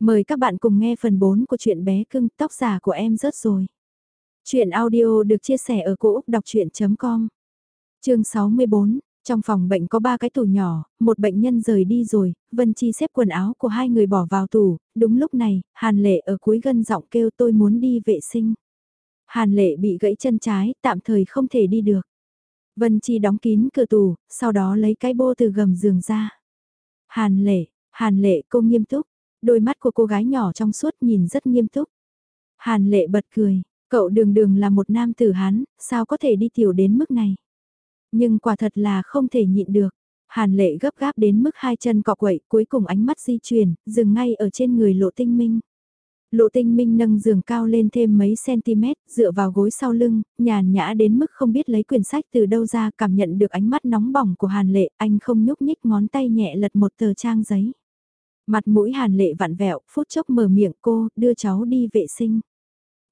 Mời các bạn cùng nghe phần 4 của truyện bé cưng tóc giả của em rớt rồi. Chuyện audio được chia sẻ ở cỗ đọc chuyện.com Chương 64, trong phòng bệnh có ba cái tủ nhỏ, một bệnh nhân rời đi rồi, Vân Chi xếp quần áo của hai người bỏ vào tủ, đúng lúc này, Hàn Lệ ở cuối gân giọng kêu tôi muốn đi vệ sinh. Hàn Lệ bị gãy chân trái, tạm thời không thể đi được. Vân Chi đóng kín cửa tủ, sau đó lấy cái bô từ gầm giường ra. Hàn Lệ, Hàn Lệ cô nghiêm túc, đôi mắt của cô gái nhỏ trong suốt nhìn rất nghiêm túc. Hàn lệ bật cười, cậu đường đường là một nam tử Hán, sao có thể đi tiểu đến mức này. Nhưng quả thật là không thể nhịn được. Hàn lệ gấp gáp đến mức hai chân cọ quậy, cuối cùng ánh mắt di chuyển, dừng ngay ở trên người lộ tinh minh. Lộ tinh minh nâng giường cao lên thêm mấy cm, dựa vào gối sau lưng, nhàn nhã đến mức không biết lấy quyển sách từ đâu ra cảm nhận được ánh mắt nóng bỏng của Hàn lệ, anh không nhúc nhích ngón tay nhẹ lật một tờ trang giấy. Mặt mũi hàn lệ vặn vẹo, phút chốc mở miệng cô, đưa cháu đi vệ sinh.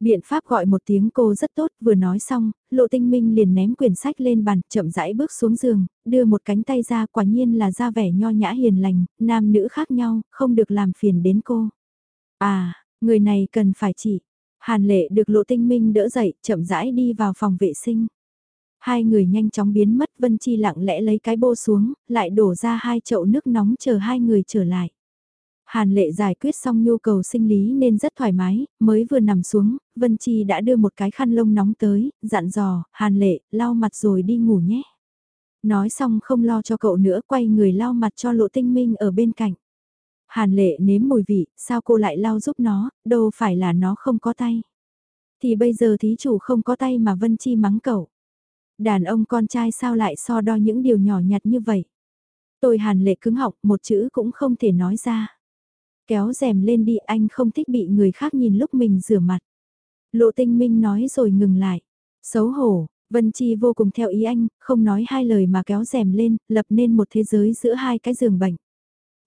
Biện pháp gọi một tiếng cô rất tốt, vừa nói xong, lộ tinh minh liền ném quyển sách lên bàn, chậm rãi bước xuống giường, đưa một cánh tay ra quả nhiên là ra vẻ nho nhã hiền lành, nam nữ khác nhau, không được làm phiền đến cô. À, người này cần phải chỉ. Hàn lệ được lộ tinh minh đỡ dậy, chậm rãi đi vào phòng vệ sinh. Hai người nhanh chóng biến mất Vân Chi lặng lẽ lấy cái bô xuống, lại đổ ra hai chậu nước nóng chờ hai người trở lại. Hàn lệ giải quyết xong nhu cầu sinh lý nên rất thoải mái, mới vừa nằm xuống, Vân Chi đã đưa một cái khăn lông nóng tới, dặn dò, Hàn lệ, lau mặt rồi đi ngủ nhé. Nói xong không lo cho cậu nữa quay người lau mặt cho lộ tinh minh ở bên cạnh. Hàn lệ nếm mùi vị, sao cô lại lau giúp nó, đâu phải là nó không có tay. Thì bây giờ thí chủ không có tay mà Vân Chi mắng cậu. Đàn ông con trai sao lại so đo những điều nhỏ nhặt như vậy. Tôi hàn lệ cứng học một chữ cũng không thể nói ra. Kéo rèm lên đi anh không thích bị người khác nhìn lúc mình rửa mặt. Lộ tinh minh nói rồi ngừng lại. Xấu hổ, Vân Chi vô cùng theo ý anh, không nói hai lời mà kéo rèm lên, lập nên một thế giới giữa hai cái giường bệnh.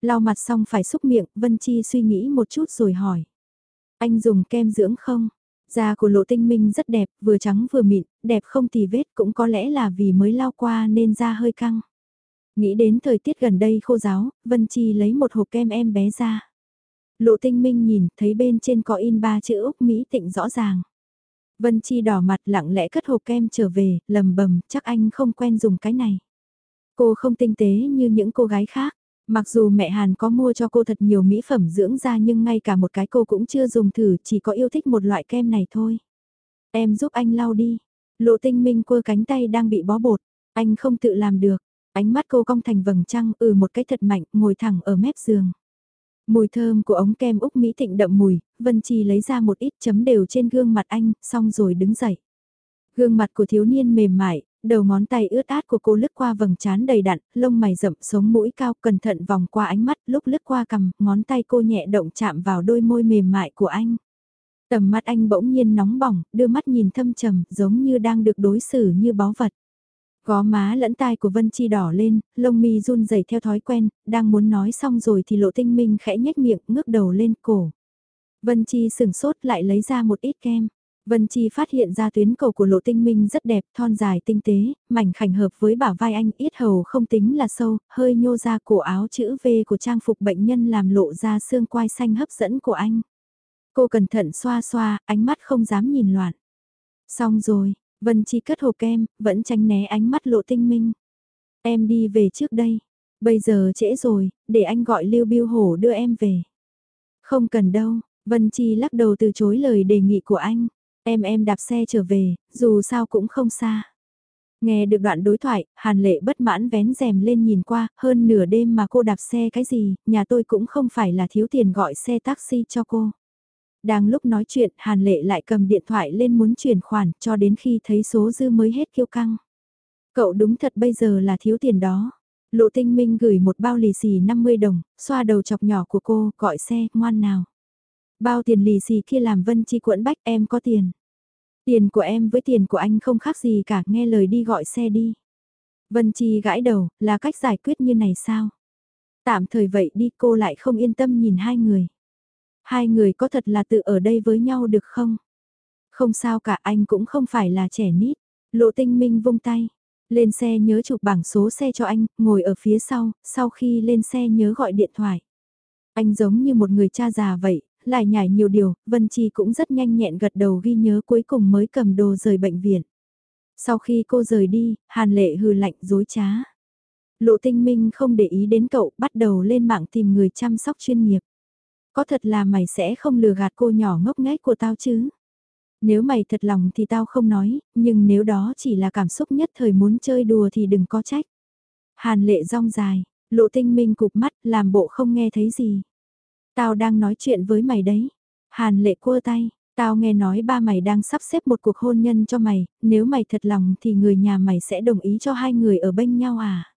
Lau mặt xong phải xúc miệng, Vân Chi suy nghĩ một chút rồi hỏi. Anh dùng kem dưỡng không? Da của lộ tinh minh rất đẹp, vừa trắng vừa mịn, đẹp không tì vết cũng có lẽ là vì mới lau qua nên da hơi căng. Nghĩ đến thời tiết gần đây khô giáo, Vân Chi lấy một hộp kem em bé ra. Lộ tinh minh nhìn, thấy bên trên có in ba chữ Úc Mỹ tịnh rõ ràng. Vân Chi đỏ mặt lặng lẽ cất hộp kem trở về, lầm bầm, chắc anh không quen dùng cái này. Cô không tinh tế như những cô gái khác. Mặc dù mẹ Hàn có mua cho cô thật nhiều mỹ phẩm dưỡng da nhưng ngay cả một cái cô cũng chưa dùng thử, chỉ có yêu thích một loại kem này thôi. Em giúp anh lau đi. Lộ tinh minh quơ cánh tay đang bị bó bột. Anh không tự làm được. Ánh mắt cô cong thành vầng trăng ừ một cái thật mạnh ngồi thẳng ở mép giường. Mùi thơm của ống kem Úc Mỹ Thịnh đậm mùi, Vân Chi lấy ra một ít chấm đều trên gương mặt anh, xong rồi đứng dậy. Gương mặt của thiếu niên mềm mại, đầu ngón tay ướt át của cô lướt qua vầng trán đầy đặn, lông mày rậm sống mũi cao cẩn thận vòng qua ánh mắt lúc lướt qua cằm, ngón tay cô nhẹ động chạm vào đôi môi mềm mại của anh. Tầm mắt anh bỗng nhiên nóng bỏng, đưa mắt nhìn thâm trầm, giống như đang được đối xử như báu vật. Gó má lẫn tai của Vân Chi đỏ lên, lông mi run rẩy theo thói quen, đang muốn nói xong rồi thì lộ tinh minh khẽ nhếch miệng ngước đầu lên cổ. Vân Chi sửng sốt lại lấy ra một ít kem. Vân Chi phát hiện ra tuyến cầu của lộ tinh minh rất đẹp, thon dài tinh tế, mảnh khảnh hợp với bả vai anh, ít hầu không tính là sâu, hơi nhô ra cổ áo chữ V của trang phục bệnh nhân làm lộ ra xương quai xanh hấp dẫn của anh. Cô cẩn thận xoa xoa, ánh mắt không dám nhìn loạn. Xong rồi, Vân Chi cất hộp kem, vẫn tránh né ánh mắt lộ tinh minh. Em đi về trước đây. Bây giờ trễ rồi, để anh gọi Lưu Biêu Hổ đưa em về. Không cần đâu, Vân Chi lắc đầu từ chối lời đề nghị của anh. Em em đạp xe trở về, dù sao cũng không xa. Nghe được đoạn đối thoại, Hàn Lệ bất mãn vén rèm lên nhìn qua, hơn nửa đêm mà cô đạp xe cái gì, nhà tôi cũng không phải là thiếu tiền gọi xe taxi cho cô. Đang lúc nói chuyện, Hàn Lệ lại cầm điện thoại lên muốn chuyển khoản cho đến khi thấy số dư mới hết kiêu căng. Cậu đúng thật bây giờ là thiếu tiền đó. Lộ tinh minh gửi một bao lì xì 50 đồng, xoa đầu chọc nhỏ của cô, gọi xe, ngoan nào. Bao tiền lì xì kia làm Vân Chi quẫn bách em có tiền. Tiền của em với tiền của anh không khác gì cả, nghe lời đi gọi xe đi. Vân Chi gãi đầu, là cách giải quyết như này sao? Tạm thời vậy đi cô lại không yên tâm nhìn hai người. Hai người có thật là tự ở đây với nhau được không? Không sao cả anh cũng không phải là trẻ nít. Lộ tinh minh vung tay. Lên xe nhớ chụp bảng số xe cho anh, ngồi ở phía sau, sau khi lên xe nhớ gọi điện thoại. Anh giống như một người cha già vậy, lại nhảy nhiều điều, Vân Chi cũng rất nhanh nhẹn gật đầu ghi nhớ cuối cùng mới cầm đồ rời bệnh viện. Sau khi cô rời đi, Hàn Lệ hừ lạnh dối trá. Lộ tinh minh không để ý đến cậu, bắt đầu lên mạng tìm người chăm sóc chuyên nghiệp. Có thật là mày sẽ không lừa gạt cô nhỏ ngốc nghếch của tao chứ? Nếu mày thật lòng thì tao không nói, nhưng nếu đó chỉ là cảm xúc nhất thời muốn chơi đùa thì đừng có trách. Hàn lệ rong dài, lộ tinh minh cụp mắt, làm bộ không nghe thấy gì. Tao đang nói chuyện với mày đấy. Hàn lệ cua tay, tao nghe nói ba mày đang sắp xếp một cuộc hôn nhân cho mày, nếu mày thật lòng thì người nhà mày sẽ đồng ý cho hai người ở bên nhau à?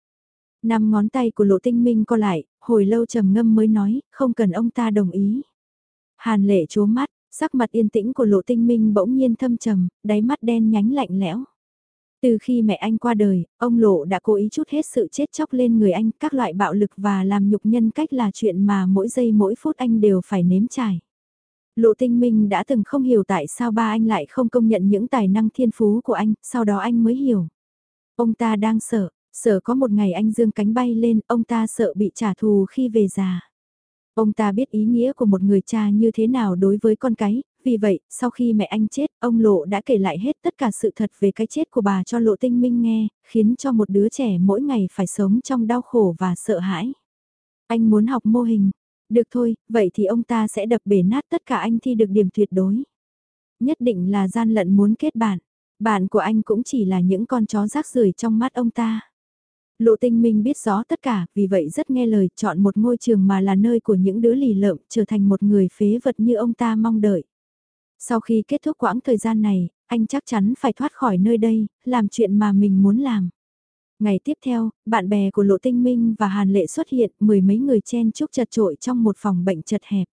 Năm ngón tay của lộ tinh minh co lại, hồi lâu trầm ngâm mới nói, không cần ông ta đồng ý. Hàn lệ chố mắt, sắc mặt yên tĩnh của lộ tinh minh bỗng nhiên thâm trầm, đáy mắt đen nhánh lạnh lẽo. Từ khi mẹ anh qua đời, ông Lộ đã cố ý chút hết sự chết chóc lên người anh, các loại bạo lực và làm nhục nhân cách là chuyện mà mỗi giây mỗi phút anh đều phải nếm trải. Lộ tinh minh đã từng không hiểu tại sao ba anh lại không công nhận những tài năng thiên phú của anh, sau đó anh mới hiểu. Ông ta đang sợ, sợ có một ngày anh dương cánh bay lên, ông ta sợ bị trả thù khi về già. Ông ta biết ý nghĩa của một người cha như thế nào đối với con cái, vì vậy, sau khi mẹ anh chết, ông Lộ đã kể lại hết tất cả sự thật về cái chết của bà cho Lộ Tinh Minh nghe, khiến cho một đứa trẻ mỗi ngày phải sống trong đau khổ và sợ hãi. Anh muốn học mô hình. Được thôi, vậy thì ông ta sẽ đập bể nát tất cả anh thi được điểm tuyệt đối. Nhất định là gian lận muốn kết bạn. Bạn của anh cũng chỉ là những con chó rác rưởi trong mắt ông ta. Lộ tinh minh biết rõ tất cả, vì vậy rất nghe lời chọn một ngôi trường mà là nơi của những đứa lì lợm trở thành một người phế vật như ông ta mong đợi. Sau khi kết thúc quãng thời gian này, anh chắc chắn phải thoát khỏi nơi đây, làm chuyện mà mình muốn làm. Ngày tiếp theo, bạn bè của Lộ Tinh Minh và Hàn Lệ xuất hiện, mười mấy người chen chúc chật trội trong một phòng bệnh chật hẹp.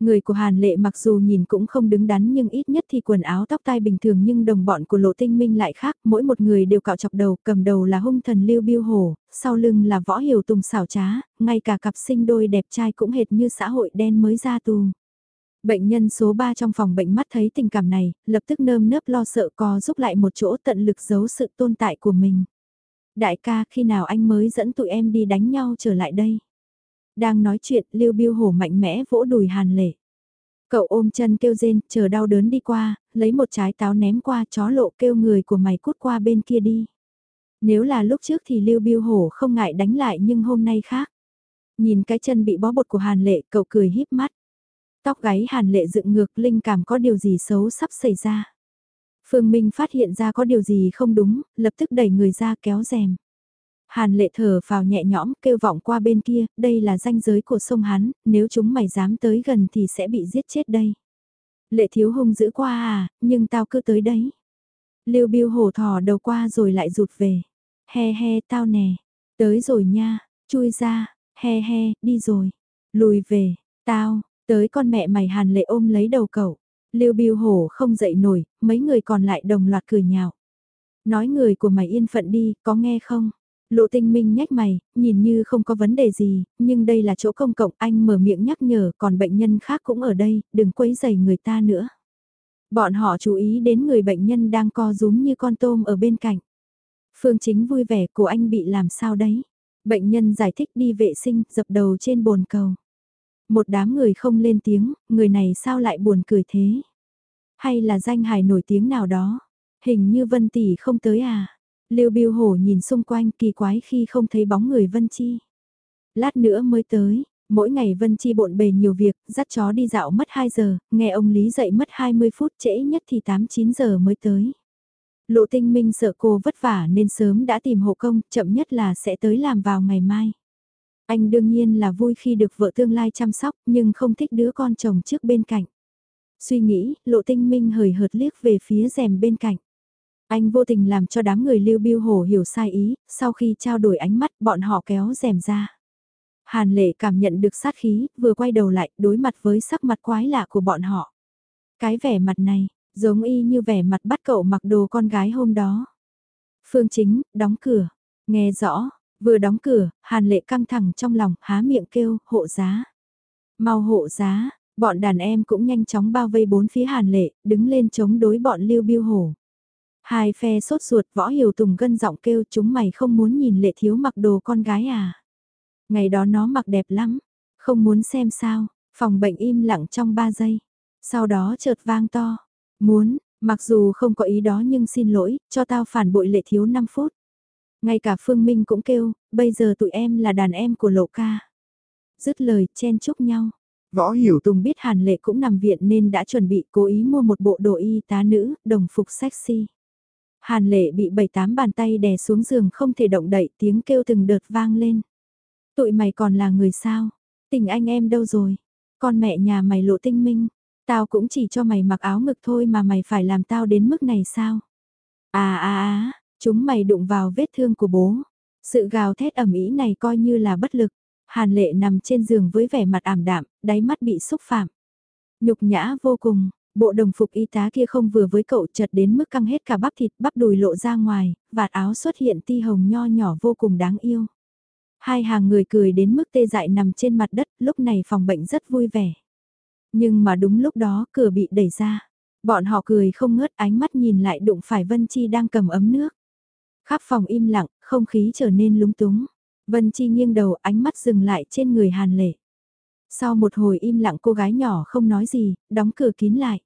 Người của Hàn Lệ mặc dù nhìn cũng không đứng đắn nhưng ít nhất thì quần áo tóc tai bình thường nhưng đồng bọn của Lộ Tinh Minh lại khác, mỗi một người đều cạo chọc đầu, cầm đầu là hung thần Lưu Biêu Hổ, sau lưng là võ hiểu tùng xảo trá, ngay cả cặp sinh đôi đẹp trai cũng hệt như xã hội đen mới ra tù. Bệnh nhân số 3 trong phòng bệnh mắt thấy tình cảm này, lập tức nơm nớp lo sợ co giúp lại một chỗ tận lực giấu sự tồn tại của mình. Đại ca khi nào anh mới dẫn tụi em đi đánh nhau trở lại đây? Đang nói chuyện, Lưu Biêu Hổ mạnh mẽ vỗ đùi Hàn Lệ. Cậu ôm chân kêu rên, chờ đau đớn đi qua, lấy một trái táo ném qua chó lộ kêu người của mày cút qua bên kia đi. Nếu là lúc trước thì Lưu Biêu Hổ không ngại đánh lại nhưng hôm nay khác. Nhìn cái chân bị bó bột của Hàn Lệ, cậu cười híp mắt. Tóc gáy hàn lệ dựng ngược linh cảm có điều gì xấu sắp xảy ra. Phương Minh phát hiện ra có điều gì không đúng, lập tức đẩy người ra kéo rèm. Hàn lệ thở vào nhẹ nhõm kêu vọng qua bên kia, đây là ranh giới của sông hắn, nếu chúng mày dám tới gần thì sẽ bị giết chết đây. Lệ thiếu hung giữ qua à, nhưng tao cứ tới đấy. Lưu biêu hổ thò đầu qua rồi lại rụt về. He he tao nè, tới rồi nha, chui ra, he he, đi rồi. Lùi về, tao, Tới con mẹ mày hàn lệ ôm lấy đầu cậu. Lưu Biêu Hổ không dậy nổi, mấy người còn lại đồng loạt cười nhạo. Nói người của mày yên phận đi, có nghe không? Lộ tinh minh nhách mày, nhìn như không có vấn đề gì, nhưng đây là chỗ công cộng, anh mở miệng nhắc nhở, còn bệnh nhân khác cũng ở đây, đừng quấy rầy người ta nữa. Bọn họ chú ý đến người bệnh nhân đang co rúm như con tôm ở bên cạnh. Phương chính vui vẻ, của anh bị làm sao đấy? Bệnh nhân giải thích đi vệ sinh, dập đầu trên bồn cầu. Một đám người không lên tiếng, người này sao lại buồn cười thế? Hay là danh hài nổi tiếng nào đó? Hình như Vân Tỷ không tới à? Lưu Biêu Hổ nhìn xung quanh kỳ quái khi không thấy bóng người Vân Chi. Lát nữa mới tới, mỗi ngày Vân Chi bộn bề nhiều việc, dắt chó đi dạo mất 2 giờ, nghe ông Lý dậy mất 20 phút trễ nhất thì 8-9 giờ mới tới. Lộ tinh minh sợ cô vất vả nên sớm đã tìm hộ công, chậm nhất là sẽ tới làm vào ngày mai. Anh đương nhiên là vui khi được vợ tương lai chăm sóc nhưng không thích đứa con chồng trước bên cạnh. Suy nghĩ, lộ tinh minh hời hợt liếc về phía rèm bên cạnh. Anh vô tình làm cho đám người lưu biêu hổ hiểu sai ý, sau khi trao đổi ánh mắt bọn họ kéo rèm ra. Hàn lệ cảm nhận được sát khí, vừa quay đầu lại, đối mặt với sắc mặt quái lạ của bọn họ. Cái vẻ mặt này, giống y như vẻ mặt bắt cậu mặc đồ con gái hôm đó. Phương chính, đóng cửa. Nghe rõ, Vừa đóng cửa, Hàn Lệ căng thẳng trong lòng, há miệng kêu, hộ giá. Mau hộ giá, bọn đàn em cũng nhanh chóng bao vây bốn phía Hàn Lệ, đứng lên chống đối bọn Lưu Biêu Hổ. Hai phe sốt ruột võ hiểu tùng gân giọng kêu chúng mày không muốn nhìn Lệ thiếu mặc đồ con gái à. Ngày đó nó mặc đẹp lắm, Không muốn xem sao, phòng bệnh im lặng trong 3 giây. Sau đó chợt vang to. Muốn, mặc dù không có ý đó nhưng xin lỗi, cho tao phản bội lệ thiếu 5 phút. Ngay cả Phương Minh cũng kêu, bây giờ tụi em là đàn em của lộ ca. Dứt lời, chen chúc nhau. Võ Hiểu Tùng biết Hàn Lệ cũng nằm viện nên đã chuẩn bị cố ý mua một bộ đồ y tá nữ, đồng phục sexy. Hàn Lệ bị bảy tám bàn tay đè xuống giường không thể động đậy tiếng kêu từng đợt vang lên. Tụi mày còn là người sao? Tình anh em đâu rồi? Con mẹ nhà mày lộ tinh minh. Tao cũng chỉ cho mày mặc áo ngực thôi mà mày phải làm tao đến mức này sao? À à à, chúng mày đụng vào vết thương của bố. Sự gào thét ẩm ý này coi như là bất lực. Hàn lệ nằm trên giường với vẻ mặt ảm đạm, đáy mắt bị xúc phạm. Nhục nhã vô cùng, bộ đồng phục y tá kia không vừa với cậu chật đến mức căng hết cả bắp thịt bắp đùi lộ ra ngoài, vạt áo xuất hiện ti hồng nho nhỏ vô cùng đáng yêu. Hai hàng người cười đến mức tê dại nằm trên mặt đất, lúc này phòng bệnh rất vui vẻ. Nhưng mà đúng lúc đó cửa bị đẩy ra. Bọn họ cười không ngớt ánh mắt nhìn lại đụng phải Vân Chi đang cầm ấm nước. Khắp phòng im lặng, không khí trở nên lúng túng. Vân Chi nghiêng đầu ánh mắt dừng lại trên người Hàn Lệ. Sau một hồi im lặng cô gái nhỏ không nói gì, đóng cửa kín lại.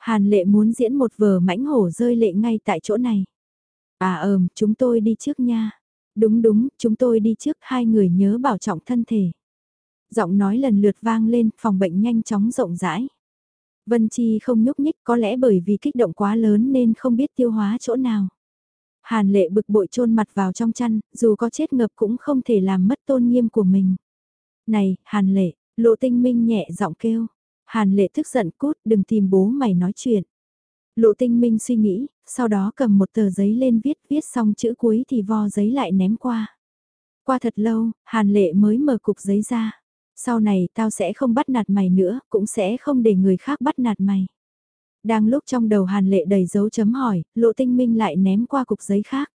Hàn Lệ muốn diễn một vở mãnh hổ rơi lệ ngay tại chỗ này. À ờm, chúng tôi đi trước nha. Đúng đúng, chúng tôi đi trước hai người nhớ bảo trọng thân thể. Giọng nói lần lượt vang lên, phòng bệnh nhanh chóng rộng rãi. Vân Chi không nhúc nhích có lẽ bởi vì kích động quá lớn nên không biết tiêu hóa chỗ nào. Hàn lệ bực bội chôn mặt vào trong chăn, dù có chết ngập cũng không thể làm mất tôn nghiêm của mình. Này, Hàn lệ, lộ tinh minh nhẹ giọng kêu. Hàn lệ tức giận cút đừng tìm bố mày nói chuyện. Lộ tinh minh suy nghĩ, sau đó cầm một tờ giấy lên viết, viết xong chữ cuối thì vo giấy lại ném qua. Qua thật lâu, Hàn lệ mới mở cục giấy ra. Sau này tao sẽ không bắt nạt mày nữa, cũng sẽ không để người khác bắt nạt mày. Đang lúc trong đầu Hàn lệ đầy dấu chấm hỏi, lộ tinh minh lại ném qua cục giấy khác.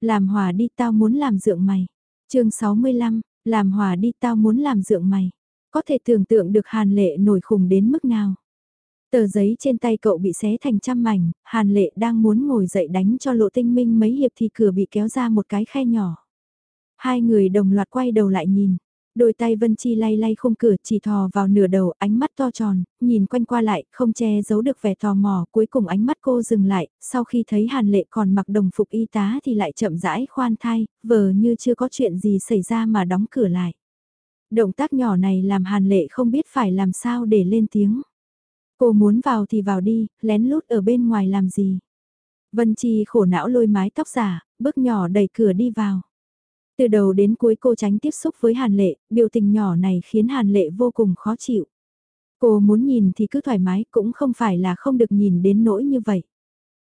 Làm hòa đi tao muốn làm dượng mày. chương 65, làm hòa đi tao muốn làm dượng mày. Có thể tưởng tượng được Hàn lệ nổi khùng đến mức nào. Tờ giấy trên tay cậu bị xé thành trăm mảnh, Hàn Lệ đang muốn ngồi dậy đánh cho lộ tinh minh mấy hiệp thì cửa bị kéo ra một cái khe nhỏ. Hai người đồng loạt quay đầu lại nhìn, đôi tay Vân Chi lay lay khung cửa chỉ thò vào nửa đầu ánh mắt to tròn, nhìn quanh qua lại, không che giấu được vẻ tò mò, cuối cùng ánh mắt cô dừng lại, sau khi thấy Hàn Lệ còn mặc đồng phục y tá thì lại chậm rãi khoan thai, vờ như chưa có chuyện gì xảy ra mà đóng cửa lại. Động tác nhỏ này làm Hàn Lệ không biết phải làm sao để lên tiếng. Cô muốn vào thì vào đi, lén lút ở bên ngoài làm gì. Vân Chi khổ não lôi mái tóc giả, bước nhỏ đẩy cửa đi vào. Từ đầu đến cuối cô tránh tiếp xúc với Hàn Lệ, biểu tình nhỏ này khiến Hàn Lệ vô cùng khó chịu. Cô muốn nhìn thì cứ thoải mái, cũng không phải là không được nhìn đến nỗi như vậy.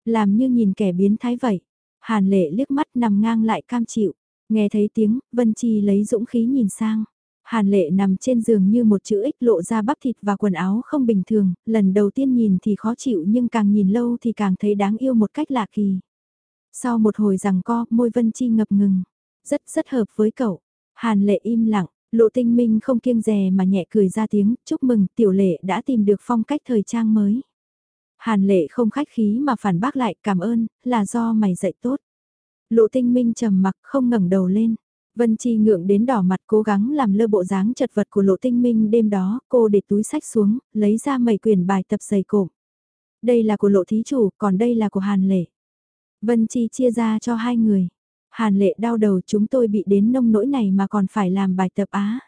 Làm như nhìn kẻ biến thái vậy. Hàn Lệ liếc mắt nằm ngang lại cam chịu. Nghe thấy tiếng, Vân Chi lấy dũng khí nhìn sang. Hàn lệ nằm trên giường như một chữ X lộ ra bắp thịt và quần áo không bình thường, lần đầu tiên nhìn thì khó chịu nhưng càng nhìn lâu thì càng thấy đáng yêu một cách lạ kỳ. Sau một hồi rằng co, môi Vân Chi ngập ngừng. Rất rất hợp với cậu. Hàn lệ im lặng, lộ tinh minh không kiêng dè mà nhẹ cười ra tiếng, chúc mừng tiểu lệ đã tìm được phong cách thời trang mới. Hàn lệ không khách khí mà phản bác lại cảm ơn, là do mày dạy tốt. Lộ tinh minh trầm mặc không ngẩng đầu lên. Vân Chi ngượng đến đỏ mặt cố gắng làm lơ bộ dáng chật vật của lộ tinh minh đêm đó, cô để túi sách xuống, lấy ra mấy quyển bài tập dày cộm. Đây là của lộ thí chủ, còn đây là của Hàn Lệ. Vân Chi chia ra cho hai người. Hàn Lệ đau đầu chúng tôi bị đến nông nỗi này mà còn phải làm bài tập á.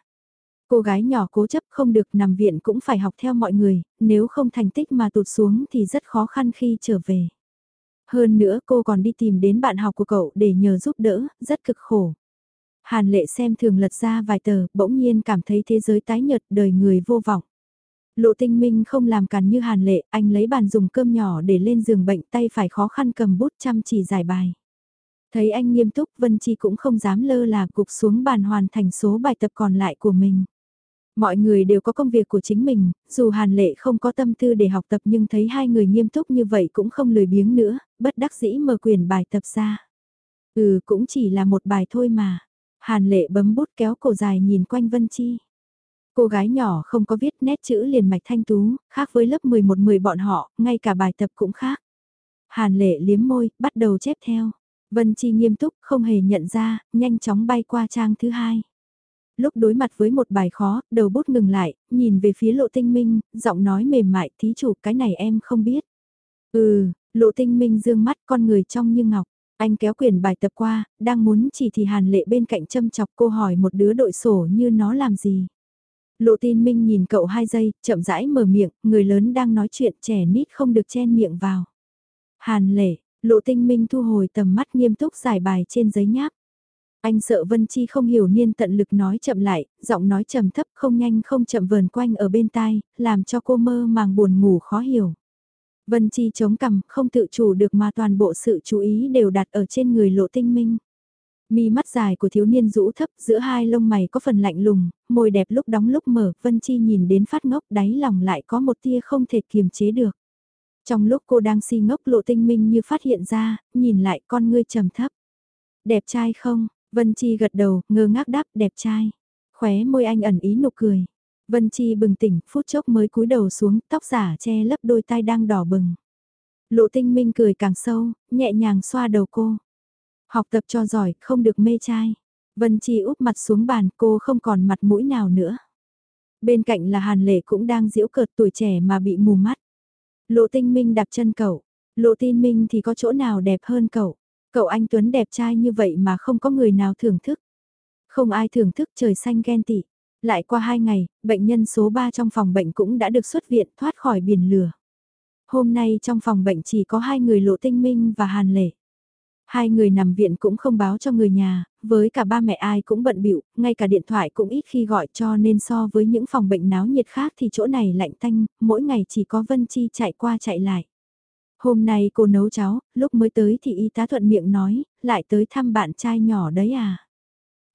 Cô gái nhỏ cố chấp không được nằm viện cũng phải học theo mọi người, nếu không thành tích mà tụt xuống thì rất khó khăn khi trở về. Hơn nữa cô còn đi tìm đến bạn học của cậu để nhờ giúp đỡ, rất cực khổ. Hàn lệ xem thường lật ra vài tờ, bỗng nhiên cảm thấy thế giới tái nhật đời người vô vọng. Lộ tinh minh không làm càn như hàn lệ, anh lấy bàn dùng cơm nhỏ để lên giường bệnh tay phải khó khăn cầm bút chăm chỉ giải bài. Thấy anh nghiêm túc Vân Chi cũng không dám lơ là gục xuống bàn hoàn thành số bài tập còn lại của mình. Mọi người đều có công việc của chính mình, dù Hàn Lệ không có tâm tư để học tập nhưng thấy hai người nghiêm túc như vậy cũng không lười biếng nữa, bất đắc dĩ mở quyền bài tập ra. Ừ cũng chỉ là một bài thôi mà. Hàn lệ bấm bút kéo cổ dài nhìn quanh Vân Chi. Cô gái nhỏ không có viết nét chữ liền mạch thanh tú, khác với lớp 11-10 bọn họ, ngay cả bài tập cũng khác. Hàn lệ liếm môi, bắt đầu chép theo. Vân Chi nghiêm túc, không hề nhận ra, nhanh chóng bay qua trang thứ hai. Lúc đối mặt với một bài khó, đầu bút ngừng lại, nhìn về phía lộ tinh minh, giọng nói mềm mại, thí chủ cái này em không biết. Ừ, lộ tinh minh dương mắt con người trong như ngọc. Anh kéo quyển bài tập qua, đang muốn chỉ thì hàn lệ bên cạnh châm chọc cô hỏi một đứa đội sổ như nó làm gì. Lộ tin minh nhìn cậu hai giây, chậm rãi mở miệng, người lớn đang nói chuyện trẻ nít không được chen miệng vào. Hàn lệ, lộ tinh minh thu hồi tầm mắt nghiêm túc giải bài trên giấy nháp. Anh sợ Vân Chi không hiểu niên tận lực nói chậm lại, giọng nói trầm thấp không nhanh không chậm vờn quanh ở bên tai, làm cho cô mơ màng buồn ngủ khó hiểu. Vân Chi chống cằm, không tự chủ được mà toàn bộ sự chú ý đều đặt ở trên người lộ tinh minh. Mi mắt dài của thiếu niên rũ thấp giữa hai lông mày có phần lạnh lùng, môi đẹp lúc đóng lúc mở, Vân Chi nhìn đến phát ngốc đáy lòng lại có một tia không thể kiềm chế được. Trong lúc cô đang si ngốc lộ tinh minh như phát hiện ra, nhìn lại con ngươi trầm thấp. Đẹp trai không? Vân Chi gật đầu, ngơ ngác đáp đẹp trai. Khóe môi anh ẩn ý nụ cười. Vân Chi bừng tỉnh, phút chốc mới cúi đầu xuống, tóc giả che lấp đôi tai đang đỏ bừng. Lộ tinh minh cười càng sâu, nhẹ nhàng xoa đầu cô. Học tập cho giỏi, không được mê trai. Vân Chi úp mặt xuống bàn, cô không còn mặt mũi nào nữa. Bên cạnh là Hàn Lệ cũng đang giễu cợt tuổi trẻ mà bị mù mắt. Lộ tinh minh đạp chân cậu, lộ tin minh thì có chỗ nào đẹp hơn cậu. Cậu anh Tuấn đẹp trai như vậy mà không có người nào thưởng thức. Không ai thưởng thức trời xanh ghen tị. Lại qua hai ngày, bệnh nhân số 3 trong phòng bệnh cũng đã được xuất viện thoát khỏi biển lửa. Hôm nay trong phòng bệnh chỉ có hai người lộ tinh minh và hàn lệ. Hai người nằm viện cũng không báo cho người nhà, với cả ba mẹ ai cũng bận bịu, ngay cả điện thoại cũng ít khi gọi cho nên so với những phòng bệnh náo nhiệt khác thì chỗ này lạnh tanh, mỗi ngày chỉ có Vân Chi chạy qua chạy lại. Hôm nay cô nấu cháo, lúc mới tới thì y tá thuận miệng nói, lại tới thăm bạn trai nhỏ đấy à.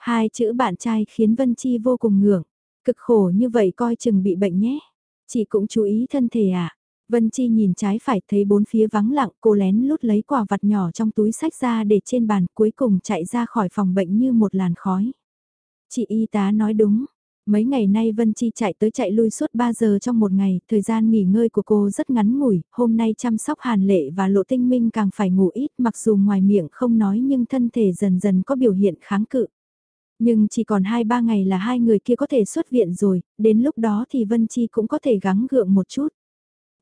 Hai chữ bạn trai khiến Vân Chi vô cùng ngưỡng, cực khổ như vậy coi chừng bị bệnh nhé. Chị cũng chú ý thân thể à. Vân Chi nhìn trái phải thấy bốn phía vắng lặng cô lén lút lấy quả vặt nhỏ trong túi sách ra để trên bàn cuối cùng chạy ra khỏi phòng bệnh như một làn khói. Chị y tá nói đúng, Mấy ngày nay Vân Chi chạy tới chạy lui suốt 3 giờ trong một ngày, thời gian nghỉ ngơi của cô rất ngắn ngủi, hôm nay chăm sóc Hàn Lệ và Lộ Tinh Minh càng phải ngủ ít mặc dù ngoài miệng không nói nhưng thân thể dần dần có biểu hiện kháng cự. Nhưng chỉ còn 2-3 ngày là hai người kia có thể xuất viện rồi, đến lúc đó thì Vân Chi cũng có thể gắng gượng một chút.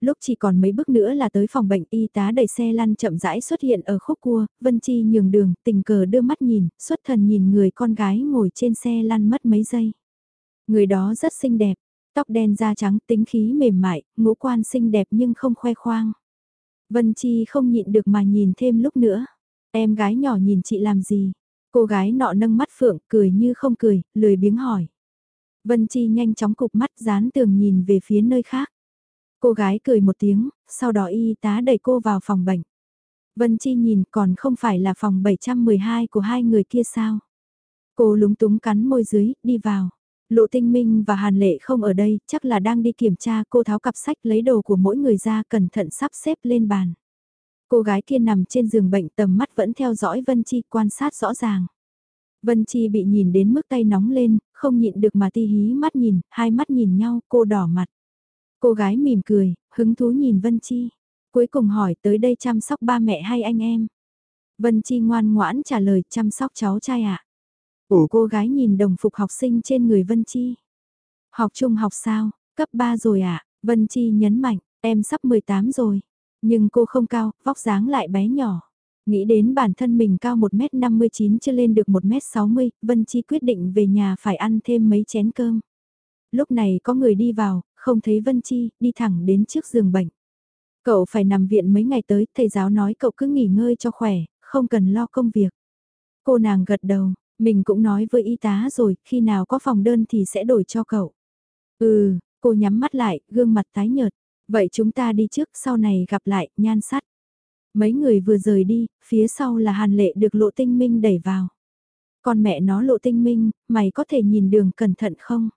Lúc chỉ còn mấy bước nữa là tới phòng bệnh y tá đẩy xe lăn chậm rãi xuất hiện ở khúc cua, Vân Chi nhường đường, tình cờ đưa mắt nhìn, xuất thần nhìn người con gái ngồi trên xe lăn mất mấy giây. Người đó rất xinh đẹp, tóc đen da trắng tính khí mềm mại, ngũ quan xinh đẹp nhưng không khoe khoang. Vân Chi không nhịn được mà nhìn thêm lúc nữa. Em gái nhỏ nhìn chị làm gì? Cô gái nọ nâng mắt phượng, cười như không cười, lười biếng hỏi. Vân Chi nhanh chóng cục mắt dán tường nhìn về phía nơi khác. Cô gái cười một tiếng, sau đó y tá đẩy cô vào phòng bệnh. Vân Chi nhìn còn không phải là phòng 712 của hai người kia sao? Cô lúng túng cắn môi dưới, đi vào. Lộ tinh minh và hàn lệ không ở đây, chắc là đang đi kiểm tra cô tháo cặp sách lấy đồ của mỗi người ra cẩn thận sắp xếp lên bàn. Cô gái kia nằm trên giường bệnh tầm mắt vẫn theo dõi Vân Chi quan sát rõ ràng. Vân Chi bị nhìn đến mức tay nóng lên, không nhịn được mà ti hí mắt nhìn, hai mắt nhìn nhau, cô đỏ mặt. Cô gái mỉm cười, hứng thú nhìn Vân Chi. Cuối cùng hỏi tới đây chăm sóc ba mẹ hay anh em. Vân Chi ngoan ngoãn trả lời chăm sóc cháu trai ạ. À? Ủa cô gái nhìn đồng phục học sinh trên người Vân Chi. Học trung học sao, cấp 3 rồi à, Vân Chi nhấn mạnh, em sắp 18 rồi. Nhưng cô không cao, vóc dáng lại bé nhỏ. Nghĩ đến bản thân mình cao 1m59 chưa lên được 1m60, Vân Chi quyết định về nhà phải ăn thêm mấy chén cơm. Lúc này có người đi vào, không thấy Vân Chi, đi thẳng đến trước giường bệnh. Cậu phải nằm viện mấy ngày tới, thầy giáo nói cậu cứ nghỉ ngơi cho khỏe, không cần lo công việc. Cô nàng gật đầu, mình cũng nói với y tá rồi, khi nào có phòng đơn thì sẽ đổi cho cậu. Ừ, cô nhắm mắt lại, gương mặt tái nhợt. Vậy chúng ta đi trước, sau này gặp lại, nhan sắt. Mấy người vừa rời đi, phía sau là hàn lệ được lộ tinh minh đẩy vào. Con mẹ nó lộ tinh minh, mày có thể nhìn đường cẩn thận không?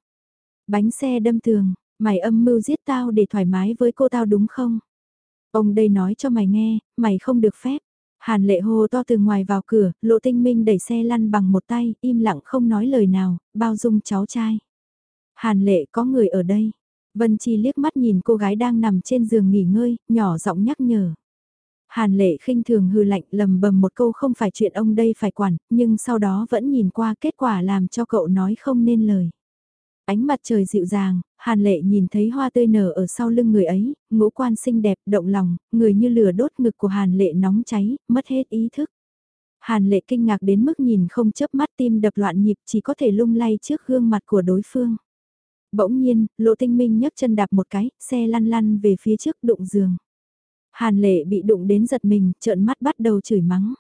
Bánh xe đâm tường, mày âm mưu giết tao để thoải mái với cô tao đúng không? Ông đây nói cho mày nghe, mày không được phép. Hàn lệ hô to từ ngoài vào cửa, lộ tinh minh đẩy xe lăn bằng một tay, im lặng không nói lời nào, bao dung cháu trai. Hàn lệ có người ở đây. Vân Chi liếc mắt nhìn cô gái đang nằm trên giường nghỉ ngơi, nhỏ giọng nhắc nhở. Hàn lệ khinh thường hư lạnh lầm bầm một câu không phải chuyện ông đây phải quản, nhưng sau đó vẫn nhìn qua kết quả làm cho cậu nói không nên lời. Ánh mặt trời dịu dàng, hàn lệ nhìn thấy hoa tươi nở ở sau lưng người ấy, ngũ quan xinh đẹp, động lòng, người như lửa đốt ngực của hàn lệ nóng cháy, mất hết ý thức. Hàn lệ kinh ngạc đến mức nhìn không chớp mắt tim đập loạn nhịp chỉ có thể lung lay trước gương mặt của đối phương. Bỗng nhiên, lộ tinh minh nhấc chân đạp một cái, xe lăn lăn về phía trước đụng giường. Hàn lệ bị đụng đến giật mình, trợn mắt bắt đầu chửi mắng.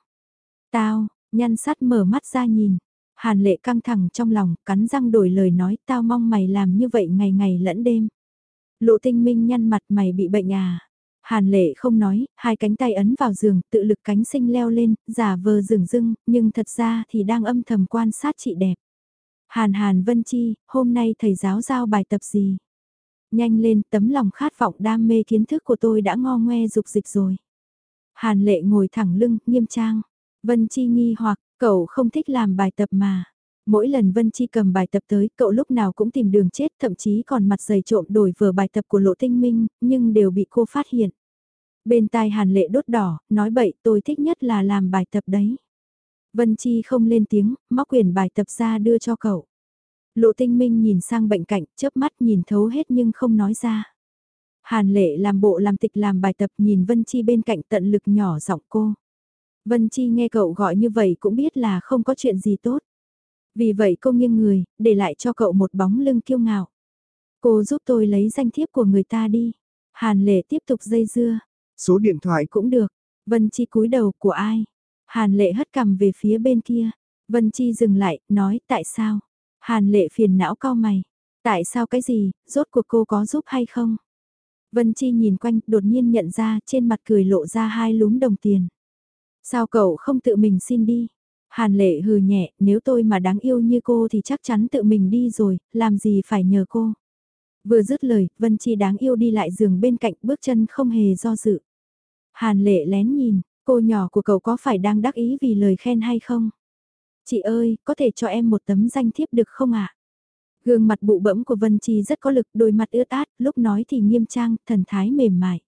Tao, nhăn sắt mở mắt ra nhìn. Hàn lệ căng thẳng trong lòng, cắn răng đổi lời nói tao mong mày làm như vậy ngày ngày lẫn đêm. Lộ tinh minh nhăn mặt mày bị bệnh à. Hàn lệ không nói, hai cánh tay ấn vào giường, tự lực cánh sinh leo lên, giả vờ rừng rưng, nhưng thật ra thì đang âm thầm quan sát chị đẹp. Hàn Hàn Vân Chi, hôm nay thầy giáo giao bài tập gì? Nhanh lên, tấm lòng khát vọng đam mê kiến thức của tôi đã ngo ngoe dục dịch rồi. Hàn lệ ngồi thẳng lưng, nghiêm trang. Vân Chi nghi hoặc, cậu không thích làm bài tập mà. Mỗi lần Vân Chi cầm bài tập tới, cậu lúc nào cũng tìm đường chết, thậm chí còn mặt dày trộm đổi vở bài tập của Lộ Tinh Minh, nhưng đều bị cô phát hiện. Bên tai Hàn Lệ đốt đỏ, nói bậy tôi thích nhất là làm bài tập đấy. Vân Chi không lên tiếng, móc quyển bài tập ra đưa cho cậu. Lộ Tinh Minh nhìn sang bệnh cạnh, chớp mắt nhìn thấu hết nhưng không nói ra. Hàn Lệ làm bộ làm tịch làm bài tập nhìn Vân Chi bên cạnh tận lực nhỏ giọng cô. Vân Chi nghe cậu gọi như vậy cũng biết là không có chuyện gì tốt. Vì vậy cô nghiêng người, để lại cho cậu một bóng lưng kiêu ngạo. Cô giúp tôi lấy danh thiếp của người ta đi. Hàn lệ tiếp tục dây dưa. Số điện thoại cũng được. Vân Chi cúi đầu của ai? Hàn lệ hất cằm về phía bên kia. Vân Chi dừng lại, nói tại sao? Hàn lệ phiền não cao mày. Tại sao cái gì, rốt cuộc cô có giúp hay không? Vân Chi nhìn quanh, đột nhiên nhận ra trên mặt cười lộ ra hai lúm đồng tiền. Sao cậu không tự mình xin đi? Hàn lệ hừ nhẹ, nếu tôi mà đáng yêu như cô thì chắc chắn tự mình đi rồi, làm gì phải nhờ cô. Vừa dứt lời, Vân Chi đáng yêu đi lại giường bên cạnh bước chân không hề do dự. Hàn lệ lén nhìn, cô nhỏ của cậu có phải đang đắc ý vì lời khen hay không? Chị ơi, có thể cho em một tấm danh thiếp được không ạ? Gương mặt bụ bẫm của Vân Chi rất có lực, đôi mặt ướt át, lúc nói thì nghiêm trang, thần thái mềm mại.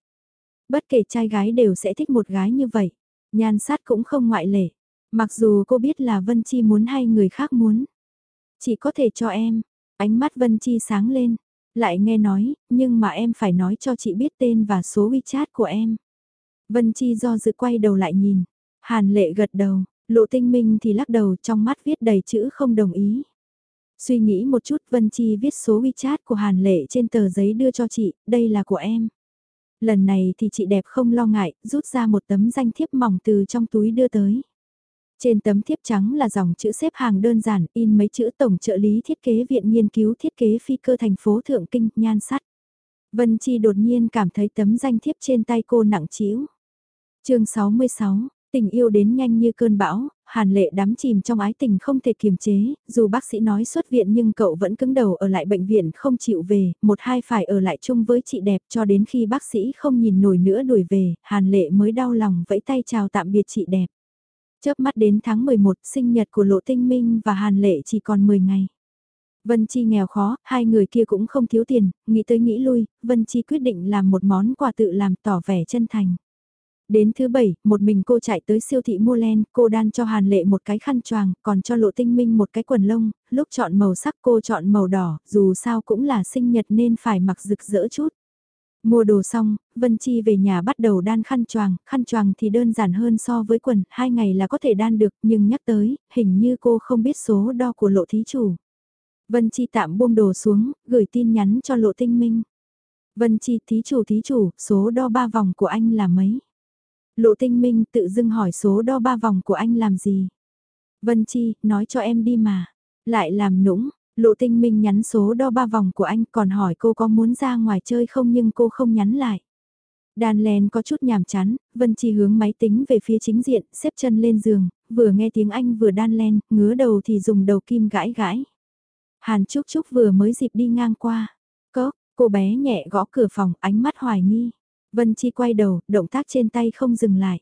Bất kể trai gái đều sẽ thích một gái như vậy. Nhan sát cũng không ngoại lệ. Mặc dù cô biết là Vân Chi muốn hay người khác muốn. Chỉ có thể cho em. Ánh mắt Vân Chi sáng lên. Lại nghe nói, nhưng mà em phải nói cho chị biết tên và số WeChat của em. Vân Chi do dự quay đầu lại nhìn. Hàn lệ gật đầu, lộ tinh minh thì lắc đầu trong mắt viết đầy chữ không đồng ý. Suy nghĩ một chút Vân Chi viết số WeChat của Hàn lệ trên tờ giấy đưa cho chị, đây là của em. Lần này thì chị đẹp không lo ngại, rút ra một tấm danh thiếp mỏng từ trong túi đưa tới. Trên tấm thiếp trắng là dòng chữ xếp hàng đơn giản, in mấy chữ tổng trợ lý thiết kế viện nghiên cứu thiết kế phi cơ thành phố Thượng Kinh, nhan sắt. Vân Chi đột nhiên cảm thấy tấm danh thiếp trên tay cô nặng trĩu chương 66, tình yêu đến nhanh như cơn bão, hàn lệ đắm chìm trong ái tình không thể kiềm chế, dù bác sĩ nói xuất viện nhưng cậu vẫn cứng đầu ở lại bệnh viện không chịu về, một hai phải ở lại chung với chị đẹp cho đến khi bác sĩ không nhìn nổi nữa đuổi về, hàn lệ mới đau lòng vẫy tay chào tạm biệt chị đẹp. Chớp mắt đến tháng 11, sinh nhật của Lộ Tinh Minh và Hàn Lệ chỉ còn 10 ngày. Vân Chi nghèo khó, hai người kia cũng không thiếu tiền, nghĩ tới nghĩ lui, Vân Chi quyết định làm một món quà tự làm tỏ vẻ chân thành. Đến thứ bảy, một mình cô chạy tới siêu thị mua len, cô đan cho Hàn Lệ một cái khăn choàng, còn cho Lộ Tinh Minh một cái quần lông, lúc chọn màu sắc cô chọn màu đỏ, dù sao cũng là sinh nhật nên phải mặc rực rỡ chút. Mua đồ xong, Vân Chi về nhà bắt đầu đan khăn choàng, khăn choàng thì đơn giản hơn so với quần, hai ngày là có thể đan được, nhưng nhắc tới, hình như cô không biết số đo của lộ thí chủ. Vân Chi tạm buông đồ xuống, gửi tin nhắn cho lộ tinh minh. Vân Chi thí chủ thí chủ, số đo ba vòng của anh là mấy? Lộ tinh minh tự dưng hỏi số đo ba vòng của anh làm gì? Vân Chi, nói cho em đi mà. Lại làm nũng, Lộ tinh minh nhắn số đo ba vòng của anh còn hỏi cô có muốn ra ngoài chơi không nhưng cô không nhắn lại. Đàn len có chút nhàm chán, Vân Chi hướng máy tính về phía chính diện, xếp chân lên giường, vừa nghe tiếng anh vừa đan len, ngứa đầu thì dùng đầu kim gãi gãi. Hàn Trúc Trúc vừa mới dịp đi ngang qua. Cốc, cô bé nhẹ gõ cửa phòng, ánh mắt hoài nghi. Vân Chi quay đầu, động tác trên tay không dừng lại.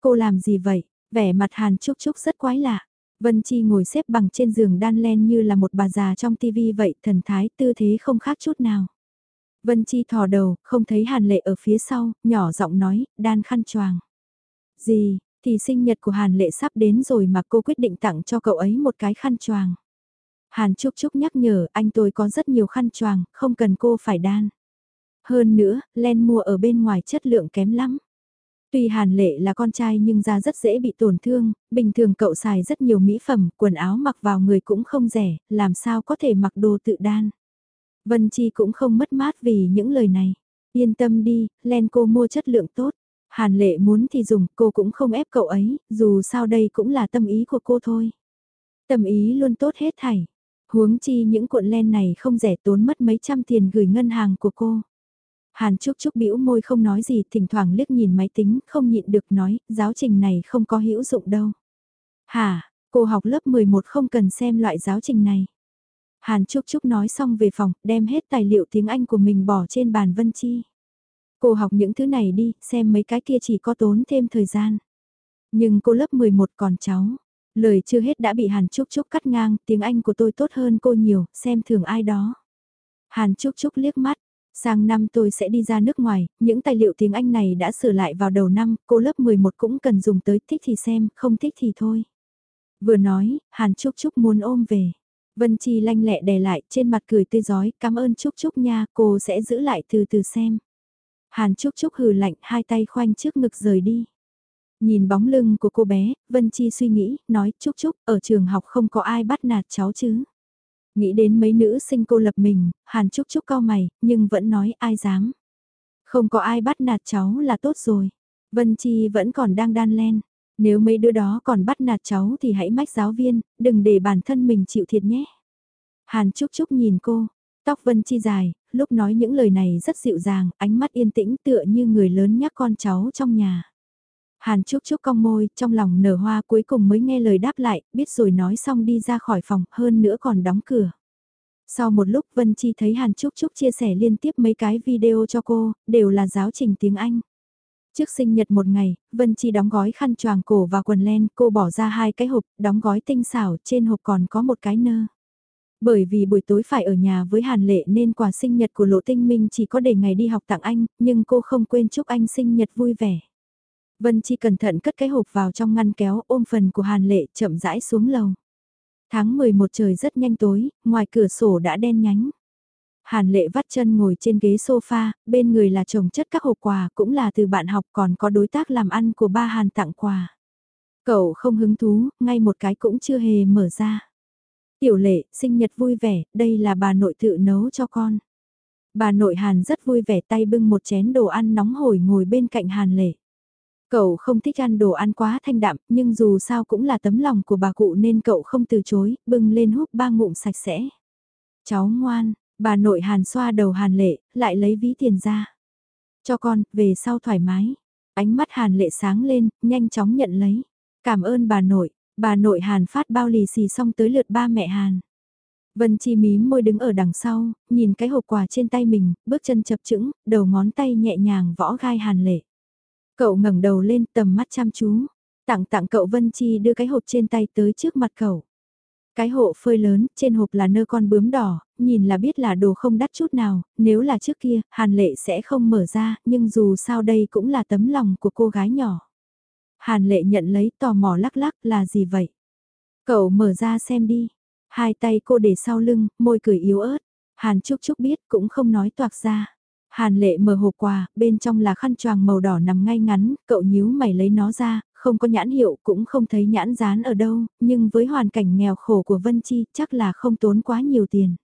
Cô làm gì vậy? Vẻ mặt Hàn Trúc Trúc rất quái lạ. Vân Chi ngồi xếp bằng trên giường đan len như là một bà già trong tivi vậy, thần thái tư thế không khác chút nào. Vân Chi thò đầu, không thấy Hàn Lệ ở phía sau, nhỏ giọng nói, đan khăn choàng. Gì, thì sinh nhật của Hàn Lệ sắp đến rồi mà cô quyết định tặng cho cậu ấy một cái khăn choàng. Hàn Trúc Trúc nhắc nhở anh tôi có rất nhiều khăn choàng, không cần cô phải đan. Hơn nữa, len mua ở bên ngoài chất lượng kém lắm. Tuy Hàn Lệ là con trai nhưng da rất dễ bị tổn thương, bình thường cậu xài rất nhiều mỹ phẩm, quần áo mặc vào người cũng không rẻ, làm sao có thể mặc đồ tự đan. Vân Chi cũng không mất mát vì những lời này. Yên tâm đi, len cô mua chất lượng tốt. Hàn Lệ muốn thì dùng, cô cũng không ép cậu ấy, dù sao đây cũng là tâm ý của cô thôi. Tâm ý luôn tốt hết thảy. Huống chi những cuộn len này không rẻ tốn mất mấy trăm tiền gửi ngân hàng của cô. Hàn Trúc Trúc bĩu môi không nói gì, thỉnh thoảng liếc nhìn máy tính, không nhịn được nói, giáo trình này không có hữu dụng đâu. Hả, cô học lớp 11 không cần xem loại giáo trình này. Hàn Trúc Trúc nói xong về phòng, đem hết tài liệu tiếng Anh của mình bỏ trên bàn Vân Chi. Cô học những thứ này đi, xem mấy cái kia chỉ có tốn thêm thời gian. Nhưng cô lớp 11 còn cháu. Lời chưa hết đã bị Hàn Trúc Trúc cắt ngang, tiếng Anh của tôi tốt hơn cô nhiều, xem thường ai đó. Hàn Trúc Trúc liếc mắt, sang năm tôi sẽ đi ra nước ngoài, những tài liệu tiếng Anh này đã sửa lại vào đầu năm, cô lớp 11 cũng cần dùng tới, thích thì xem, không thích thì thôi. Vừa nói, Hàn Trúc Trúc muốn ôm về. Vân Chi lanh lẹ đè lại, trên mặt cười tươi giói, cảm ơn Trúc Trúc nha, cô sẽ giữ lại từ từ xem. Hàn Trúc Trúc hừ lạnh, hai tay khoanh trước ngực rời đi. Nhìn bóng lưng của cô bé, Vân Chi suy nghĩ, nói Trúc Trúc, ở trường học không có ai bắt nạt cháu chứ. Nghĩ đến mấy nữ sinh cô lập mình, Hàn Trúc Trúc cao mày, nhưng vẫn nói ai dám. Không có ai bắt nạt cháu là tốt rồi. Vân Chi vẫn còn đang đan len. Nếu mấy đứa đó còn bắt nạt cháu thì hãy mách giáo viên, đừng để bản thân mình chịu thiệt nhé. Hàn Trúc Trúc nhìn cô, tóc Vân Chi dài, lúc nói những lời này rất dịu dàng, ánh mắt yên tĩnh tựa như người lớn nhắc con cháu trong nhà. Hàn Trúc Trúc cong môi, trong lòng nở hoa cuối cùng mới nghe lời đáp lại, biết rồi nói xong đi ra khỏi phòng, hơn nữa còn đóng cửa. Sau một lúc Vân Chi thấy Hàn Trúc Trúc chia sẻ liên tiếp mấy cái video cho cô, đều là giáo trình tiếng Anh. Trước sinh nhật một ngày, Vân Chi đóng gói khăn choàng cổ và quần len, cô bỏ ra hai cái hộp, đóng gói tinh xảo, trên hộp còn có một cái nơ. Bởi vì buổi tối phải ở nhà với Hàn Lệ nên quà sinh nhật của Lộ Tinh Minh chỉ có để ngày đi học tặng anh, nhưng cô không quên chúc anh sinh nhật vui vẻ. Vân Chi cẩn thận cất cái hộp vào trong ngăn kéo ôm phần của Hàn Lệ chậm rãi xuống lầu. Tháng 11 trời rất nhanh tối, ngoài cửa sổ đã đen nhánh. Hàn Lệ vắt chân ngồi trên ghế sofa, bên người là chồng chất các hộp quà cũng là từ bạn học còn có đối tác làm ăn của ba Hàn tặng quà. Cậu không hứng thú, ngay một cái cũng chưa hề mở ra. Tiểu lệ, sinh nhật vui vẻ, đây là bà nội tự nấu cho con. Bà nội Hàn rất vui vẻ tay bưng một chén đồ ăn nóng hổi ngồi bên cạnh Hàn lệ. Cậu không thích ăn đồ ăn quá thanh đạm, nhưng dù sao cũng là tấm lòng của bà cụ nên cậu không từ chối, bưng lên húp ba ngụm sạch sẽ. Cháu ngoan, bà nội Hàn xoa đầu Hàn lệ, lại lấy ví tiền ra. Cho con, về sau thoải mái. Ánh mắt Hàn lệ sáng lên, nhanh chóng nhận lấy. Cảm ơn bà nội, Bà nội Hàn phát bao lì xì xong tới lượt ba mẹ Hàn. Vân Chi mím môi đứng ở đằng sau, nhìn cái hộp quà trên tay mình, bước chân chập chững, đầu ngón tay nhẹ nhàng võ gai Hàn lệ. Cậu ngẩng đầu lên tầm mắt chăm chú, tặng tặng cậu Vân Chi đưa cái hộp trên tay tới trước mặt cậu. Cái hộ phơi lớn, trên hộp là nơ con bướm đỏ, nhìn là biết là đồ không đắt chút nào, nếu là trước kia, Hàn Lệ sẽ không mở ra, nhưng dù sao đây cũng là tấm lòng của cô gái nhỏ. Hàn lệ nhận lấy tò mò lắc lắc là gì vậy? Cậu mở ra xem đi. Hai tay cô để sau lưng, môi cười yếu ớt. Hàn Trúc Trúc biết cũng không nói toạc ra. Hàn lệ mở hộp quà, bên trong là khăn choàng màu đỏ nằm ngay ngắn, cậu nhíu mày lấy nó ra, không có nhãn hiệu cũng không thấy nhãn dán ở đâu, nhưng với hoàn cảnh nghèo khổ của Vân Chi chắc là không tốn quá nhiều tiền.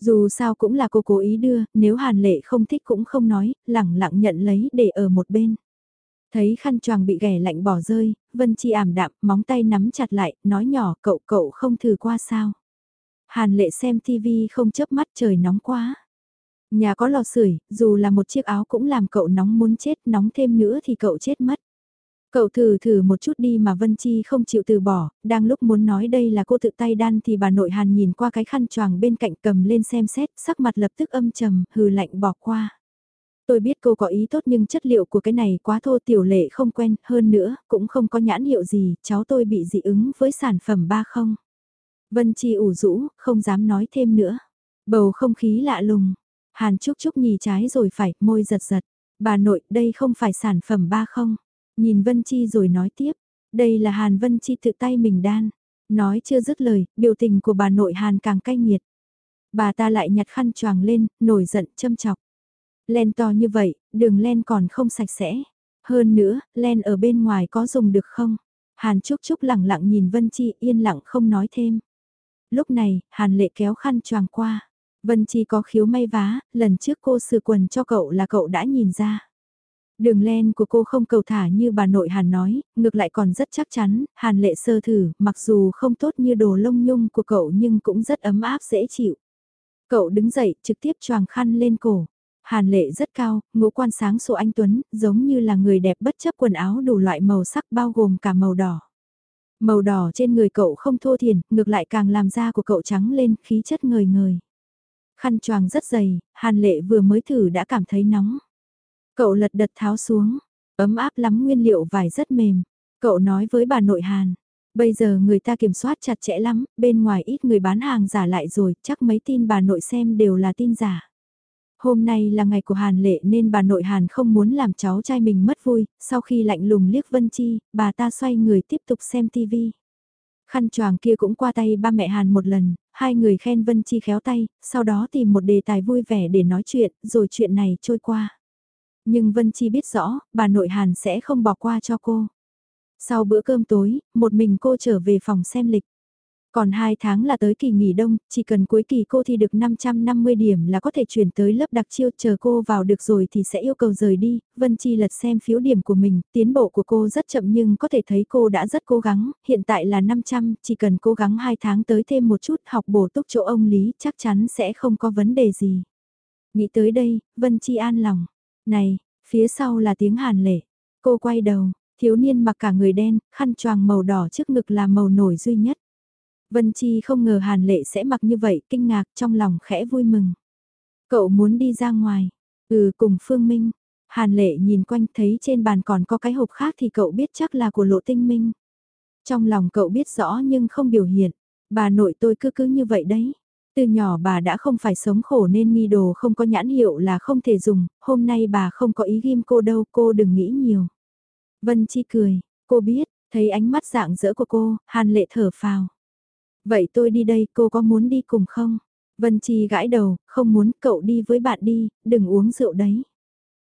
Dù sao cũng là cô cố ý đưa, nếu Hàn lệ không thích cũng không nói, lẳng lặng nhận lấy để ở một bên. Thấy khăn choàng bị ghẻ lạnh bỏ rơi, Vân Chi ảm đạm, móng tay nắm chặt lại, nói nhỏ cậu cậu không thử qua sao. Hàn lệ xem TV không chớp mắt trời nóng quá. Nhà có lò sưởi, dù là một chiếc áo cũng làm cậu nóng muốn chết, nóng thêm nữa thì cậu chết mất. Cậu thử thử một chút đi mà Vân Chi không chịu từ bỏ, đang lúc muốn nói đây là cô tự tay đan thì bà nội Hàn nhìn qua cái khăn choàng bên cạnh cầm lên xem xét, sắc mặt lập tức âm trầm, hừ lạnh bỏ qua. Tôi biết cô có ý tốt nhưng chất liệu của cái này quá thô tiểu lệ không quen, hơn nữa, cũng không có nhãn hiệu gì, cháu tôi bị dị ứng với sản phẩm ba không. Vân Chi ủ rũ, không dám nói thêm nữa. Bầu không khí lạ lùng. Hàn Trúc Trúc nhì trái rồi phải, môi giật giật. Bà nội, đây không phải sản phẩm ba không. Nhìn Vân Chi rồi nói tiếp, đây là Hàn Vân Chi tự tay mình đan. Nói chưa dứt lời, biểu tình của bà nội Hàn càng cay nghiệt. Bà ta lại nhặt khăn choàng lên, nổi giận châm chọc. Len to như vậy, đường len còn không sạch sẽ. Hơn nữa, len ở bên ngoài có dùng được không? Hàn Trúc Trúc lặng lặng nhìn Vân Chi yên lặng không nói thêm. Lúc này, Hàn Lệ kéo khăn choàng qua. Vân Chi có khiếu may vá, lần trước cô sửa quần cho cậu là cậu đã nhìn ra. Đường len của cô không cầu thả như bà nội Hàn nói, ngược lại còn rất chắc chắn, Hàn lệ sơ thử, mặc dù không tốt như đồ lông nhung của cậu nhưng cũng rất ấm áp dễ chịu. Cậu đứng dậy, trực tiếp choàng khăn lên cổ. Hàn lệ rất cao, ngũ quan sáng sổ anh Tuấn, giống như là người đẹp bất chấp quần áo đủ loại màu sắc bao gồm cả màu đỏ. Màu đỏ trên người cậu không thô thiền, ngược lại càng làm da của cậu trắng lên, khí chất ngời ngời. Khăn choàng rất dày, Hàn lệ vừa mới thử đã cảm thấy nóng. Cậu lật đật tháo xuống, ấm áp lắm nguyên liệu vải rất mềm. Cậu nói với bà nội Hàn, bây giờ người ta kiểm soát chặt chẽ lắm, bên ngoài ít người bán hàng giả lại rồi, chắc mấy tin bà nội xem đều là tin giả. Hôm nay là ngày của Hàn Lệ nên bà nội Hàn không muốn làm cháu trai mình mất vui, sau khi lạnh lùng liếc Vân Chi, bà ta xoay người tiếp tục xem tivi. Khăn choàng kia cũng qua tay ba mẹ Hàn một lần, hai người khen Vân Chi khéo tay, sau đó tìm một đề tài vui vẻ để nói chuyện, rồi chuyện này trôi qua. Nhưng Vân Chi biết rõ, bà nội Hàn sẽ không bỏ qua cho cô. Sau bữa cơm tối, một mình cô trở về phòng xem lịch. Còn 2 tháng là tới kỳ nghỉ đông, chỉ cần cuối kỳ cô thi được 550 điểm là có thể chuyển tới lớp đặc chiêu chờ cô vào được rồi thì sẽ yêu cầu rời đi. Vân Chi lật xem phiếu điểm của mình, tiến bộ của cô rất chậm nhưng có thể thấy cô đã rất cố gắng, hiện tại là 500, chỉ cần cố gắng 2 tháng tới thêm một chút học bổ túc chỗ ông Lý chắc chắn sẽ không có vấn đề gì. Nghĩ tới đây, Vân Chi an lòng. Này, phía sau là tiếng hàn lệ. Cô quay đầu, thiếu niên mặc cả người đen, khăn choàng màu đỏ trước ngực là màu nổi duy nhất. Vân Chi không ngờ hàn lệ sẽ mặc như vậy, kinh ngạc trong lòng khẽ vui mừng. Cậu muốn đi ra ngoài. Ừ cùng Phương Minh. Hàn lệ nhìn quanh thấy trên bàn còn có cái hộp khác thì cậu biết chắc là của lộ tinh minh. Trong lòng cậu biết rõ nhưng không biểu hiện. Bà nội tôi cứ cứ như vậy đấy. Từ nhỏ bà đã không phải sống khổ nên nghi đồ không có nhãn hiệu là không thể dùng, hôm nay bà không có ý ghim cô đâu, cô đừng nghĩ nhiều. Vân Chi cười, cô biết, thấy ánh mắt dạng dỡ của cô, Hàn Lệ thở phào. Vậy tôi đi đây, cô có muốn đi cùng không? Vân Chi gãi đầu, không muốn, cậu đi với bạn đi, đừng uống rượu đấy.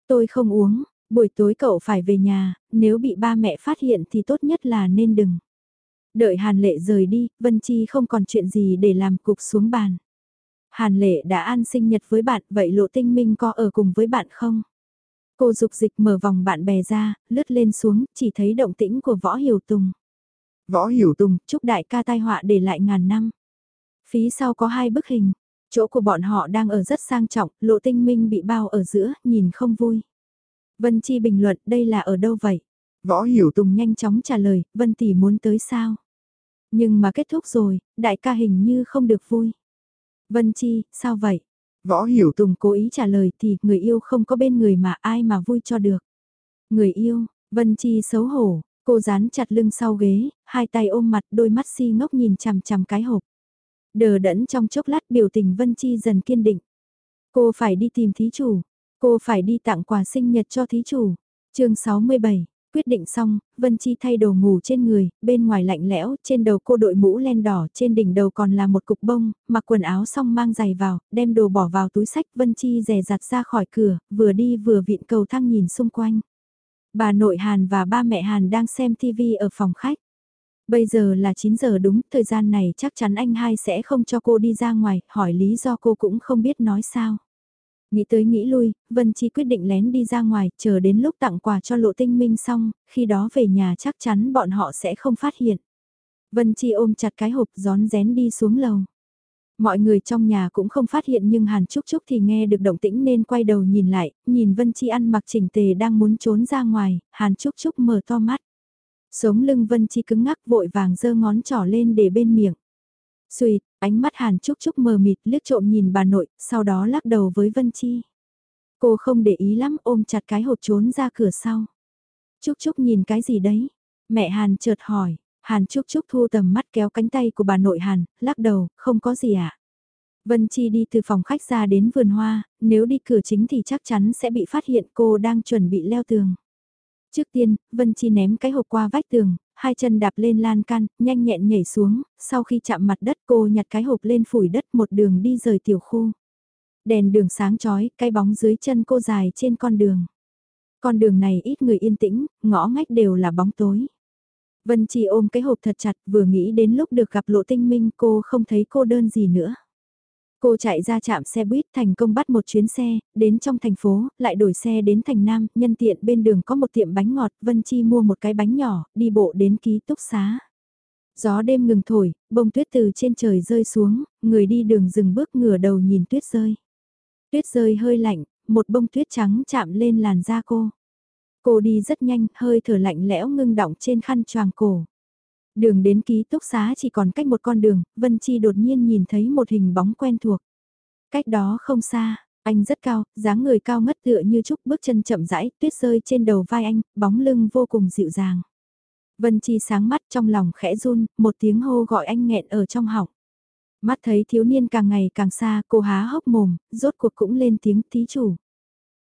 Tôi không uống, buổi tối cậu phải về nhà, nếu bị ba mẹ phát hiện thì tốt nhất là nên đừng. Đợi Hàn Lệ rời đi, Vân Chi không còn chuyện gì để làm cục xuống bàn. Hàn Lệ đã ăn sinh nhật với bạn, vậy Lộ Tinh Minh có ở cùng với bạn không? Cô dục dịch mở vòng bạn bè ra, lướt lên xuống, chỉ thấy động tĩnh của Võ Hiểu Tùng. Võ Hiểu Tùng, chúc đại ca tai họa để lại ngàn năm. phía sau có hai bức hình, chỗ của bọn họ đang ở rất sang trọng, Lộ Tinh Minh bị bao ở giữa, nhìn không vui. Vân Chi bình luận đây là ở đâu vậy? Võ Hiểu Tùng nhanh chóng trả lời, Vân Tỷ muốn tới sao? Nhưng mà kết thúc rồi, đại ca hình như không được vui. Vân Chi, sao vậy? Võ Hiểu Tùng cố ý trả lời thì người yêu không có bên người mà ai mà vui cho được. Người yêu, Vân Chi xấu hổ, cô dán chặt lưng sau ghế, hai tay ôm mặt đôi mắt si ngốc nhìn chằm chằm cái hộp. Đờ đẫn trong chốc lát biểu tình Vân Chi dần kiên định. Cô phải đi tìm thí chủ, cô phải đi tặng quà sinh nhật cho thí chủ. chương 67 Quyết định xong, Vân Chi thay đồ ngủ trên người, bên ngoài lạnh lẽo, trên đầu cô đội mũ len đỏ, trên đỉnh đầu còn là một cục bông, mặc quần áo xong mang giày vào, đem đồ bỏ vào túi sách, Vân Chi rè rặt ra khỏi cửa, vừa đi vừa vịn cầu thang nhìn xung quanh. Bà nội Hàn và ba mẹ Hàn đang xem TV ở phòng khách. Bây giờ là 9 giờ đúng, thời gian này chắc chắn anh hai sẽ không cho cô đi ra ngoài, hỏi lý do cô cũng không biết nói sao. Nghĩ tới nghĩ lui, Vân Chi quyết định lén đi ra ngoài, chờ đến lúc tặng quà cho lộ tinh minh xong, khi đó về nhà chắc chắn bọn họ sẽ không phát hiện. Vân Chi ôm chặt cái hộp gión rén đi xuống lầu. Mọi người trong nhà cũng không phát hiện nhưng Hàn Trúc Trúc thì nghe được động tĩnh nên quay đầu nhìn lại, nhìn Vân Chi ăn mặc chỉnh tề đang muốn trốn ra ngoài, Hàn Trúc Trúc mở to mắt. Sống lưng Vân Chi cứng ngắc vội vàng giơ ngón trỏ lên để bên miệng. Xuyệt, ánh mắt Hàn Trúc Trúc mờ mịt liếc trộm nhìn bà nội, sau đó lắc đầu với Vân Chi. Cô không để ý lắm ôm chặt cái hộp trốn ra cửa sau. Trúc Trúc nhìn cái gì đấy? Mẹ Hàn chợt hỏi, Hàn Trúc Trúc thu tầm mắt kéo cánh tay của bà nội Hàn, lắc đầu, không có gì ạ. À? Vân Chi đi từ phòng khách ra đến vườn hoa, nếu đi cửa chính thì chắc chắn sẽ bị phát hiện cô đang chuẩn bị leo tường. Trước tiên, Vân Chi ném cái hộp qua vách tường, hai chân đạp lên lan can, nhanh nhẹn nhảy xuống, sau khi chạm mặt đất cô nhặt cái hộp lên phủi đất một đường đi rời tiểu khu. Đèn đường sáng chói, cái bóng dưới chân cô dài trên con đường. Con đường này ít người yên tĩnh, ngõ ngách đều là bóng tối. Vân Chi ôm cái hộp thật chặt vừa nghĩ đến lúc được gặp lộ tinh minh cô không thấy cô đơn gì nữa. Cô chạy ra trạm xe buýt thành công bắt một chuyến xe, đến trong thành phố, lại đổi xe đến thành Nam, nhân tiện bên đường có một tiệm bánh ngọt, Vân Chi mua một cái bánh nhỏ, đi bộ đến ký túc xá. Gió đêm ngừng thổi, bông tuyết từ trên trời rơi xuống, người đi đường dừng bước ngửa đầu nhìn tuyết rơi. Tuyết rơi hơi lạnh, một bông tuyết trắng chạm lên làn da cô. Cô đi rất nhanh, hơi thở lạnh lẽo ngưng đọng trên khăn choàng cổ. Đường đến ký túc xá chỉ còn cách một con đường, Vân Chi đột nhiên nhìn thấy một hình bóng quen thuộc. Cách đó không xa, anh rất cao, dáng người cao ngất tựa như trúc bước chân chậm rãi, tuyết rơi trên đầu vai anh, bóng lưng vô cùng dịu dàng. Vân Chi sáng mắt trong lòng khẽ run, một tiếng hô gọi anh nghẹn ở trong họng. Mắt thấy thiếu niên càng ngày càng xa, cô há hốc mồm, rốt cuộc cũng lên tiếng tí chủ.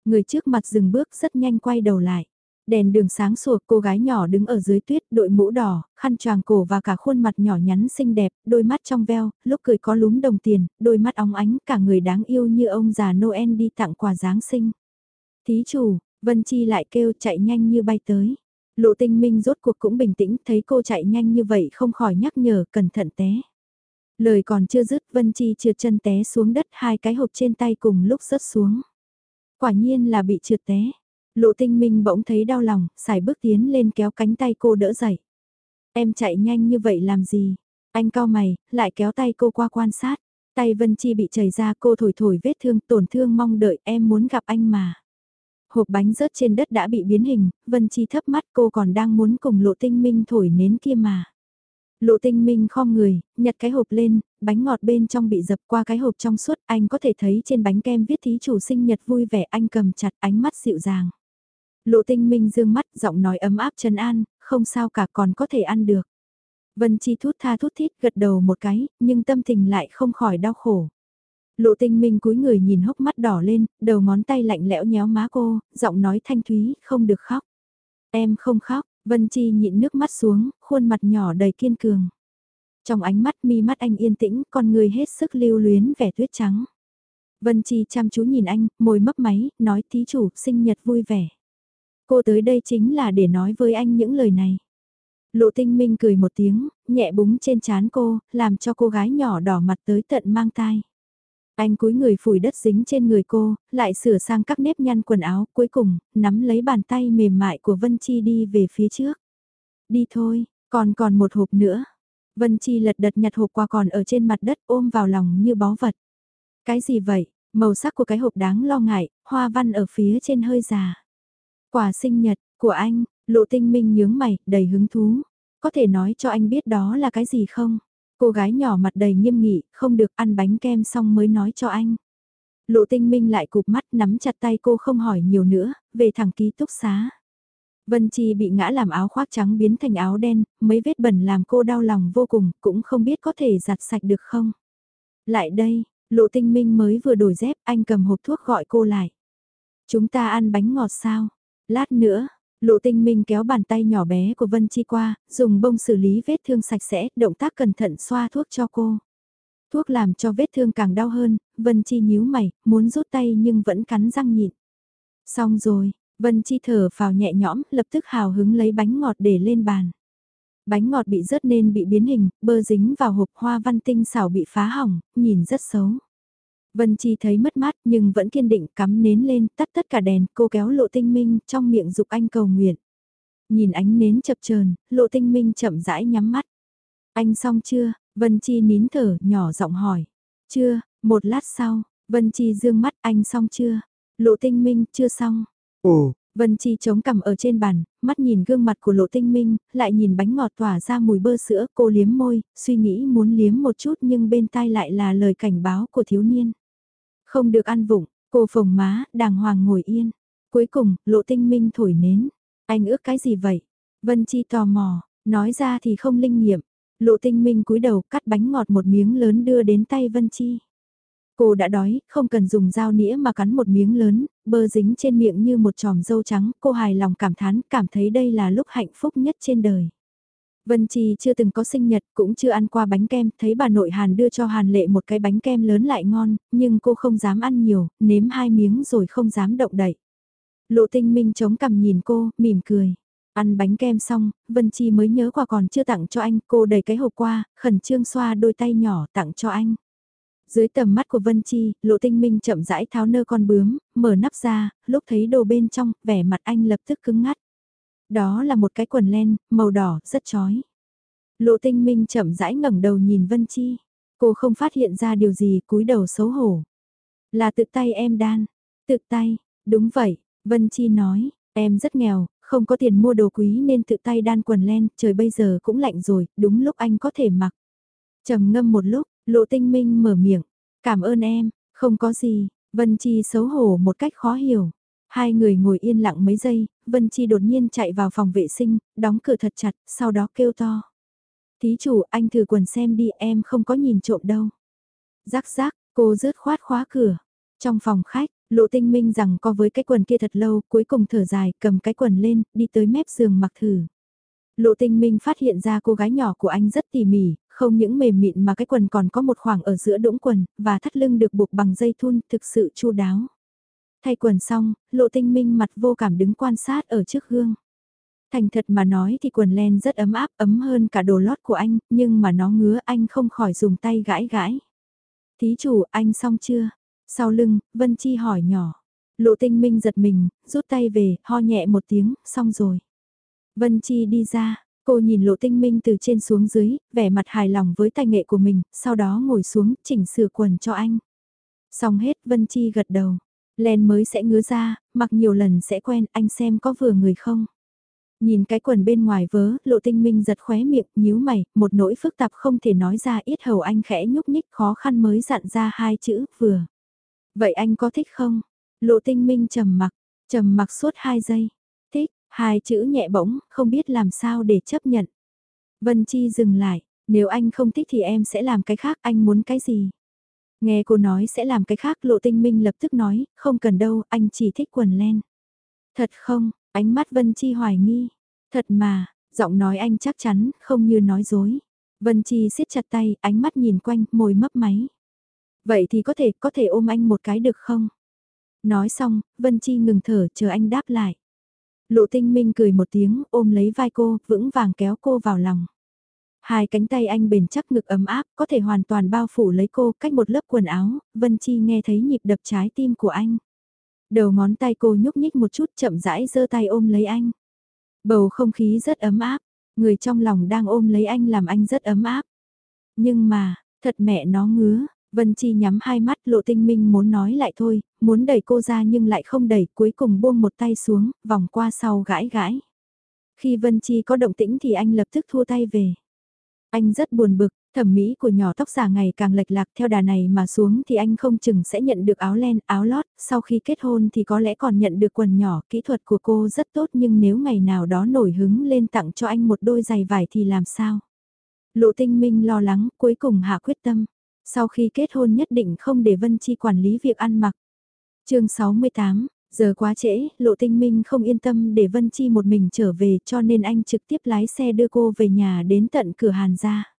Người trước mặt dừng bước rất nhanh quay đầu lại. Đèn đường sáng sủa cô gái nhỏ đứng ở dưới tuyết đội mũ đỏ, khăn choàng cổ và cả khuôn mặt nhỏ nhắn xinh đẹp, đôi mắt trong veo, lúc cười có lúm đồng tiền, đôi mắt óng ánh cả người đáng yêu như ông già Noel đi tặng quà Giáng sinh. Thí chủ, Vân Chi lại kêu chạy nhanh như bay tới. Lộ tinh minh rốt cuộc cũng bình tĩnh thấy cô chạy nhanh như vậy không khỏi nhắc nhở cẩn thận té. Lời còn chưa dứt Vân Chi trượt chân té xuống đất hai cái hộp trên tay cùng lúc rớt xuống. Quả nhiên là bị trượt té. Lộ tinh minh bỗng thấy đau lòng, xài bước tiến lên kéo cánh tay cô đỡ dậy. Em chạy nhanh như vậy làm gì? Anh cao mày, lại kéo tay cô qua quan sát. Tay Vân Chi bị chảy ra cô thổi thổi vết thương tổn thương mong đợi em muốn gặp anh mà. Hộp bánh rớt trên đất đã bị biến hình, Vân Chi thấp mắt cô còn đang muốn cùng lộ tinh minh thổi nến kia mà. Lộ tinh minh khom người, nhặt cái hộp lên, bánh ngọt bên trong bị dập qua cái hộp trong suốt, anh có thể thấy trên bánh kem viết thí chủ sinh nhật vui vẻ anh cầm chặt ánh mắt dịu dàng. Lộ tinh minh dương mắt, giọng nói ấm áp chân an, không sao cả còn có thể ăn được. Vân Chi thút tha thút thít gật đầu một cái, nhưng tâm tình lại không khỏi đau khổ. Lộ tinh minh cúi người nhìn hốc mắt đỏ lên, đầu ngón tay lạnh lẽo nhéo má cô, giọng nói thanh thúy, không được khóc. Em không khóc, Vân Chi nhịn nước mắt xuống, khuôn mặt nhỏ đầy kiên cường. Trong ánh mắt mi mắt anh yên tĩnh, con người hết sức lưu luyến vẻ tuyết trắng. Vân Chi chăm chú nhìn anh, môi mấp máy, nói thí chủ, sinh nhật vui vẻ. Cô tới đây chính là để nói với anh những lời này. Lộ tinh minh cười một tiếng, nhẹ búng trên chán cô, làm cho cô gái nhỏ đỏ mặt tới tận mang tai. Anh cúi người phủi đất dính trên người cô, lại sửa sang các nếp nhăn quần áo, cuối cùng, nắm lấy bàn tay mềm mại của Vân Chi đi về phía trước. Đi thôi, còn còn một hộp nữa. Vân Chi lật đật nhặt hộp qua còn ở trên mặt đất ôm vào lòng như báu vật. Cái gì vậy? Màu sắc của cái hộp đáng lo ngại, hoa văn ở phía trên hơi già. Quà sinh nhật, của anh, lộ tinh minh nhướng mày, đầy hứng thú. Có thể nói cho anh biết đó là cái gì không? Cô gái nhỏ mặt đầy nghiêm nghị, không được ăn bánh kem xong mới nói cho anh. Lộ tinh minh lại cụp mắt nắm chặt tay cô không hỏi nhiều nữa, về thẳng ký túc xá. Vân Chi bị ngã làm áo khoác trắng biến thành áo đen, mấy vết bẩn làm cô đau lòng vô cùng, cũng không biết có thể giặt sạch được không. Lại đây, lộ tinh minh mới vừa đổi dép, anh cầm hộp thuốc gọi cô lại. Chúng ta ăn bánh ngọt sao? Lát nữa, lộ tinh minh kéo bàn tay nhỏ bé của Vân Chi qua, dùng bông xử lý vết thương sạch sẽ, động tác cẩn thận xoa thuốc cho cô. Thuốc làm cho vết thương càng đau hơn, Vân Chi nhíu mày, muốn rút tay nhưng vẫn cắn răng nhịn. Xong rồi, Vân Chi thở vào nhẹ nhõm, lập tức hào hứng lấy bánh ngọt để lên bàn. Bánh ngọt bị rớt nên bị biến hình, bơ dính vào hộp hoa văn tinh xảo bị phá hỏng, nhìn rất xấu. Vân Chi thấy mất mát nhưng vẫn kiên định cắm nến lên, tắt tất cả đèn, cô kéo lộ tinh minh trong miệng dục anh cầu nguyện. Nhìn ánh nến chập chờn, lộ tinh minh chậm rãi nhắm mắt. Anh xong chưa? Vân Chi nín thở, nhỏ giọng hỏi. Chưa, một lát sau, Vân Chi dương mắt anh xong chưa? Lộ tinh minh chưa xong. Ồ, Vân Chi chống cằm ở trên bàn, mắt nhìn gương mặt của lộ tinh minh, lại nhìn bánh ngọt tỏa ra mùi bơ sữa, cô liếm môi, suy nghĩ muốn liếm một chút nhưng bên tai lại là lời cảnh báo của thiếu niên. Không được ăn vụng, cô phồng má, đàng hoàng ngồi yên. Cuối cùng, lộ tinh minh thổi nến. Anh ước cái gì vậy? Vân Chi tò mò, nói ra thì không linh nghiệm. Lộ tinh minh cúi đầu cắt bánh ngọt một miếng lớn đưa đến tay Vân Chi. Cô đã đói, không cần dùng dao nĩa mà cắn một miếng lớn, bơ dính trên miệng như một tròm dâu trắng, cô hài lòng cảm thán, cảm thấy đây là lúc hạnh phúc nhất trên đời. Vân Chi chưa từng có sinh nhật, cũng chưa ăn qua bánh kem, thấy bà nội Hàn đưa cho Hàn lệ một cái bánh kem lớn lại ngon, nhưng cô không dám ăn nhiều, nếm hai miếng rồi không dám động đậy. Lộ tinh minh chống cằm nhìn cô, mỉm cười. Ăn bánh kem xong, Vân Chi mới nhớ quà còn chưa tặng cho anh, cô đẩy cái hộp qua, khẩn trương xoa đôi tay nhỏ tặng cho anh. Dưới tầm mắt của Vân Chi, Lộ Tinh Minh chậm rãi tháo nơ con bướm, mở nắp ra, lúc thấy đồ bên trong, vẻ mặt anh lập tức cứng ngắt. Đó là một cái quần len, màu đỏ, rất chói. Lộ Tinh Minh chậm rãi ngẩng đầu nhìn Vân Chi. Cô không phát hiện ra điều gì, cúi đầu xấu hổ. Là tự tay em đan. Tự tay, đúng vậy, Vân Chi nói, em rất nghèo, không có tiền mua đồ quý nên tự tay đan quần len, trời bây giờ cũng lạnh rồi, đúng lúc anh có thể mặc. trầm ngâm một lúc, Lộ Tinh Minh mở miệng, cảm ơn em, không có gì, Vân Chi xấu hổ một cách khó hiểu. Hai người ngồi yên lặng mấy giây, Vân Chi đột nhiên chạy vào phòng vệ sinh, đóng cửa thật chặt, sau đó kêu to. Thí chủ, anh thử quần xem đi, em không có nhìn trộm đâu. Rắc rắc, cô rớt khoát khóa cửa. Trong phòng khách, lộ tinh minh rằng có với cái quần kia thật lâu, cuối cùng thở dài, cầm cái quần lên, đi tới mép giường mặc thử. Lộ tinh minh phát hiện ra cô gái nhỏ của anh rất tỉ mỉ, không những mềm mịn mà cái quần còn có một khoảng ở giữa đũng quần, và thắt lưng được buộc bằng dây thun, thực sự chu đáo. Thay quần xong, lộ tinh minh mặt vô cảm đứng quan sát ở trước gương. Thành thật mà nói thì quần len rất ấm áp, ấm hơn cả đồ lót của anh, nhưng mà nó ngứa anh không khỏi dùng tay gãi gãi. Thí chủ, anh xong chưa? Sau lưng, Vân Chi hỏi nhỏ. Lộ tinh minh giật mình, rút tay về, ho nhẹ một tiếng, xong rồi. Vân Chi đi ra, cô nhìn lộ tinh minh từ trên xuống dưới, vẻ mặt hài lòng với tay nghệ của mình, sau đó ngồi xuống, chỉnh sửa quần cho anh. Xong hết, Vân Chi gật đầu. Len mới sẽ ngứa ra, mặc nhiều lần sẽ quen, anh xem có vừa người không. Nhìn cái quần bên ngoài vớ, lộ tinh minh giật khóe miệng, nhíu mày, một nỗi phức tạp không thể nói ra ít hầu anh khẽ nhúc nhích khó khăn mới dặn ra hai chữ, vừa. Vậy anh có thích không? Lộ tinh minh trầm mặc, trầm mặc suốt hai giây. Thích, hai chữ nhẹ bỗng, không biết làm sao để chấp nhận. Vân Chi dừng lại, nếu anh không thích thì em sẽ làm cái khác, anh muốn cái gì? Nghe cô nói sẽ làm cái khác lộ tinh minh lập tức nói, không cần đâu, anh chỉ thích quần len. Thật không, ánh mắt Vân Chi hoài nghi. Thật mà, giọng nói anh chắc chắn, không như nói dối. Vân Chi siết chặt tay, ánh mắt nhìn quanh, môi mấp máy. Vậy thì có thể, có thể ôm anh một cái được không? Nói xong, Vân Chi ngừng thở chờ anh đáp lại. Lộ tinh minh cười một tiếng, ôm lấy vai cô, vững vàng kéo cô vào lòng. Hai cánh tay anh bền chắc ngực ấm áp, có thể hoàn toàn bao phủ lấy cô cách một lớp quần áo, Vân Chi nghe thấy nhịp đập trái tim của anh. Đầu ngón tay cô nhúc nhích một chút chậm rãi giơ tay ôm lấy anh. Bầu không khí rất ấm áp, người trong lòng đang ôm lấy anh làm anh rất ấm áp. Nhưng mà, thật mẹ nó ngứa, Vân Chi nhắm hai mắt lộ tinh minh muốn nói lại thôi, muốn đẩy cô ra nhưng lại không đẩy cuối cùng buông một tay xuống, vòng qua sau gãi gãi. Khi Vân Chi có động tĩnh thì anh lập tức thua tay về. Anh rất buồn bực, thẩm mỹ của nhỏ tóc giả ngày càng lệch lạc theo đà này mà xuống thì anh không chừng sẽ nhận được áo len, áo lót, sau khi kết hôn thì có lẽ còn nhận được quần nhỏ, kỹ thuật của cô rất tốt nhưng nếu ngày nào đó nổi hứng lên tặng cho anh một đôi giày vải thì làm sao? Lộ tinh minh lo lắng, cuối cùng hạ quyết tâm. Sau khi kết hôn nhất định không để Vân Chi quản lý việc ăn mặc. chương 68, Giờ quá trễ, Lộ Tinh Minh không yên tâm để Vân Chi một mình trở về cho nên anh trực tiếp lái xe đưa cô về nhà đến tận cửa Hàn ra.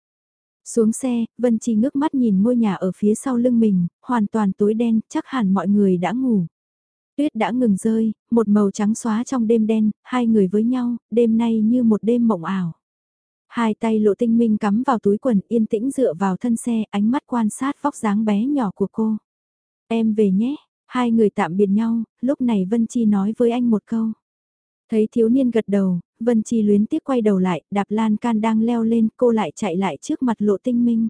Xuống xe, Vân Chi ngước mắt nhìn ngôi nhà ở phía sau lưng mình, hoàn toàn tối đen, chắc hẳn mọi người đã ngủ. Tuyết đã ngừng rơi, một màu trắng xóa trong đêm đen, hai người với nhau, đêm nay như một đêm mộng ảo. Hai tay lộ tinh minh cắm vào túi quần yên tĩnh dựa vào thân xe, ánh mắt quan sát vóc dáng bé nhỏ của cô. Em về nhé, Hai người tạm biệt nhau, lúc này Vân Chi nói với anh một câu. Thấy thiếu niên gật đầu, Vân Chi luyến tiếc quay đầu lại, đạp lan can đang leo lên, cô lại chạy lại trước mặt lộ tinh minh.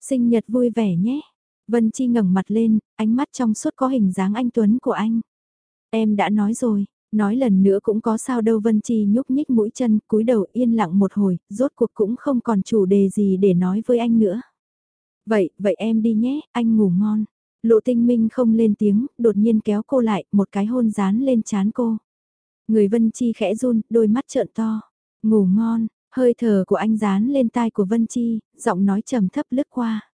Sinh nhật vui vẻ nhé. Vân Chi ngẩng mặt lên, ánh mắt trong suốt có hình dáng anh Tuấn của anh. Em đã nói rồi, nói lần nữa cũng có sao đâu Vân Chi nhúc nhích mũi chân, cúi đầu yên lặng một hồi, rốt cuộc cũng không còn chủ đề gì để nói với anh nữa. Vậy, vậy em đi nhé, anh ngủ ngon. Lộ tinh minh không lên tiếng, đột nhiên kéo cô lại, một cái hôn dán lên chán cô. Người Vân Chi khẽ run, đôi mắt trợn to. Ngủ ngon, hơi thở của anh dán lên tai của Vân Chi, giọng nói trầm thấp lướt qua.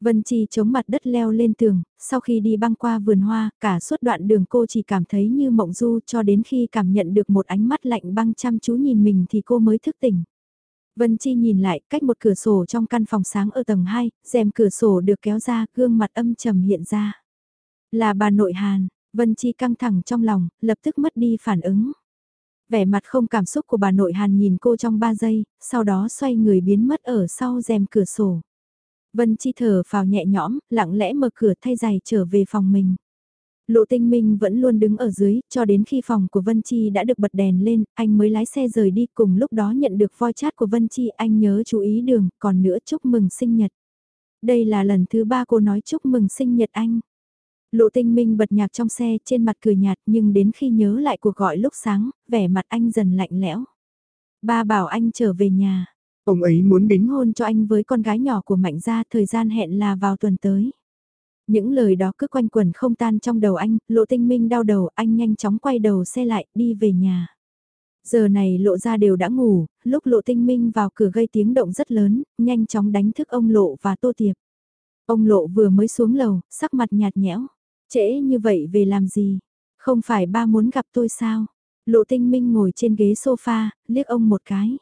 Vân Chi chống mặt đất leo lên tường, sau khi đi băng qua vườn hoa, cả suốt đoạn đường cô chỉ cảm thấy như mộng du cho đến khi cảm nhận được một ánh mắt lạnh băng chăm chú nhìn mình thì cô mới thức tỉnh. Vân Chi nhìn lại, cách một cửa sổ trong căn phòng sáng ở tầng 2, rèm cửa sổ được kéo ra, gương mặt âm trầm hiện ra. Là bà nội Hàn, Vân Chi căng thẳng trong lòng, lập tức mất đi phản ứng. Vẻ mặt không cảm xúc của bà nội Hàn nhìn cô trong 3 giây, sau đó xoay người biến mất ở sau rèm cửa sổ. Vân Chi thở phào nhẹ nhõm, lặng lẽ mở cửa thay giày trở về phòng mình. Lộ tinh minh vẫn luôn đứng ở dưới, cho đến khi phòng của Vân Chi đã được bật đèn lên, anh mới lái xe rời đi, cùng lúc đó nhận được voi chat của Vân Chi, anh nhớ chú ý đường, còn nữa chúc mừng sinh nhật. Đây là lần thứ ba cô nói chúc mừng sinh nhật anh. Lộ tinh minh bật nhạc trong xe, trên mặt cười nhạt, nhưng đến khi nhớ lại cuộc gọi lúc sáng, vẻ mặt anh dần lạnh lẽo. Ba bảo anh trở về nhà. Ông ấy muốn đính hôn cho anh với con gái nhỏ của Mạnh Gia, thời gian hẹn là vào tuần tới. Những lời đó cứ quanh quẩn không tan trong đầu anh, lộ tinh minh đau đầu, anh nhanh chóng quay đầu xe lại, đi về nhà. Giờ này lộ ra đều đã ngủ, lúc lộ tinh minh vào cửa gây tiếng động rất lớn, nhanh chóng đánh thức ông lộ và tô tiệp. Ông lộ vừa mới xuống lầu, sắc mặt nhạt nhẽo. Trễ như vậy về làm gì? Không phải ba muốn gặp tôi sao? Lộ tinh minh ngồi trên ghế sofa, liếc ông một cái.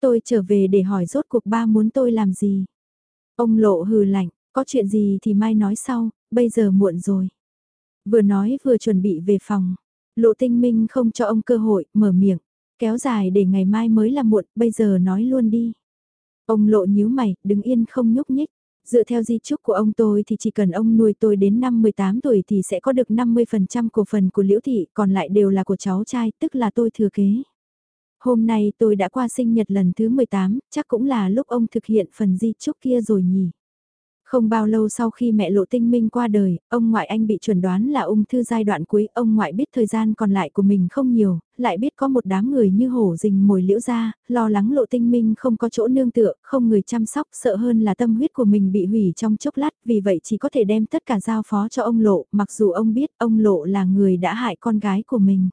Tôi trở về để hỏi rốt cuộc ba muốn tôi làm gì? Ông lộ hừ lạnh, có chuyện gì thì mai nói sau, bây giờ muộn rồi. Vừa nói vừa chuẩn bị về phòng. Lộ tinh minh không cho ông cơ hội, mở miệng. Kéo dài để ngày mai mới là muộn, bây giờ nói luôn đi. Ông lộ nhíu mày, đứng yên không nhúc nhích. Dựa theo di chúc của ông tôi thì chỉ cần ông nuôi tôi đến năm 18 tuổi thì sẽ có được 50% cổ phần của Liễu Thị, còn lại đều là của cháu trai, tức là tôi thừa kế. Hôm nay tôi đã qua sinh nhật lần thứ 18, chắc cũng là lúc ông thực hiện phần di chúc kia rồi nhỉ. Không bao lâu sau khi mẹ Lộ Tinh Minh qua đời, ông ngoại anh bị chuẩn đoán là ung thư giai đoạn cuối, ông ngoại biết thời gian còn lại của mình không nhiều, lại biết có một đám người như hổ rình mồi liễu ra, lo lắng Lộ Tinh Minh không có chỗ nương tựa, không người chăm sóc, sợ hơn là tâm huyết của mình bị hủy trong chốc lát, vì vậy chỉ có thể đem tất cả giao phó cho ông Lộ, mặc dù ông biết ông Lộ là người đã hại con gái của mình.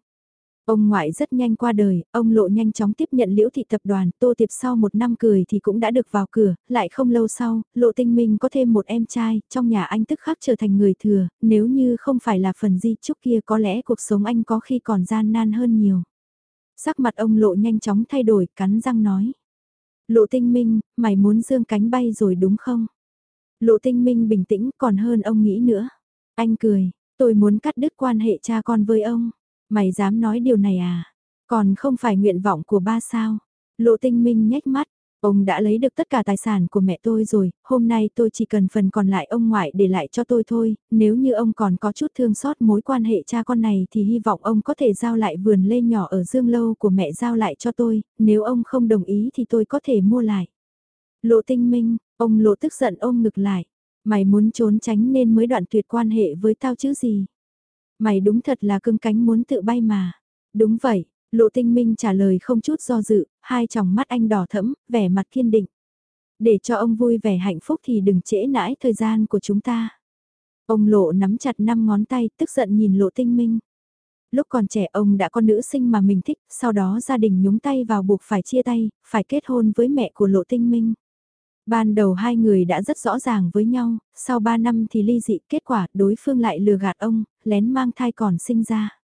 Ông ngoại rất nhanh qua đời, ông lộ nhanh chóng tiếp nhận liễu thị tập đoàn, tô tiệp sau một năm cười thì cũng đã được vào cửa, lại không lâu sau, lộ tinh minh có thêm một em trai, trong nhà anh tức khắc trở thành người thừa, nếu như không phải là phần di chúc kia có lẽ cuộc sống anh có khi còn gian nan hơn nhiều. Sắc mặt ông lộ nhanh chóng thay đổi, cắn răng nói. Lộ tinh minh, mày muốn dương cánh bay rồi đúng không? Lộ tinh minh bình tĩnh còn hơn ông nghĩ nữa. Anh cười, tôi muốn cắt đứt quan hệ cha con với ông. Mày dám nói điều này à? Còn không phải nguyện vọng của ba sao? Lộ tinh minh nhếch mắt. Ông đã lấy được tất cả tài sản của mẹ tôi rồi, hôm nay tôi chỉ cần phần còn lại ông ngoại để lại cho tôi thôi, nếu như ông còn có chút thương xót mối quan hệ cha con này thì hy vọng ông có thể giao lại vườn lê nhỏ ở Dương Lâu của mẹ giao lại cho tôi, nếu ông không đồng ý thì tôi có thể mua lại. Lộ tinh minh, ông lộ tức giận ôm ngực lại, mày muốn trốn tránh nên mới đoạn tuyệt quan hệ với tao chứ gì. Mày đúng thật là cưng cánh muốn tự bay mà. Đúng vậy, lộ tinh minh trả lời không chút do dự, hai tròng mắt anh đỏ thẫm, vẻ mặt kiên định. Để cho ông vui vẻ hạnh phúc thì đừng trễ nãi thời gian của chúng ta. Ông lộ nắm chặt năm ngón tay, tức giận nhìn lộ tinh minh. Lúc còn trẻ ông đã có nữ sinh mà mình thích, sau đó gia đình nhúng tay vào buộc phải chia tay, phải kết hôn với mẹ của lộ tinh minh. Ban đầu hai người đã rất rõ ràng với nhau, sau ba năm thì ly dị, kết quả đối phương lại lừa gạt ông, lén mang thai còn sinh ra.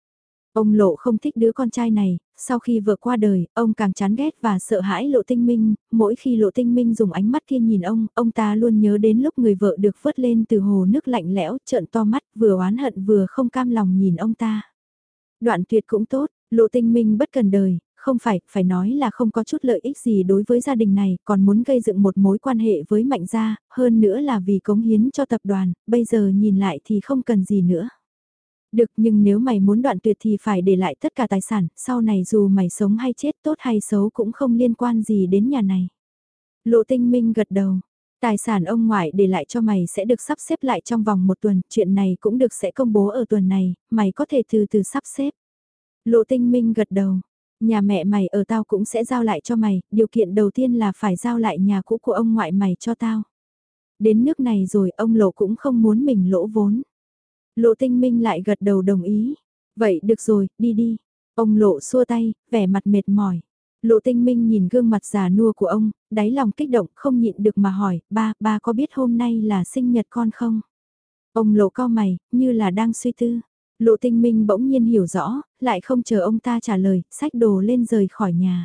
Ông Lộ không thích đứa con trai này, sau khi vợ qua đời, ông càng chán ghét và sợ hãi Lộ Tinh Minh, mỗi khi Lộ Tinh Minh dùng ánh mắt kia nhìn ông, ông ta luôn nhớ đến lúc người vợ được vớt lên từ hồ nước lạnh lẽo, trợn to mắt, vừa oán hận vừa không cam lòng nhìn ông ta. Đoạn tuyệt cũng tốt, Lộ Tinh Minh bất cần đời, không phải, phải nói là không có chút lợi ích gì đối với gia đình này, còn muốn gây dựng một mối quan hệ với mạnh gia, hơn nữa là vì cống hiến cho tập đoàn, bây giờ nhìn lại thì không cần gì nữa. Được nhưng nếu mày muốn đoạn tuyệt thì phải để lại tất cả tài sản, sau này dù mày sống hay chết tốt hay xấu cũng không liên quan gì đến nhà này. Lộ tinh minh gật đầu, tài sản ông ngoại để lại cho mày sẽ được sắp xếp lại trong vòng một tuần, chuyện này cũng được sẽ công bố ở tuần này, mày có thể từ từ sắp xếp. Lộ tinh minh gật đầu, Nhà mẹ mày ở tao cũng sẽ giao lại cho mày, điều kiện đầu tiên là phải giao lại nhà cũ của ông ngoại mày cho tao. Đến nước này rồi ông Lộ cũng không muốn mình lỗ vốn. Lộ tinh minh lại gật đầu đồng ý. Vậy được rồi, đi đi. Ông Lộ xua tay, vẻ mặt mệt mỏi. Lộ tinh minh nhìn gương mặt già nua của ông, đáy lòng kích động không nhịn được mà hỏi, ba, ba có biết hôm nay là sinh nhật con không? Ông lộ co mày, như là đang suy tư. Lộ tinh minh bỗng nhiên hiểu rõ, lại không chờ ông ta trả lời, sách đồ lên rời khỏi nhà.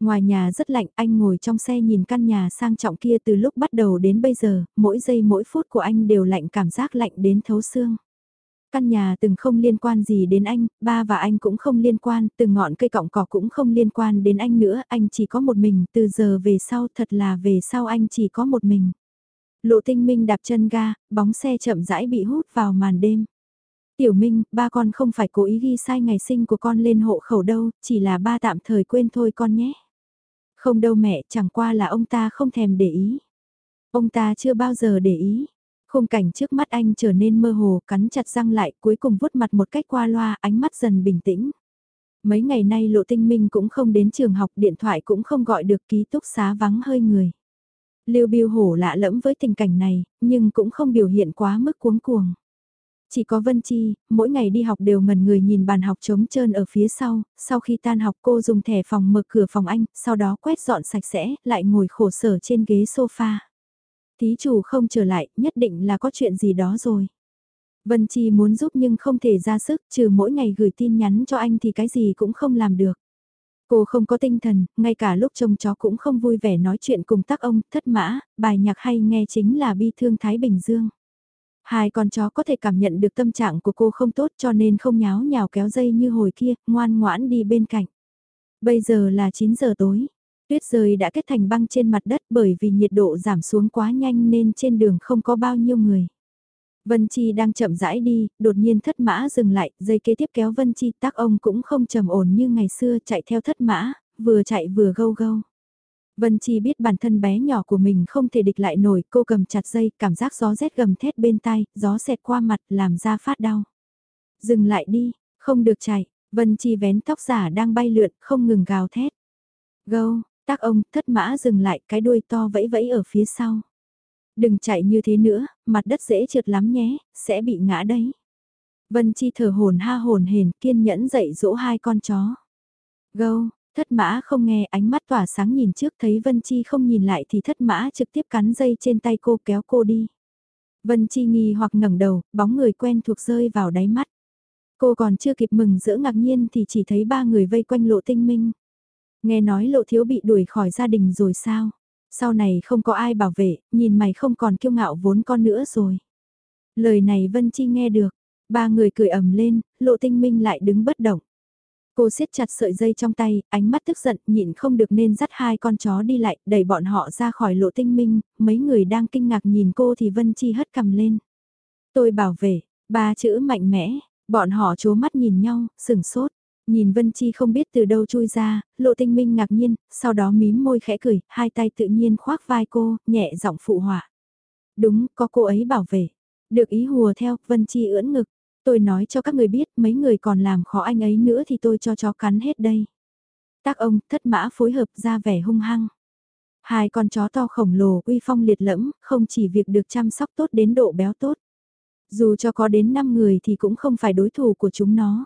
Ngoài nhà rất lạnh, anh ngồi trong xe nhìn căn nhà sang trọng kia từ lúc bắt đầu đến bây giờ, mỗi giây mỗi phút của anh đều lạnh cảm giác lạnh đến thấu xương. Căn nhà từng không liên quan gì đến anh, ba và anh cũng không liên quan, từng ngọn cây cọng cỏ cũng không liên quan đến anh nữa, anh chỉ có một mình, từ giờ về sau thật là về sau anh chỉ có một mình. Lộ tinh minh đạp chân ga, bóng xe chậm rãi bị hút vào màn đêm. Tiểu Minh, ba con không phải cố ý ghi sai ngày sinh của con lên hộ khẩu đâu, chỉ là ba tạm thời quên thôi con nhé. Không đâu mẹ, chẳng qua là ông ta không thèm để ý. Ông ta chưa bao giờ để ý. Khung cảnh trước mắt anh trở nên mơ hồ, cắn chặt răng lại, cuối cùng vuốt mặt một cách qua loa, ánh mắt dần bình tĩnh. Mấy ngày nay Lộ Tinh Minh cũng không đến trường học, điện thoại cũng không gọi được ký túc xá vắng hơi người. Lưu Biêu Hổ lạ lẫm với tình cảnh này, nhưng cũng không biểu hiện quá mức cuống cuồng. Chỉ có Vân Chi, mỗi ngày đi học đều ngần người nhìn bàn học trống trơn ở phía sau, sau khi tan học cô dùng thẻ phòng mở cửa phòng anh, sau đó quét dọn sạch sẽ, lại ngồi khổ sở trên ghế sofa. Tí chủ không trở lại, nhất định là có chuyện gì đó rồi. Vân Chi muốn giúp nhưng không thể ra sức, trừ mỗi ngày gửi tin nhắn cho anh thì cái gì cũng không làm được. Cô không có tinh thần, ngay cả lúc trông chó cũng không vui vẻ nói chuyện cùng tác ông, thất mã, bài nhạc hay nghe chính là bi thương Thái Bình Dương. Hai con chó có thể cảm nhận được tâm trạng của cô không tốt cho nên không nháo nhào kéo dây như hồi kia, ngoan ngoãn đi bên cạnh. Bây giờ là 9 giờ tối, tuyết rơi đã kết thành băng trên mặt đất bởi vì nhiệt độ giảm xuống quá nhanh nên trên đường không có bao nhiêu người. Vân Chi đang chậm rãi đi, đột nhiên thất mã dừng lại, dây kế tiếp kéo Vân Chi tác ông cũng không trầm ổn như ngày xưa chạy theo thất mã, vừa chạy vừa gâu gâu. Vân Chi biết bản thân bé nhỏ của mình không thể địch lại nổi, cô cầm chặt dây, cảm giác gió rét gầm thét bên tai, gió xẹt qua mặt làm da phát đau. Dừng lại đi, không được chạy, Vân Chi vén tóc giả đang bay lượn, không ngừng gào thét. Gâu, tác ông, thất mã dừng lại, cái đuôi to vẫy vẫy ở phía sau. Đừng chạy như thế nữa, mặt đất dễ trượt lắm nhé, sẽ bị ngã đấy. Vân Chi thở hồn ha hồn hền, kiên nhẫn dạy dỗ hai con chó. Gâu, Thất mã không nghe ánh mắt tỏa sáng nhìn trước thấy Vân Chi không nhìn lại thì thất mã trực tiếp cắn dây trên tay cô kéo cô đi. Vân Chi nghi hoặc ngẩng đầu, bóng người quen thuộc rơi vào đáy mắt. Cô còn chưa kịp mừng rỡ ngạc nhiên thì chỉ thấy ba người vây quanh lộ tinh minh. Nghe nói lộ thiếu bị đuổi khỏi gia đình rồi sao? Sau này không có ai bảo vệ, nhìn mày không còn kiêu ngạo vốn con nữa rồi. Lời này Vân Chi nghe được, ba người cười ầm lên, lộ tinh minh lại đứng bất động. Cô siết chặt sợi dây trong tay, ánh mắt tức giận, nhịn không được nên dắt hai con chó đi lại, đẩy bọn họ ra khỏi lộ tinh minh, mấy người đang kinh ngạc nhìn cô thì Vân Chi hất cầm lên. Tôi bảo vệ, ba chữ mạnh mẽ, bọn họ chố mắt nhìn nhau, sừng sốt. Nhìn Vân Chi không biết từ đâu chui ra, lộ tinh minh ngạc nhiên, sau đó mím môi khẽ cười, hai tay tự nhiên khoác vai cô, nhẹ giọng phụ họa. Đúng, có cô ấy bảo vệ. Được ý hùa theo, Vân Chi ưỡn ngực, Tôi nói cho các người biết mấy người còn làm khó anh ấy nữa thì tôi cho chó cắn hết đây. Tác ông thất mã phối hợp ra vẻ hung hăng. Hai con chó to khổng lồ uy phong liệt lẫm, không chỉ việc được chăm sóc tốt đến độ béo tốt. Dù cho có đến 5 người thì cũng không phải đối thủ của chúng nó.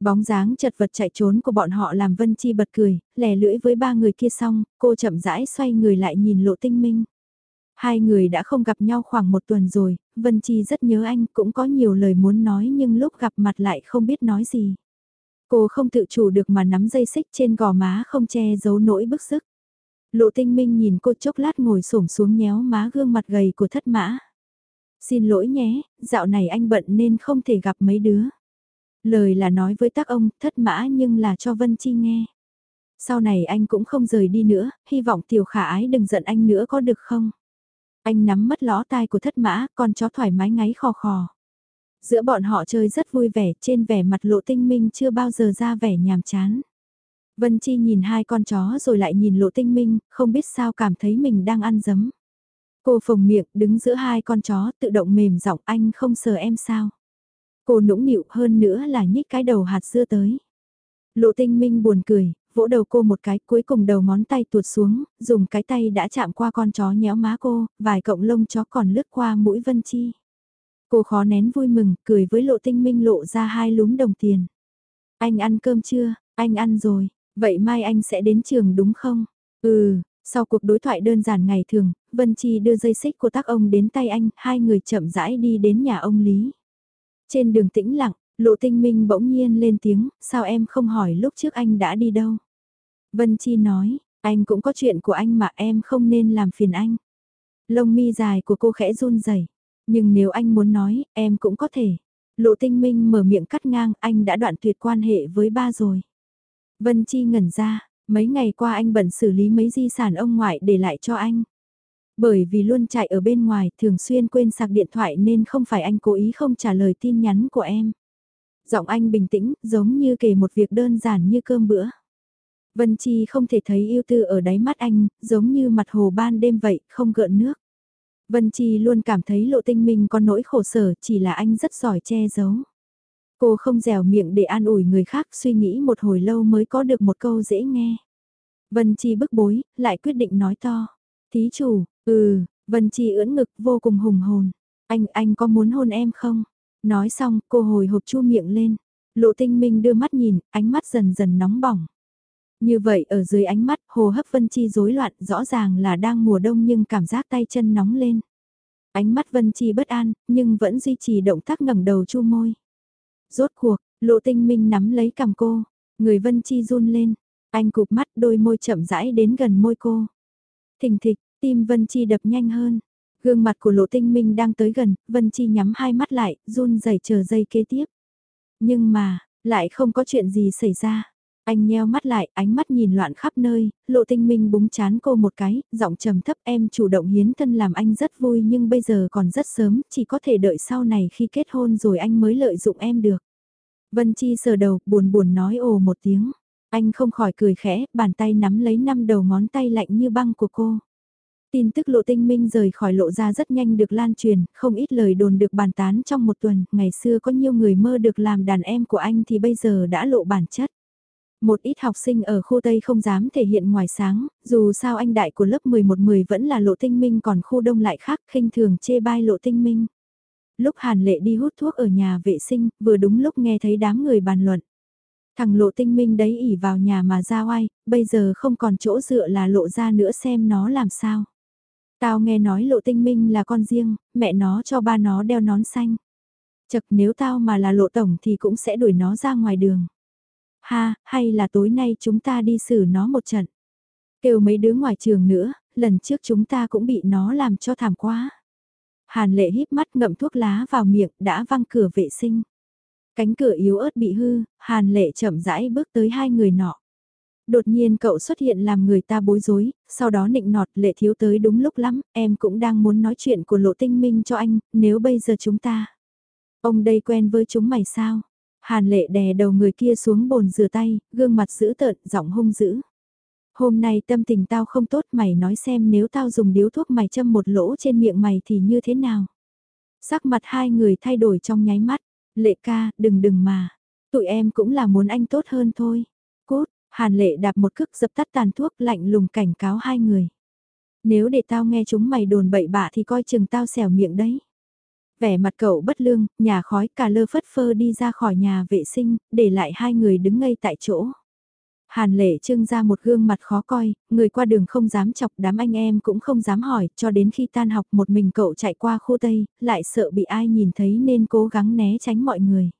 Bóng dáng chật vật chạy trốn của bọn họ làm Vân Chi bật cười, lè lưỡi với ba người kia xong, cô chậm rãi xoay người lại nhìn lộ tinh minh. Hai người đã không gặp nhau khoảng một tuần rồi, Vân Chi rất nhớ anh cũng có nhiều lời muốn nói nhưng lúc gặp mặt lại không biết nói gì. Cô không tự chủ được mà nắm dây xích trên gò má không che giấu nỗi bức sức. Lộ tinh minh nhìn cô chốc lát ngồi xổm xuống nhéo má gương mặt gầy của thất mã. Xin lỗi nhé, dạo này anh bận nên không thể gặp mấy đứa. Lời là nói với tác ông thất mã nhưng là cho Vân Chi nghe. Sau này anh cũng không rời đi nữa, hy vọng tiểu khả ái đừng giận anh nữa có được không? Anh nắm mất lõ tai của thất mã, con chó thoải mái ngáy khò khò. Giữa bọn họ chơi rất vui vẻ, trên vẻ mặt lộ tinh minh chưa bao giờ ra vẻ nhàm chán. Vân Chi nhìn hai con chó rồi lại nhìn lộ tinh minh, không biết sao cảm thấy mình đang ăn dấm. Cô phồng miệng, đứng giữa hai con chó, tự động mềm giọng anh không sờ em sao. Cô nũng nịu hơn nữa là nhích cái đầu hạt dưa tới. Lộ tinh minh buồn cười, vỗ đầu cô một cái cuối cùng đầu ngón tay tuột xuống, dùng cái tay đã chạm qua con chó nhéo má cô, vài cộng lông chó còn lướt qua mũi Vân Chi. Cô khó nén vui mừng, cười với lộ tinh minh lộ ra hai lúm đồng tiền. Anh ăn cơm chưa? Anh ăn rồi. Vậy mai anh sẽ đến trường đúng không? Ừ, sau cuộc đối thoại đơn giản ngày thường, Vân Chi đưa dây xích của tác ông đến tay anh, hai người chậm rãi đi đến nhà ông Lý. Trên đường tĩnh lặng, Lộ Tinh Minh bỗng nhiên lên tiếng, sao em không hỏi lúc trước anh đã đi đâu? Vân Chi nói, anh cũng có chuyện của anh mà em không nên làm phiền anh. Lông mi dài của cô khẽ run rẩy, nhưng nếu anh muốn nói, em cũng có thể. Lộ Tinh Minh mở miệng cắt ngang, anh đã đoạn tuyệt quan hệ với ba rồi. Vân Chi ngẩn ra, mấy ngày qua anh bận xử lý mấy di sản ông ngoại để lại cho anh. Bởi vì luôn chạy ở bên ngoài, thường xuyên quên sạc điện thoại nên không phải anh cố ý không trả lời tin nhắn của em. Giọng anh bình tĩnh, giống như kể một việc đơn giản như cơm bữa. Vân Chi không thể thấy yêu tư ở đáy mắt anh, giống như mặt hồ ban đêm vậy, không gợn nước. Vân Chi luôn cảm thấy lộ tinh minh có nỗi khổ sở, chỉ là anh rất giỏi che giấu. Cô không dẻo miệng để an ủi người khác suy nghĩ một hồi lâu mới có được một câu dễ nghe. Vân Chi bức bối, lại quyết định nói to. Thí chủ, ừ, Vân Chi ưỡn ngực vô cùng hùng hồn. Anh, anh có muốn hôn em không? Nói xong, cô hồi hộp chu miệng lên. Lộ tinh minh đưa mắt nhìn, ánh mắt dần dần nóng bỏng. Như vậy ở dưới ánh mắt, hồ hấp Vân Chi rối loạn, rõ ràng là đang mùa đông nhưng cảm giác tay chân nóng lên. Ánh mắt Vân Chi bất an, nhưng vẫn duy trì động tác ngẩng đầu chu môi. Rốt cuộc, lộ tinh minh nắm lấy cầm cô, người Vân Chi run lên, anh cụp mắt đôi môi chậm rãi đến gần môi cô. Thình thịch, tim Vân Chi đập nhanh hơn. Gương mặt của lộ tinh minh đang tới gần, Vân Chi nhắm hai mắt lại, run rẩy chờ giây kế tiếp. Nhưng mà, lại không có chuyện gì xảy ra. Anh nheo mắt lại, ánh mắt nhìn loạn khắp nơi, lộ tinh minh búng chán cô một cái, giọng trầm thấp em chủ động hiến thân làm anh rất vui nhưng bây giờ còn rất sớm, chỉ có thể đợi sau này khi kết hôn rồi anh mới lợi dụng em được. Vân Chi sờ đầu, buồn buồn nói ồ một tiếng. Anh không khỏi cười khẽ, bàn tay nắm lấy năm đầu ngón tay lạnh như băng của cô. Tin tức lộ tinh minh rời khỏi lộ ra rất nhanh được lan truyền, không ít lời đồn được bàn tán trong một tuần, ngày xưa có nhiều người mơ được làm đàn em của anh thì bây giờ đã lộ bản chất. Một ít học sinh ở khu Tây không dám thể hiện ngoài sáng, dù sao anh đại của lớp 11-10 vẫn là lộ tinh minh còn khu đông lại khác khinh thường chê bai lộ tinh minh. Lúc Hàn Lệ đi hút thuốc ở nhà vệ sinh, vừa đúng lúc nghe thấy đám người bàn luận. Thằng lộ tinh minh đấy ỉ vào nhà mà ra oai, bây giờ không còn chỗ dựa là lộ ra nữa xem nó làm sao. Tao nghe nói lộ tinh minh là con riêng, mẹ nó cho ba nó đeo nón xanh. Chật nếu tao mà là lộ tổng thì cũng sẽ đuổi nó ra ngoài đường. Ha, hay là tối nay chúng ta đi xử nó một trận. Kêu mấy đứa ngoài trường nữa, lần trước chúng ta cũng bị nó làm cho thảm quá. Hàn lệ híp mắt ngậm thuốc lá vào miệng đã văng cửa vệ sinh. Cánh cửa yếu ớt bị hư, hàn lệ chậm rãi bước tới hai người nọ. Đột nhiên cậu xuất hiện làm người ta bối rối, sau đó nịnh nọt lệ thiếu tới đúng lúc lắm, em cũng đang muốn nói chuyện của lộ tinh minh cho anh, nếu bây giờ chúng ta. Ông đây quen với chúng mày sao? Hàn lệ đè đầu người kia xuống bồn rửa tay, gương mặt dữ tợn, giọng hung dữ. Hôm nay tâm tình tao không tốt mày nói xem nếu tao dùng điếu thuốc mày châm một lỗ trên miệng mày thì như thế nào. Sắc mặt hai người thay đổi trong nháy mắt, lệ ca, đừng đừng mà. Tụi em cũng là muốn anh tốt hơn thôi. Cút, hàn lệ đạp một cước dập tắt tàn thuốc lạnh lùng cảnh cáo hai người. Nếu để tao nghe chúng mày đồn bậy bạ thì coi chừng tao xẻo miệng đấy. Vẻ mặt cậu bất lương, nhà khói cà lơ phất phơ đi ra khỏi nhà vệ sinh, để lại hai người đứng ngay tại chỗ. Hàn lệ trưng ra một gương mặt khó coi, người qua đường không dám chọc đám anh em cũng không dám hỏi, cho đến khi tan học một mình cậu chạy qua khu Tây, lại sợ bị ai nhìn thấy nên cố gắng né tránh mọi người.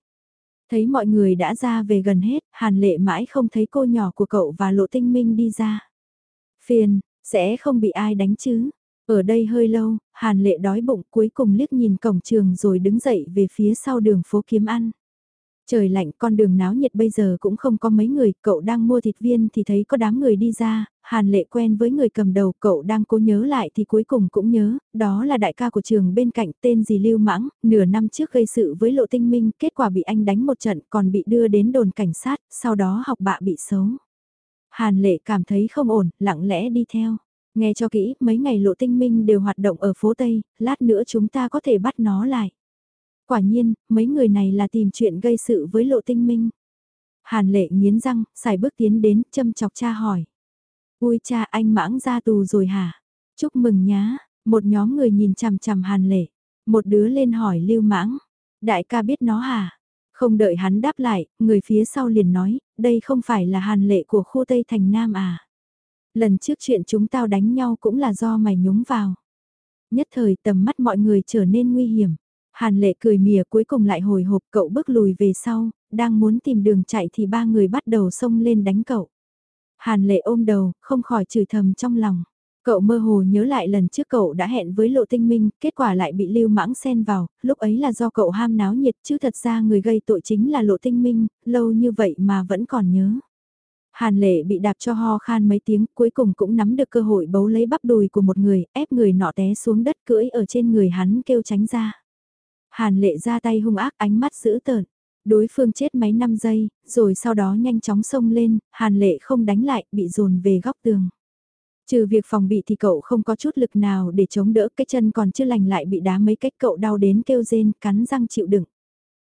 Thấy mọi người đã ra về gần hết, hàn lệ mãi không thấy cô nhỏ của cậu và lộ tinh minh đi ra. Phiền, sẽ không bị ai đánh chứ. Ở đây hơi lâu, hàn lệ đói bụng cuối cùng liếc nhìn cổng trường rồi đứng dậy về phía sau đường phố kiếm ăn. Trời lạnh con đường náo nhiệt bây giờ cũng không có mấy người, cậu đang mua thịt viên thì thấy có đám người đi ra, hàn lệ quen với người cầm đầu, cậu đang cố nhớ lại thì cuối cùng cũng nhớ, đó là đại ca của trường bên cạnh tên gì Lưu Mãng, nửa năm trước gây sự với lộ tinh minh, kết quả bị anh đánh một trận còn bị đưa đến đồn cảnh sát, sau đó học bạ bị xấu. Hàn lệ cảm thấy không ổn, lặng lẽ đi theo. Nghe cho kỹ, mấy ngày lộ tinh minh đều hoạt động ở phố Tây, lát nữa chúng ta có thể bắt nó lại. Quả nhiên, mấy người này là tìm chuyện gây sự với lộ tinh minh. Hàn lệ nghiến răng, xài bước tiến đến, châm chọc cha hỏi. Ui cha anh mãng ra tù rồi hả? Chúc mừng nhá, một nhóm người nhìn chằm chằm hàn lệ. Một đứa lên hỏi lưu mãng. Đại ca biết nó hả? Không đợi hắn đáp lại, người phía sau liền nói, đây không phải là hàn lệ của khu Tây Thành Nam à. Lần trước chuyện chúng tao đánh nhau cũng là do mày nhúng vào. Nhất thời tầm mắt mọi người trở nên nguy hiểm. Hàn lệ cười mỉa cuối cùng lại hồi hộp cậu bước lùi về sau, đang muốn tìm đường chạy thì ba người bắt đầu xông lên đánh cậu. Hàn lệ ôm đầu, không khỏi chửi thầm trong lòng. Cậu mơ hồ nhớ lại lần trước cậu đã hẹn với Lộ Tinh Minh, kết quả lại bị Lưu Mãng xen vào, lúc ấy là do cậu ham náo nhiệt chứ thật ra người gây tội chính là Lộ Tinh Minh, lâu như vậy mà vẫn còn nhớ. Hàn lệ bị đạp cho ho khan mấy tiếng, cuối cùng cũng nắm được cơ hội bấu lấy bắp đùi của một người, ép người nọ té xuống đất cưỡi ở trên người hắn kêu tránh ra. Hàn lệ ra tay hung ác ánh mắt dữ tợn. Đối phương chết mấy năm giây, rồi sau đó nhanh chóng xông lên, hàn lệ không đánh lại, bị dồn về góc tường. Trừ việc phòng bị thì cậu không có chút lực nào để chống đỡ cái chân còn chưa lành lại bị đá mấy cách cậu đau đến kêu rên, cắn răng chịu đựng.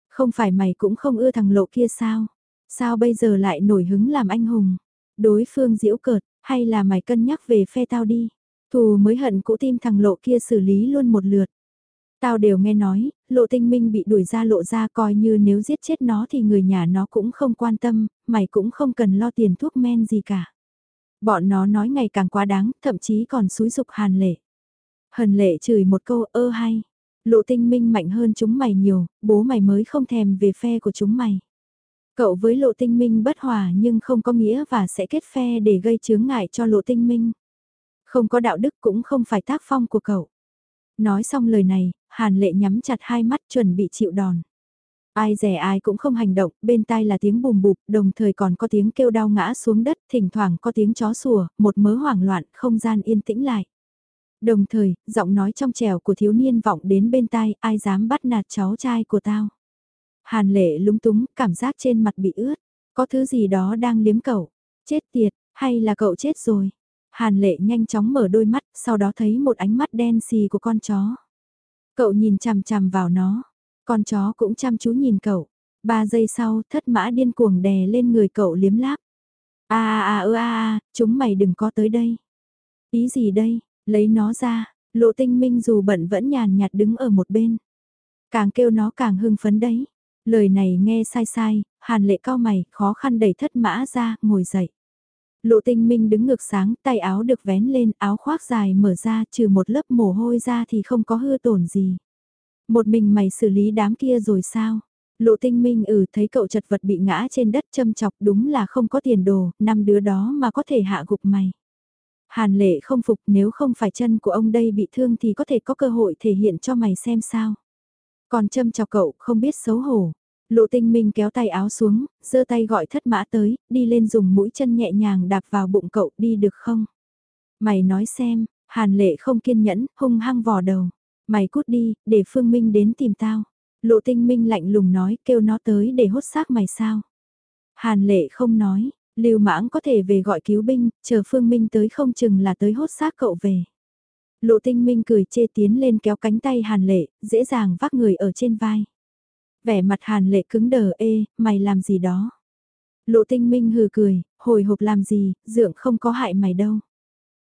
Không phải mày cũng không ưa thằng lộ kia sao? Sao bây giờ lại nổi hứng làm anh hùng? Đối phương diễu cợt, hay là mày cân nhắc về phe tao đi? Thù mới hận cũ tim thằng lộ kia xử lý luôn một lượt. Tao đều nghe nói, lộ tinh minh bị đuổi ra lộ ra coi như nếu giết chết nó thì người nhà nó cũng không quan tâm, mày cũng không cần lo tiền thuốc men gì cả. Bọn nó nói ngày càng quá đáng, thậm chí còn xúi dục hàn lệ. Hần lệ chửi một câu ơ hay. Lộ tinh minh mạnh hơn chúng mày nhiều, bố mày mới không thèm về phe của chúng mày. Cậu với lộ tinh minh bất hòa nhưng không có nghĩa và sẽ kết phe để gây chướng ngại cho lộ tinh minh. Không có đạo đức cũng không phải tác phong của cậu. Nói xong lời này, hàn lệ nhắm chặt hai mắt chuẩn bị chịu đòn. Ai rẻ ai cũng không hành động, bên tai là tiếng bùm bụp, đồng thời còn có tiếng kêu đau ngã xuống đất, thỉnh thoảng có tiếng chó sủa, một mớ hoảng loạn, không gian yên tĩnh lại. Đồng thời, giọng nói trong trẻo của thiếu niên vọng đến bên tai, ai dám bắt nạt cháu trai của tao. Hàn lệ lúng túng, cảm giác trên mặt bị ướt, có thứ gì đó đang liếm cậu, chết tiệt, hay là cậu chết rồi. Hàn lệ nhanh chóng mở đôi mắt, sau đó thấy một ánh mắt đen xì của con chó. Cậu nhìn chằm chằm vào nó, con chó cũng chăm chú nhìn cậu. Ba giây sau, thất mã điên cuồng đè lên người cậu liếm láp. a a a ơ a a, chúng mày đừng có tới đây. Ý gì đây, lấy nó ra, lộ tinh minh dù bận vẫn nhàn nhạt đứng ở một bên. Càng kêu nó càng hưng phấn đấy. Lời này nghe sai sai, hàn lệ cao mày, khó khăn đẩy thất mã ra, ngồi dậy. Lộ tinh minh đứng ngược sáng, tay áo được vén lên, áo khoác dài mở ra, trừ một lớp mồ hôi ra thì không có hư tổn gì. Một mình mày xử lý đám kia rồi sao? Lộ tinh minh ừ thấy cậu chật vật bị ngã trên đất châm chọc đúng là không có tiền đồ, năm đứa đó mà có thể hạ gục mày. Hàn lệ không phục nếu không phải chân của ông đây bị thương thì có thể có cơ hội thể hiện cho mày xem sao. Còn châm chọc cậu không biết xấu hổ. Lộ tinh minh kéo tay áo xuống, giơ tay gọi thất mã tới, đi lên dùng mũi chân nhẹ nhàng đạp vào bụng cậu đi được không? Mày nói xem, hàn lệ không kiên nhẫn, hung hăng vò đầu. Mày cút đi, để Phương Minh đến tìm tao. Lộ tinh minh lạnh lùng nói, kêu nó tới để hốt xác mày sao. Hàn lệ không nói, lưu mãng có thể về gọi cứu binh, chờ Phương Minh tới không chừng là tới hốt xác cậu về. Lộ tinh minh cười chê tiến lên kéo cánh tay hàn lệ, dễ dàng vác người ở trên vai. Vẻ mặt hàn lệ cứng đờ ê, mày làm gì đó. Lộ tinh minh hừ cười, hồi hộp làm gì, dượng không có hại mày đâu.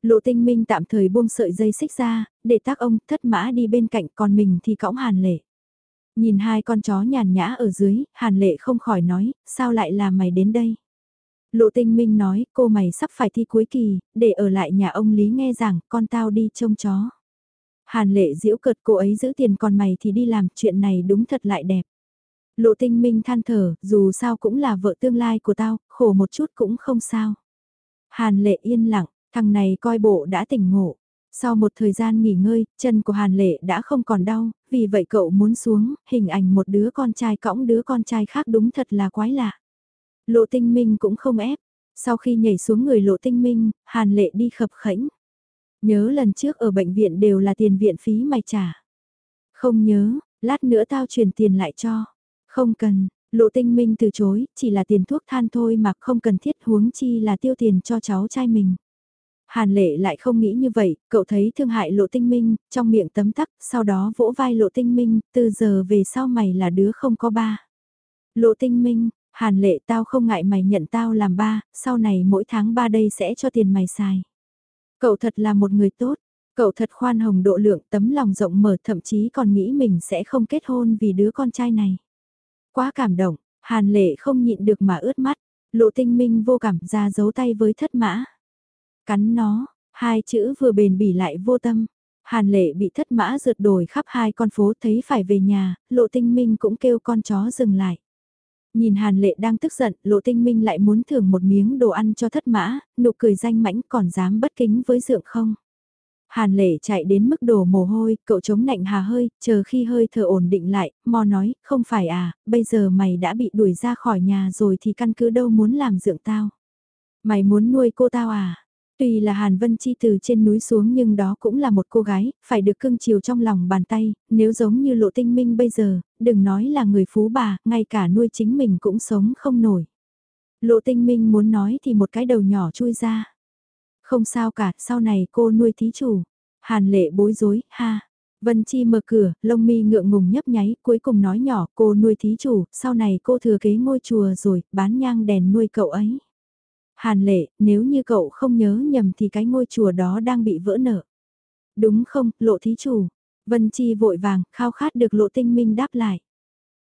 Lộ tinh minh tạm thời buông sợi dây xích ra, để tác ông thất mã đi bên cạnh còn mình thì cõng hàn lệ. Nhìn hai con chó nhàn nhã ở dưới, hàn lệ không khỏi nói, sao lại là mày đến đây? Lộ tinh minh nói, cô mày sắp phải thi cuối kỳ, để ở lại nhà ông Lý nghe rằng, con tao đi trông chó. Hàn lệ diễu cợt cô ấy giữ tiền còn mày thì đi làm, chuyện này đúng thật lại đẹp. Lộ tinh minh than thở, dù sao cũng là vợ tương lai của tao, khổ một chút cũng không sao. Hàn lệ yên lặng, thằng này coi bộ đã tỉnh ngộ. Sau một thời gian nghỉ ngơi, chân của Hàn Lệ đã không còn đau, vì vậy cậu muốn xuống, hình ảnh một đứa con trai cõng đứa con trai khác đúng thật là quái lạ. Lộ tinh minh cũng không ép, sau khi nhảy xuống người lộ tinh minh, Hàn Lệ đi khập khẽnh. Nhớ lần trước ở bệnh viện đều là tiền viện phí mày trả. Không nhớ, lát nữa tao chuyển tiền lại cho. Không cần, lộ tinh minh từ chối, chỉ là tiền thuốc than thôi mà không cần thiết huống chi là tiêu tiền cho cháu trai mình. Hàn lệ lại không nghĩ như vậy, cậu thấy thương hại lộ tinh minh, trong miệng tấm tắc, sau đó vỗ vai lộ tinh minh, từ giờ về sau mày là đứa không có ba. Lộ tinh minh, hàn lệ tao không ngại mày nhận tao làm ba, sau này mỗi tháng ba đây sẽ cho tiền mày xài. Cậu thật là một người tốt, cậu thật khoan hồng độ lượng tấm lòng rộng mở thậm chí còn nghĩ mình sẽ không kết hôn vì đứa con trai này. Quá cảm động, hàn lệ không nhịn được mà ướt mắt, Lộ tinh minh vô cảm ra giấu tay với thất mã. Cắn nó, hai chữ vừa bền bỉ lại vô tâm. Hàn lệ bị thất mã rượt đổi khắp hai con phố thấy phải về nhà, lộ tinh minh cũng kêu con chó dừng lại. Nhìn Hàn Lệ đang tức giận, Lộ Tinh Minh lại muốn thưởng một miếng đồ ăn cho thất mã, nụ cười danh mãnh còn dám bất kính với dượng không. Hàn Lệ chạy đến mức đổ mồ hôi, cậu chống nạnh hà hơi, chờ khi hơi thở ổn định lại, mò nói, không phải à, bây giờ mày đã bị đuổi ra khỏi nhà rồi thì căn cứ đâu muốn làm dượng tao. Mày muốn nuôi cô tao à? Tuy là Hàn Vân Chi từ trên núi xuống nhưng đó cũng là một cô gái, phải được cưng chiều trong lòng bàn tay, nếu giống như lộ tinh minh bây giờ, đừng nói là người phú bà, ngay cả nuôi chính mình cũng sống không nổi. Lộ tinh minh muốn nói thì một cái đầu nhỏ chui ra. Không sao cả, sau này cô nuôi thí chủ. Hàn lệ bối rối, ha. Vân Chi mở cửa, lông mi ngượng ngùng nhấp nháy, cuối cùng nói nhỏ, cô nuôi thí chủ, sau này cô thừa kế ngôi chùa rồi, bán nhang đèn nuôi cậu ấy. Hàn lệ, nếu như cậu không nhớ nhầm thì cái ngôi chùa đó đang bị vỡ nợ. Đúng không, lộ thí chủ. Vân Chi vội vàng, khao khát được lộ tinh minh đáp lại.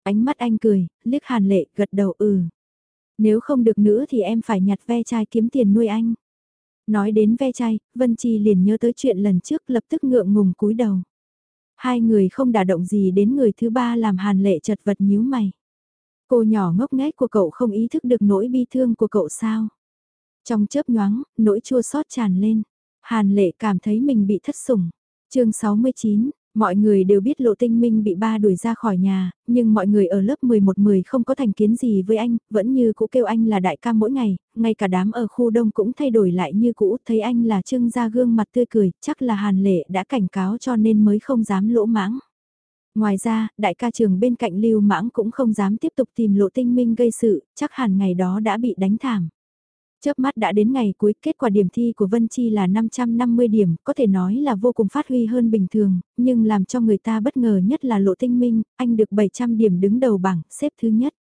Ánh mắt anh cười, liếc hàn lệ, gật đầu ừ. Nếu không được nữa thì em phải nhặt ve chai kiếm tiền nuôi anh. Nói đến ve chai, Vân Chi liền nhớ tới chuyện lần trước lập tức ngượng ngùng cúi đầu. Hai người không đả động gì đến người thứ ba làm hàn lệ chật vật nhíu mày. Cô nhỏ ngốc nghếch của cậu không ý thức được nỗi bi thương của cậu sao? Trong chớp nhoáng, nỗi chua xót tràn lên. Hàn lệ cảm thấy mình bị thất sủng. chương 69, mọi người đều biết lộ tinh minh bị ba đuổi ra khỏi nhà, nhưng mọi người ở lớp 11-10 không có thành kiến gì với anh, vẫn như cũ kêu anh là đại ca mỗi ngày, ngay cả đám ở khu đông cũng thay đổi lại như cũ, thấy anh là trưng ra gương mặt tươi cười, chắc là hàn lệ đã cảnh cáo cho nên mới không dám lỗ mãng. Ngoài ra, đại ca trường bên cạnh lưu mãng cũng không dám tiếp tục tìm lộ tinh minh gây sự, chắc hẳn ngày đó đã bị đánh thảm. Chớp mắt đã đến ngày cuối, kết quả điểm thi của Vân Chi là 550 điểm, có thể nói là vô cùng phát huy hơn bình thường, nhưng làm cho người ta bất ngờ nhất là lộ tinh minh, anh được 700 điểm đứng đầu bảng, xếp thứ nhất.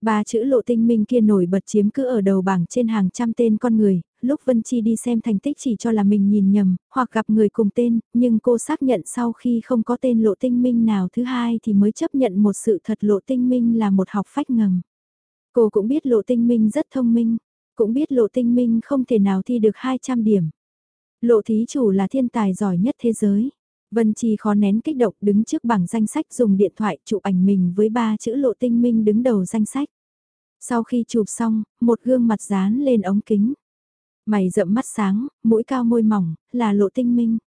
Ba chữ lộ tinh minh kia nổi bật chiếm cứ ở đầu bảng trên hàng trăm tên con người, lúc Vân Chi đi xem thành tích chỉ cho là mình nhìn nhầm, hoặc gặp người cùng tên, nhưng cô xác nhận sau khi không có tên lộ tinh minh nào thứ hai thì mới chấp nhận một sự thật lộ tinh minh là một học phách ngầm. Cô cũng biết lộ tinh minh rất thông minh, cũng biết lộ tinh minh không thể nào thi được 200 điểm. Lộ thí chủ là thiên tài giỏi nhất thế giới. Vân Chi khó nén kích động đứng trước bảng danh sách dùng điện thoại chụp ảnh mình với ba chữ lộ tinh minh đứng đầu danh sách. Sau khi chụp xong, một gương mặt dán lên ống kính. Mày rậm mắt sáng, mũi cao môi mỏng, là lộ tinh minh.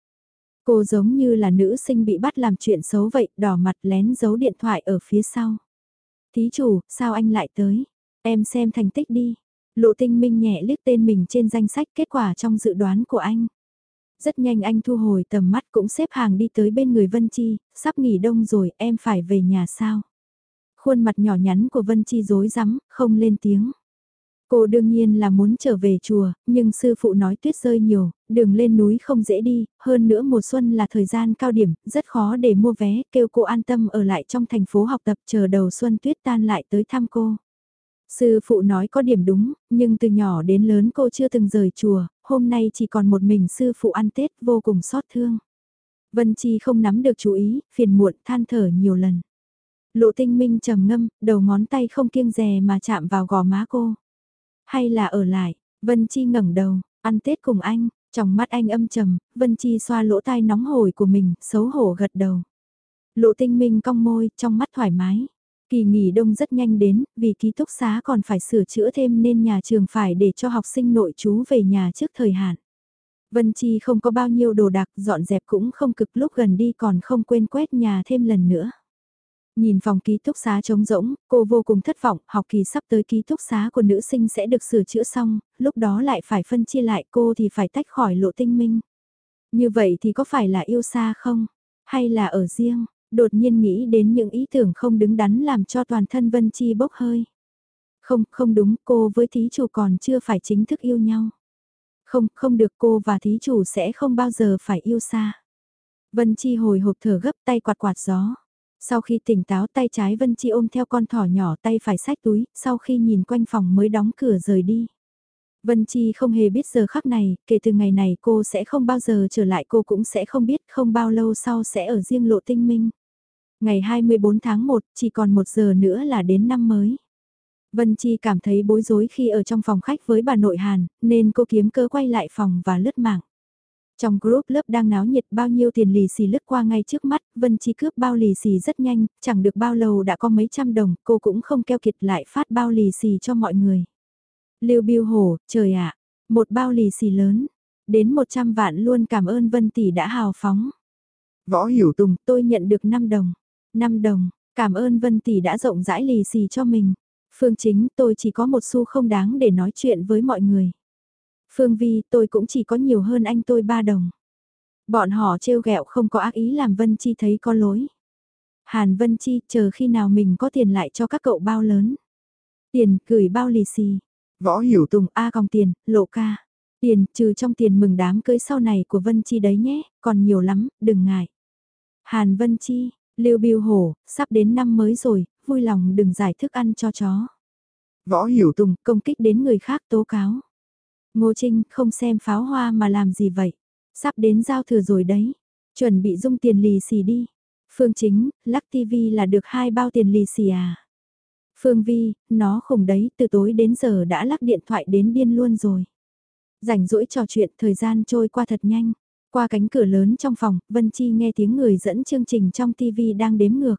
Cô giống như là nữ sinh bị bắt làm chuyện xấu vậy, đỏ mặt lén giấu điện thoại ở phía sau. Thí chủ, sao anh lại tới? Em xem thành tích đi. Lộ tinh minh nhẹ liếc tên mình trên danh sách kết quả trong dự đoán của anh. Rất nhanh anh thu hồi tầm mắt cũng xếp hàng đi tới bên người Vân Chi, sắp nghỉ đông rồi em phải về nhà sao. Khuôn mặt nhỏ nhắn của Vân Chi rối rắm, không lên tiếng. Cô đương nhiên là muốn trở về chùa, nhưng sư phụ nói tuyết rơi nhiều, đường lên núi không dễ đi, hơn nữa mùa xuân là thời gian cao điểm, rất khó để mua vé, kêu cô an tâm ở lại trong thành phố học tập chờ đầu xuân tuyết tan lại tới thăm cô. Sư phụ nói có điểm đúng, nhưng từ nhỏ đến lớn cô chưa từng rời chùa, hôm nay chỉ còn một mình sư phụ ăn Tết vô cùng xót thương. Vân Chi không nắm được chú ý, phiền muộn than thở nhiều lần. Lộ tinh minh trầm ngâm, đầu ngón tay không kiêng dè mà chạm vào gò má cô. Hay là ở lại, Vân Chi ngẩng đầu, ăn Tết cùng anh, trong mắt anh âm trầm, Vân Chi xoa lỗ tai nóng hổi của mình, xấu hổ gật đầu. Lộ tinh minh cong môi, trong mắt thoải mái. Kỳ nghỉ đông rất nhanh đến, vì ký túc xá còn phải sửa chữa thêm nên nhà trường phải để cho học sinh nội trú về nhà trước thời hạn. Vân Chi không có bao nhiêu đồ đạc, dọn dẹp cũng không cực lúc gần đi còn không quên quét nhà thêm lần nữa. Nhìn phòng ký túc xá trống rỗng, cô vô cùng thất vọng, học kỳ sắp tới ký túc xá của nữ sinh sẽ được sửa chữa xong, lúc đó lại phải phân chia lại cô thì phải tách khỏi lộ tinh minh. Như vậy thì có phải là yêu xa không? Hay là ở riêng? Đột nhiên nghĩ đến những ý tưởng không đứng đắn làm cho toàn thân Vân Chi bốc hơi. Không, không đúng, cô với thí chủ còn chưa phải chính thức yêu nhau. Không, không được cô và thí chủ sẽ không bao giờ phải yêu xa. Vân Chi hồi hộp thở gấp tay quạt quạt gió. Sau khi tỉnh táo tay trái Vân Chi ôm theo con thỏ nhỏ tay phải sách túi, sau khi nhìn quanh phòng mới đóng cửa rời đi. Vân Chi không hề biết giờ khắc này, kể từ ngày này cô sẽ không bao giờ trở lại cô cũng sẽ không biết không bao lâu sau sẽ ở riêng lộ tinh minh. Ngày 24 tháng 1, chỉ còn một giờ nữa là đến năm mới. Vân Chi cảm thấy bối rối khi ở trong phòng khách với bà nội Hàn, nên cô kiếm cơ quay lại phòng và lướt mạng. Trong group lớp đang náo nhiệt bao nhiêu tiền lì xì lướt qua ngay trước mắt, Vân Chi cướp bao lì xì rất nhanh, chẳng được bao lâu đã có mấy trăm đồng, cô cũng không keo kiệt lại phát bao lì xì cho mọi người. Lưu Biêu Hổ, trời ạ, một bao lì xì lớn, đến 100 vạn luôn cảm ơn Vân Tỷ đã hào phóng. Võ Hiểu Tùng, tôi nhận được 5 đồng, 5 đồng, cảm ơn Vân Tỷ đã rộng rãi lì xì cho mình. Phương Chính, tôi chỉ có một xu không đáng để nói chuyện với mọi người. Phương Vi, tôi cũng chỉ có nhiều hơn anh tôi 3 đồng. Bọn họ trêu ghẹo không có ác ý làm Vân Chi thấy có lỗi. Hàn Vân Chi, chờ khi nào mình có tiền lại cho các cậu bao lớn. Tiền, gửi bao lì xì. Võ Hiểu Tùng A còng tiền, lộ ca. Tiền, trừ trong tiền mừng đám cưới sau này của Vân Chi đấy nhé, còn nhiều lắm, đừng ngại. Hàn Vân Chi, Lưu Biêu Hổ, sắp đến năm mới rồi, vui lòng đừng giải thức ăn cho chó. Võ Hiểu Tùng, công kích đến người khác tố cáo. Ngô Trinh, không xem pháo hoa mà làm gì vậy? Sắp đến giao thừa rồi đấy. Chuẩn bị dung tiền lì xì đi. Phương Chính, lắc TV là được hai bao tiền lì xì à? Phương Vi, nó khủng đấy, từ tối đến giờ đã lắc điện thoại đến điên luôn rồi. Rảnh rỗi trò chuyện, thời gian trôi qua thật nhanh. Qua cánh cửa lớn trong phòng, Vân Chi nghe tiếng người dẫn chương trình trong TV đang đếm ngược.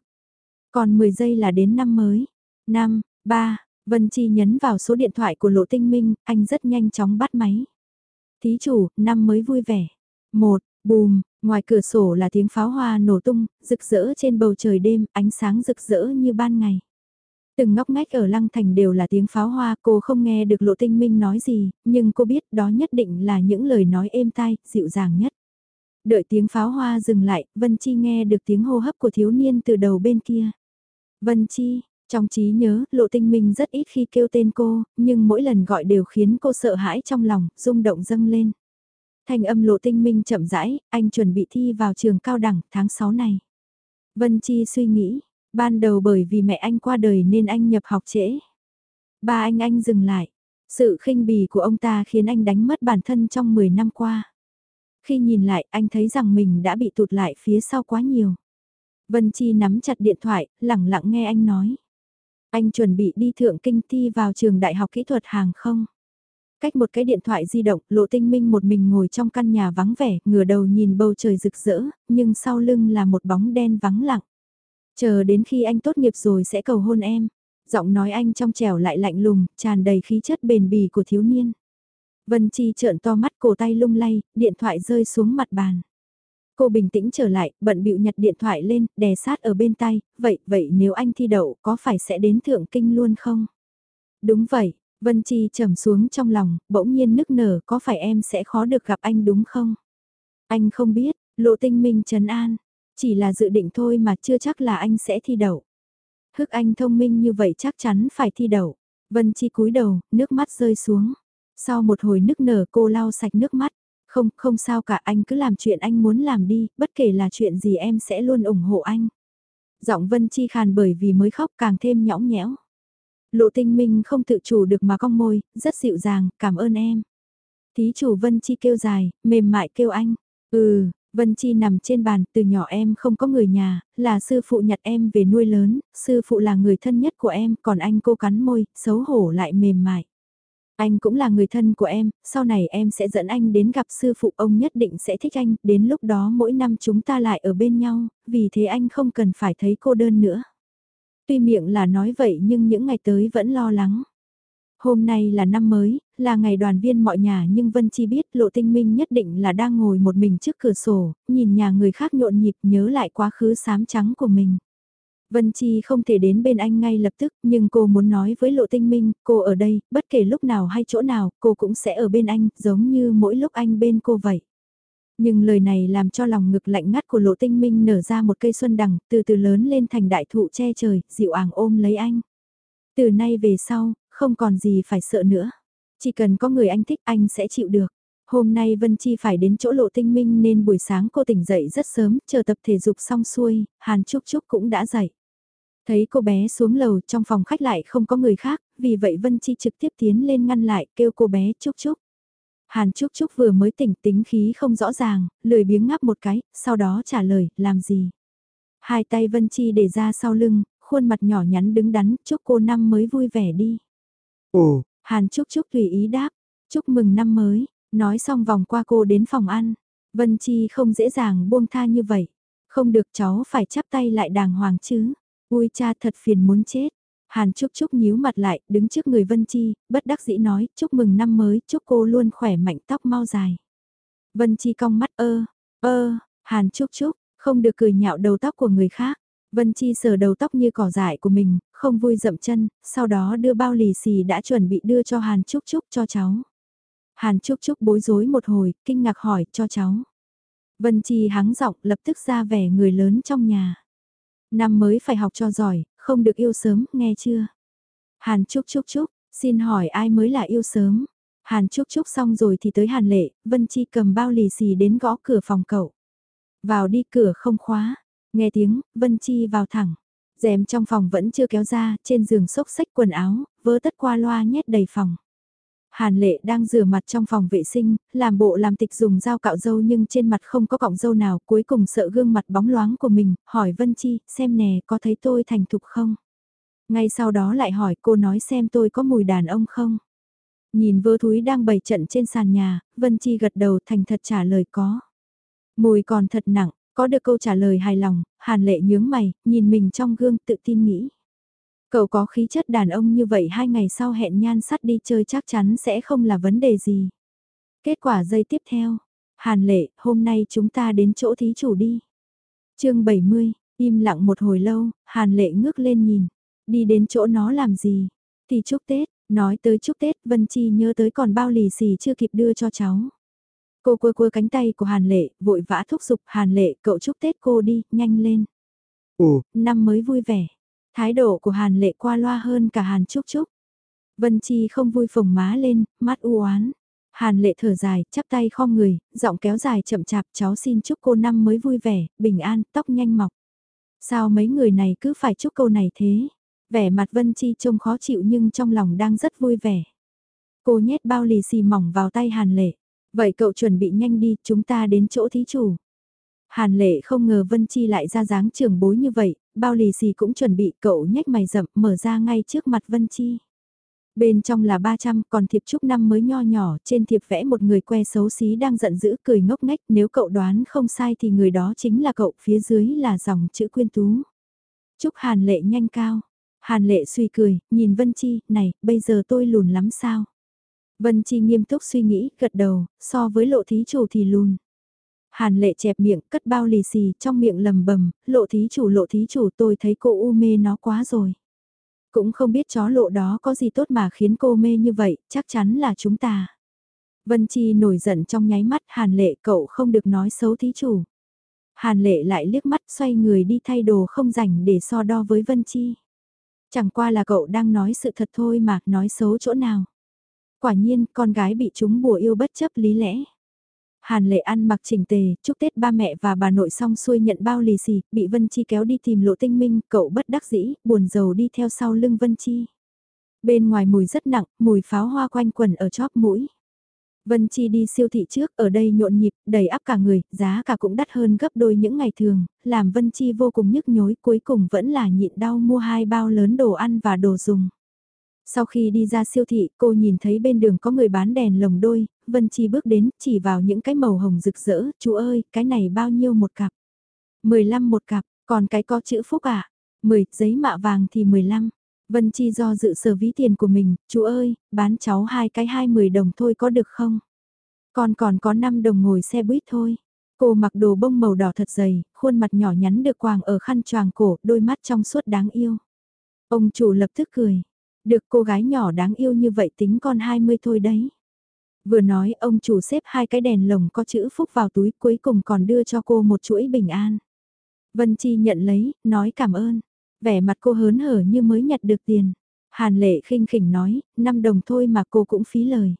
Còn 10 giây là đến năm mới. 5, 3, Vân Chi nhấn vào số điện thoại của Lộ Tinh Minh, anh rất nhanh chóng bắt máy. Thí chủ, năm mới vui vẻ. Một, bùm, ngoài cửa sổ là tiếng pháo hoa nổ tung, rực rỡ trên bầu trời đêm, ánh sáng rực rỡ như ban ngày. Từng ngóc ngách ở Lăng Thành đều là tiếng pháo hoa, cô không nghe được Lộ Tinh Minh nói gì, nhưng cô biết đó nhất định là những lời nói êm tai, dịu dàng nhất. Đợi tiếng pháo hoa dừng lại, Vân Chi nghe được tiếng hô hấp của thiếu niên từ đầu bên kia. Vân Chi, trong trí nhớ, Lộ Tinh Minh rất ít khi kêu tên cô, nhưng mỗi lần gọi đều khiến cô sợ hãi trong lòng, rung động dâng lên. Thanh âm Lộ Tinh Minh chậm rãi, anh chuẩn bị thi vào trường cao đẳng tháng 6 này. Vân Chi suy nghĩ, ban đầu bởi vì mẹ anh qua đời nên anh nhập học trễ. Ba anh anh dừng lại. Sự khinh bỉ của ông ta khiến anh đánh mất bản thân trong 10 năm qua. Khi nhìn lại anh thấy rằng mình đã bị tụt lại phía sau quá nhiều. Vân Chi nắm chặt điện thoại, lặng lặng nghe anh nói. Anh chuẩn bị đi thượng kinh thi vào trường đại học kỹ thuật hàng không. Cách một cái điện thoại di động, lộ tinh minh một mình ngồi trong căn nhà vắng vẻ, ngửa đầu nhìn bầu trời rực rỡ, nhưng sau lưng là một bóng đen vắng lặng. Chờ đến khi anh tốt nghiệp rồi sẽ cầu hôn em. Giọng nói anh trong trẻo lại lạnh lùng, tràn đầy khí chất bền bỉ của thiếu niên. Vân Chi trợn to mắt cổ tay lung lay, điện thoại rơi xuống mặt bàn. Cô bình tĩnh trở lại, bận bịu nhặt điện thoại lên, đè sát ở bên tay, vậy, vậy nếu anh thi đậu có phải sẽ đến thượng kinh luôn không? Đúng vậy, Vân Chi trầm xuống trong lòng, bỗng nhiên nức nở, có phải em sẽ khó được gặp anh đúng không? Anh không biết, lộ tinh minh trấn an, chỉ là dự định thôi mà chưa chắc là anh sẽ thi đậu. Hức anh thông minh như vậy chắc chắn phải thi đậu. Vân Chi cúi đầu, nước mắt rơi xuống. Sau một hồi nức nở cô lau sạch nước mắt. Không, không sao cả anh cứ làm chuyện anh muốn làm đi, bất kể là chuyện gì em sẽ luôn ủng hộ anh. Giọng Vân Chi khàn bởi vì mới khóc càng thêm nhõng nhẽo. Lộ tinh minh không tự chủ được mà cong môi, rất dịu dàng, cảm ơn em. Thí chủ Vân Chi kêu dài, mềm mại kêu anh. Ừ, Vân Chi nằm trên bàn, từ nhỏ em không có người nhà, là sư phụ nhặt em về nuôi lớn, sư phụ là người thân nhất của em, còn anh cô cắn môi, xấu hổ lại mềm mại. Anh cũng là người thân của em, sau này em sẽ dẫn anh đến gặp sư phụ ông nhất định sẽ thích anh, đến lúc đó mỗi năm chúng ta lại ở bên nhau, vì thế anh không cần phải thấy cô đơn nữa. Tuy miệng là nói vậy nhưng những ngày tới vẫn lo lắng. Hôm nay là năm mới, là ngày đoàn viên mọi nhà nhưng Vân Chi biết lộ tinh minh nhất định là đang ngồi một mình trước cửa sổ, nhìn nhà người khác nhộn nhịp nhớ lại quá khứ xám trắng của mình. Vân Chi không thể đến bên anh ngay lập tức, nhưng cô muốn nói với Lộ Tinh Minh, cô ở đây, bất kể lúc nào hay chỗ nào, cô cũng sẽ ở bên anh, giống như mỗi lúc anh bên cô vậy. Nhưng lời này làm cho lòng ngực lạnh ngắt của Lộ Tinh Minh nở ra một cây xuân đằng, từ từ lớn lên thành đại thụ che trời, dịu àng ôm lấy anh. Từ nay về sau, không còn gì phải sợ nữa. Chỉ cần có người anh thích anh sẽ chịu được. Hôm nay Vân Chi phải đến chỗ lộ tinh minh nên buổi sáng cô tỉnh dậy rất sớm, chờ tập thể dục xong xuôi, Hàn Trúc Trúc cũng đã dậy. Thấy cô bé xuống lầu trong phòng khách lại không có người khác, vì vậy Vân Chi trực tiếp tiến lên ngăn lại kêu cô bé Trúc Trúc. Hàn Trúc Trúc vừa mới tỉnh tính khí không rõ ràng, lười biếng ngắp một cái, sau đó trả lời, làm gì? Hai tay Vân Chi để ra sau lưng, khuôn mặt nhỏ nhắn đứng đắn, chúc cô năm mới vui vẻ đi. Ồ, Hàn Trúc Trúc tùy ý đáp. Chúc mừng năm mới, nói xong vòng qua cô đến phòng ăn. Vân Chi không dễ dàng buông tha như vậy. Không được cháu phải chắp tay lại đàng hoàng chứ. Ui cha thật phiền muốn chết. Hàn Trúc Trúc nhíu mặt lại, đứng trước người Vân Chi, bất đắc dĩ nói, chúc mừng năm mới, chúc cô luôn khỏe mạnh tóc mau dài. Vân Chi cong mắt ơ, ơ, Hàn Trúc Trúc, không được cười nhạo đầu tóc của người khác. Vân Chi sờ đầu tóc như cỏ dại của mình, không vui dậm chân, sau đó đưa bao lì xì đã chuẩn bị đưa cho Hàn Trúc Trúc cho cháu. Hàn Trúc Trúc bối rối một hồi, kinh ngạc hỏi cho cháu. Vân Chi hắng giọng lập tức ra vẻ người lớn trong nhà. Năm mới phải học cho giỏi, không được yêu sớm, nghe chưa? Hàn Trúc Trúc Trúc, xin hỏi ai mới là yêu sớm? Hàn Trúc Trúc xong rồi thì tới Hàn Lệ, Vân Chi cầm bao lì xì đến gõ cửa phòng cậu. Vào đi cửa không khóa, nghe tiếng, Vân Chi vào thẳng. rèm trong phòng vẫn chưa kéo ra, trên giường xốc xách quần áo, vớ tất qua loa nhét đầy phòng. Hàn lệ đang rửa mặt trong phòng vệ sinh, làm bộ làm tịch dùng dao cạo dâu nhưng trên mặt không có cọng dâu nào, cuối cùng sợ gương mặt bóng loáng của mình, hỏi Vân Chi, xem nè có thấy tôi thành thục không? Ngay sau đó lại hỏi cô nói xem tôi có mùi đàn ông không? Nhìn vơ thúi đang bày trận trên sàn nhà, Vân Chi gật đầu thành thật trả lời có. Mùi còn thật nặng, có được câu trả lời hài lòng, Hàn lệ nhướng mày, nhìn mình trong gương tự tin nghĩ. Cậu có khí chất đàn ông như vậy hai ngày sau hẹn nhan sắt đi chơi chắc chắn sẽ không là vấn đề gì. Kết quả giây tiếp theo. Hàn lệ, hôm nay chúng ta đến chỗ thí chủ đi. chương 70, im lặng một hồi lâu, hàn lệ ngước lên nhìn. Đi đến chỗ nó làm gì? Thì chúc Tết, nói tới chúc Tết Vân Chi nhớ tới còn bao lì xì chưa kịp đưa cho cháu. Cô quơ quơ cánh tay của Hàn Lệ, vội vã thúc giục Hàn Lệ cậu chúc Tết cô đi, nhanh lên. Ồ, năm mới vui vẻ. Thái độ của Hàn lệ qua loa hơn cả Hàn Trúc Trúc. Vân Chi không vui phồng má lên, mắt u oán. Hàn lệ thở dài, chắp tay khom người, giọng kéo dài chậm chạp cháu xin chúc cô năm mới vui vẻ, bình an, tóc nhanh mọc. Sao mấy người này cứ phải chúc câu này thế? Vẻ mặt Vân Chi trông khó chịu nhưng trong lòng đang rất vui vẻ. Cô nhét bao lì xì mỏng vào tay Hàn lệ. Vậy cậu chuẩn bị nhanh đi, chúng ta đến chỗ thí chủ. Hàn lệ không ngờ Vân Chi lại ra dáng trưởng bối như vậy, bao lì xì cũng chuẩn bị cậu nhếch mày rậm mở ra ngay trước mặt Vân Chi. Bên trong là 300 còn thiệp chúc năm mới nho nhỏ, trên thiệp vẽ một người que xấu xí đang giận dữ cười ngốc nghếch nếu cậu đoán không sai thì người đó chính là cậu, phía dưới là dòng chữ quyên tú. Chúc Hàn lệ nhanh cao. Hàn lệ suy cười, nhìn Vân Chi, này, bây giờ tôi lùn lắm sao? Vân Chi nghiêm túc suy nghĩ, gật đầu, so với lộ thí chủ thì lùn. Hàn lệ chẹp miệng, cất bao lì xì, trong miệng lầm bầm, lộ thí chủ lộ thí chủ tôi thấy cô u mê nó quá rồi. Cũng không biết chó lộ đó có gì tốt mà khiến cô mê như vậy, chắc chắn là chúng ta. Vân Chi nổi giận trong nháy mắt, Hàn lệ cậu không được nói xấu thí chủ. Hàn lệ lại liếc mắt xoay người đi thay đồ không rảnh để so đo với Vân Chi. Chẳng qua là cậu đang nói sự thật thôi mà, nói xấu chỗ nào. Quả nhiên, con gái bị chúng bùa yêu bất chấp lý lẽ. Hàn lệ ăn mặc chỉnh tề, chúc Tết ba mẹ và bà nội xong xuôi nhận bao lì xì, bị Vân Chi kéo đi tìm lộ tinh minh, cậu bất đắc dĩ, buồn rầu đi theo sau lưng Vân Chi. Bên ngoài mùi rất nặng, mùi pháo hoa quanh quần ở chóp mũi. Vân Chi đi siêu thị trước, ở đây nhộn nhịp, đầy áp cả người, giá cả cũng đắt hơn gấp đôi những ngày thường, làm Vân Chi vô cùng nhức nhối, cuối cùng vẫn là nhịn đau mua hai bao lớn đồ ăn và đồ dùng. Sau khi đi ra siêu thị, cô nhìn thấy bên đường có người bán đèn lồng đôi, Vân Chi bước đến, chỉ vào những cái màu hồng rực rỡ, chú ơi, cái này bao nhiêu một cặp? 15 một cặp, còn cái có chữ phúc à? 10, giấy mạ vàng thì 15. Vân Chi do dự sở ví tiền của mình, chú ơi, bán cháu hai cái 20 đồng thôi có được không? Còn còn có 5 đồng ngồi xe buýt thôi. Cô mặc đồ bông màu đỏ thật dày, khuôn mặt nhỏ nhắn được quàng ở khăn choàng cổ, đôi mắt trong suốt đáng yêu. Ông chủ lập tức cười. Được cô gái nhỏ đáng yêu như vậy tính con 20 thôi đấy. Vừa nói ông chủ xếp hai cái đèn lồng có chữ phúc vào túi cuối cùng còn đưa cho cô một chuỗi bình an. Vân Chi nhận lấy, nói cảm ơn. Vẻ mặt cô hớn hở như mới nhặt được tiền. Hàn lệ khinh khỉnh nói, 5 đồng thôi mà cô cũng phí lời.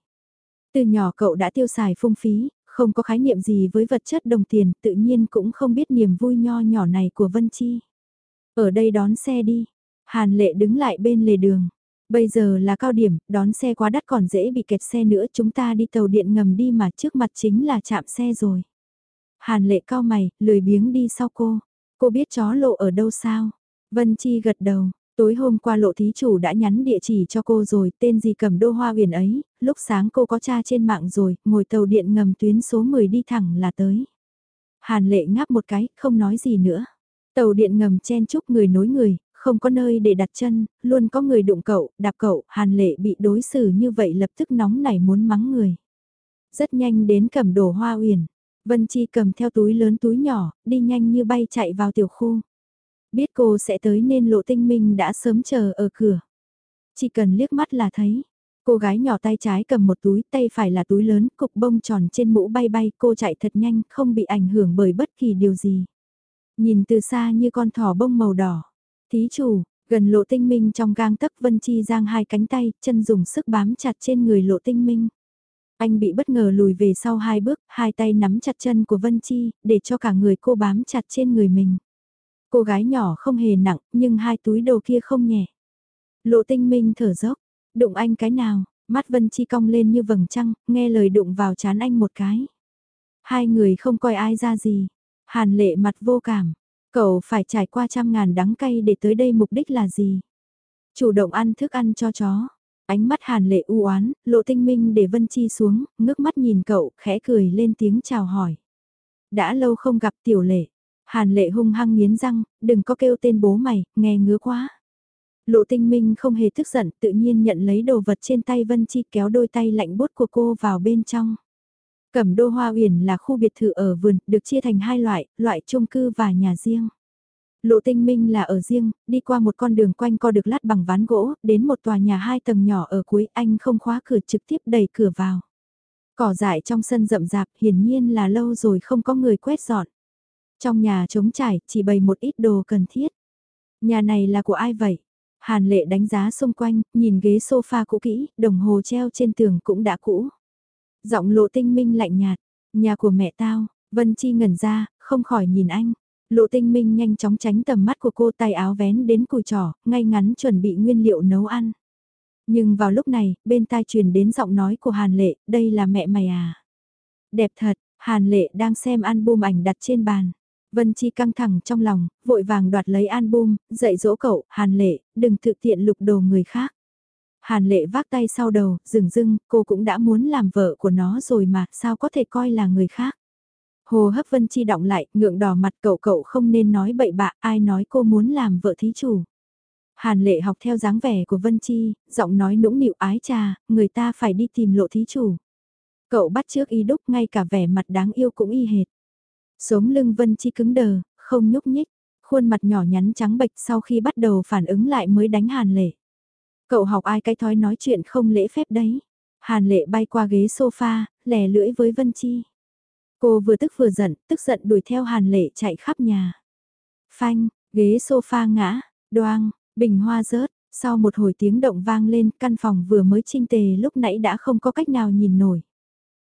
Từ nhỏ cậu đã tiêu xài phung phí, không có khái niệm gì với vật chất đồng tiền, tự nhiên cũng không biết niềm vui nho nhỏ này của Vân Chi. Ở đây đón xe đi. Hàn lệ đứng lại bên lề đường. Bây giờ là cao điểm, đón xe quá đắt còn dễ bị kẹt xe nữa chúng ta đi tàu điện ngầm đi mà trước mặt chính là chạm xe rồi. Hàn lệ cao mày, lười biếng đi sau cô. Cô biết chó lộ ở đâu sao? Vân Chi gật đầu, Tối hôm qua lộ thí chủ đã nhắn địa chỉ cho cô rồi, tên gì cầm đô hoa huyền ấy, lúc sáng cô có tra trên mạng rồi, ngồi tàu điện ngầm tuyến số 10 đi thẳng là tới. Hàn lệ ngáp một cái, không nói gì nữa. Tàu điện ngầm chen chúc người nối người, không có nơi để đặt chân, luôn có người đụng cậu, đạp cậu, hàn lệ bị đối xử như vậy lập tức nóng nảy muốn mắng người. Rất nhanh đến cầm đồ hoa uyển, Vân Chi cầm theo túi lớn túi nhỏ, đi nhanh như bay chạy vào tiểu khu. Biết cô sẽ tới nên lộ tinh minh đã sớm chờ ở cửa. Chỉ cần liếc mắt là thấy. Cô gái nhỏ tay trái cầm một túi, tay phải là túi lớn, cục bông tròn trên mũ bay bay, cô chạy thật nhanh, không bị ảnh hưởng bởi bất kỳ điều gì. Nhìn từ xa như con thỏ bông màu đỏ. Thí chủ, gần lộ tinh minh trong gang tấc Vân Chi giang hai cánh tay, chân dùng sức bám chặt trên người lộ tinh minh. Anh bị bất ngờ lùi về sau hai bước, hai tay nắm chặt chân của Vân Chi, để cho cả người cô bám chặt trên người mình. Cô gái nhỏ không hề nặng, nhưng hai túi đồ kia không nhẹ. Lộ tinh minh thở dốc, đụng anh cái nào, mắt Vân Chi cong lên như vầng trăng, nghe lời đụng vào chán anh một cái. Hai người không coi ai ra gì. Hàn lệ mặt vô cảm, cậu phải trải qua trăm ngàn đắng cay để tới đây mục đích là gì? Chủ động ăn thức ăn cho chó. Ánh mắt hàn lệ u oán, lộ tinh minh để Vân Chi xuống, ngước mắt nhìn cậu, khẽ cười lên tiếng chào hỏi. Đã lâu không gặp tiểu lệ. Hàn lệ hung hăng nghiến răng, đừng có kêu tên bố mày, nghe ngứa quá. Lộ tinh minh không hề tức giận, tự nhiên nhận lấy đồ vật trên tay Vân Chi kéo đôi tay lạnh bút của cô vào bên trong. Cẩm đô hoa uyển là khu biệt thự ở vườn, được chia thành hai loại, loại chung cư và nhà riêng. Lộ tinh minh là ở riêng, đi qua một con đường quanh co được lát bằng ván gỗ, đến một tòa nhà hai tầng nhỏ ở cuối anh không khóa cửa trực tiếp đẩy cửa vào. Cỏ dại trong sân rậm rạp hiển nhiên là lâu rồi không có người quét dọn. Trong nhà trống trải chỉ bày một ít đồ cần thiết. Nhà này là của ai vậy? Hàn lệ đánh giá xung quanh, nhìn ghế sofa cũ kỹ, đồng hồ treo trên tường cũng đã cũ. Giọng lộ tinh minh lạnh nhạt, nhà của mẹ tao, Vân Chi ngẩn ra, không khỏi nhìn anh. Lộ tinh minh nhanh chóng tránh tầm mắt của cô tay áo vén đến cùi trỏ, ngay ngắn chuẩn bị nguyên liệu nấu ăn. Nhưng vào lúc này, bên tai truyền đến giọng nói của Hàn Lệ, đây là mẹ mày à. Đẹp thật, Hàn Lệ đang xem album ảnh đặt trên bàn. Vân Chi căng thẳng trong lòng, vội vàng đoạt lấy album, dạy dỗ cậu, Hàn Lệ, đừng tự tiện lục đồ người khác. Hàn Lệ vác tay sau đầu, dừng dưng, cô cũng đã muốn làm vợ của nó rồi mà, sao có thể coi là người khác. Hồ hấp Vân Chi động lại, ngượng đỏ mặt cậu cậu không nên nói bậy bạ, ai nói cô muốn làm vợ thí chủ. Hàn lệ học theo dáng vẻ của Vân Chi, giọng nói nũng nịu ái trà, người ta phải đi tìm lộ thí chủ. Cậu bắt trước y đúc ngay cả vẻ mặt đáng yêu cũng y hệt. Sống lưng Vân Chi cứng đờ, không nhúc nhích, khuôn mặt nhỏ nhắn trắng bệch sau khi bắt đầu phản ứng lại mới đánh Hàn lệ. Cậu học ai cái thói nói chuyện không lễ phép đấy. Hàn lệ bay qua ghế sofa, lè lưỡi với Vân Chi. Cô vừa tức vừa giận, tức giận đuổi theo Hàn Lệ chạy khắp nhà. Phanh, ghế sofa ngã, đoang, bình hoa rớt, sau một hồi tiếng động vang lên, căn phòng vừa mới trinh tề lúc nãy đã không có cách nào nhìn nổi.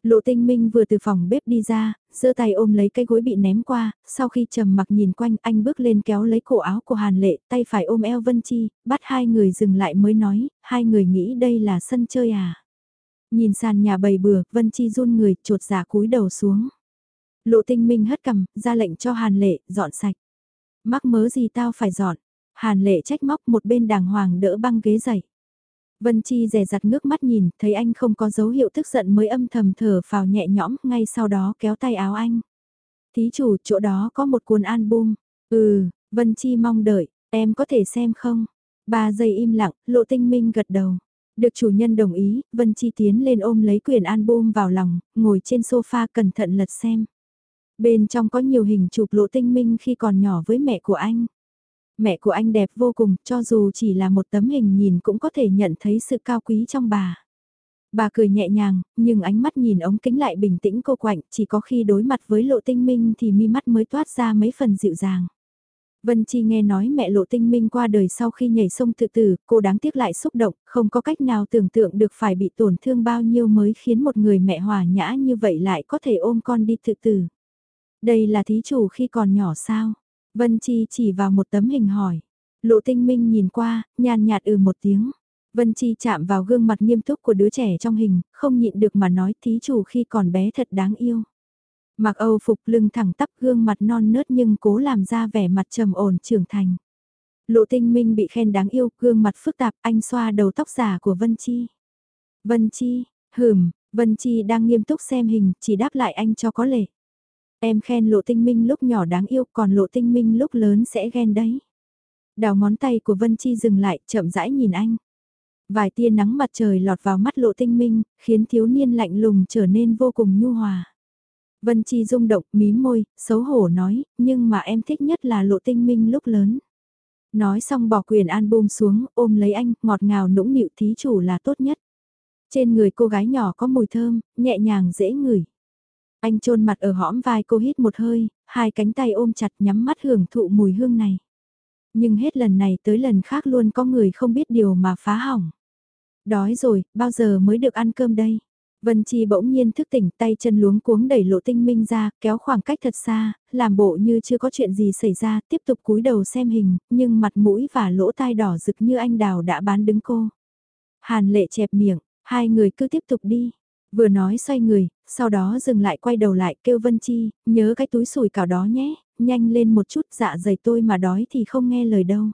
Lộ tinh minh vừa từ phòng bếp đi ra, giơ tay ôm lấy cái gối bị ném qua, sau khi trầm mặc nhìn quanh anh bước lên kéo lấy cổ áo của Hàn Lệ, tay phải ôm eo Vân Chi, bắt hai người dừng lại mới nói, hai người nghĩ đây là sân chơi à. Nhìn sàn nhà bầy bừa, Vân Chi run người, trột giả cúi đầu xuống. Lộ tinh minh hất cầm, ra lệnh cho Hàn Lệ, dọn sạch. Mắc mớ gì tao phải dọn. Hàn Lệ trách móc một bên đàng hoàng đỡ băng ghế dậy. Vân Chi rè rặt ngước mắt nhìn, thấy anh không có dấu hiệu tức giận mới âm thầm thở phào nhẹ nhõm, ngay sau đó kéo tay áo anh. Thí chủ, chỗ đó có một cuốn album. Ừ, Vân Chi mong đợi, em có thể xem không? Ba giây im lặng, lộ tinh minh gật đầu. Được chủ nhân đồng ý, Vân Chi tiến lên ôm lấy quyển album vào lòng, ngồi trên sofa cẩn thận lật xem. Bên trong có nhiều hình chụp lộ tinh minh khi còn nhỏ với mẹ của anh. Mẹ của anh đẹp vô cùng, cho dù chỉ là một tấm hình nhìn cũng có thể nhận thấy sự cao quý trong bà. Bà cười nhẹ nhàng, nhưng ánh mắt nhìn ống kính lại bình tĩnh cô quạnh, chỉ có khi đối mặt với lộ tinh minh thì mi mắt mới toát ra mấy phần dịu dàng. Vân Chi nghe nói mẹ lộ tinh minh qua đời sau khi nhảy sông tự tử, cô đáng tiếc lại xúc động, không có cách nào tưởng tượng được phải bị tổn thương bao nhiêu mới khiến một người mẹ hòa nhã như vậy lại có thể ôm con đi tự tử. Đây là thí chủ khi còn nhỏ sao? Vân Chi chỉ vào một tấm hình hỏi. Lộ tinh minh nhìn qua, nhàn nhạt ừ một tiếng. Vân Chi chạm vào gương mặt nghiêm túc của đứa trẻ trong hình, không nhịn được mà nói thí chủ khi còn bé thật đáng yêu. Mặc Âu phục lưng thẳng tắp gương mặt non nớt nhưng cố làm ra vẻ mặt trầm ổn trưởng thành. Lộ tinh minh bị khen đáng yêu, gương mặt phức tạp, anh xoa đầu tóc giả của Vân Chi. Vân Chi, hừm, Vân Chi đang nghiêm túc xem hình, chỉ đáp lại anh cho có lệ. Em khen lộ tinh minh lúc nhỏ đáng yêu, còn lộ tinh minh lúc lớn sẽ ghen đấy. Đào ngón tay của Vân Chi dừng lại, chậm rãi nhìn anh. Vài tia nắng mặt trời lọt vào mắt lộ tinh minh, khiến thiếu niên lạnh lùng trở nên vô cùng nhu hòa. Vân Chi rung động, mí môi, xấu hổ nói, nhưng mà em thích nhất là lộ tinh minh lúc lớn. Nói xong bỏ quyền album xuống, ôm lấy anh, ngọt ngào nũng nịu thí chủ là tốt nhất. Trên người cô gái nhỏ có mùi thơm, nhẹ nhàng dễ ngửi. Anh trôn mặt ở hõm vai cô hít một hơi, hai cánh tay ôm chặt nhắm mắt hưởng thụ mùi hương này. Nhưng hết lần này tới lần khác luôn có người không biết điều mà phá hỏng. Đói rồi, bao giờ mới được ăn cơm đây? Vân Chi bỗng nhiên thức tỉnh tay chân luống cuống đẩy lộ tinh minh ra, kéo khoảng cách thật xa, làm bộ như chưa có chuyện gì xảy ra, tiếp tục cúi đầu xem hình, nhưng mặt mũi và lỗ tai đỏ rực như anh đào đã bán đứng cô. Hàn lệ chẹp miệng, hai người cứ tiếp tục đi. Vừa nói xoay người, sau đó dừng lại quay đầu lại kêu Vân Chi, nhớ cái túi sủi cảo đó nhé, nhanh lên một chút dạ dày tôi mà đói thì không nghe lời đâu.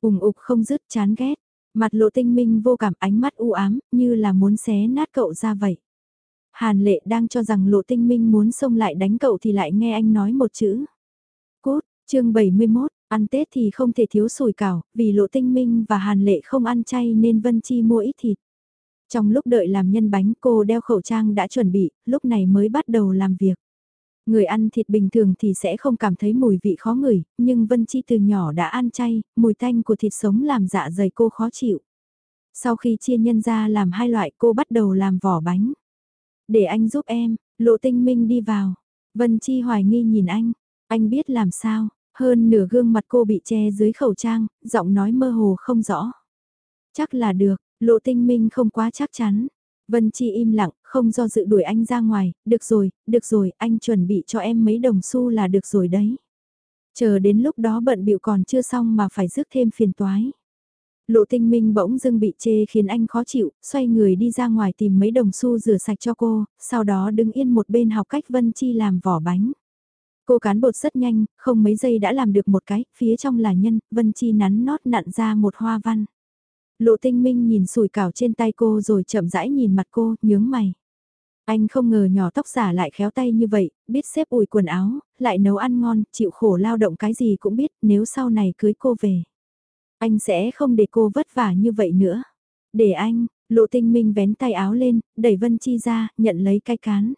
Ùng ục không dứt chán ghét, Mặt lộ tinh minh vô cảm ánh mắt u ám, như là muốn xé nát cậu ra vậy. Hàn lệ đang cho rằng lộ tinh minh muốn xông lại đánh cậu thì lại nghe anh nói một chữ. Cốt, chương 71, ăn Tết thì không thể thiếu sủi cảo, vì lộ tinh minh và hàn lệ không ăn chay nên Vân Chi mua ít thịt. Trong lúc đợi làm nhân bánh cô đeo khẩu trang đã chuẩn bị, lúc này mới bắt đầu làm việc. Người ăn thịt bình thường thì sẽ không cảm thấy mùi vị khó ngửi, nhưng Vân Chi từ nhỏ đã ăn chay, mùi tanh của thịt sống làm dạ dày cô khó chịu. Sau khi chia nhân ra làm hai loại cô bắt đầu làm vỏ bánh. Để anh giúp em, lộ tinh minh đi vào. Vân Chi hoài nghi nhìn anh, anh biết làm sao, hơn nửa gương mặt cô bị che dưới khẩu trang, giọng nói mơ hồ không rõ. Chắc là được, lộ tinh minh không quá chắc chắn. Vân Chi im lặng, không do dự đuổi anh ra ngoài, được rồi, được rồi, anh chuẩn bị cho em mấy đồng xu là được rồi đấy. Chờ đến lúc đó bận bịu còn chưa xong mà phải rước thêm phiền toái. Lộ tinh minh bỗng dưng bị chê khiến anh khó chịu, xoay người đi ra ngoài tìm mấy đồng xu rửa sạch cho cô, sau đó đứng yên một bên học cách Vân Chi làm vỏ bánh. Cô cán bột rất nhanh, không mấy giây đã làm được một cái, phía trong là nhân, Vân Chi nắn nót nặn ra một hoa văn. Lộ tinh minh nhìn sùi cảo trên tay cô rồi chậm rãi nhìn mặt cô, nhướng mày. Anh không ngờ nhỏ tóc giả lại khéo tay như vậy, biết xếp ủi quần áo, lại nấu ăn ngon, chịu khổ lao động cái gì cũng biết nếu sau này cưới cô về. Anh sẽ không để cô vất vả như vậy nữa. Để anh, lộ tinh minh vén tay áo lên, đẩy Vân Chi ra, nhận lấy cái cán.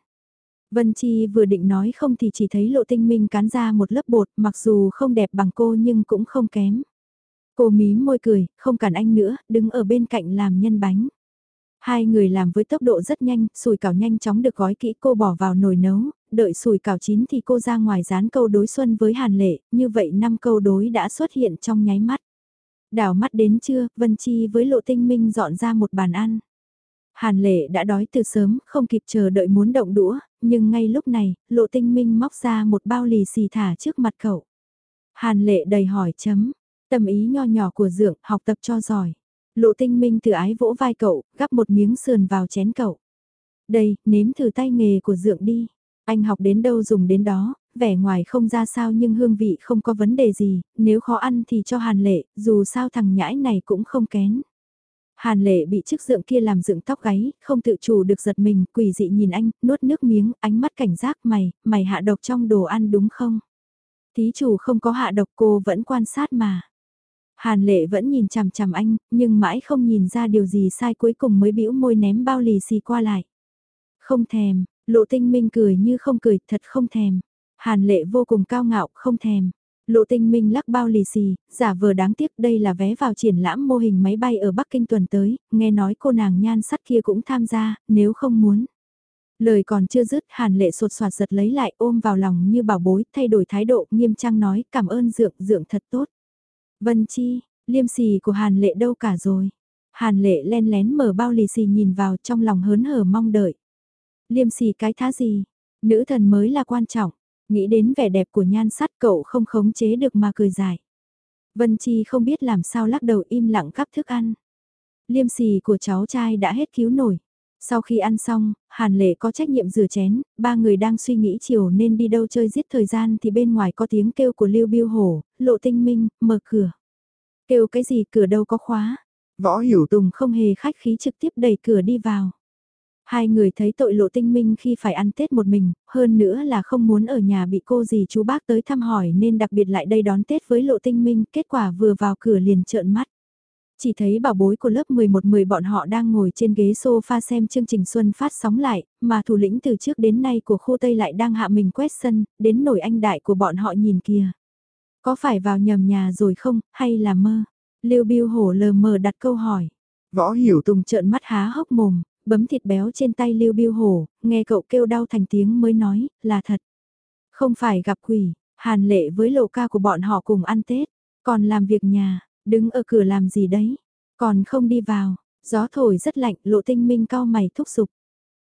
Vân Chi vừa định nói không thì chỉ thấy lộ tinh minh cán ra một lớp bột mặc dù không đẹp bằng cô nhưng cũng không kém. Cô mí môi cười, không cản anh nữa, đứng ở bên cạnh làm nhân bánh. Hai người làm với tốc độ rất nhanh, sùi cảo nhanh chóng được gói kỹ cô bỏ vào nồi nấu, đợi sùi cảo chín thì cô ra ngoài dán câu đối xuân với Hàn Lệ, như vậy năm câu đối đã xuất hiện trong nháy mắt. Đảo mắt đến trưa, Vân Chi với Lộ Tinh Minh dọn ra một bàn ăn. Hàn Lệ đã đói từ sớm, không kịp chờ đợi muốn động đũa, nhưng ngay lúc này, Lộ Tinh Minh móc ra một bao lì xì thả trước mặt cậu. Hàn Lệ đầy hỏi chấm, Tâm ý nho nhỏ của dượng, học tập cho giỏi. Lộ tinh minh từ ái vỗ vai cậu, gắp một miếng sườn vào chén cậu. Đây, nếm thử tay nghề của dượng đi. Anh học đến đâu dùng đến đó, vẻ ngoài không ra sao nhưng hương vị không có vấn đề gì, nếu khó ăn thì cho hàn lệ, dù sao thằng nhãi này cũng không kén. Hàn lệ bị chiếc dượng kia làm dựng tóc gáy, không tự chủ được giật mình, quỷ dị nhìn anh, nuốt nước miếng, ánh mắt cảnh giác mày, mày hạ độc trong đồ ăn đúng không? Thí chủ không có hạ độc cô vẫn quan sát mà. Hàn lệ vẫn nhìn chằm chằm anh, nhưng mãi không nhìn ra điều gì sai cuối cùng mới bĩu môi ném bao lì xì qua lại. Không thèm, lộ tinh minh cười như không cười, thật không thèm. Hàn lệ vô cùng cao ngạo, không thèm. Lộ tinh minh lắc bao lì xì, giả vờ đáng tiếc đây là vé vào triển lãm mô hình máy bay ở Bắc Kinh tuần tới, nghe nói cô nàng nhan sắt kia cũng tham gia, nếu không muốn. Lời còn chưa dứt, hàn lệ sột soạt giật lấy lại ôm vào lòng như bảo bối, thay đổi thái độ, nghiêm trang nói, cảm ơn dượng, dượng thật tốt. Vân Chi, liêm xì của Hàn Lệ đâu cả rồi. Hàn Lệ len lén mở bao lì xì nhìn vào trong lòng hớn hở mong đợi. Liêm xì cái thá gì? Nữ thần mới là quan trọng. Nghĩ đến vẻ đẹp của nhan sắt cậu không khống chế được mà cười dài. Vân Chi không biết làm sao lắc đầu im lặng cắp thức ăn. Liêm xì của cháu trai đã hết cứu nổi. Sau khi ăn xong, Hàn Lệ có trách nhiệm rửa chén, ba người đang suy nghĩ chiều nên đi đâu chơi giết thời gian thì bên ngoài có tiếng kêu của Lưu Biêu Hổ, Lộ Tinh Minh, mở cửa. Kêu cái gì cửa đâu có khóa. Võ Hiểu Tùng không hề khách khí trực tiếp đẩy cửa đi vào. Hai người thấy tội lộ tinh minh khi phải ăn Tết một mình, hơn nữa là không muốn ở nhà bị cô gì chú bác tới thăm hỏi nên đặc biệt lại đây đón Tết với lộ tinh minh, kết quả vừa vào cửa liền trợn mắt. Chỉ thấy bảo bối của lớp 11-10 bọn họ đang ngồi trên ghế sofa xem chương trình Xuân phát sóng lại, mà thủ lĩnh từ trước đến nay của khu Tây lại đang hạ mình quét sân, đến nổi anh đại của bọn họ nhìn kìa. Có phải vào nhầm nhà rồi không, hay là mơ? Lưu Biêu Hổ lờ mờ đặt câu hỏi. Võ Hiểu Tùng trợn mắt há hốc mồm, bấm thịt béo trên tay Lưu Biêu Hổ, nghe cậu kêu đau thành tiếng mới nói, là thật. Không phải gặp quỷ, hàn lệ với lộ ca của bọn họ cùng ăn Tết, còn làm việc nhà, đứng ở cửa làm gì đấy, còn không đi vào, gió thổi rất lạnh, lộ tinh minh cao mày thúc giục.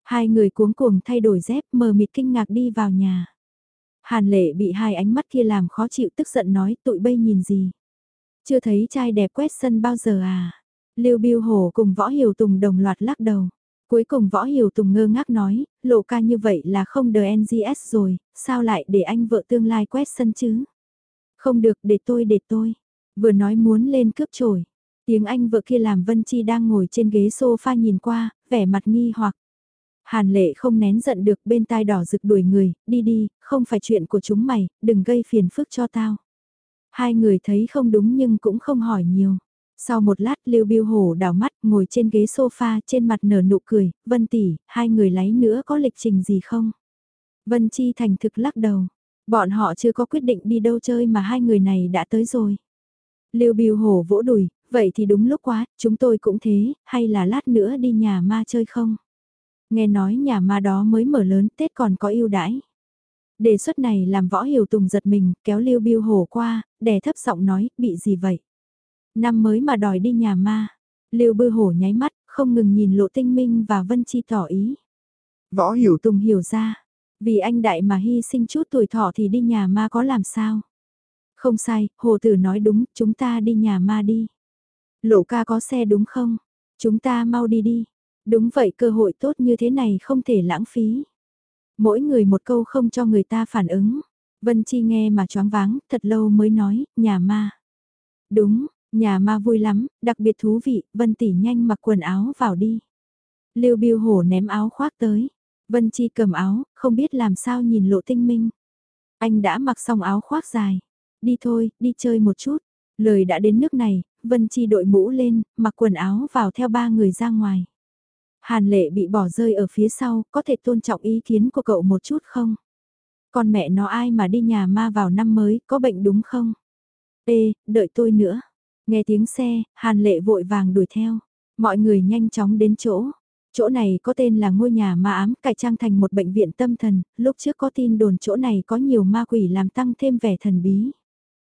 Hai người cuống cuồng thay đổi dép mờ mịt kinh ngạc đi vào nhà. Hàn lệ bị hai ánh mắt kia làm khó chịu tức giận nói tụi bây nhìn gì. Chưa thấy trai đẹp quét sân bao giờ à. Lưu Biêu Hổ cùng Võ Hiểu Tùng đồng loạt lắc đầu. Cuối cùng Võ Hiểu Tùng ngơ ngác nói, lộ ca như vậy là không đờ NGS rồi, sao lại để anh vợ tương lai quét sân chứ? Không được để tôi để tôi. Vừa nói muốn lên cướp trổi. Tiếng anh vợ kia làm Vân Chi đang ngồi trên ghế sofa nhìn qua, vẻ mặt nghi hoặc. Hàn lệ không nén giận được bên tai đỏ rực đuổi người, đi đi, không phải chuyện của chúng mày, đừng gây phiền phức cho tao. Hai người thấy không đúng nhưng cũng không hỏi nhiều. Sau một lát Lưu Biêu Hổ đảo mắt ngồi trên ghế sofa trên mặt nở nụ cười, Vân tỷ, hai người lấy nữa có lịch trình gì không? Vân Chi thành thực lắc đầu, bọn họ chưa có quyết định đi đâu chơi mà hai người này đã tới rồi. Lưu Biêu Hổ vỗ đùi, vậy thì đúng lúc quá, chúng tôi cũng thế, hay là lát nữa đi nhà ma chơi không? Nghe nói nhà ma đó mới mở lớn Tết còn có ưu đãi. Đề xuất này làm võ hiểu tùng giật mình, kéo Lưu Biêu Hổ qua, đè thấp giọng nói, bị gì vậy? Năm mới mà đòi đi nhà ma. Lưu Bư Hổ nháy mắt, không ngừng nhìn Lộ Tinh Minh và Vân Chi tỏ ý. Võ Hiểu Tùng hiểu ra, vì anh đại mà hy sinh chút tuổi thọ thì đi nhà ma có làm sao? Không sai, Hồ Tử nói đúng, chúng ta đi nhà ma đi. Lộ ca có xe đúng không? Chúng ta mau đi đi. Đúng vậy cơ hội tốt như thế này không thể lãng phí. Mỗi người một câu không cho người ta phản ứng. Vân Chi nghe mà choáng váng, thật lâu mới nói, nhà ma. Đúng, nhà ma vui lắm, đặc biệt thú vị, Vân Tỷ nhanh mặc quần áo vào đi. Lưu Biêu Hổ ném áo khoác tới. Vân Chi cầm áo, không biết làm sao nhìn lộ tinh minh. Anh đã mặc xong áo khoác dài. Đi thôi, đi chơi một chút. Lời đã đến nước này, Vân Chi đội mũ lên, mặc quần áo vào theo ba người ra ngoài. Hàn lệ bị bỏ rơi ở phía sau, có thể tôn trọng ý kiến của cậu một chút không? Con mẹ nó ai mà đi nhà ma vào năm mới, có bệnh đúng không? Ê, đợi tôi nữa. Nghe tiếng xe, Hàn lệ vội vàng đuổi theo. Mọi người nhanh chóng đến chỗ. Chỗ này có tên là ngôi nhà ma ám cải trang thành một bệnh viện tâm thần, lúc trước có tin đồn chỗ này có nhiều ma quỷ làm tăng thêm vẻ thần bí.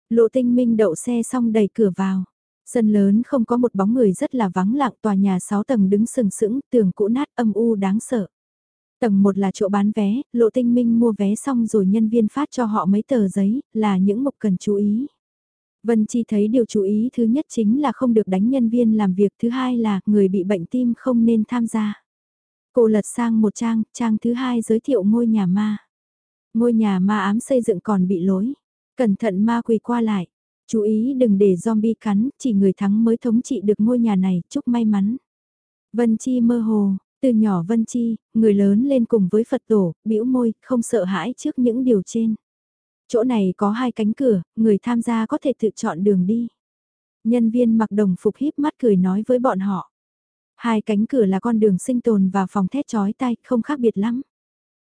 Lộ tinh minh đậu xe xong đẩy cửa vào. Sân lớn không có một bóng người rất là vắng lặng tòa nhà 6 tầng đứng sừng sững, tường cũ nát âm u đáng sợ. Tầng 1 là chỗ bán vé, lộ tinh minh mua vé xong rồi nhân viên phát cho họ mấy tờ giấy, là những mục cần chú ý. Vân Chi thấy điều chú ý thứ nhất chính là không được đánh nhân viên làm việc, thứ hai là người bị bệnh tim không nên tham gia. Cô lật sang một trang, trang thứ hai giới thiệu ngôi nhà ma. Ngôi nhà ma ám xây dựng còn bị lối. Cẩn thận ma quỷ qua lại. Chú ý đừng để zombie cắn, chỉ người thắng mới thống trị được ngôi nhà này, chúc may mắn. Vân Chi mơ hồ, từ nhỏ Vân Chi, người lớn lên cùng với Phật tổ, bĩu môi, không sợ hãi trước những điều trên. Chỗ này có hai cánh cửa, người tham gia có thể tự chọn đường đi. Nhân viên mặc đồng phục híp mắt cười nói với bọn họ. Hai cánh cửa là con đường sinh tồn và phòng thét chói tay, không khác biệt lắm.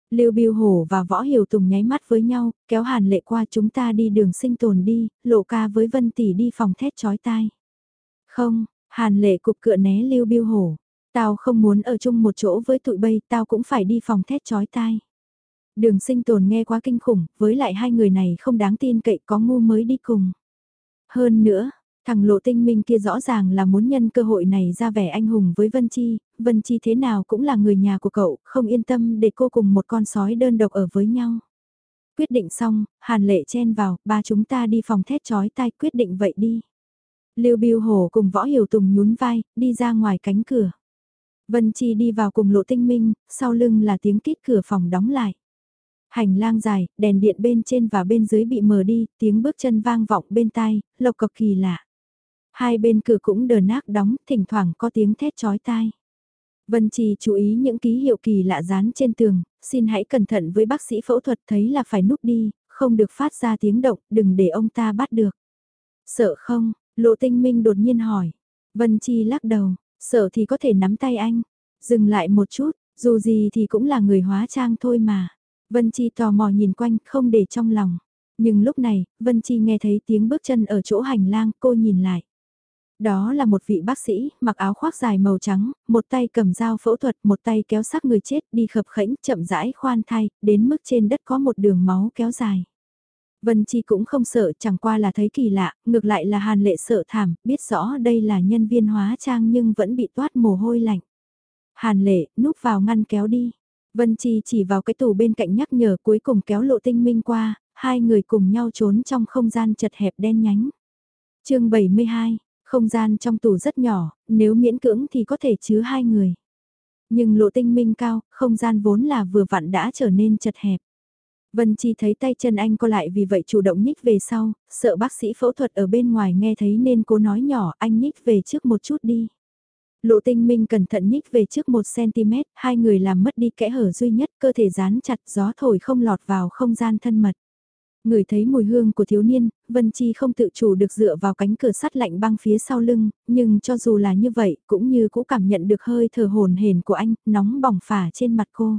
Lưu Biêu Hổ và Võ Hiểu Tùng nháy mắt với nhau, kéo Hàn Lệ qua chúng ta đi đường sinh tồn đi, lộ ca với Vân Tỷ đi phòng thét chói tai. Không, Hàn Lệ cục cựa né Lưu Biêu Hổ. Tao không muốn ở chung một chỗ với tụi bay, tao cũng phải đi phòng thét chói tai. Đường sinh tồn nghe quá kinh khủng, với lại hai người này không đáng tin cậy có ngu mới đi cùng. Hơn nữa, thằng lộ tinh minh kia rõ ràng là muốn nhân cơ hội này ra vẻ anh hùng với Vân Chi, Vân Chi thế nào cũng là người nhà của cậu, không yên tâm để cô cùng một con sói đơn độc ở với nhau. Quyết định xong, Hàn Lệ chen vào, ba chúng ta đi phòng thét chói tai quyết định vậy đi. Lưu Biêu Hổ cùng Võ Hiểu Tùng nhún vai, đi ra ngoài cánh cửa. Vân Chi đi vào cùng lộ tinh minh, sau lưng là tiếng kít cửa phòng đóng lại. Hành lang dài, đèn điện bên trên và bên dưới bị mờ đi, tiếng bước chân vang vọng bên tai, lộc cực kỳ lạ. Hai bên cửa cũng đờ nát đóng, thỉnh thoảng có tiếng thét chói tai. Vân Trì chú ý những ký hiệu kỳ lạ dán trên tường, xin hãy cẩn thận với bác sĩ phẫu thuật thấy là phải núp đi, không được phát ra tiếng động, đừng để ông ta bắt được. Sợ không? Lộ tinh minh đột nhiên hỏi. Vân Chi lắc đầu, sợ thì có thể nắm tay anh. Dừng lại một chút, dù gì thì cũng là người hóa trang thôi mà. Vân Chi tò mò nhìn quanh, không để trong lòng. Nhưng lúc này, Vân Chi nghe thấy tiếng bước chân ở chỗ hành lang, cô nhìn lại. Đó là một vị bác sĩ, mặc áo khoác dài màu trắng, một tay cầm dao phẫu thuật, một tay kéo xác người chết đi khập khẽnh chậm rãi khoan thai, đến mức trên đất có một đường máu kéo dài. Vân Chi cũng không sợ chẳng qua là thấy kỳ lạ, ngược lại là Hàn Lệ sợ thảm, biết rõ đây là nhân viên hóa trang nhưng vẫn bị toát mồ hôi lạnh. Hàn Lệ, núp vào ngăn kéo đi. Vân Chi chỉ vào cái tủ bên cạnh nhắc nhở cuối cùng kéo lộ tinh minh qua, hai người cùng nhau trốn trong không gian chật hẹp đen nhánh. chương 72, không gian trong tủ rất nhỏ, nếu miễn cưỡng thì có thể chứa hai người. Nhưng lộ tinh minh cao, không gian vốn là vừa vặn đã trở nên chật hẹp. Vân Chi thấy tay chân anh co lại vì vậy chủ động nhích về sau, sợ bác sĩ phẫu thuật ở bên ngoài nghe thấy nên cố nói nhỏ anh nhích về trước một chút đi. Lộ tinh minh cẩn thận nhích về trước 1cm, hai người làm mất đi kẽ hở duy nhất, cơ thể dán chặt, gió thổi không lọt vào không gian thân mật. Người thấy mùi hương của thiếu niên, Vân Chi không tự chủ được dựa vào cánh cửa sắt lạnh băng phía sau lưng, nhưng cho dù là như vậy, cũng như cũng cảm nhận được hơi thở hồn hển của anh, nóng bỏng phả trên mặt cô.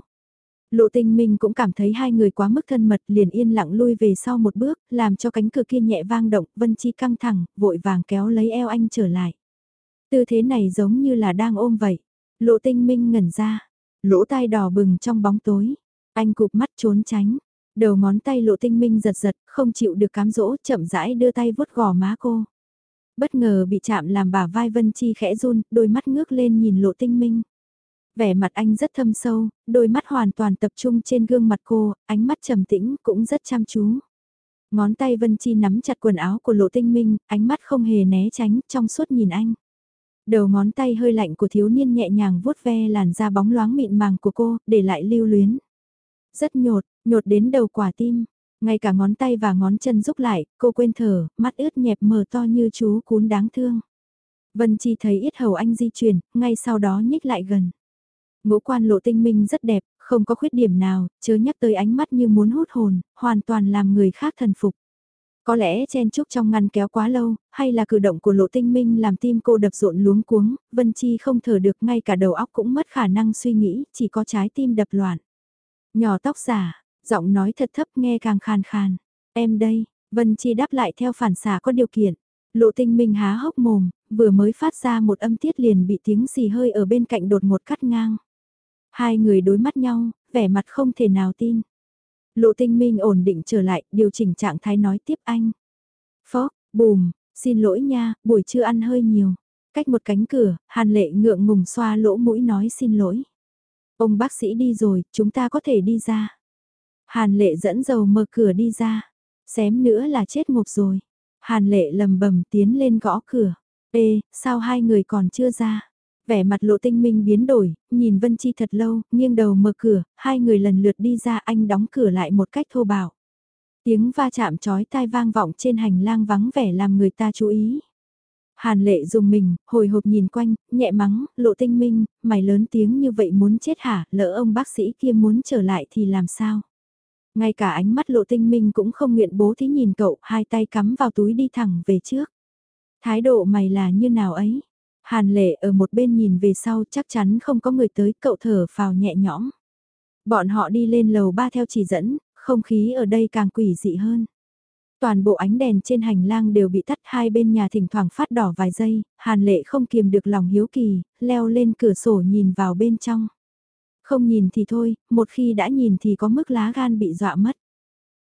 Lộ tinh minh cũng cảm thấy hai người quá mức thân mật liền yên lặng lui về sau một bước, làm cho cánh cửa kia nhẹ vang động, Vân Chi căng thẳng, vội vàng kéo lấy eo anh trở lại. Tư thế này giống như là đang ôm vậy. Lộ tinh minh ngẩn ra, lỗ tai đỏ bừng trong bóng tối. Anh cụp mắt trốn tránh, đầu ngón tay lộ tinh minh giật giật, không chịu được cám dỗ, chậm rãi đưa tay vuốt gò má cô. Bất ngờ bị chạm làm bà vai Vân Chi khẽ run, đôi mắt ngước lên nhìn lộ tinh minh. Vẻ mặt anh rất thâm sâu, đôi mắt hoàn toàn tập trung trên gương mặt cô, ánh mắt trầm tĩnh cũng rất chăm chú. Ngón tay Vân Chi nắm chặt quần áo của Lộ Tinh Minh, ánh mắt không hề né tránh, trong suốt nhìn anh. Đầu ngón tay hơi lạnh của thiếu niên nhẹ nhàng vuốt ve làn da bóng loáng mịn màng của cô, để lại lưu luyến. Rất nhột, nhột đến đầu quả tim. Ngay cả ngón tay và ngón chân rúc lại, cô quên thở, mắt ướt nhẹp mờ to như chú cún đáng thương. Vân Chi thấy ít hầu anh di chuyển, ngay sau đó nhích lại gần. Ngũ quan lộ tinh minh rất đẹp, không có khuyết điểm nào, chớ nhắc tới ánh mắt như muốn hút hồn, hoàn toàn làm người khác thần phục. Có lẽ chen chúc trong ngăn kéo quá lâu, hay là cử động của lộ tinh minh làm tim cô đập rộn luống cuống, Vân Chi không thở được ngay cả đầu óc cũng mất khả năng suy nghĩ, chỉ có trái tim đập loạn. Nhỏ tóc giả, giọng nói thật thấp nghe càng khàn khàn. Em đây, Vân Chi đáp lại theo phản xả có điều kiện. Lộ tinh minh há hốc mồm, vừa mới phát ra một âm tiết liền bị tiếng xì hơi ở bên cạnh đột ngột cắt ngang. Hai người đối mắt nhau, vẻ mặt không thể nào tin. Lộ tinh minh ổn định trở lại, điều chỉnh trạng thái nói tiếp anh. Phó, bùm, xin lỗi nha, buổi trưa ăn hơi nhiều. Cách một cánh cửa, hàn lệ ngượng ngùng xoa lỗ mũi nói xin lỗi. Ông bác sĩ đi rồi, chúng ta có thể đi ra. Hàn lệ dẫn dầu mở cửa đi ra. Xém nữa là chết ngục rồi. Hàn lệ lầm bầm tiến lên gõ cửa. Ê, sao hai người còn chưa ra? vẻ mặt lộ tinh minh biến đổi, nhìn Vân Chi thật lâu, nghiêng đầu mở cửa, hai người lần lượt đi ra anh đóng cửa lại một cách thô bạo. Tiếng va chạm chói tai vang vọng trên hành lang vắng vẻ làm người ta chú ý. Hàn lệ dùng mình, hồi hộp nhìn quanh, nhẹ mắng, lộ tinh minh, mày lớn tiếng như vậy muốn chết hả, lỡ ông bác sĩ kia muốn trở lại thì làm sao? Ngay cả ánh mắt lộ tinh minh cũng không nguyện bố thí nhìn cậu, hai tay cắm vào túi đi thẳng về trước. Thái độ mày là như nào ấy? Hàn lệ ở một bên nhìn về sau chắc chắn không có người tới cậu thở phào nhẹ nhõm. Bọn họ đi lên lầu ba theo chỉ dẫn, không khí ở đây càng quỷ dị hơn. Toàn bộ ánh đèn trên hành lang đều bị tắt hai bên nhà thỉnh thoảng phát đỏ vài giây, hàn lệ không kiềm được lòng hiếu kỳ, leo lên cửa sổ nhìn vào bên trong. Không nhìn thì thôi, một khi đã nhìn thì có mức lá gan bị dọa mất.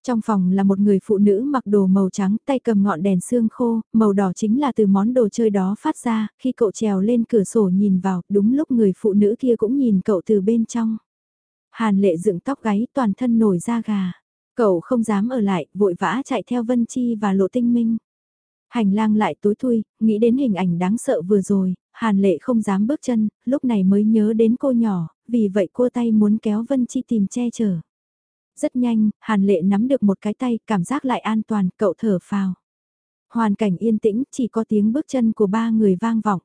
Trong phòng là một người phụ nữ mặc đồ màu trắng, tay cầm ngọn đèn xương khô, màu đỏ chính là từ món đồ chơi đó phát ra, khi cậu trèo lên cửa sổ nhìn vào, đúng lúc người phụ nữ kia cũng nhìn cậu từ bên trong. Hàn lệ dựng tóc gáy toàn thân nổi da gà. Cậu không dám ở lại, vội vã chạy theo Vân Chi và Lộ Tinh Minh. Hành lang lại tối thui, nghĩ đến hình ảnh đáng sợ vừa rồi, Hàn lệ không dám bước chân, lúc này mới nhớ đến cô nhỏ, vì vậy cô tay muốn kéo Vân Chi tìm che chở. Rất nhanh, Hàn Lệ nắm được một cái tay, cảm giác lại an toàn, cậu thở phào. Hoàn cảnh yên tĩnh, chỉ có tiếng bước chân của ba người vang vọng.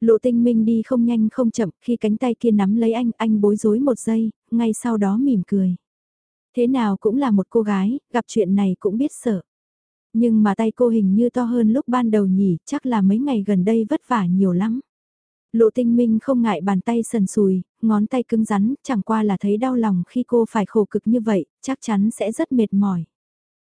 Lộ tinh minh đi không nhanh không chậm, khi cánh tay kia nắm lấy anh, anh bối rối một giây, ngay sau đó mỉm cười. Thế nào cũng là một cô gái, gặp chuyện này cũng biết sợ. Nhưng mà tay cô hình như to hơn lúc ban đầu nhỉ, chắc là mấy ngày gần đây vất vả nhiều lắm. Lộ tinh minh không ngại bàn tay sần sùi, ngón tay cứng rắn, chẳng qua là thấy đau lòng khi cô phải khổ cực như vậy, chắc chắn sẽ rất mệt mỏi.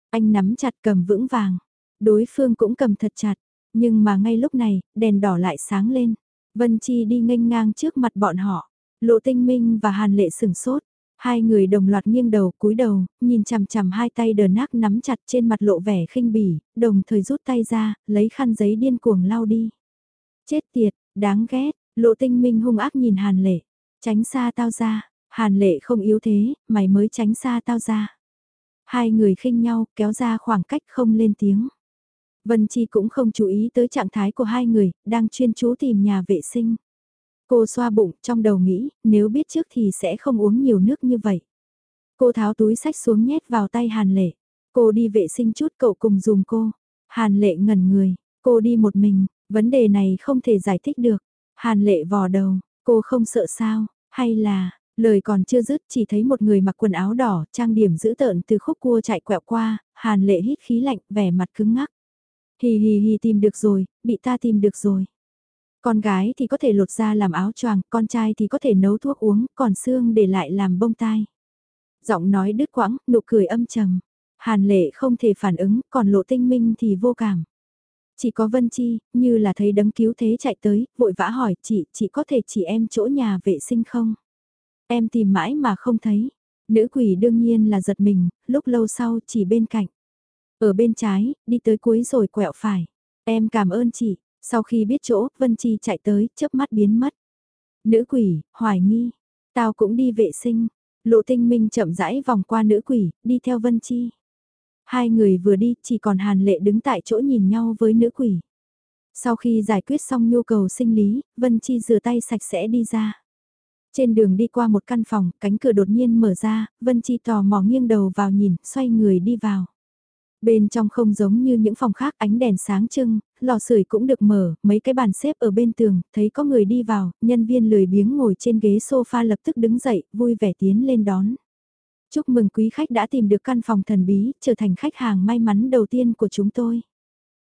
Anh nắm chặt cầm vững vàng, đối phương cũng cầm thật chặt, nhưng mà ngay lúc này, đèn đỏ lại sáng lên. Vân Chi đi nghênh ngang trước mặt bọn họ, Lộ Tinh Minh và Hàn Lệ sừng sốt. Hai người đồng loạt nghiêng đầu, cúi đầu, nhìn chằm chằm hai tay đờ nát nắm chặt trên mặt lộ vẻ khinh bỉ, đồng thời rút tay ra, lấy khăn giấy điên cuồng lau đi. Chết tiệt, đáng ghét, lộ tinh minh hung ác nhìn Hàn Lệ. Tránh xa tao ra, Hàn Lệ không yếu thế, mày mới tránh xa tao ra. Hai người khinh nhau, kéo ra khoảng cách không lên tiếng. Vân Chi cũng không chú ý tới trạng thái của hai người, đang chuyên chú tìm nhà vệ sinh. Cô xoa bụng, trong đầu nghĩ, nếu biết trước thì sẽ không uống nhiều nước như vậy. Cô tháo túi sách xuống nhét vào tay Hàn Lệ. Cô đi vệ sinh chút cậu cùng dùm cô. Hàn Lệ ngẩn người, cô đi một mình, vấn đề này không thể giải thích được. Hàn Lệ vò đầu, cô không sợ sao, hay là, lời còn chưa dứt chỉ thấy một người mặc quần áo đỏ, trang điểm dữ tợn từ khúc cua chạy quẹo qua, Hàn Lệ hít khí lạnh, vẻ mặt cứng ngắc. Hì hì hì tìm được rồi, bị ta tìm được rồi. Con gái thì có thể lột ra làm áo choàng, con trai thì có thể nấu thuốc uống, còn xương để lại làm bông tai. Giọng nói đứt quãng, nụ cười âm trầm. Hàn lệ không thể phản ứng, còn lộ tinh minh thì vô cảm. Chỉ có Vân Chi, như là thấy đấng cứu thế chạy tới, vội vã hỏi chị, chị có thể chỉ em chỗ nhà vệ sinh không? Em tìm mãi mà không thấy. Nữ quỷ đương nhiên là giật mình, lúc lâu sau chỉ bên cạnh. Ở bên trái, đi tới cuối rồi quẹo phải. Em cảm ơn chị, sau khi biết chỗ, Vân Chi chạy tới, chớp mắt biến mất. Nữ quỷ, hoài nghi. Tao cũng đi vệ sinh. Lộ tinh minh chậm rãi vòng qua nữ quỷ, đi theo Vân Chi. Hai người vừa đi, chỉ còn Hàn Lệ đứng tại chỗ nhìn nhau với nữ quỷ. Sau khi giải quyết xong nhu cầu sinh lý, Vân Chi rửa tay sạch sẽ đi ra. Trên đường đi qua một căn phòng, cánh cửa đột nhiên mở ra, Vân Chi tò mò nghiêng đầu vào nhìn, xoay người đi vào. Bên trong không giống như những phòng khác ánh đèn sáng trưng, lò sưởi cũng được mở, mấy cái bàn xếp ở bên tường, thấy có người đi vào, nhân viên lười biếng ngồi trên ghế sofa lập tức đứng dậy, vui vẻ tiến lên đón. Chúc mừng quý khách đã tìm được căn phòng thần bí, trở thành khách hàng may mắn đầu tiên của chúng tôi.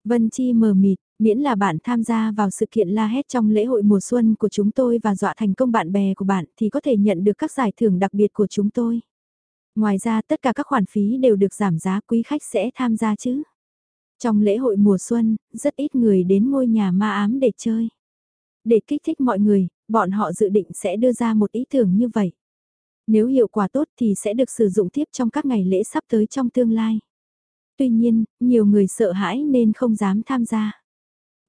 Vân Chi mờ mịt, miễn là bạn tham gia vào sự kiện la hét trong lễ hội mùa xuân của chúng tôi và dọa thành công bạn bè của bạn thì có thể nhận được các giải thưởng đặc biệt của chúng tôi. Ngoài ra tất cả các khoản phí đều được giảm giá quý khách sẽ tham gia chứ. Trong lễ hội mùa xuân, rất ít người đến ngôi nhà ma ám để chơi. Để kích thích mọi người, bọn họ dự định sẽ đưa ra một ý tưởng như vậy. Nếu hiệu quả tốt thì sẽ được sử dụng tiếp trong các ngày lễ sắp tới trong tương lai. Tuy nhiên, nhiều người sợ hãi nên không dám tham gia.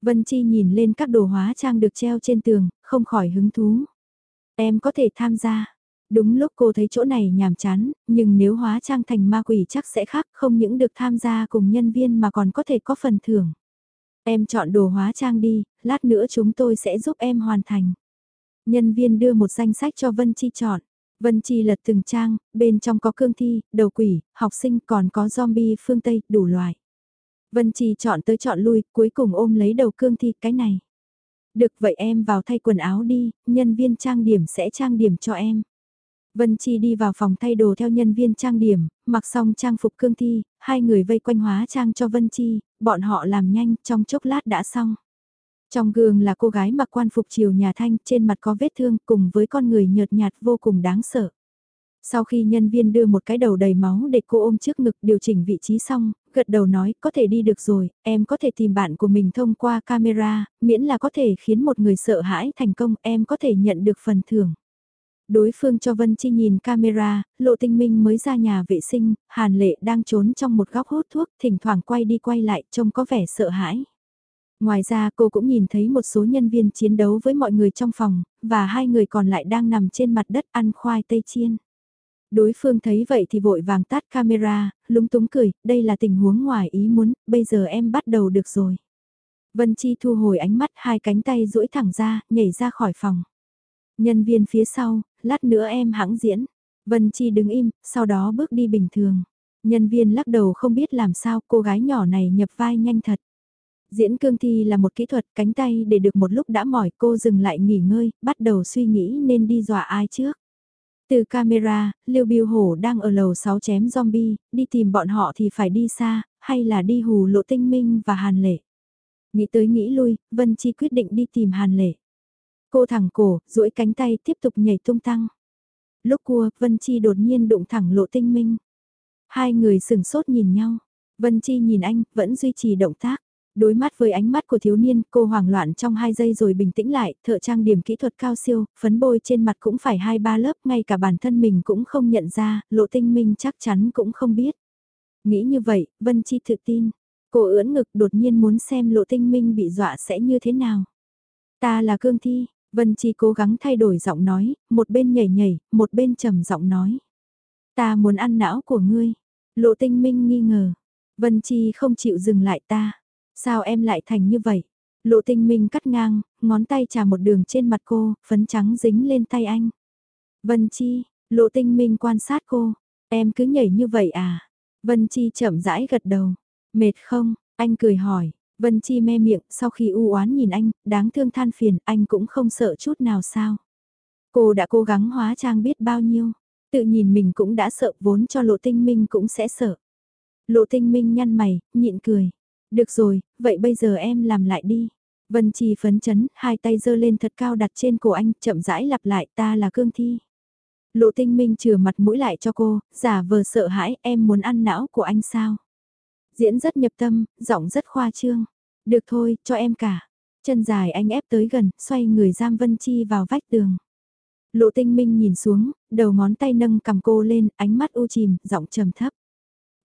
Vân Chi nhìn lên các đồ hóa trang được treo trên tường, không khỏi hứng thú. Em có thể tham gia. Đúng lúc cô thấy chỗ này nhàm chán, nhưng nếu hóa trang thành ma quỷ chắc sẽ khác không những được tham gia cùng nhân viên mà còn có thể có phần thưởng. Em chọn đồ hóa trang đi, lát nữa chúng tôi sẽ giúp em hoàn thành. Nhân viên đưa một danh sách cho Vân Chi chọn. Vân Chi lật từng trang, bên trong có cương thi, đầu quỷ, học sinh còn có zombie phương Tây, đủ loại. Vân Chi chọn tới chọn lui, cuối cùng ôm lấy đầu cương thi, cái này. Được vậy em vào thay quần áo đi, nhân viên trang điểm sẽ trang điểm cho em. Vân Chi đi vào phòng thay đồ theo nhân viên trang điểm, mặc xong trang phục cương thi, hai người vây quanh hóa trang cho Vân Chi, bọn họ làm nhanh, trong chốc lát đã xong. Trong gương là cô gái mặc quan phục chiều nhà thanh, trên mặt có vết thương cùng với con người nhợt nhạt vô cùng đáng sợ. Sau khi nhân viên đưa một cái đầu đầy máu để cô ôm trước ngực điều chỉnh vị trí xong, gật đầu nói có thể đi được rồi, em có thể tìm bạn của mình thông qua camera, miễn là có thể khiến một người sợ hãi thành công em có thể nhận được phần thưởng. Đối phương cho Vân Chi nhìn camera, lộ tinh minh mới ra nhà vệ sinh, Hàn Lệ đang trốn trong một góc hút thuốc, thỉnh thoảng quay đi quay lại trông có vẻ sợ hãi. Ngoài ra cô cũng nhìn thấy một số nhân viên chiến đấu với mọi người trong phòng, và hai người còn lại đang nằm trên mặt đất ăn khoai tây chiên. Đối phương thấy vậy thì vội vàng tắt camera, lúng túng cười, đây là tình huống ngoài ý muốn, bây giờ em bắt đầu được rồi. Vân Chi thu hồi ánh mắt hai cánh tay duỗi thẳng ra, nhảy ra khỏi phòng. Nhân viên phía sau, lát nữa em hãng diễn. Vân Chi đứng im, sau đó bước đi bình thường. Nhân viên lắc đầu không biết làm sao cô gái nhỏ này nhập vai nhanh thật. Diễn cương thi là một kỹ thuật cánh tay để được một lúc đã mỏi cô dừng lại nghỉ ngơi, bắt đầu suy nghĩ nên đi dọa ai trước. Từ camera, Lưu Biêu Hổ đang ở lầu 6 chém zombie, đi tìm bọn họ thì phải đi xa, hay là đi hù lộ tinh minh và hàn lệ. Nghĩ tới nghĩ lui, Vân Chi quyết định đi tìm hàn lệ. Cô thẳng cổ, duỗi cánh tay tiếp tục nhảy tung tăng. Lúc cua, Vân Chi đột nhiên đụng thẳng lộ tinh minh. Hai người sừng sốt nhìn nhau. Vân Chi nhìn anh, vẫn duy trì động tác. Đối mắt với ánh mắt của thiếu niên, cô hoảng loạn trong hai giây rồi bình tĩnh lại, thợ trang điểm kỹ thuật cao siêu, phấn bôi trên mặt cũng phải hai ba lớp, ngay cả bản thân mình cũng không nhận ra, lộ tinh minh chắc chắn cũng không biết. Nghĩ như vậy, Vân Chi tự tin. Cô ưỡn ngực đột nhiên muốn xem lộ tinh minh bị dọa sẽ như thế nào. Ta là cương thi, Vân Chi cố gắng thay đổi giọng nói, một bên nhảy nhảy, một bên trầm giọng nói. Ta muốn ăn não của ngươi. Lộ tinh minh nghi ngờ. Vân Chi không chịu dừng lại ta. Sao em lại thành như vậy? Lộ tinh minh cắt ngang, ngón tay trà một đường trên mặt cô, phấn trắng dính lên tay anh. Vân Chi, lộ tinh minh quan sát cô. Em cứ nhảy như vậy à? Vân Chi chậm rãi gật đầu. Mệt không? Anh cười hỏi. Vân Chi me miệng, sau khi u oán nhìn anh, đáng thương than phiền, anh cũng không sợ chút nào sao. Cô đã cố gắng hóa trang biết bao nhiêu. Tự nhìn mình cũng đã sợ vốn cho lộ tinh minh cũng sẽ sợ. Lộ tinh minh nhăn mày, nhịn cười. Được rồi, vậy bây giờ em làm lại đi. Vân Chi phấn chấn, hai tay giơ lên thật cao đặt trên cổ anh, chậm rãi lặp lại ta là cương thi. Lộ tinh minh chừa mặt mũi lại cho cô, giả vờ sợ hãi em muốn ăn não của anh sao. Diễn rất nhập tâm, giọng rất khoa trương. Được thôi, cho em cả. Chân dài anh ép tới gần, xoay người giam Vân Chi vào vách tường. Lộ tinh minh nhìn xuống, đầu ngón tay nâng cầm cô lên, ánh mắt u chìm, giọng trầm thấp.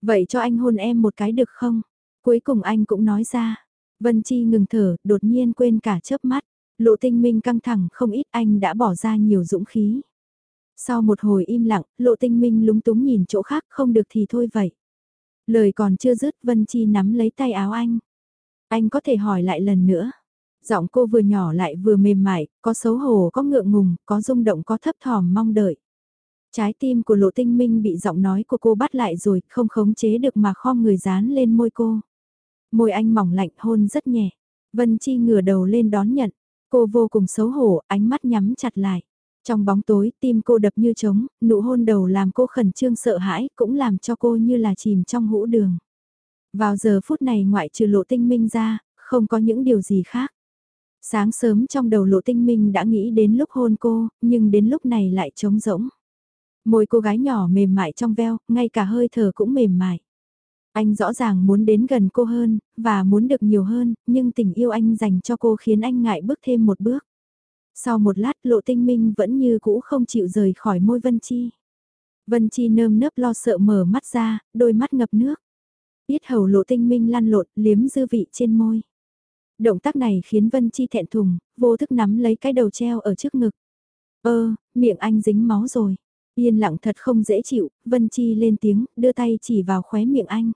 Vậy cho anh hôn em một cái được không? Cuối cùng anh cũng nói ra. Vân Chi ngừng thở, đột nhiên quên cả chớp mắt. Lộ tinh minh căng thẳng không ít anh đã bỏ ra nhiều dũng khí. Sau một hồi im lặng, lộ tinh minh lúng túng nhìn chỗ khác không được thì thôi vậy. Lời còn chưa dứt Vân Chi nắm lấy tay áo anh. Anh có thể hỏi lại lần nữa. Giọng cô vừa nhỏ lại vừa mềm mại, có xấu hổ có ngượng ngùng, có rung động có thấp thỏm mong đợi. Trái tim của lộ tinh minh bị giọng nói của cô bắt lại rồi, không khống chế được mà khom người dán lên môi cô. Môi anh mỏng lạnh hôn rất nhẹ. Vân Chi ngửa đầu lên đón nhận. Cô vô cùng xấu hổ, ánh mắt nhắm chặt lại. Trong bóng tối, tim cô đập như trống, nụ hôn đầu làm cô khẩn trương sợ hãi, cũng làm cho cô như là chìm trong hũ đường. Vào giờ phút này ngoại trừ lộ tinh minh ra, không có những điều gì khác. Sáng sớm trong đầu lộ tinh minh đã nghĩ đến lúc hôn cô, nhưng đến lúc này lại trống rỗng. Môi cô gái nhỏ mềm mại trong veo, ngay cả hơi thở cũng mềm mại. Anh rõ ràng muốn đến gần cô hơn, và muốn được nhiều hơn, nhưng tình yêu anh dành cho cô khiến anh ngại bước thêm một bước. Sau một lát lộ tinh minh vẫn như cũ không chịu rời khỏi môi Vân Chi. Vân Chi nơm nớp lo sợ mở mắt ra, đôi mắt ngập nước. Biết hầu lộ tinh minh lăn lộn, liếm dư vị trên môi. Động tác này khiến Vân Chi thẹn thùng, vô thức nắm lấy cái đầu treo ở trước ngực. Ơ, miệng anh dính máu rồi. Yên lặng thật không dễ chịu, Vân Chi lên tiếng, đưa tay chỉ vào khóe miệng anh.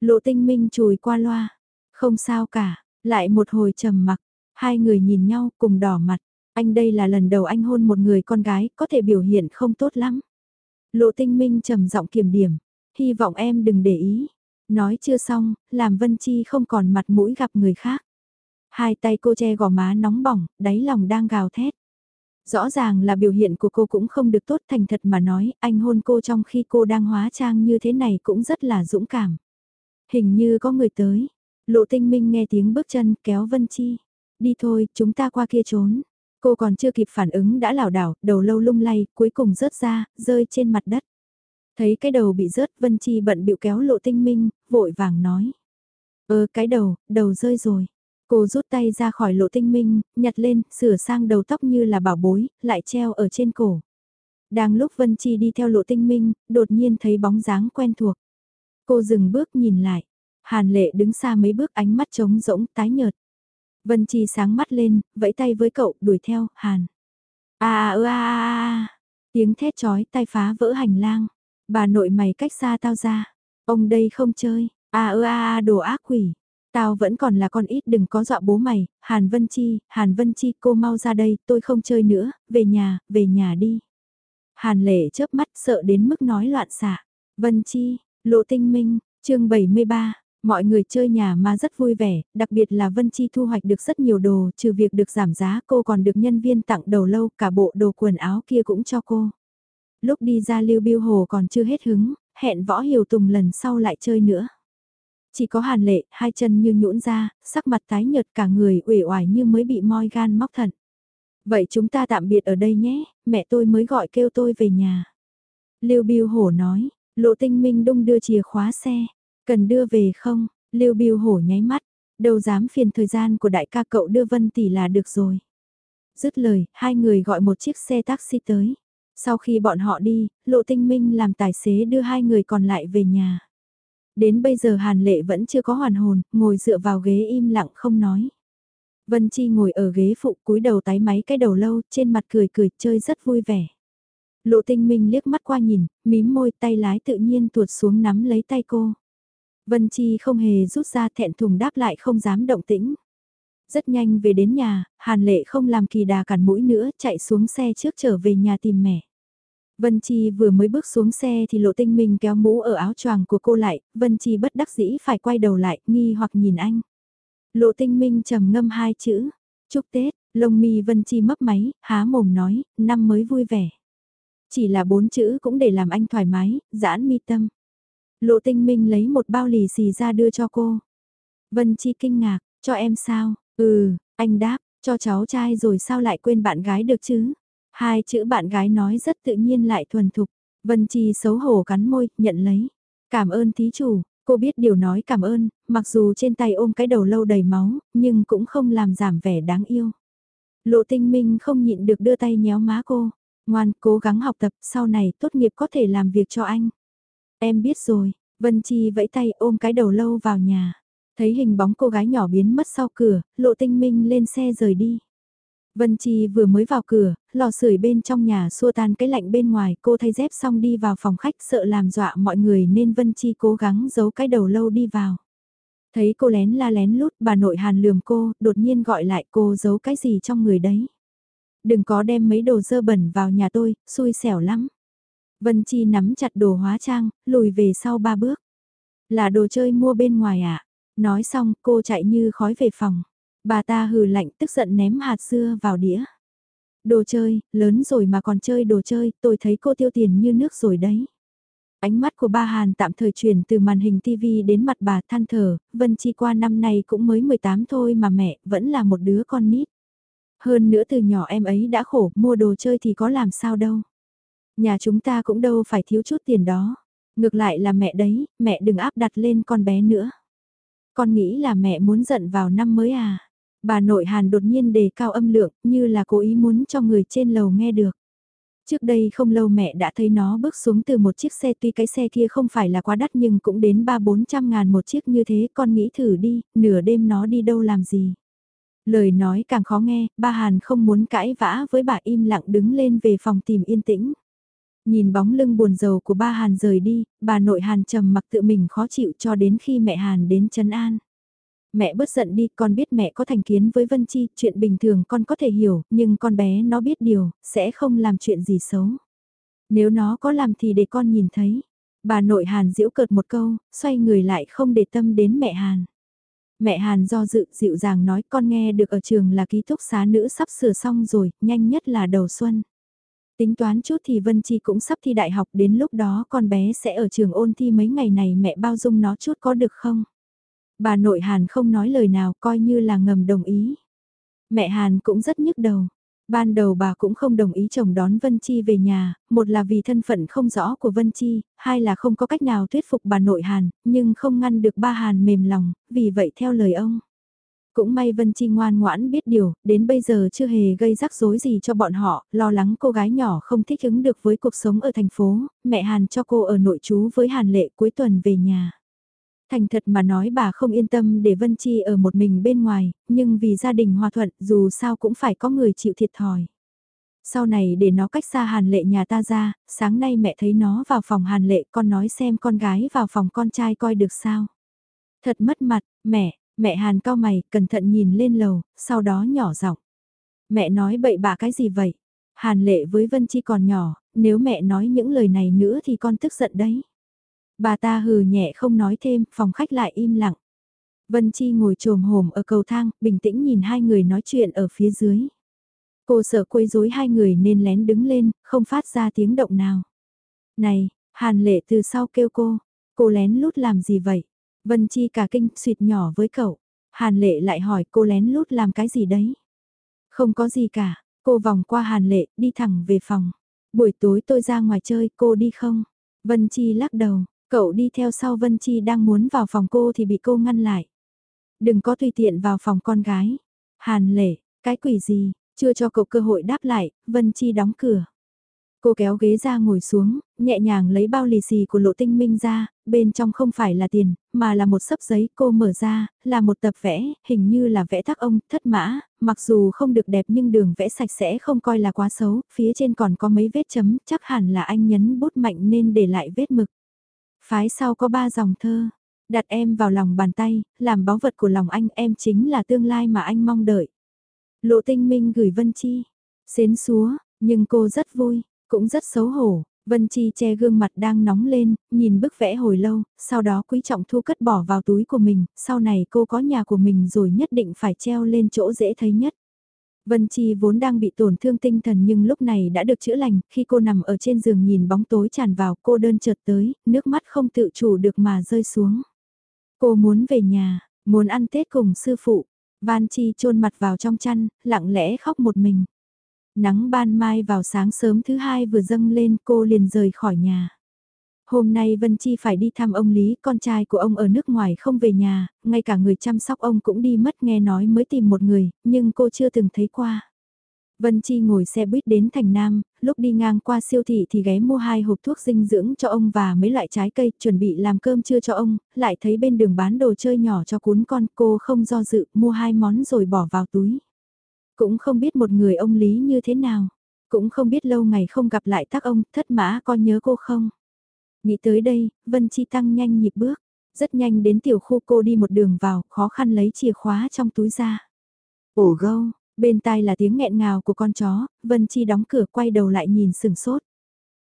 Lộ tinh minh chùi qua loa. Không sao cả, lại một hồi trầm mặc, hai người nhìn nhau cùng đỏ mặt. Anh đây là lần đầu anh hôn một người con gái, có thể biểu hiện không tốt lắm. Lộ tinh minh trầm giọng kiểm điểm, hy vọng em đừng để ý. Nói chưa xong, làm Vân Chi không còn mặt mũi gặp người khác. Hai tay cô che gò má nóng bỏng, đáy lòng đang gào thét. Rõ ràng là biểu hiện của cô cũng không được tốt thành thật mà nói, anh hôn cô trong khi cô đang hóa trang như thế này cũng rất là dũng cảm. Hình như có người tới. Lộ tinh minh nghe tiếng bước chân kéo Vân Chi. Đi thôi, chúng ta qua kia trốn. Cô còn chưa kịp phản ứng đã lảo đảo, đầu lâu lung lay, cuối cùng rớt ra, rơi trên mặt đất. Thấy cái đầu bị rớt Vân Chi bận bịu kéo lộ tinh minh, vội vàng nói. Ơ cái đầu, đầu rơi rồi. Cô rút tay ra khỏi lộ tinh minh, nhặt lên, sửa sang đầu tóc như là bảo bối, lại treo ở trên cổ. Đang lúc Vân Chi đi theo lộ tinh minh, đột nhiên thấy bóng dáng quen thuộc. Cô dừng bước nhìn lại. Hàn lệ đứng xa mấy bước ánh mắt trống rỗng tái nhợt. Vân Chi sáng mắt lên, vẫy tay với cậu, đuổi theo, Hàn. À ư à, à, à, Tiếng thét chói tay phá vỡ hành lang. Bà nội mày cách xa tao ra. Ông đây không chơi. À ư à, à đồ ác quỷ. Tao vẫn còn là con ít đừng có dọa bố mày. Hàn Vân Chi, Hàn Vân Chi cô mau ra đây, tôi không chơi nữa, về nhà, về nhà đi. Hàn lệ chớp mắt sợ đến mức nói loạn xạ. Vân Chi, lộ tinh minh, chương 73, Mọi người chơi nhà ma rất vui vẻ, đặc biệt là Vân Chi thu hoạch được rất nhiều đồ, trừ việc được giảm giá cô còn được nhân viên tặng đầu lâu, cả bộ đồ quần áo kia cũng cho cô. Lúc đi ra Lưu Biêu Hồ còn chưa hết hứng, hẹn Võ Hiểu Tùng lần sau lại chơi nữa. Chỉ có hàn lệ, hai chân như nhũn ra, sắc mặt tái nhợt cả người uể oải như mới bị moi gan móc thận. Vậy chúng ta tạm biệt ở đây nhé, mẹ tôi mới gọi kêu tôi về nhà. Lưu Biêu Hổ nói, Lộ Tinh Minh đung đưa chìa khóa xe, cần đưa về không? Lưu Biêu Hổ nháy mắt, đâu dám phiền thời gian của đại ca cậu đưa Vân Tỷ là được rồi. Dứt lời, hai người gọi một chiếc xe taxi tới. Sau khi bọn họ đi, Lộ Tinh Minh làm tài xế đưa hai người còn lại về nhà. Đến bây giờ Hàn Lệ vẫn chưa có hoàn hồn, ngồi dựa vào ghế im lặng không nói. Vân Chi ngồi ở ghế phụ cúi đầu tái máy cái đầu lâu, trên mặt cười cười chơi rất vui vẻ. Lộ tinh minh liếc mắt qua nhìn, mím môi tay lái tự nhiên tuột xuống nắm lấy tay cô. Vân Chi không hề rút ra thẹn thùng đáp lại không dám động tĩnh. Rất nhanh về đến nhà, Hàn Lệ không làm kỳ đà cản mũi nữa, chạy xuống xe trước trở về nhà tìm mẹ. Vân Chi vừa mới bước xuống xe thì lộ tinh minh kéo mũ ở áo choàng của cô lại, Vân Chi bất đắc dĩ phải quay đầu lại, nghi hoặc nhìn anh. Lộ tinh minh trầm ngâm hai chữ, chúc Tết, lông mi Vân Chi mấp máy, há mồm nói, năm mới vui vẻ. Chỉ là bốn chữ cũng để làm anh thoải mái, giãn mi tâm. Lộ tinh minh lấy một bao lì xì ra đưa cho cô. Vân Chi kinh ngạc, cho em sao? Ừ, anh đáp, cho cháu trai rồi sao lại quên bạn gái được chứ? Hai chữ bạn gái nói rất tự nhiên lại thuần thục. Vân Chi xấu hổ cắn môi, nhận lấy. Cảm ơn thí chủ, cô biết điều nói cảm ơn, mặc dù trên tay ôm cái đầu lâu đầy máu, nhưng cũng không làm giảm vẻ đáng yêu. Lộ tinh minh không nhịn được đưa tay nhéo má cô. Ngoan, cố gắng học tập, sau này tốt nghiệp có thể làm việc cho anh. Em biết rồi, Vân Chi vẫy tay ôm cái đầu lâu vào nhà. Thấy hình bóng cô gái nhỏ biến mất sau cửa, lộ tinh minh lên xe rời đi. Vân Chi vừa mới vào cửa, lò sưởi bên trong nhà xua tan cái lạnh bên ngoài, cô thay dép xong đi vào phòng khách sợ làm dọa mọi người nên Vân Chi cố gắng giấu cái đầu lâu đi vào. Thấy cô lén la lén lút, bà nội hàn lườm cô, đột nhiên gọi lại cô giấu cái gì trong người đấy. Đừng có đem mấy đồ dơ bẩn vào nhà tôi, xui xẻo lắm. Vân Chi nắm chặt đồ hóa trang, lùi về sau ba bước. Là đồ chơi mua bên ngoài ạ. À? Nói xong, cô chạy như khói về phòng. Bà ta hừ lạnh tức giận ném hạt dưa vào đĩa. Đồ chơi, lớn rồi mà còn chơi đồ chơi, tôi thấy cô tiêu tiền như nước rồi đấy. Ánh mắt của ba Hàn tạm thời chuyển từ màn hình TV đến mặt bà than thở, Vân Chi qua năm nay cũng mới 18 thôi mà mẹ, vẫn là một đứa con nít. Hơn nữa từ nhỏ em ấy đã khổ, mua đồ chơi thì có làm sao đâu. Nhà chúng ta cũng đâu phải thiếu chút tiền đó. Ngược lại là mẹ đấy, mẹ đừng áp đặt lên con bé nữa. Con nghĩ là mẹ muốn giận vào năm mới à. Bà nội Hàn đột nhiên đề cao âm lượng, như là cố ý muốn cho người trên lầu nghe được. Trước đây không lâu mẹ đã thấy nó bước xuống từ một chiếc xe tuy cái xe kia không phải là quá đắt nhưng cũng đến 3-400 ngàn một chiếc như thế con nghĩ thử đi, nửa đêm nó đi đâu làm gì. Lời nói càng khó nghe, ba Hàn không muốn cãi vã với bà im lặng đứng lên về phòng tìm yên tĩnh. Nhìn bóng lưng buồn rầu của ba Hàn rời đi, bà nội Hàn trầm mặc tự mình khó chịu cho đến khi mẹ Hàn đến Trấn an. Mẹ bớt giận đi, con biết mẹ có thành kiến với Vân Chi, chuyện bình thường con có thể hiểu, nhưng con bé nó biết điều, sẽ không làm chuyện gì xấu. Nếu nó có làm thì để con nhìn thấy. Bà nội Hàn giễu cợt một câu, xoay người lại không để tâm đến mẹ Hàn. Mẹ Hàn do dự dịu dàng nói con nghe được ở trường là ký túc xá nữ sắp sửa xong rồi, nhanh nhất là đầu xuân. Tính toán chút thì Vân Chi cũng sắp thi đại học đến lúc đó con bé sẽ ở trường ôn thi mấy ngày này mẹ bao dung nó chút có được không? Bà nội Hàn không nói lời nào coi như là ngầm đồng ý. Mẹ Hàn cũng rất nhức đầu. Ban đầu bà cũng không đồng ý chồng đón Vân Chi về nhà, một là vì thân phận không rõ của Vân Chi, hai là không có cách nào thuyết phục bà nội Hàn, nhưng không ngăn được ba Hàn mềm lòng, vì vậy theo lời ông. Cũng may Vân Chi ngoan ngoãn biết điều, đến bây giờ chưa hề gây rắc rối gì cho bọn họ, lo lắng cô gái nhỏ không thích ứng được với cuộc sống ở thành phố, mẹ Hàn cho cô ở nội trú với Hàn Lệ cuối tuần về nhà. Thành thật mà nói bà không yên tâm để Vân Chi ở một mình bên ngoài, nhưng vì gia đình hòa thuận dù sao cũng phải có người chịu thiệt thòi. Sau này để nó cách xa Hàn Lệ nhà ta ra, sáng nay mẹ thấy nó vào phòng Hàn Lệ con nói xem con gái vào phòng con trai coi được sao. Thật mất mặt, mẹ, mẹ Hàn cao mày, cẩn thận nhìn lên lầu, sau đó nhỏ giọng. Mẹ nói bậy bạ cái gì vậy? Hàn Lệ với Vân Chi còn nhỏ, nếu mẹ nói những lời này nữa thì con tức giận đấy. Bà ta hừ nhẹ không nói thêm, phòng khách lại im lặng. Vân Chi ngồi trồm hổm ở cầu thang, bình tĩnh nhìn hai người nói chuyện ở phía dưới. Cô sợ quấy rối hai người nên lén đứng lên, không phát ra tiếng động nào. Này, Hàn Lệ từ sau kêu cô, cô lén lút làm gì vậy? Vân Chi cả kinh suyệt nhỏ với cậu. Hàn Lệ lại hỏi cô lén lút làm cái gì đấy? Không có gì cả, cô vòng qua Hàn Lệ, đi thẳng về phòng. Buổi tối tôi ra ngoài chơi, cô đi không? Vân Chi lắc đầu, cậu đi theo sau Vân Chi đang muốn vào phòng cô thì bị cô ngăn lại. Đừng có tùy tiện vào phòng con gái. Hàn Lệ, cái quỷ gì, chưa cho cậu cơ hội đáp lại, Vân Chi đóng cửa. Cô kéo ghế ra ngồi xuống, nhẹ nhàng lấy bao lì xì của lộ tinh minh ra, bên trong không phải là tiền, mà là một sấp giấy. Cô mở ra, là một tập vẽ, hình như là vẽ thác ông, thất mã, mặc dù không được đẹp nhưng đường vẽ sạch sẽ không coi là quá xấu, phía trên còn có mấy vết chấm, chắc hẳn là anh nhấn bút mạnh nên để lại vết mực. Phái sau có ba dòng thơ, đặt em vào lòng bàn tay, làm báu vật của lòng anh em chính là tương lai mà anh mong đợi. Lộ tinh minh gửi Vân Chi, xến xúa, nhưng cô rất vui, cũng rất xấu hổ, Vân Chi che gương mặt đang nóng lên, nhìn bức vẽ hồi lâu, sau đó quý trọng thu cất bỏ vào túi của mình, sau này cô có nhà của mình rồi nhất định phải treo lên chỗ dễ thấy nhất. Vân Chi vốn đang bị tổn thương tinh thần nhưng lúc này đã được chữa lành, khi cô nằm ở trên giường nhìn bóng tối tràn vào cô đơn chợt tới, nước mắt không tự chủ được mà rơi xuống. Cô muốn về nhà, muốn ăn Tết cùng sư phụ, Van Chi chôn mặt vào trong chăn, lặng lẽ khóc một mình. Nắng ban mai vào sáng sớm thứ hai vừa dâng lên cô liền rời khỏi nhà. Hôm nay Vân Chi phải đi thăm ông Lý, con trai của ông ở nước ngoài không về nhà, ngay cả người chăm sóc ông cũng đi mất nghe nói mới tìm một người, nhưng cô chưa từng thấy qua. Vân Chi ngồi xe buýt đến thành Nam, lúc đi ngang qua siêu thị thì ghé mua hai hộp thuốc dinh dưỡng cho ông và mấy loại trái cây, chuẩn bị làm cơm trưa cho ông, lại thấy bên đường bán đồ chơi nhỏ cho cuốn con, cô không do dự, mua hai món rồi bỏ vào túi. Cũng không biết một người ông Lý như thế nào. Cũng không biết lâu ngày không gặp lại tác ông, thất mã có nhớ cô không? Nghĩ tới đây, Vân Chi tăng nhanh nhịp bước. Rất nhanh đến tiểu khu cô đi một đường vào, khó khăn lấy chìa khóa trong túi ra. Ổ gâu, bên tai là tiếng nghẹn ngào của con chó, Vân Chi đóng cửa quay đầu lại nhìn sừng sốt.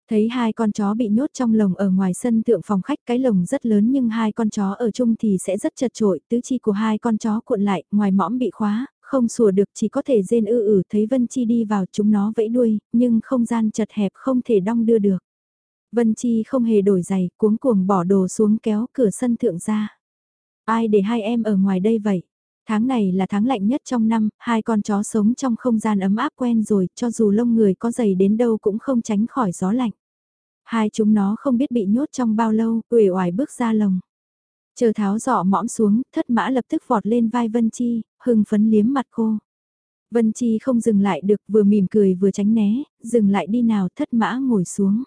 Thấy hai con chó bị nhốt trong lồng ở ngoài sân thượng phòng khách cái lồng rất lớn nhưng hai con chó ở chung thì sẽ rất chật trội, tứ chi của hai con chó cuộn lại, ngoài mõm bị khóa, không sủa được chỉ có thể rên ư ử thấy Vân Chi đi vào chúng nó vẫy đuôi, nhưng không gian chật hẹp không thể đong đưa được. Vân Chi không hề đổi giày, cuống cuồng bỏ đồ xuống kéo cửa sân thượng ra. Ai để hai em ở ngoài đây vậy? Tháng này là tháng lạnh nhất trong năm, hai con chó sống trong không gian ấm áp quen rồi, cho dù lông người có dày đến đâu cũng không tránh khỏi gió lạnh. Hai chúng nó không biết bị nhốt trong bao lâu, uể oải bước ra lồng. Chờ tháo dọ mõm xuống, thất mã lập tức vọt lên vai Vân Chi, hưng phấn liếm mặt cô. Vân Chi không dừng lại được vừa mỉm cười vừa tránh né, dừng lại đi nào thất mã ngồi xuống.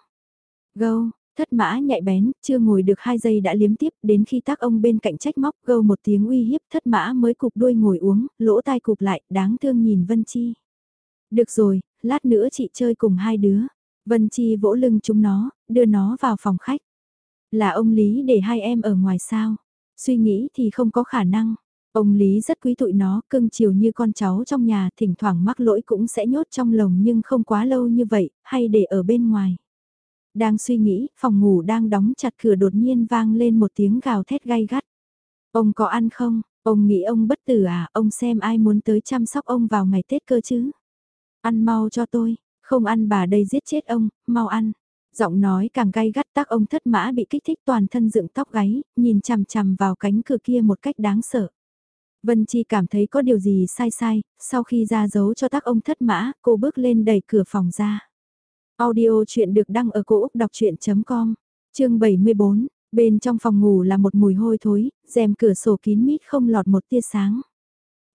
Gâu, thất mã nhạy bén, chưa ngồi được hai giây đã liếm tiếp đến khi tác ông bên cạnh trách móc gâu một tiếng uy hiếp thất mã mới cục đuôi ngồi uống, lỗ tai cục lại, đáng thương nhìn Vân Chi. Được rồi, lát nữa chị chơi cùng hai đứa. Vân Chi vỗ lưng chúng nó, đưa nó vào phòng khách. Là ông Lý để hai em ở ngoài sao? Suy nghĩ thì không có khả năng. Ông Lý rất quý tụi nó, cưng chiều như con cháu trong nhà, thỉnh thoảng mắc lỗi cũng sẽ nhốt trong lồng nhưng không quá lâu như vậy, hay để ở bên ngoài. Đang suy nghĩ, phòng ngủ đang đóng chặt cửa đột nhiên vang lên một tiếng gào thét gay gắt. Ông có ăn không? Ông nghĩ ông bất tử à? Ông xem ai muốn tới chăm sóc ông vào ngày Tết cơ chứ? Ăn mau cho tôi, không ăn bà đây giết chết ông, mau ăn giọng nói càng gay gắt tác ông thất mã bị kích thích toàn thân dựng tóc gáy, nhìn chằm chằm vào cánh cửa kia một cách đáng sợ. Vân Chi cảm thấy có điều gì sai sai, sau khi ra dấu cho tác ông thất mã, cô bước lên đẩy cửa phòng ra. Audio chuyện được đăng ở cổ Úc đọc chuyện.com, chương 74, bên trong phòng ngủ là một mùi hôi thối, rèm cửa sổ kín mít không lọt một tia sáng.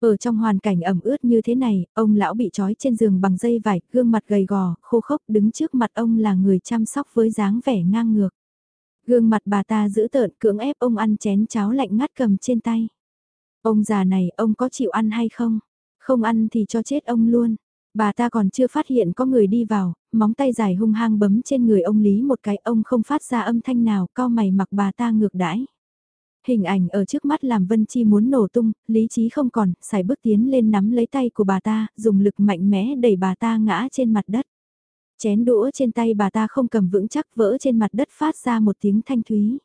Ở trong hoàn cảnh ẩm ướt như thế này, ông lão bị trói trên giường bằng dây vải, gương mặt gầy gò, khô khốc đứng trước mặt ông là người chăm sóc với dáng vẻ ngang ngược. Gương mặt bà ta giữ tợn cưỡng ép ông ăn chén cháo lạnh ngắt cầm trên tay. Ông già này, ông có chịu ăn hay không? Không ăn thì cho chết ông luôn. Bà ta còn chưa phát hiện có người đi vào, móng tay dài hung hăng bấm trên người ông Lý một cái ông không phát ra âm thanh nào, cao mày mặc bà ta ngược đãi. Hình ảnh ở trước mắt làm Vân Chi muốn nổ tung, lý trí không còn, xài bước tiến lên nắm lấy tay của bà ta, dùng lực mạnh mẽ đẩy bà ta ngã trên mặt đất. Chén đũa trên tay bà ta không cầm vững chắc vỡ trên mặt đất phát ra một tiếng thanh thúy.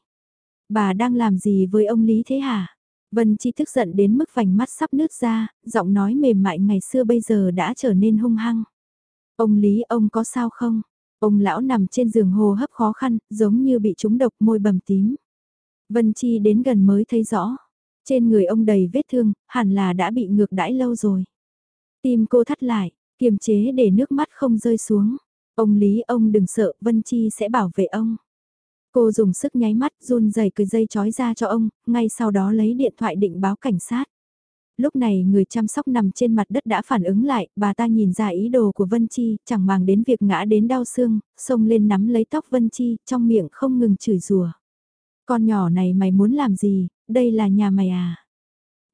Bà đang làm gì với ông Lý thế hả? Vân Chi tức giận đến mức vành mắt sắp nứt ra, giọng nói mềm mại ngày xưa bây giờ đã trở nên hung hăng. Ông Lý ông có sao không? Ông lão nằm trên giường hồ hấp khó khăn, giống như bị trúng độc môi bầm tím. Vân Chi đến gần mới thấy rõ. Trên người ông đầy vết thương, hẳn là đã bị ngược đãi lâu rồi. Tim cô thắt lại, kiềm chế để nước mắt không rơi xuống. Ông Lý ông đừng sợ, Vân Chi sẽ bảo vệ ông. Cô dùng sức nháy mắt run rẩy cười dây chói ra cho ông, ngay sau đó lấy điện thoại định báo cảnh sát. Lúc này người chăm sóc nằm trên mặt đất đã phản ứng lại, bà ta nhìn ra ý đồ của Vân Chi, chẳng màng đến việc ngã đến đau xương, xông lên nắm lấy tóc Vân Chi, trong miệng không ngừng chửi rủa. Con nhỏ này mày muốn làm gì, đây là nhà mày à?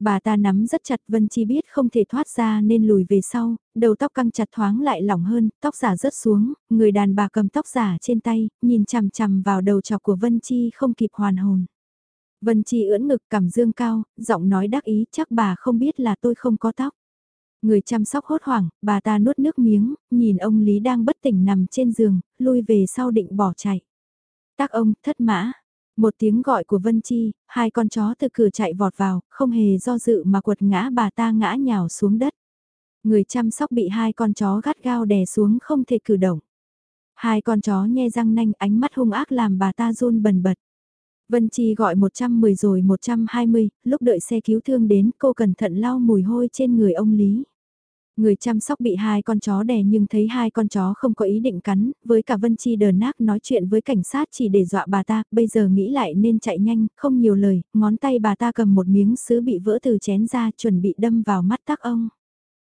Bà ta nắm rất chặt Vân Chi biết không thể thoát ra nên lùi về sau, đầu tóc căng chặt thoáng lại lỏng hơn, tóc giả rớt xuống, người đàn bà cầm tóc giả trên tay, nhìn chằm chằm vào đầu trọc của Vân Chi không kịp hoàn hồn. Vân Chi ưỡn ngực cầm dương cao, giọng nói đắc ý chắc bà không biết là tôi không có tóc. Người chăm sóc hốt hoảng, bà ta nuốt nước miếng, nhìn ông Lý đang bất tỉnh nằm trên giường, lui về sau định bỏ chạy. Tác ông, thất mã, một tiếng gọi của Vân Chi, hai con chó từ cửa chạy vọt vào, không hề do dự mà quật ngã bà ta ngã nhào xuống đất. Người chăm sóc bị hai con chó gắt gao đè xuống không thể cử động. Hai con chó nhe răng nanh ánh mắt hung ác làm bà ta run bần bật. Vân Chi gọi 110 rồi 120, lúc đợi xe cứu thương đến cô cẩn thận lau mùi hôi trên người ông Lý. Người chăm sóc bị hai con chó đè nhưng thấy hai con chó không có ý định cắn, với cả Vân Chi đờ nác nói chuyện với cảnh sát chỉ để dọa bà ta, bây giờ nghĩ lại nên chạy nhanh, không nhiều lời, ngón tay bà ta cầm một miếng sứ bị vỡ từ chén ra chuẩn bị đâm vào mắt tắc ông.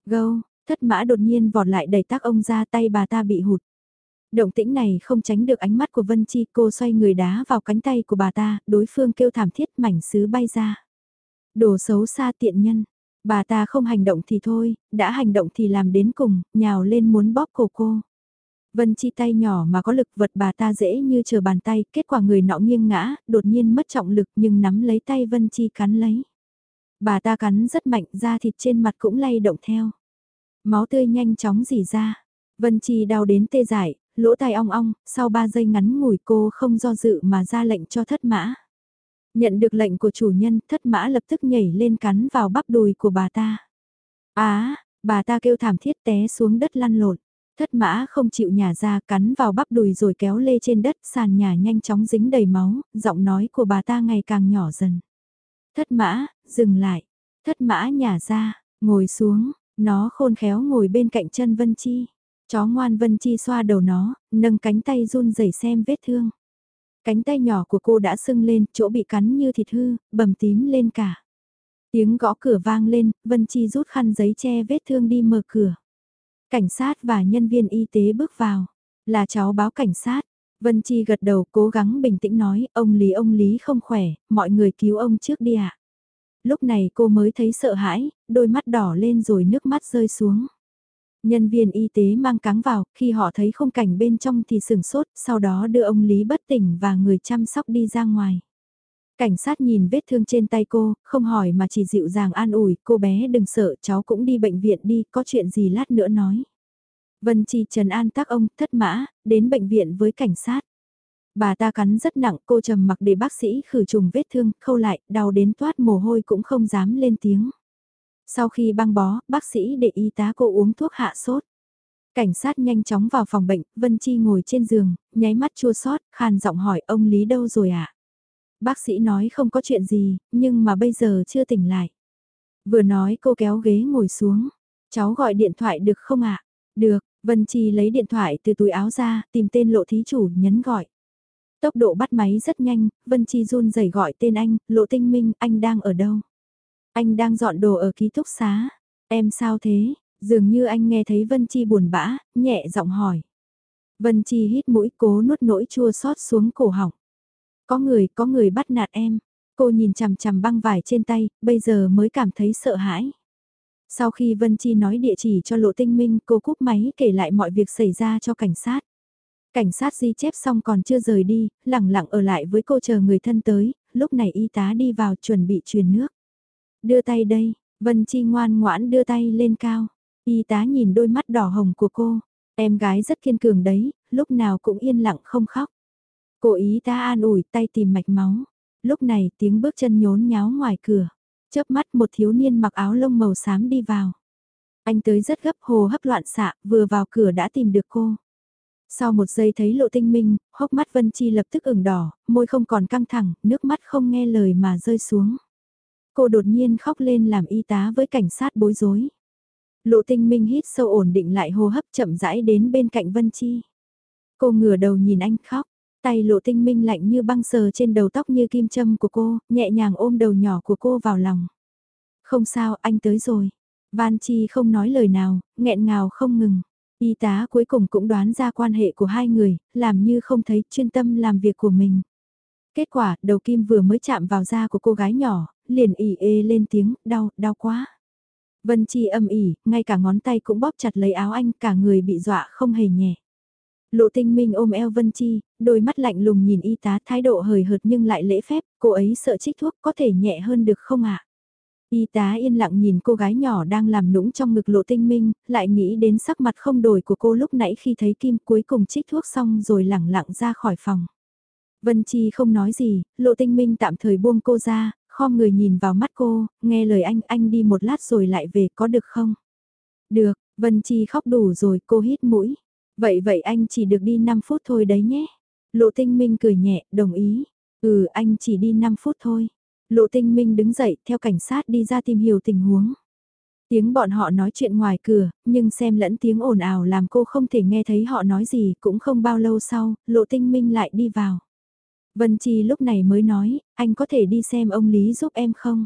Gâu, thất mã đột nhiên vọt lại đẩy tắc ông ra tay bà ta bị hụt. Động tĩnh này không tránh được ánh mắt của Vân Chi cô xoay người đá vào cánh tay của bà ta, đối phương kêu thảm thiết mảnh sứ bay ra. Đồ xấu xa tiện nhân, Bà ta không hành động thì thôi, đã hành động thì làm đến cùng, nhào lên muốn bóp cổ cô. Vân Chi tay nhỏ mà có lực vật bà ta dễ như chờ bàn tay, kết quả người nọ nghiêng ngã, đột nhiên mất trọng lực nhưng nắm lấy tay Vân Chi cắn lấy. Bà ta cắn rất mạnh da thịt trên mặt cũng lay động theo. Máu tươi nhanh chóng dì ra. Vân Chi đau đến tê dại, lỗ tai ong ong, sau 3 giây ngắn ngủi cô không do dự mà ra lệnh cho thất mã. Nhận được lệnh của chủ nhân, thất mã lập tức nhảy lên cắn vào bắp đùi của bà ta. Á, bà ta kêu thảm thiết té xuống đất lăn lộn. Thất mã không chịu nhả ra cắn vào bắp đùi rồi kéo lê trên đất sàn nhà nhanh chóng dính đầy máu, giọng nói của bà ta ngày càng nhỏ dần. Thất mã, dừng lại. Thất mã nhả ra, ngồi xuống, nó khôn khéo ngồi bên cạnh chân Vân Chi. Chó ngoan Vân Chi xoa đầu nó, nâng cánh tay run rẩy xem vết thương. Cánh tay nhỏ của cô đã sưng lên, chỗ bị cắn như thịt hư, bầm tím lên cả. Tiếng gõ cửa vang lên, Vân Chi rút khăn giấy che vết thương đi mở cửa. Cảnh sát và nhân viên y tế bước vào. Là cháu báo cảnh sát. Vân Chi gật đầu cố gắng bình tĩnh nói, ông Lý ông Lý không khỏe, mọi người cứu ông trước đi ạ. Lúc này cô mới thấy sợ hãi, đôi mắt đỏ lên rồi nước mắt rơi xuống. Nhân viên y tế mang cáng vào, khi họ thấy khung cảnh bên trong thì sửng sốt, sau đó đưa ông Lý bất tỉnh và người chăm sóc đi ra ngoài. Cảnh sát nhìn vết thương trên tay cô, không hỏi mà chỉ dịu dàng an ủi, cô bé đừng sợ, cháu cũng đi bệnh viện đi, có chuyện gì lát nữa nói. Vân Chi Trần An tác ông, thất mã, đến bệnh viện với cảnh sát. Bà ta cắn rất nặng, cô trầm mặc để bác sĩ khử trùng vết thương, khâu lại, đau đến toát mồ hôi cũng không dám lên tiếng. Sau khi băng bó, bác sĩ để y tá cô uống thuốc hạ sốt. Cảnh sát nhanh chóng vào phòng bệnh, Vân Chi ngồi trên giường, nháy mắt chua sót, khàn giọng hỏi ông Lý đâu rồi ạ? À? Bác sĩ nói không có chuyện gì, nhưng mà bây giờ chưa tỉnh lại. Vừa nói cô kéo ghế ngồi xuống, cháu gọi điện thoại được không ạ? Được, Vân Chi lấy điện thoại từ túi áo ra, tìm tên lộ thí chủ, nhấn gọi. Tốc độ bắt máy rất nhanh, Vân Chi run rẩy gọi tên anh, lộ tinh minh, anh đang ở đâu? Anh đang dọn đồ ở ký túc xá. Em sao thế? Dường như anh nghe thấy Vân Chi buồn bã, nhẹ giọng hỏi. Vân Chi hít mũi cố nuốt nỗi chua xót xuống cổ họng. Có người, có người bắt nạt em. Cô nhìn chằm chằm băng vải trên tay, bây giờ mới cảm thấy sợ hãi. Sau khi Vân Chi nói địa chỉ cho Lộ Tinh Minh, cô cúp máy kể lại mọi việc xảy ra cho cảnh sát. Cảnh sát di chép xong còn chưa rời đi, lặng lặng ở lại với cô chờ người thân tới, lúc này y tá đi vào chuẩn bị truyền nước. Đưa tay đây, Vân Chi ngoan ngoãn đưa tay lên cao. Y tá nhìn đôi mắt đỏ hồng của cô. Em gái rất kiên cường đấy, lúc nào cũng yên lặng không khóc. Cô ý ta an ủi tay tìm mạch máu. Lúc này tiếng bước chân nhốn nháo ngoài cửa. chớp mắt một thiếu niên mặc áo lông màu xám đi vào. Anh tới rất gấp hồ hấp loạn xạ, vừa vào cửa đã tìm được cô. Sau một giây thấy lộ tinh minh, hốc mắt Vân Chi lập tức ửng đỏ, môi không còn căng thẳng, nước mắt không nghe lời mà rơi xuống. Cô đột nhiên khóc lên làm y tá với cảnh sát bối rối. Lộ tinh minh hít sâu ổn định lại hô hấp chậm rãi đến bên cạnh Vân Chi. Cô ngửa đầu nhìn anh khóc, tay lộ tinh minh lạnh như băng sờ trên đầu tóc như kim châm của cô, nhẹ nhàng ôm đầu nhỏ của cô vào lòng. Không sao, anh tới rồi. Van Chi không nói lời nào, nghẹn ngào không ngừng. Y tá cuối cùng cũng đoán ra quan hệ của hai người, làm như không thấy chuyên tâm làm việc của mình. Kết quả, đầu kim vừa mới chạm vào da của cô gái nhỏ, liền ỉ ê lên tiếng, đau, đau quá. Vân Chi âm ỉ, ngay cả ngón tay cũng bóp chặt lấy áo anh, cả người bị dọa không hề nhẹ. Lộ tinh minh ôm eo Vân Chi, đôi mắt lạnh lùng nhìn y tá thái độ hời hợt nhưng lại lễ phép, cô ấy sợ trích thuốc có thể nhẹ hơn được không ạ? Y tá yên lặng nhìn cô gái nhỏ đang làm nũng trong ngực lộ tinh minh, lại nghĩ đến sắc mặt không đổi của cô lúc nãy khi thấy Kim cuối cùng trích thuốc xong rồi lẳng lặng ra khỏi phòng. Vân Chi không nói gì, lộ tinh minh tạm thời buông cô ra, khom người nhìn vào mắt cô, nghe lời anh, anh đi một lát rồi lại về có được không? Được, Vân Chi khóc đủ rồi cô hít mũi. Vậy vậy anh chỉ được đi 5 phút thôi đấy nhé. Lộ tinh minh cười nhẹ, đồng ý. Ừ anh chỉ đi 5 phút thôi. Lộ tinh minh đứng dậy theo cảnh sát đi ra tìm hiểu tình huống. Tiếng bọn họ nói chuyện ngoài cửa, nhưng xem lẫn tiếng ồn ào làm cô không thể nghe thấy họ nói gì cũng không bao lâu sau, lộ tinh minh lại đi vào. Vân Chi lúc này mới nói, anh có thể đi xem ông Lý giúp em không?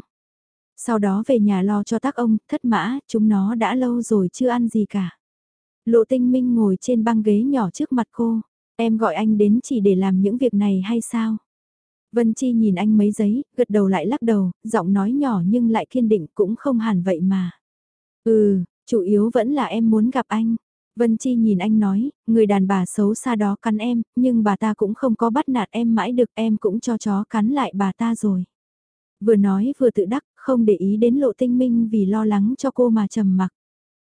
Sau đó về nhà lo cho tác ông, thất mã, chúng nó đã lâu rồi chưa ăn gì cả. Lộ tinh minh ngồi trên băng ghế nhỏ trước mặt cô, em gọi anh đến chỉ để làm những việc này hay sao? Vân Chi nhìn anh mấy giấy, gật đầu lại lắc đầu, giọng nói nhỏ nhưng lại kiên định cũng không hẳn vậy mà. Ừ, chủ yếu vẫn là em muốn gặp anh. Vân Chi nhìn anh nói, người đàn bà xấu xa đó cắn em, nhưng bà ta cũng không có bắt nạt em mãi được em cũng cho chó cắn lại bà ta rồi. Vừa nói vừa tự đắc, không để ý đến lộ tinh minh vì lo lắng cho cô mà trầm mặc.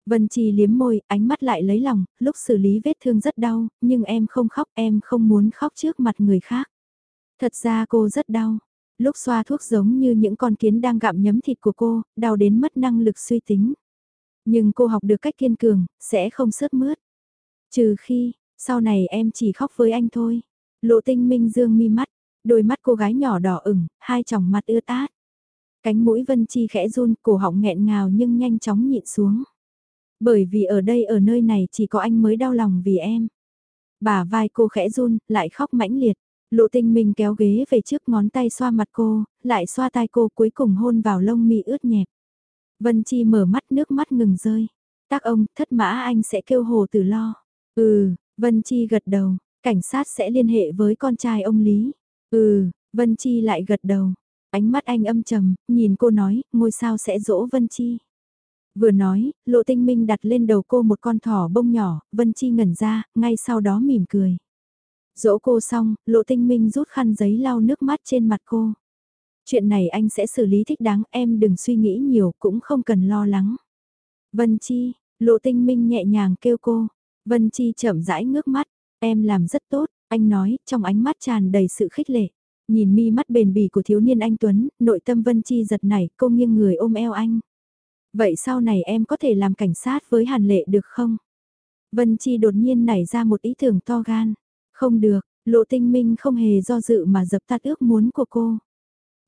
Vân Chi liếm môi, ánh mắt lại lấy lòng, lúc xử lý vết thương rất đau, nhưng em không khóc, em không muốn khóc trước mặt người khác. Thật ra cô rất đau. Lúc xoa thuốc giống như những con kiến đang gặm nhấm thịt của cô, đau đến mất năng lực suy tính. Nhưng cô học được cách kiên cường, sẽ không sớt mướt. Trừ khi, sau này em chỉ khóc với anh thôi. Lộ tinh minh dương mi mắt, đôi mắt cô gái nhỏ đỏ ửng, hai tròng mặt ưa át. Cánh mũi Vân Chi khẽ run, cổ họng nghẹn ngào nhưng nhanh chóng nhịn xuống. Bởi vì ở đây ở nơi này chỉ có anh mới đau lòng vì em. Bà vai cô khẽ run, lại khóc mãnh liệt. Lộ tinh minh kéo ghế về trước ngón tay xoa mặt cô, lại xoa tai cô cuối cùng hôn vào lông mi ướt nhẹp. Vân Chi mở mắt nước mắt ngừng rơi. Tác ông, thất mã anh sẽ kêu hồ tử lo. Ừ, Vân Chi gật đầu, cảnh sát sẽ liên hệ với con trai ông Lý. Ừ, Vân Chi lại gật đầu. Ánh mắt anh âm trầm, nhìn cô nói, ngôi sao sẽ dỗ Vân Chi. Vừa nói, Lộ Tinh Minh đặt lên đầu cô một con thỏ bông nhỏ, Vân Chi ngẩn ra, ngay sau đó mỉm cười. Dỗ cô xong, Lộ Tinh Minh rút khăn giấy lau nước mắt trên mặt cô. Chuyện này anh sẽ xử lý thích đáng, em đừng suy nghĩ nhiều, cũng không cần lo lắng. Vân Chi, Lộ Tinh Minh nhẹ nhàng kêu cô. Vân Chi chậm rãi ngước mắt, em làm rất tốt, anh nói, trong ánh mắt tràn đầy sự khích lệ. Nhìn mi mắt bền bỉ của thiếu niên anh Tuấn, nội tâm Vân Chi giật nảy, cô nghiêng người ôm eo anh. Vậy sau này em có thể làm cảnh sát với Hàn Lệ được không? Vân Chi đột nhiên nảy ra một ý tưởng to gan. Không được, Lộ Tinh Minh không hề do dự mà dập tắt ước muốn của cô.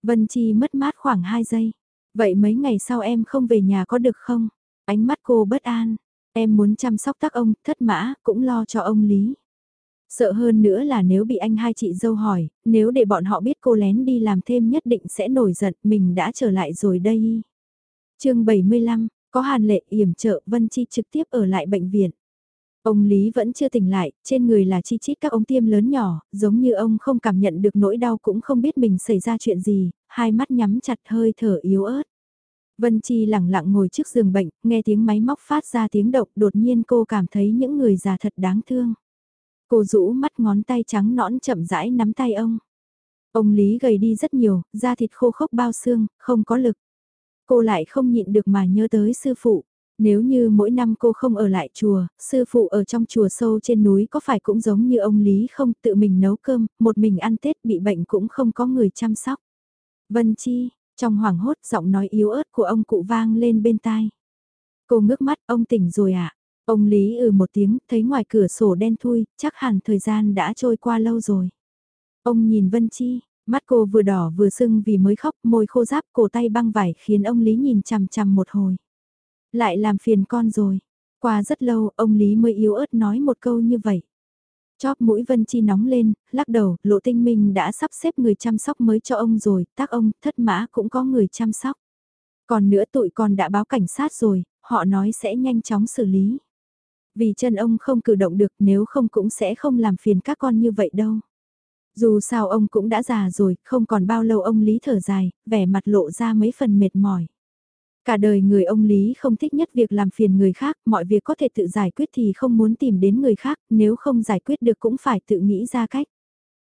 Vân Chi mất mát khoảng 2 giây. Vậy mấy ngày sau em không về nhà có được không? Ánh mắt cô bất an. Em muốn chăm sóc tác ông, thất mã, cũng lo cho ông Lý. Sợ hơn nữa là nếu bị anh hai chị dâu hỏi, nếu để bọn họ biết cô lén đi làm thêm nhất định sẽ nổi giận, mình đã trở lại rồi đây. chương 75, có hàn lệ yểm trợ Vân Chi trực tiếp ở lại bệnh viện. Ông Lý vẫn chưa tỉnh lại, trên người là chi chít các ống tiêm lớn nhỏ, giống như ông không cảm nhận được nỗi đau cũng không biết mình xảy ra chuyện gì, hai mắt nhắm chặt hơi thở yếu ớt. Vân Chi lặng lặng ngồi trước giường bệnh, nghe tiếng máy móc phát ra tiếng động, đột nhiên cô cảm thấy những người già thật đáng thương. Cô rũ mắt ngón tay trắng nõn chậm rãi nắm tay ông. Ông Lý gầy đi rất nhiều, da thịt khô khốc bao xương, không có lực. Cô lại không nhịn được mà nhớ tới sư phụ. Nếu như mỗi năm cô không ở lại chùa, sư phụ ở trong chùa sâu trên núi có phải cũng giống như ông Lý không tự mình nấu cơm, một mình ăn Tết bị bệnh cũng không có người chăm sóc. Vân Chi, trong hoảng hốt giọng nói yếu ớt của ông cụ vang lên bên tai. Cô ngước mắt, ông tỉnh rồi ạ. À? Ông Lý ừ một tiếng, thấy ngoài cửa sổ đen thui, chắc hẳn thời gian đã trôi qua lâu rồi. Ông nhìn Vân Chi, mắt cô vừa đỏ vừa sưng vì mới khóc, môi khô ráp, cổ tay băng vải khiến ông Lý nhìn chằm chằm một hồi. Lại làm phiền con rồi. Qua rất lâu, ông Lý mới yếu ớt nói một câu như vậy. Chóp mũi Vân Chi nóng lên, lắc đầu, lộ tinh minh đã sắp xếp người chăm sóc mới cho ông rồi, tác ông, thất mã cũng có người chăm sóc. Còn nữa tụi con đã báo cảnh sát rồi, họ nói sẽ nhanh chóng xử lý. Vì chân ông không cử động được nếu không cũng sẽ không làm phiền các con như vậy đâu. Dù sao ông cũng đã già rồi, không còn bao lâu ông Lý thở dài, vẻ mặt lộ ra mấy phần mệt mỏi. Cả đời người ông Lý không thích nhất việc làm phiền người khác, mọi việc có thể tự giải quyết thì không muốn tìm đến người khác, nếu không giải quyết được cũng phải tự nghĩ ra cách.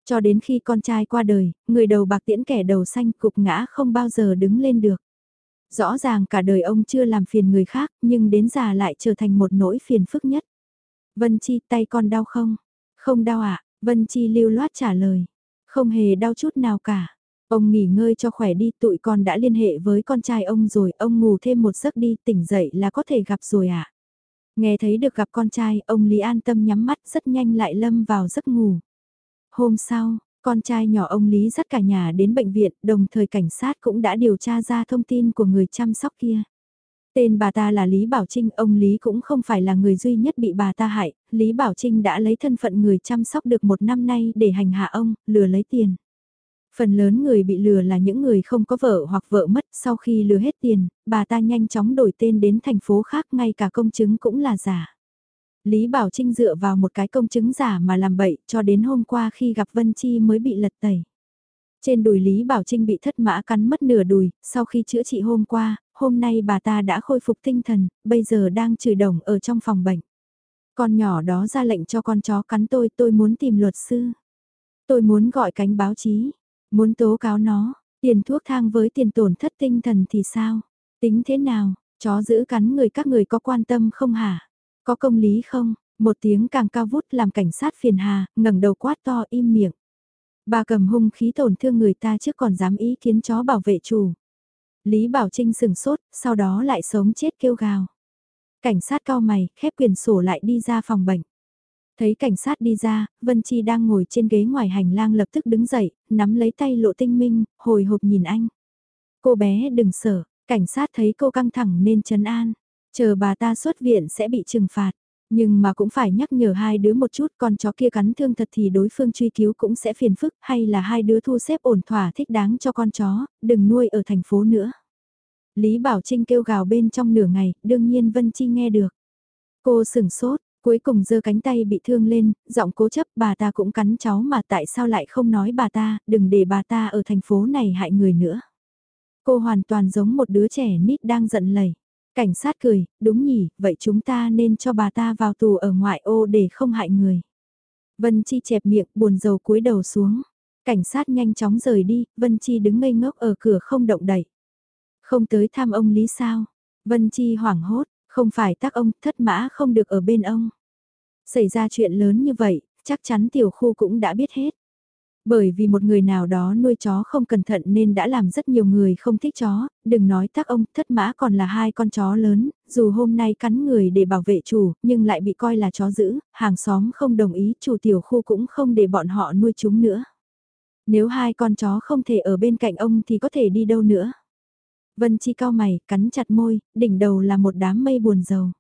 Cho đến khi con trai qua đời, người đầu bạc tiễn kẻ đầu xanh cục ngã không bao giờ đứng lên được. Rõ ràng cả đời ông chưa làm phiền người khác, nhưng đến già lại trở thành một nỗi phiền phức nhất. Vân Chi tay con đau không? Không đau ạ, à? Vân Chi lưu loát trả lời. Không hề đau chút nào cả. Ông nghỉ ngơi cho khỏe đi, tụi con đã liên hệ với con trai ông rồi, ông ngủ thêm một giấc đi, tỉnh dậy là có thể gặp rồi ạ. À? Nghe thấy được gặp con trai, ông Lý an tâm nhắm mắt rất nhanh lại lâm vào giấc ngủ. Hôm sau, con trai nhỏ ông Lý dắt cả nhà đến bệnh viện, đồng thời cảnh sát cũng đã điều tra ra thông tin của người chăm sóc kia. Tên bà ta là Lý Bảo Trinh, ông Lý cũng không phải là người duy nhất bị bà ta hại, Lý Bảo Trinh đã lấy thân phận người chăm sóc được một năm nay để hành hạ ông, lừa lấy tiền. Phần lớn người bị lừa là những người không có vợ hoặc vợ mất sau khi lừa hết tiền, bà ta nhanh chóng đổi tên đến thành phố khác ngay cả công chứng cũng là giả. Lý Bảo Trinh dựa vào một cái công chứng giả mà làm bậy cho đến hôm qua khi gặp Vân Chi mới bị lật tẩy. Trên đùi Lý Bảo Trinh bị thất mã cắn mất nửa đùi, sau khi chữa trị hôm qua, hôm nay bà ta đã khôi phục tinh thần, bây giờ đang chửi đồng ở trong phòng bệnh. Con nhỏ đó ra lệnh cho con chó cắn tôi, tôi muốn tìm luật sư. Tôi muốn gọi cánh báo chí, muốn tố cáo nó, tiền thuốc thang với tiền tổn thất tinh thần thì sao? Tính thế nào, chó giữ cắn người các người có quan tâm không hả? Có công lý không? Một tiếng càng cao vút làm cảnh sát phiền hà, ngẩng đầu quát to im miệng. Bà cầm hung khí tổn thương người ta trước còn dám ý kiến chó bảo vệ chủ. Lý Bảo Trinh sừng sốt, sau đó lại sống chết kêu gào. Cảnh sát cao mày, khép quyền sổ lại đi ra phòng bệnh. Thấy cảnh sát đi ra, Vân Chi đang ngồi trên ghế ngoài hành lang lập tức đứng dậy, nắm lấy tay lộ tinh minh, hồi hộp nhìn anh. Cô bé đừng sợ, cảnh sát thấy cô căng thẳng nên trấn an. Chờ bà ta xuất viện sẽ bị trừng phạt. Nhưng mà cũng phải nhắc nhở hai đứa một chút con chó kia cắn thương thật thì đối phương truy cứu cũng sẽ phiền phức hay là hai đứa thu xếp ổn thỏa thích đáng cho con chó, đừng nuôi ở thành phố nữa. Lý Bảo Trinh kêu gào bên trong nửa ngày, đương nhiên Vân Chi nghe được. Cô sửng sốt, cuối cùng giơ cánh tay bị thương lên, giọng cố chấp bà ta cũng cắn cháu mà tại sao lại không nói bà ta, đừng để bà ta ở thành phố này hại người nữa. Cô hoàn toàn giống một đứa trẻ nít đang giận lầy. Cảnh sát cười, đúng nhỉ, vậy chúng ta nên cho bà ta vào tù ở ngoại ô để không hại người. Vân Chi chẹp miệng, buồn rầu cúi đầu xuống. Cảnh sát nhanh chóng rời đi, Vân Chi đứng ngây ngốc ở cửa không động đậy. Không tới thăm ông Lý sao? Vân Chi hoảng hốt, không phải tác ông, thất mã không được ở bên ông. Xảy ra chuyện lớn như vậy, chắc chắn tiểu khu cũng đã biết hết. Bởi vì một người nào đó nuôi chó không cẩn thận nên đã làm rất nhiều người không thích chó, đừng nói tác ông, thất mã còn là hai con chó lớn, dù hôm nay cắn người để bảo vệ chủ, nhưng lại bị coi là chó giữ, hàng xóm không đồng ý, chủ tiểu khu cũng không để bọn họ nuôi chúng nữa. Nếu hai con chó không thể ở bên cạnh ông thì có thể đi đâu nữa. Vân Chi cao mày, cắn chặt môi, đỉnh đầu là một đám mây buồn rầu.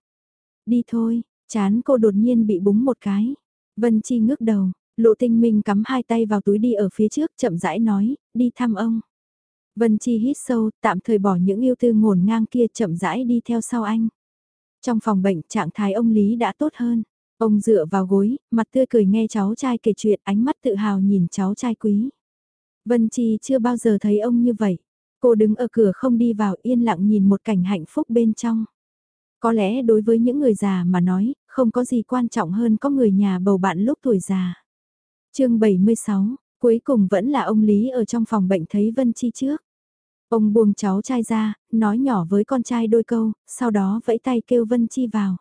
Đi thôi, chán cô đột nhiên bị búng một cái. Vân Chi ngước đầu, Lộ tinh minh cắm hai tay vào túi đi ở phía trước chậm rãi nói, đi thăm ông. Vân Chi hít sâu, tạm thời bỏ những yêu tư ngổn ngang kia chậm rãi đi theo sau anh. Trong phòng bệnh trạng thái ông Lý đã tốt hơn. Ông dựa vào gối, mặt tươi cười nghe cháu trai kể chuyện ánh mắt tự hào nhìn cháu trai quý. Vân Chi chưa bao giờ thấy ông như vậy. Cô đứng ở cửa không đi vào yên lặng nhìn một cảnh hạnh phúc bên trong. Có lẽ đối với những người già mà nói, không có gì quan trọng hơn có người nhà bầu bạn lúc tuổi già chương 76, cuối cùng vẫn là ông Lý ở trong phòng bệnh thấy Vân Chi trước. Ông buông cháu trai ra, nói nhỏ với con trai đôi câu, sau đó vẫy tay kêu Vân Chi vào.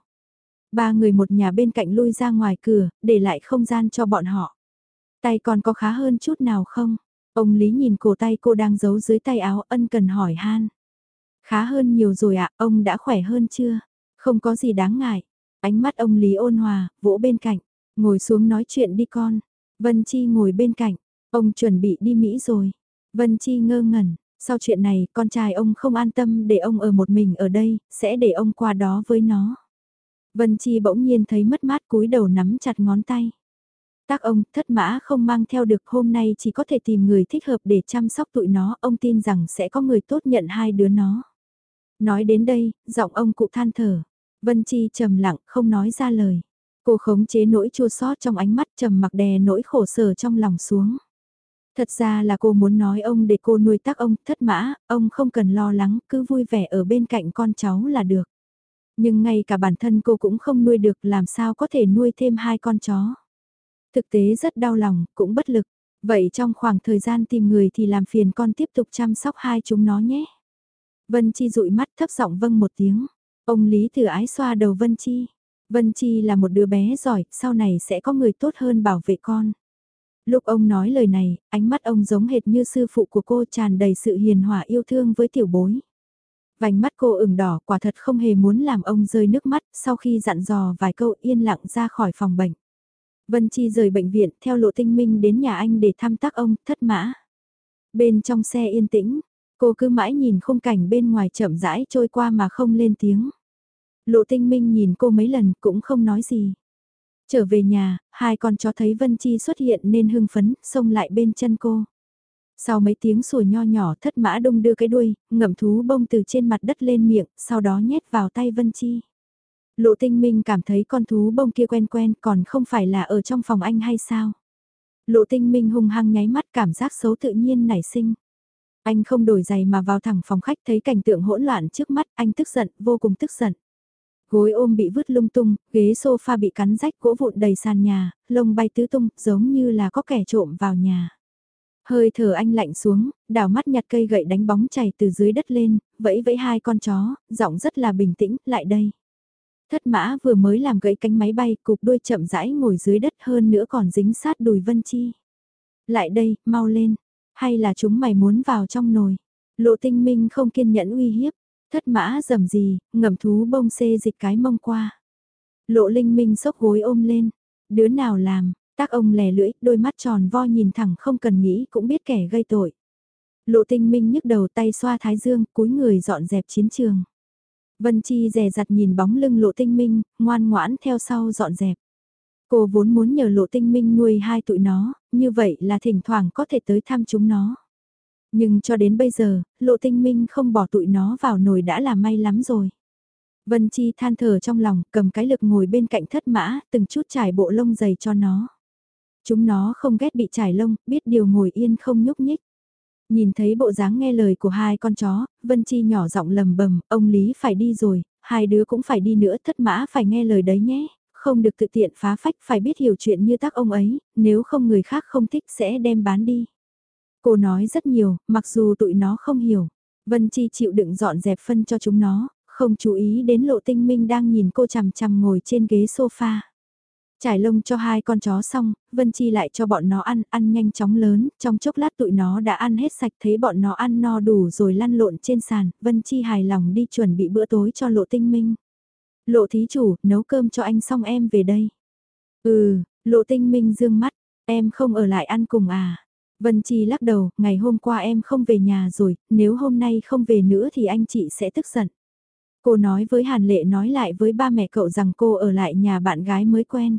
Ba người một nhà bên cạnh lui ra ngoài cửa, để lại không gian cho bọn họ. Tay còn có khá hơn chút nào không? Ông Lý nhìn cổ tay cô đang giấu dưới tay áo ân cần hỏi han. Khá hơn nhiều rồi ạ, ông đã khỏe hơn chưa? Không có gì đáng ngại. Ánh mắt ông Lý ôn hòa, vỗ bên cạnh. Ngồi xuống nói chuyện đi con. Vân Chi ngồi bên cạnh. Ông chuẩn bị đi Mỹ rồi. Vân Chi ngơ ngẩn. Sau chuyện này, con trai ông không an tâm để ông ở một mình ở đây, sẽ để ông qua đó với nó. Vân Chi bỗng nhiên thấy mất mát cúi đầu nắm chặt ngón tay. Tác ông, thất mã không mang theo được hôm nay chỉ có thể tìm người thích hợp để chăm sóc tụi nó, ông tin rằng sẽ có người tốt nhận hai đứa nó. Nói đến đây, giọng ông cụ than thở. Vân Chi trầm lặng, không nói ra lời. Cô khống chế nỗi chua xót trong ánh mắt trầm mặc đè nỗi khổ sở trong lòng xuống. Thật ra là cô muốn nói ông để cô nuôi tác ông thất mã, ông không cần lo lắng, cứ vui vẻ ở bên cạnh con cháu là được. Nhưng ngay cả bản thân cô cũng không nuôi được làm sao có thể nuôi thêm hai con chó. Thực tế rất đau lòng, cũng bất lực. Vậy trong khoảng thời gian tìm người thì làm phiền con tiếp tục chăm sóc hai chúng nó nhé. Vân Chi dụi mắt thấp giọng vâng một tiếng. Ông Lý Tử Ái xoa đầu Vân Chi. Vân Chi là một đứa bé giỏi, sau này sẽ có người tốt hơn bảo vệ con. Lúc ông nói lời này, ánh mắt ông giống hệt như sư phụ của cô tràn đầy sự hiền hòa yêu thương với tiểu bối. Vành mắt cô ửng đỏ quả thật không hề muốn làm ông rơi nước mắt sau khi dặn dò vài câu yên lặng ra khỏi phòng bệnh. Vân Chi rời bệnh viện theo lộ tinh minh đến nhà anh để thăm tác ông, thất mã. Bên trong xe yên tĩnh, cô cứ mãi nhìn khung cảnh bên ngoài chậm rãi trôi qua mà không lên tiếng. Lộ tinh minh nhìn cô mấy lần cũng không nói gì. Trở về nhà, hai con chó thấy Vân Chi xuất hiện nên hưng phấn, xông lại bên chân cô. Sau mấy tiếng sủa nho nhỏ thất mã đông đưa cái đuôi, ngậm thú bông từ trên mặt đất lên miệng, sau đó nhét vào tay Vân Chi. Lộ tinh minh cảm thấy con thú bông kia quen quen còn không phải là ở trong phòng anh hay sao? Lộ tinh minh hung hăng nháy mắt cảm giác xấu tự nhiên nảy sinh. Anh không đổi giày mà vào thẳng phòng khách thấy cảnh tượng hỗn loạn trước mắt, anh tức giận, vô cùng tức giận. Gối ôm bị vứt lung tung, ghế sofa bị cắn rách gỗ vụn đầy sàn nhà, lông bay tứ tung, giống như là có kẻ trộm vào nhà. Hơi thở anh lạnh xuống, đảo mắt nhặt cây gậy đánh bóng chảy từ dưới đất lên, vẫy vẫy hai con chó, giọng rất là bình tĩnh, lại đây. Thất mã vừa mới làm gãy cánh máy bay, cục đuôi chậm rãi ngồi dưới đất hơn nữa còn dính sát đùi Vân Chi. Lại đây, mau lên, hay là chúng mày muốn vào trong nồi. Lộ tinh minh không kiên nhẫn uy hiếp, thất mã dầm gì, ngầm thú bông xê dịch cái mông qua. Lộ linh minh sốc gối ôm lên, đứa nào làm, tác ông lè lưỡi, đôi mắt tròn vo nhìn thẳng không cần nghĩ cũng biết kẻ gây tội. Lộ tinh minh nhức đầu tay xoa thái dương, cúi người dọn dẹp chiến trường. Vân Chi rè rặt nhìn bóng lưng lộ tinh minh, ngoan ngoãn theo sau dọn dẹp. Cô vốn muốn nhờ lộ tinh minh nuôi hai tụi nó, như vậy là thỉnh thoảng có thể tới thăm chúng nó. Nhưng cho đến bây giờ, lộ tinh minh không bỏ tụi nó vào nồi đã là may lắm rồi. Vân Chi than thở trong lòng, cầm cái lực ngồi bên cạnh thất mã, từng chút trải bộ lông dày cho nó. Chúng nó không ghét bị trải lông, biết điều ngồi yên không nhúc nhích. Nhìn thấy bộ dáng nghe lời của hai con chó, Vân Chi nhỏ giọng lầm bầm, ông Lý phải đi rồi, hai đứa cũng phải đi nữa, thất mã phải nghe lời đấy nhé, không được tự tiện phá phách, phải biết hiểu chuyện như tác ông ấy, nếu không người khác không thích sẽ đem bán đi. Cô nói rất nhiều, mặc dù tụi nó không hiểu. Vân Chi chịu đựng dọn dẹp phân cho chúng nó, không chú ý đến lộ tinh minh đang nhìn cô chằm chằm ngồi trên ghế sofa. Trải lông cho hai con chó xong, Vân Chi lại cho bọn nó ăn, ăn nhanh chóng lớn, trong chốc lát tụi nó đã ăn hết sạch thấy bọn nó ăn no đủ rồi lăn lộn trên sàn, Vân Chi hài lòng đi chuẩn bị bữa tối cho lộ tinh minh. Lộ thí chủ, nấu cơm cho anh xong em về đây. Ừ, lộ tinh minh dương mắt, em không ở lại ăn cùng à. Vân Chi lắc đầu, ngày hôm qua em không về nhà rồi, nếu hôm nay không về nữa thì anh chị sẽ tức giận. Cô nói với Hàn Lệ nói lại với ba mẹ cậu rằng cô ở lại nhà bạn gái mới quen.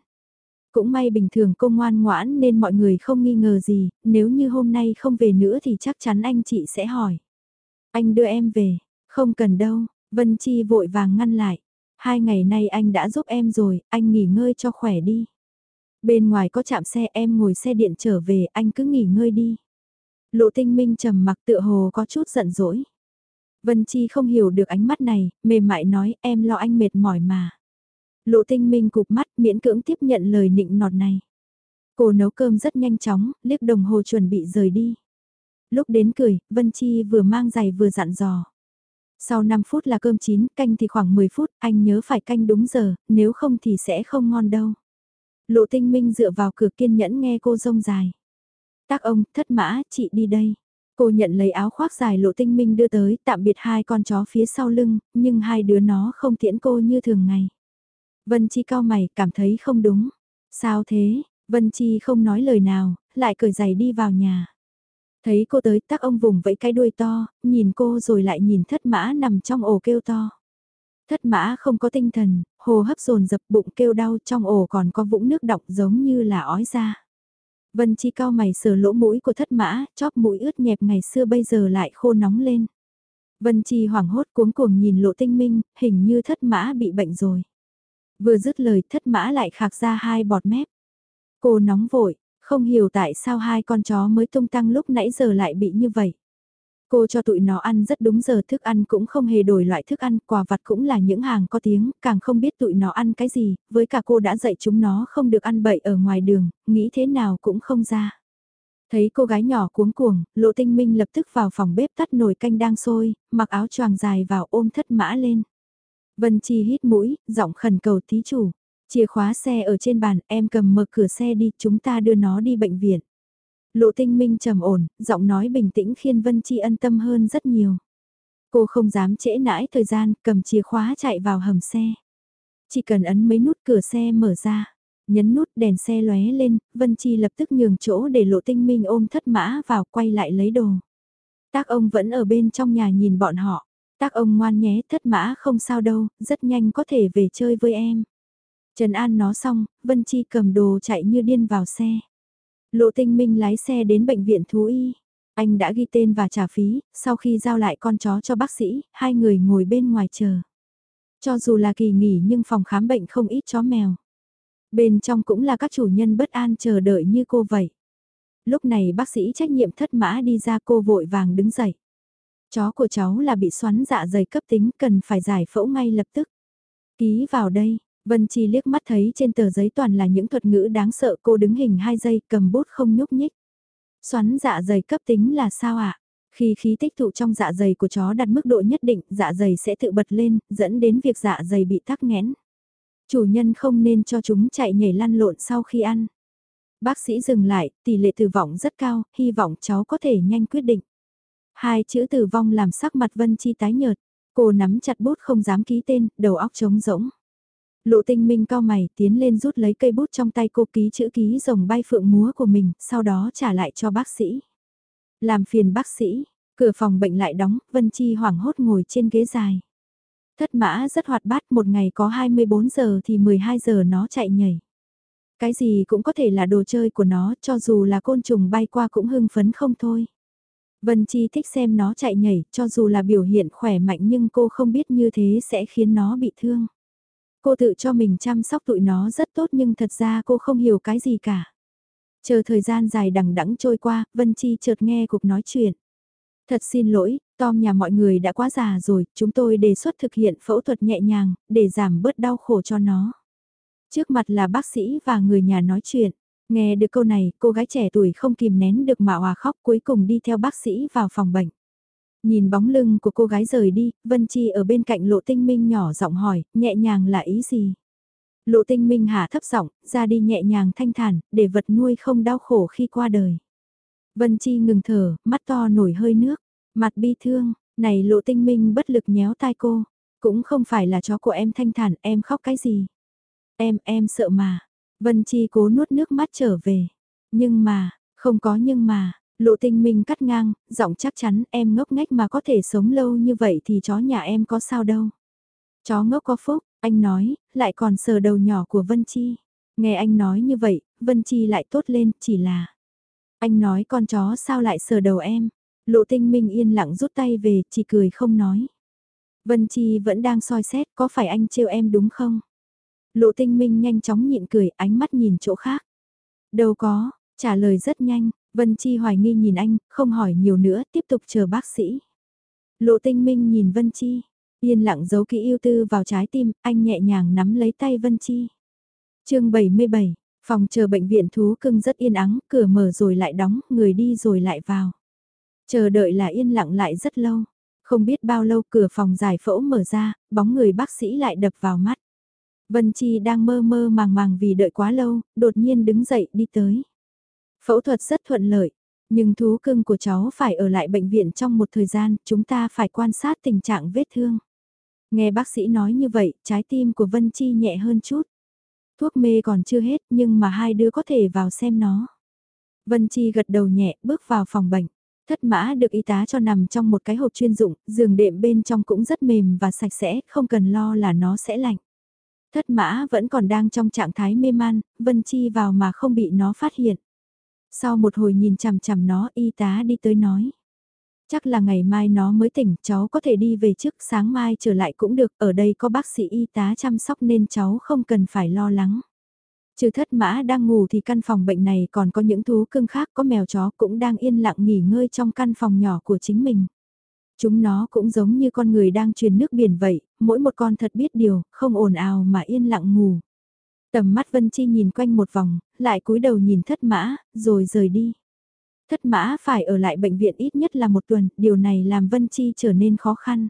Cũng may bình thường cô ngoan ngoãn nên mọi người không nghi ngờ gì, nếu như hôm nay không về nữa thì chắc chắn anh chị sẽ hỏi. Anh đưa em về, không cần đâu, Vân Chi vội vàng ngăn lại. Hai ngày nay anh đã giúp em rồi, anh nghỉ ngơi cho khỏe đi. Bên ngoài có chạm xe em ngồi xe điện trở về, anh cứ nghỉ ngơi đi. Lộ tinh minh trầm mặc tựa hồ có chút giận dỗi. Vân Chi không hiểu được ánh mắt này, mềm mại nói em lo anh mệt mỏi mà. Lộ tinh minh cụp mắt miễn cưỡng tiếp nhận lời nịnh nọt này. Cô nấu cơm rất nhanh chóng, liếc đồng hồ chuẩn bị rời đi. Lúc đến cười, Vân Chi vừa mang giày vừa dặn dò. Sau 5 phút là cơm chín, canh thì khoảng 10 phút, anh nhớ phải canh đúng giờ, nếu không thì sẽ không ngon đâu. Lộ tinh minh dựa vào cửa kiên nhẫn nghe cô rông dài. Tác ông, thất mã, chị đi đây. Cô nhận lấy áo khoác dài lộ tinh minh đưa tới, tạm biệt hai con chó phía sau lưng, nhưng hai đứa nó không tiễn cô như thường ngày. Vân Chi cao mày, cảm thấy không đúng. Sao thế? Vân Chi không nói lời nào, lại cởi giày đi vào nhà. Thấy cô tới tác ông vùng vẫy cái đuôi to, nhìn cô rồi lại nhìn thất mã nằm trong ổ kêu to. Thất mã không có tinh thần, hồ hấp dồn dập bụng kêu đau trong ổ còn có vũng nước đọng giống như là ói ra. Vân Chi cao mày sờ lỗ mũi của thất mã, chóp mũi ướt nhẹp ngày xưa bây giờ lại khô nóng lên. Vân Chi hoảng hốt cuống cuồng nhìn lộ tinh minh, hình như thất mã bị bệnh rồi. Vừa dứt lời thất mã lại khạc ra hai bọt mép. Cô nóng vội, không hiểu tại sao hai con chó mới tung tăng lúc nãy giờ lại bị như vậy. Cô cho tụi nó ăn rất đúng giờ thức ăn cũng không hề đổi loại thức ăn, quà vặt cũng là những hàng có tiếng, càng không biết tụi nó ăn cái gì, với cả cô đã dạy chúng nó không được ăn bậy ở ngoài đường, nghĩ thế nào cũng không ra. Thấy cô gái nhỏ cuống cuồng, lộ tinh minh lập tức vào phòng bếp tắt nồi canh đang sôi, mặc áo choàng dài vào ôm thất mã lên. Vân Chi hít mũi, giọng khẩn cầu thí chủ. Chìa khóa xe ở trên bàn, em cầm mở cửa xe đi, chúng ta đưa nó đi bệnh viện. Lộ tinh minh trầm ổn, giọng nói bình tĩnh khiến Vân Chi ân tâm hơn rất nhiều. Cô không dám trễ nãi thời gian, cầm chìa khóa chạy vào hầm xe. Chỉ cần ấn mấy nút cửa xe mở ra, nhấn nút đèn xe lóe lên, Vân Chi lập tức nhường chỗ để lộ tinh minh ôm thất mã vào quay lại lấy đồ. Tác ông vẫn ở bên trong nhà nhìn bọn họ. Tác ông ngoan nhé, thất mã không sao đâu, rất nhanh có thể về chơi với em. Trần An nó xong, Vân Chi cầm đồ chạy như điên vào xe. Lộ tinh minh lái xe đến bệnh viện thú y. Anh đã ghi tên và trả phí, sau khi giao lại con chó cho bác sĩ, hai người ngồi bên ngoài chờ. Cho dù là kỳ nghỉ nhưng phòng khám bệnh không ít chó mèo. Bên trong cũng là các chủ nhân bất an chờ đợi như cô vậy. Lúc này bác sĩ trách nhiệm thất mã đi ra cô vội vàng đứng dậy. Chó của cháu là bị xoắn dạ dày cấp tính cần phải giải phẫu ngay lập tức. Ký vào đây, Vân Chi liếc mắt thấy trên tờ giấy toàn là những thuật ngữ đáng sợ cô đứng hình 2 giây cầm bút không nhúc nhích. Xoắn dạ dày cấp tính là sao ạ? Khi khí tích tụ trong dạ dày của chó đạt mức độ nhất định, dạ dày sẽ tự bật lên, dẫn đến việc dạ dày bị tắc nghẽn. Chủ nhân không nên cho chúng chạy nhảy lăn lộn sau khi ăn. Bác sĩ dừng lại, tỷ lệ tử vong rất cao, hy vọng cháu có thể nhanh quyết định. Hai chữ tử vong làm sắc mặt Vân Chi tái nhợt. Cô nắm chặt bút không dám ký tên, đầu óc trống rỗng. Lộ tinh minh cao mày tiến lên rút lấy cây bút trong tay cô ký chữ ký rồng bay phượng múa của mình, sau đó trả lại cho bác sĩ. Làm phiền bác sĩ, cửa phòng bệnh lại đóng, Vân Chi hoảng hốt ngồi trên ghế dài. Thất mã rất hoạt bát, một ngày có 24 giờ thì 12 giờ nó chạy nhảy. Cái gì cũng có thể là đồ chơi của nó, cho dù là côn trùng bay qua cũng hưng phấn không thôi. Vân Chi thích xem nó chạy nhảy, cho dù là biểu hiện khỏe mạnh nhưng cô không biết như thế sẽ khiến nó bị thương. Cô tự cho mình chăm sóc tụi nó rất tốt nhưng thật ra cô không hiểu cái gì cả. Chờ thời gian dài đằng đẵng trôi qua, Vân Chi chợt nghe cuộc nói chuyện. Thật xin lỗi, Tom nhà mọi người đã quá già rồi, chúng tôi đề xuất thực hiện phẫu thuật nhẹ nhàng, để giảm bớt đau khổ cho nó. Trước mặt là bác sĩ và người nhà nói chuyện. Nghe được câu này, cô gái trẻ tuổi không kìm nén được mà hòa khóc cuối cùng đi theo bác sĩ vào phòng bệnh. Nhìn bóng lưng của cô gái rời đi, Vân Chi ở bên cạnh lộ tinh minh nhỏ giọng hỏi, nhẹ nhàng là ý gì? Lộ tinh minh hạ thấp giọng, ra đi nhẹ nhàng thanh thản, để vật nuôi không đau khổ khi qua đời. Vân Chi ngừng thở, mắt to nổi hơi nước, mặt bi thương, này lộ tinh minh bất lực nhéo tai cô, cũng không phải là chó của em thanh thản, em khóc cái gì? Em, em sợ mà. Vân Chi cố nuốt nước mắt trở về. Nhưng mà, không có nhưng mà, Lộ tinh minh cắt ngang, giọng chắc chắn em ngốc nghếch mà có thể sống lâu như vậy thì chó nhà em có sao đâu. Chó ngốc có phúc, anh nói, lại còn sờ đầu nhỏ của Vân Chi. Nghe anh nói như vậy, Vân Chi lại tốt lên, chỉ là... Anh nói con chó sao lại sờ đầu em. Lộ tinh minh yên lặng rút tay về, chỉ cười không nói. Vân Chi vẫn đang soi xét có phải anh trêu em đúng không? Lộ tinh minh nhanh chóng nhịn cười, ánh mắt nhìn chỗ khác. Đâu có, trả lời rất nhanh, Vân Chi hoài nghi nhìn anh, không hỏi nhiều nữa, tiếp tục chờ bác sĩ. Lộ tinh minh nhìn Vân Chi, yên lặng giấu kỹ yêu tư vào trái tim, anh nhẹ nhàng nắm lấy tay Vân Chi. chương 77, phòng chờ bệnh viện thú cưng rất yên ắng, cửa mở rồi lại đóng, người đi rồi lại vào. Chờ đợi là yên lặng lại rất lâu. Không biết bao lâu cửa phòng giải phẫu mở ra, bóng người bác sĩ lại đập vào mắt. Vân Chi đang mơ mơ màng màng vì đợi quá lâu, đột nhiên đứng dậy đi tới. Phẫu thuật rất thuận lợi, nhưng thú cưng của cháu phải ở lại bệnh viện trong một thời gian, chúng ta phải quan sát tình trạng vết thương. Nghe bác sĩ nói như vậy, trái tim của Vân Chi nhẹ hơn chút. Thuốc mê còn chưa hết nhưng mà hai đứa có thể vào xem nó. Vân Chi gật đầu nhẹ bước vào phòng bệnh. Thất mã được y tá cho nằm trong một cái hộp chuyên dụng, giường đệm bên trong cũng rất mềm và sạch sẽ, không cần lo là nó sẽ lạnh. Thất mã vẫn còn đang trong trạng thái mê man, Vân Chi vào mà không bị nó phát hiện. Sau một hồi nhìn chằm chằm nó y tá đi tới nói. Chắc là ngày mai nó mới tỉnh, cháu có thể đi về trước sáng mai trở lại cũng được, ở đây có bác sĩ y tá chăm sóc nên cháu không cần phải lo lắng. Trừ thất mã đang ngủ thì căn phòng bệnh này còn có những thú cưng khác có mèo chó cũng đang yên lặng nghỉ ngơi trong căn phòng nhỏ của chính mình. Chúng nó cũng giống như con người đang truyền nước biển vậy, mỗi một con thật biết điều, không ồn ào mà yên lặng ngủ. Tầm mắt Vân Chi nhìn quanh một vòng, lại cúi đầu nhìn thất mã, rồi rời đi. Thất mã phải ở lại bệnh viện ít nhất là một tuần, điều này làm Vân Chi trở nên khó khăn.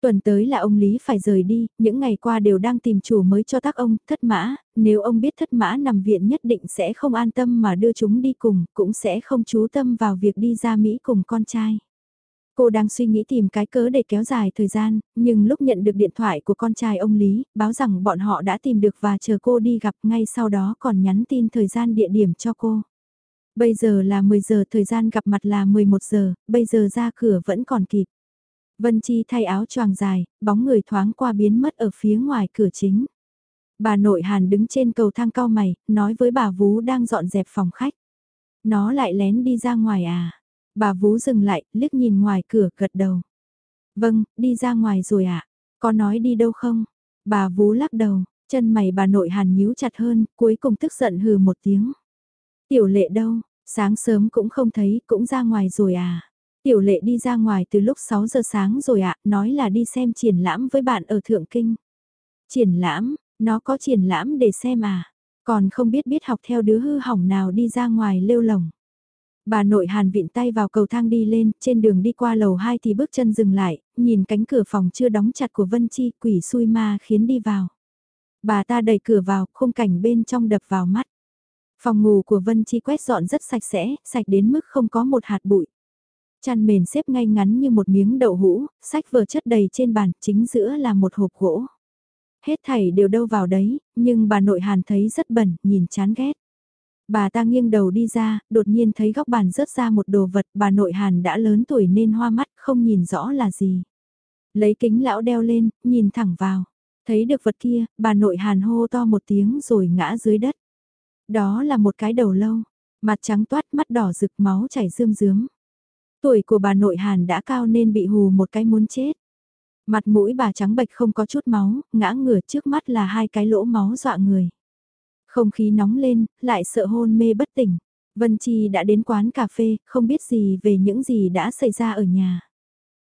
Tuần tới là ông Lý phải rời đi, những ngày qua đều đang tìm chủ mới cho tác ông, thất mã, nếu ông biết thất mã nằm viện nhất định sẽ không an tâm mà đưa chúng đi cùng, cũng sẽ không chú tâm vào việc đi ra Mỹ cùng con trai. Cô đang suy nghĩ tìm cái cớ để kéo dài thời gian, nhưng lúc nhận được điện thoại của con trai ông Lý, báo rằng bọn họ đã tìm được và chờ cô đi gặp ngay sau đó còn nhắn tin thời gian địa điểm cho cô. Bây giờ là 10 giờ, thời gian gặp mặt là 11 giờ, bây giờ ra cửa vẫn còn kịp. Vân Chi thay áo choàng dài, bóng người thoáng qua biến mất ở phía ngoài cửa chính. Bà nội Hàn đứng trên cầu thang cao mày, nói với bà Vú đang dọn dẹp phòng khách. Nó lại lén đi ra ngoài à? Bà Vú dừng lại, liếc nhìn ngoài cửa, gật đầu. Vâng, đi ra ngoài rồi ạ. À? Có nói đi đâu không? Bà Vú lắc đầu, chân mày bà nội Hàn nhíu chặt hơn, cuối cùng tức giận hừ một tiếng. Tiểu lệ đâu, sáng sớm cũng không thấy, cũng ra ngoài rồi à? Tiểu lệ đi ra ngoài từ lúc 6 giờ sáng rồi ạ, nói là đi xem triển lãm với bạn ở Thượng Kinh. Triển lãm, nó có triển lãm để xem à, còn không biết biết học theo đứa hư hỏng nào đi ra ngoài lêu lồng. Bà nội hàn vịn tay vào cầu thang đi lên, trên đường đi qua lầu 2 thì bước chân dừng lại, nhìn cánh cửa phòng chưa đóng chặt của Vân Chi quỷ xui ma khiến đi vào. Bà ta đẩy cửa vào, khung cảnh bên trong đập vào mắt. Phòng ngủ của Vân Chi quét dọn rất sạch sẽ, sạch đến mức không có một hạt bụi. Chăn mền xếp ngay ngắn như một miếng đậu hũ, sách vở chất đầy trên bàn, chính giữa là một hộp gỗ. Hết thảy đều đâu vào đấy, nhưng bà nội hàn thấy rất bẩn, nhìn chán ghét. Bà ta nghiêng đầu đi ra, đột nhiên thấy góc bàn rớt ra một đồ vật, bà nội hàn đã lớn tuổi nên hoa mắt, không nhìn rõ là gì. Lấy kính lão đeo lên, nhìn thẳng vào. Thấy được vật kia, bà nội hàn hô to một tiếng rồi ngã dưới đất. Đó là một cái đầu lâu, mặt trắng toát mắt đỏ rực máu chảy rơm rớm. Tuổi của bà nội Hàn đã cao nên bị hù một cái muốn chết. Mặt mũi bà trắng bệch không có chút máu, ngã ngửa trước mắt là hai cái lỗ máu dọa người. Không khí nóng lên, lại sợ hôn mê bất tỉnh. Vân Chi đã đến quán cà phê, không biết gì về những gì đã xảy ra ở nhà.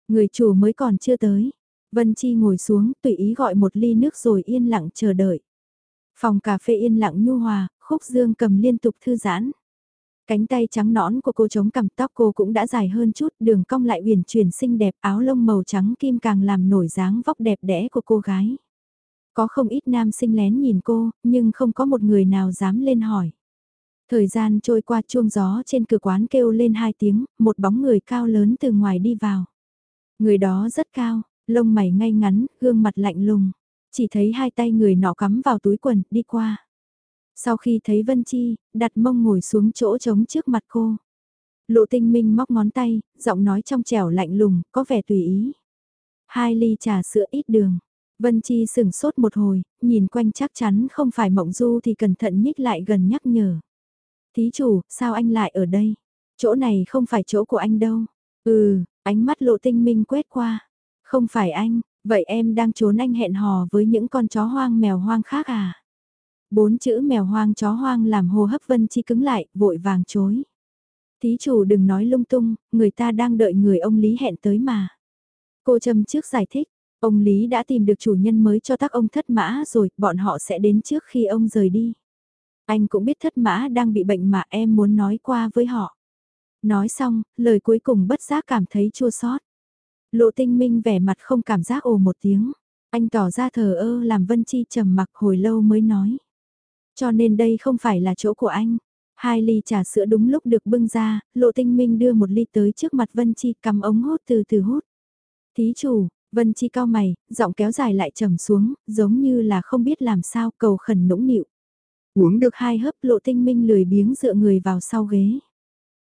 Người chủ mới còn chưa tới. Vân Chi ngồi xuống, tùy ý gọi một ly nước rồi yên lặng chờ đợi. Phòng cà phê yên lặng nhu hòa, khúc dương cầm liên tục thư giãn. Cánh tay trắng nõn của cô chống cằm tóc cô cũng đã dài hơn chút, đường cong lại uyển chuyển xinh đẹp, áo lông màu trắng kim càng làm nổi dáng vóc đẹp đẽ của cô gái. Có không ít nam sinh lén nhìn cô, nhưng không có một người nào dám lên hỏi. Thời gian trôi qua chuông gió trên cửa quán kêu lên hai tiếng, một bóng người cao lớn từ ngoài đi vào. Người đó rất cao, lông mày ngay ngắn, gương mặt lạnh lùng. Chỉ thấy hai tay người nọ cắm vào túi quần, đi qua. Sau khi thấy Vân Chi, đặt mông ngồi xuống chỗ trống trước mặt cô. Lộ tinh minh móc ngón tay, giọng nói trong trẻo lạnh lùng, có vẻ tùy ý. Hai ly trà sữa ít đường. Vân Chi sừng sốt một hồi, nhìn quanh chắc chắn không phải mộng du thì cẩn thận nhích lại gần nhắc nhở. Thí chủ, sao anh lại ở đây? Chỗ này không phải chỗ của anh đâu. Ừ, ánh mắt lộ tinh minh quét qua. Không phải anh, vậy em đang trốn anh hẹn hò với những con chó hoang mèo hoang khác à? Bốn chữ mèo hoang chó hoang làm hô hấp Vân Chi cứng lại, vội vàng chối. Thí chủ đừng nói lung tung, người ta đang đợi người ông Lý hẹn tới mà. Cô Trâm trước giải thích, ông Lý đã tìm được chủ nhân mới cho tác ông thất mã rồi, bọn họ sẽ đến trước khi ông rời đi. Anh cũng biết thất mã đang bị bệnh mà em muốn nói qua với họ. Nói xong, lời cuối cùng bất giác cảm thấy chua xót. Lộ tinh minh vẻ mặt không cảm giác ồ một tiếng. Anh tỏ ra thờ ơ làm Vân Chi trầm mặc hồi lâu mới nói. Cho nên đây không phải là chỗ của anh. Hai ly trà sữa đúng lúc được bưng ra, lộ tinh minh đưa một ly tới trước mặt Vân Chi cầm ống hút từ từ hút. Thí chủ, Vân Chi cao mày, giọng kéo dài lại trầm xuống, giống như là không biết làm sao cầu khẩn nũng nịu. Uống được hai hớp lộ tinh minh lười biếng dựa người vào sau ghế.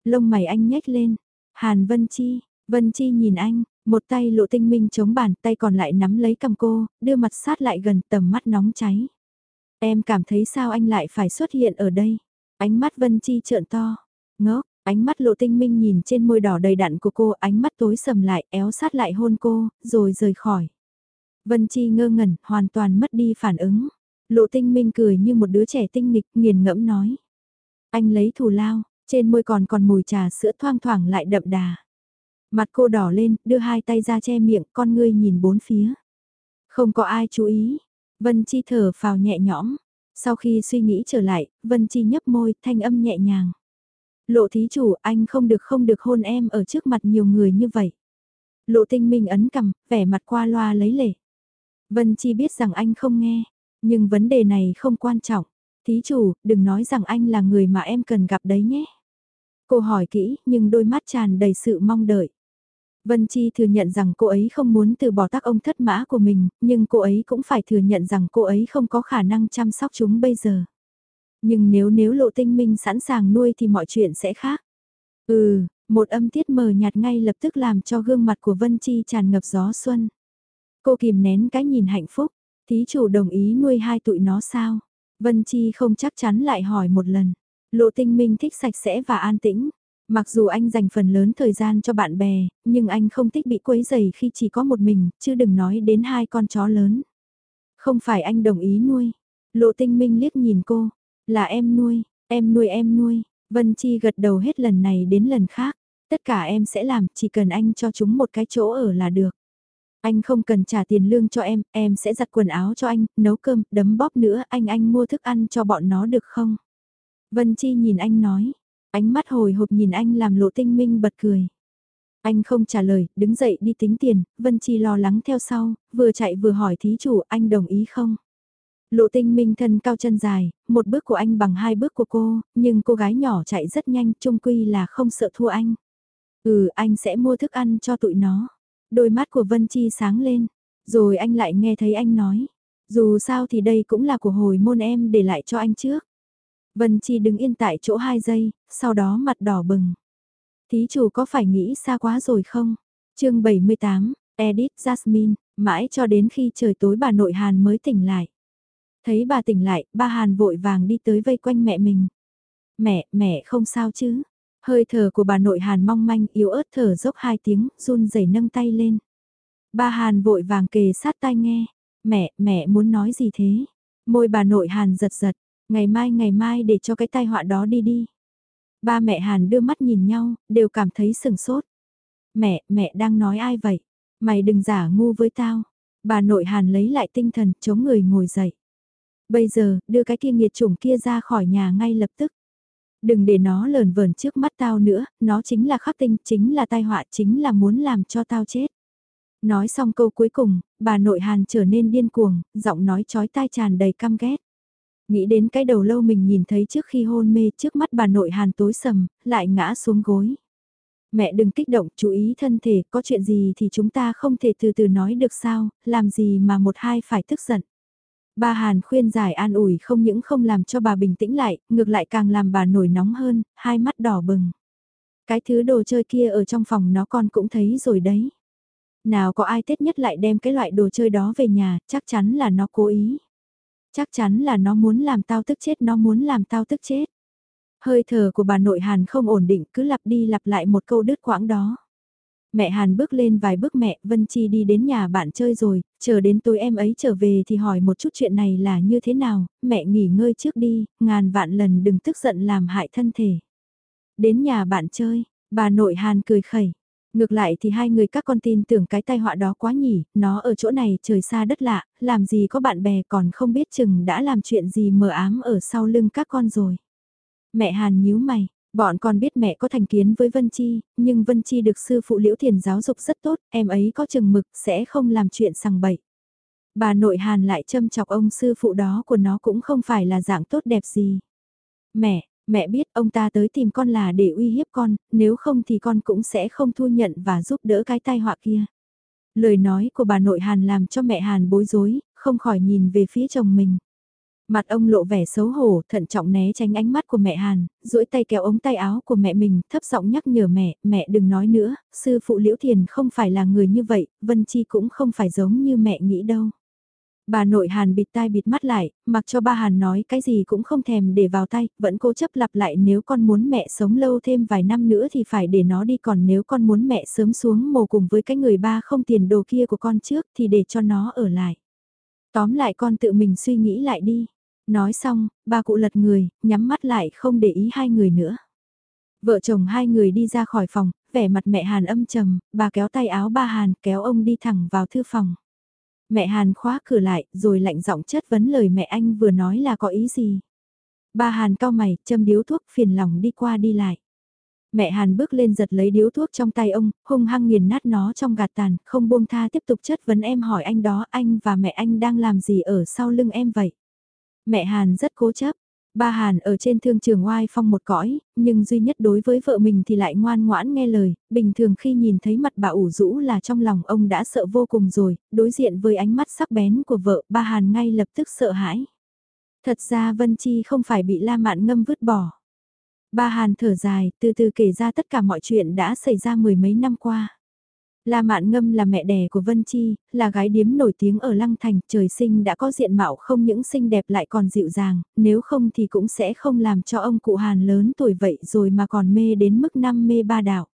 Lông mày anh nhếch lên. Hàn Vân Chi, Vân Chi nhìn anh, một tay lộ tinh minh chống bàn tay còn lại nắm lấy cầm cô, đưa mặt sát lại gần tầm mắt nóng cháy. Em cảm thấy sao anh lại phải xuất hiện ở đây? Ánh mắt Vân Chi trợn to. Ngốc, ánh mắt lộ tinh minh nhìn trên môi đỏ đầy đặn của cô, ánh mắt tối sầm lại, éo sát lại hôn cô, rồi rời khỏi. Vân Chi ngơ ngẩn, hoàn toàn mất đi phản ứng. Lộ tinh minh cười như một đứa trẻ tinh nghịch, nghiền ngẫm nói. Anh lấy thù lao, trên môi còn còn mùi trà sữa thoang thoảng lại đậm đà. Mặt cô đỏ lên, đưa hai tay ra che miệng, con ngươi nhìn bốn phía. Không có ai chú ý. Vân Chi thở phào nhẹ nhõm. Sau khi suy nghĩ trở lại, Vân Chi nhấp môi, thanh âm nhẹ nhàng. Lộ thí chủ, anh không được không được hôn em ở trước mặt nhiều người như vậy. Lộ tinh minh ấn cầm, vẻ mặt qua loa lấy lệ. Vân Chi biết rằng anh không nghe, nhưng vấn đề này không quan trọng. Thí chủ, đừng nói rằng anh là người mà em cần gặp đấy nhé. Cô hỏi kỹ, nhưng đôi mắt tràn đầy sự mong đợi. Vân Chi thừa nhận rằng cô ấy không muốn từ bỏ tác ông thất mã của mình, nhưng cô ấy cũng phải thừa nhận rằng cô ấy không có khả năng chăm sóc chúng bây giờ. Nhưng nếu nếu lộ tinh minh sẵn sàng nuôi thì mọi chuyện sẽ khác. Ừ, một âm tiết mờ nhạt ngay lập tức làm cho gương mặt của Vân Chi tràn ngập gió xuân. Cô kìm nén cái nhìn hạnh phúc, thí chủ đồng ý nuôi hai tụi nó sao? Vân Chi không chắc chắn lại hỏi một lần. Lộ tinh minh thích sạch sẽ và an tĩnh. Mặc dù anh dành phần lớn thời gian cho bạn bè, nhưng anh không thích bị quấy rầy khi chỉ có một mình, chứ đừng nói đến hai con chó lớn. Không phải anh đồng ý nuôi. Lộ tinh minh liếc nhìn cô, là em nuôi, em nuôi em nuôi. Vân Chi gật đầu hết lần này đến lần khác. Tất cả em sẽ làm, chỉ cần anh cho chúng một cái chỗ ở là được. Anh không cần trả tiền lương cho em, em sẽ giặt quần áo cho anh, nấu cơm, đấm bóp nữa, anh anh mua thức ăn cho bọn nó được không? Vân Chi nhìn anh nói, ánh mắt hồi hộp nhìn anh làm lộ tinh minh bật cười. Anh không trả lời, đứng dậy đi tính tiền, Vân Chi lo lắng theo sau, vừa chạy vừa hỏi thí chủ anh đồng ý không? Lộ tinh minh thân cao chân dài, một bước của anh bằng hai bước của cô, nhưng cô gái nhỏ chạy rất nhanh, trung quy là không sợ thua anh. Ừ, anh sẽ mua thức ăn cho tụi nó. Đôi mắt của Vân Chi sáng lên, rồi anh lại nghe thấy anh nói. Dù sao thì đây cũng là của hồi môn em để lại cho anh trước. Vân Chi đứng yên tại chỗ 2 giây, sau đó mặt đỏ bừng. Thí chủ có phải nghĩ xa quá rồi không? chương 78, Edith Jasmine, mãi cho đến khi trời tối bà nội Hàn mới tỉnh lại. Thấy bà tỉnh lại, ba Hàn vội vàng đi tới vây quanh mẹ mình. Mẹ, mẹ không sao chứ? Hơi thở của bà nội Hàn mong manh yếu ớt thở dốc hai tiếng, run rẩy nâng tay lên. Ba Hàn vội vàng kề sát tai nghe. Mẹ, mẹ muốn nói gì thế? Môi bà nội Hàn giật giật, ngày mai ngày mai để cho cái tai họa đó đi đi. Ba mẹ Hàn đưa mắt nhìn nhau, đều cảm thấy sừng sốt. Mẹ, mẹ đang nói ai vậy? Mày đừng giả ngu với tao. Bà nội Hàn lấy lại tinh thần, chống người ngồi dậy. Bây giờ, đưa cái kia nghiệt chủng kia ra khỏi nhà ngay lập tức. Đừng để nó lờn vờn trước mắt tao nữa, nó chính là khắc tinh, chính là tai họa, chính là muốn làm cho tao chết. Nói xong câu cuối cùng, bà nội Hàn trở nên điên cuồng, giọng nói chói tai tràn đầy căm ghét. Nghĩ đến cái đầu lâu mình nhìn thấy trước khi hôn mê trước mắt bà nội Hàn tối sầm, lại ngã xuống gối. Mẹ đừng kích động, chú ý thân thể, có chuyện gì thì chúng ta không thể từ từ nói được sao, làm gì mà một hai phải tức giận. Ba Hàn khuyên giải an ủi không những không làm cho bà bình tĩnh lại, ngược lại càng làm bà nổi nóng hơn, hai mắt đỏ bừng. Cái thứ đồ chơi kia ở trong phòng nó con cũng thấy rồi đấy. Nào có ai tết nhất lại đem cái loại đồ chơi đó về nhà, chắc chắn là nó cố ý. Chắc chắn là nó muốn làm tao tức chết, nó muốn làm tao tức chết. Hơi thở của bà nội Hàn không ổn định cứ lặp đi lặp lại một câu đứt quãng đó. Mẹ Hàn bước lên vài bước mẹ, Vân Chi đi đến nhà bạn chơi rồi, chờ đến tối em ấy trở về thì hỏi một chút chuyện này là như thế nào, mẹ nghỉ ngơi trước đi, ngàn vạn lần đừng tức giận làm hại thân thể. Đến nhà bạn chơi, bà nội Hàn cười khẩy. Ngược lại thì hai người các con tin tưởng cái tai họa đó quá nhỉ, nó ở chỗ này trời xa đất lạ, làm gì có bạn bè còn không biết chừng đã làm chuyện gì mờ ám ở sau lưng các con rồi. Mẹ Hàn nhíu mày, Bọn con biết mẹ có thành kiến với Vân Chi, nhưng Vân Chi được sư phụ Liễu Thiền giáo dục rất tốt, em ấy có chừng mực, sẽ không làm chuyện sằng bậy. Bà nội Hàn lại châm chọc ông sư phụ đó của nó cũng không phải là dạng tốt đẹp gì. Mẹ, mẹ biết ông ta tới tìm con là để uy hiếp con, nếu không thì con cũng sẽ không thu nhận và giúp đỡ cái tai họa kia. Lời nói của bà nội Hàn làm cho mẹ Hàn bối rối, không khỏi nhìn về phía chồng mình. Mặt ông lộ vẻ xấu hổ, thận trọng né tránh ánh mắt của mẹ Hàn, duỗi tay kéo ống tay áo của mẹ mình, thấp giọng nhắc nhở mẹ, mẹ đừng nói nữa, sư phụ Liễu Thiền không phải là người như vậy, Vân Chi cũng không phải giống như mẹ nghĩ đâu. Bà nội Hàn bịt tai bịt mắt lại, mặc cho ba Hàn nói cái gì cũng không thèm để vào tay, vẫn cố chấp lặp lại nếu con muốn mẹ sống lâu thêm vài năm nữa thì phải để nó đi còn nếu con muốn mẹ sớm xuống mồ cùng với cái người ba không tiền đồ kia của con trước thì để cho nó ở lại. Tóm lại con tự mình suy nghĩ lại đi. Nói xong, ba cụ lật người, nhắm mắt lại không để ý hai người nữa. Vợ chồng hai người đi ra khỏi phòng, vẻ mặt mẹ Hàn âm trầm, bà kéo tay áo ba Hàn kéo ông đi thẳng vào thư phòng. Mẹ Hàn khóa cửa lại, rồi lạnh giọng chất vấn lời mẹ anh vừa nói là có ý gì. Ba Hàn cao mày, châm điếu thuốc phiền lòng đi qua đi lại. Mẹ Hàn bước lên giật lấy điếu thuốc trong tay ông, hung hăng nghiền nát nó trong gạt tàn, không buông tha tiếp tục chất vấn em hỏi anh đó anh và mẹ anh đang làm gì ở sau lưng em vậy. Mẹ Hàn rất cố chấp, Ba Hàn ở trên thương trường oai phong một cõi, nhưng duy nhất đối với vợ mình thì lại ngoan ngoãn nghe lời, bình thường khi nhìn thấy mặt bà ủ rũ là trong lòng ông đã sợ vô cùng rồi, đối diện với ánh mắt sắc bén của vợ, ba Hàn ngay lập tức sợ hãi. Thật ra Vân Chi không phải bị La Mạn ngâm vứt bỏ. Ba Hàn thở dài, từ từ kể ra tất cả mọi chuyện đã xảy ra mười mấy năm qua. La Mạn Ngâm là mẹ đẻ của Vân Chi, là gái điếm nổi tiếng ở Lăng Thành, trời sinh đã có diện mạo không những xinh đẹp lại còn dịu dàng, nếu không thì cũng sẽ không làm cho ông cụ Hàn lớn tuổi vậy rồi mà còn mê đến mức năm mê ba đạo.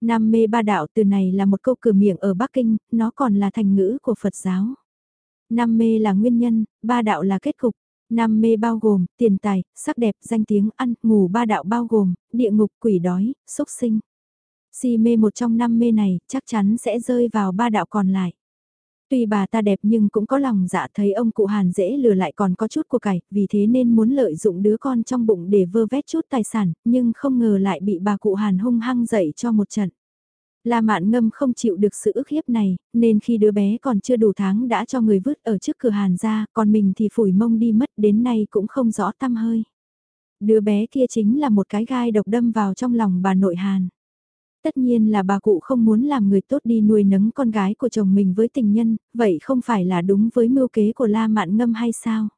Năm mê ba đạo từ này là một câu cửa miệng ở Bắc Kinh, nó còn là thành ngữ của Phật giáo. Năm mê là nguyên nhân, ba đạo là kết cục. Năm mê bao gồm, tiền tài, sắc đẹp, danh tiếng, ăn, ngủ ba đạo bao gồm, địa ngục, quỷ đói, xúc sinh. Si mê một trong năm mê này, chắc chắn sẽ rơi vào ba đạo còn lại. Tuy bà ta đẹp nhưng cũng có lòng dạ thấy ông cụ Hàn dễ lừa lại còn có chút của cải, vì thế nên muốn lợi dụng đứa con trong bụng để vơ vét chút tài sản, nhưng không ngờ lại bị bà cụ Hàn hung hăng dậy cho một trận. La Mạn Ngâm không chịu được sự ức hiếp này, nên khi đứa bé còn chưa đủ tháng đã cho người vứt ở trước cửa Hàn ra, còn mình thì phủi mông đi mất đến nay cũng không rõ tâm hơi. Đứa bé kia chính là một cái gai độc đâm vào trong lòng bà nội Hàn. Tất nhiên là bà cụ không muốn làm người tốt đi nuôi nấng con gái của chồng mình với tình nhân, vậy không phải là đúng với mưu kế của La Mạn Ngâm hay sao?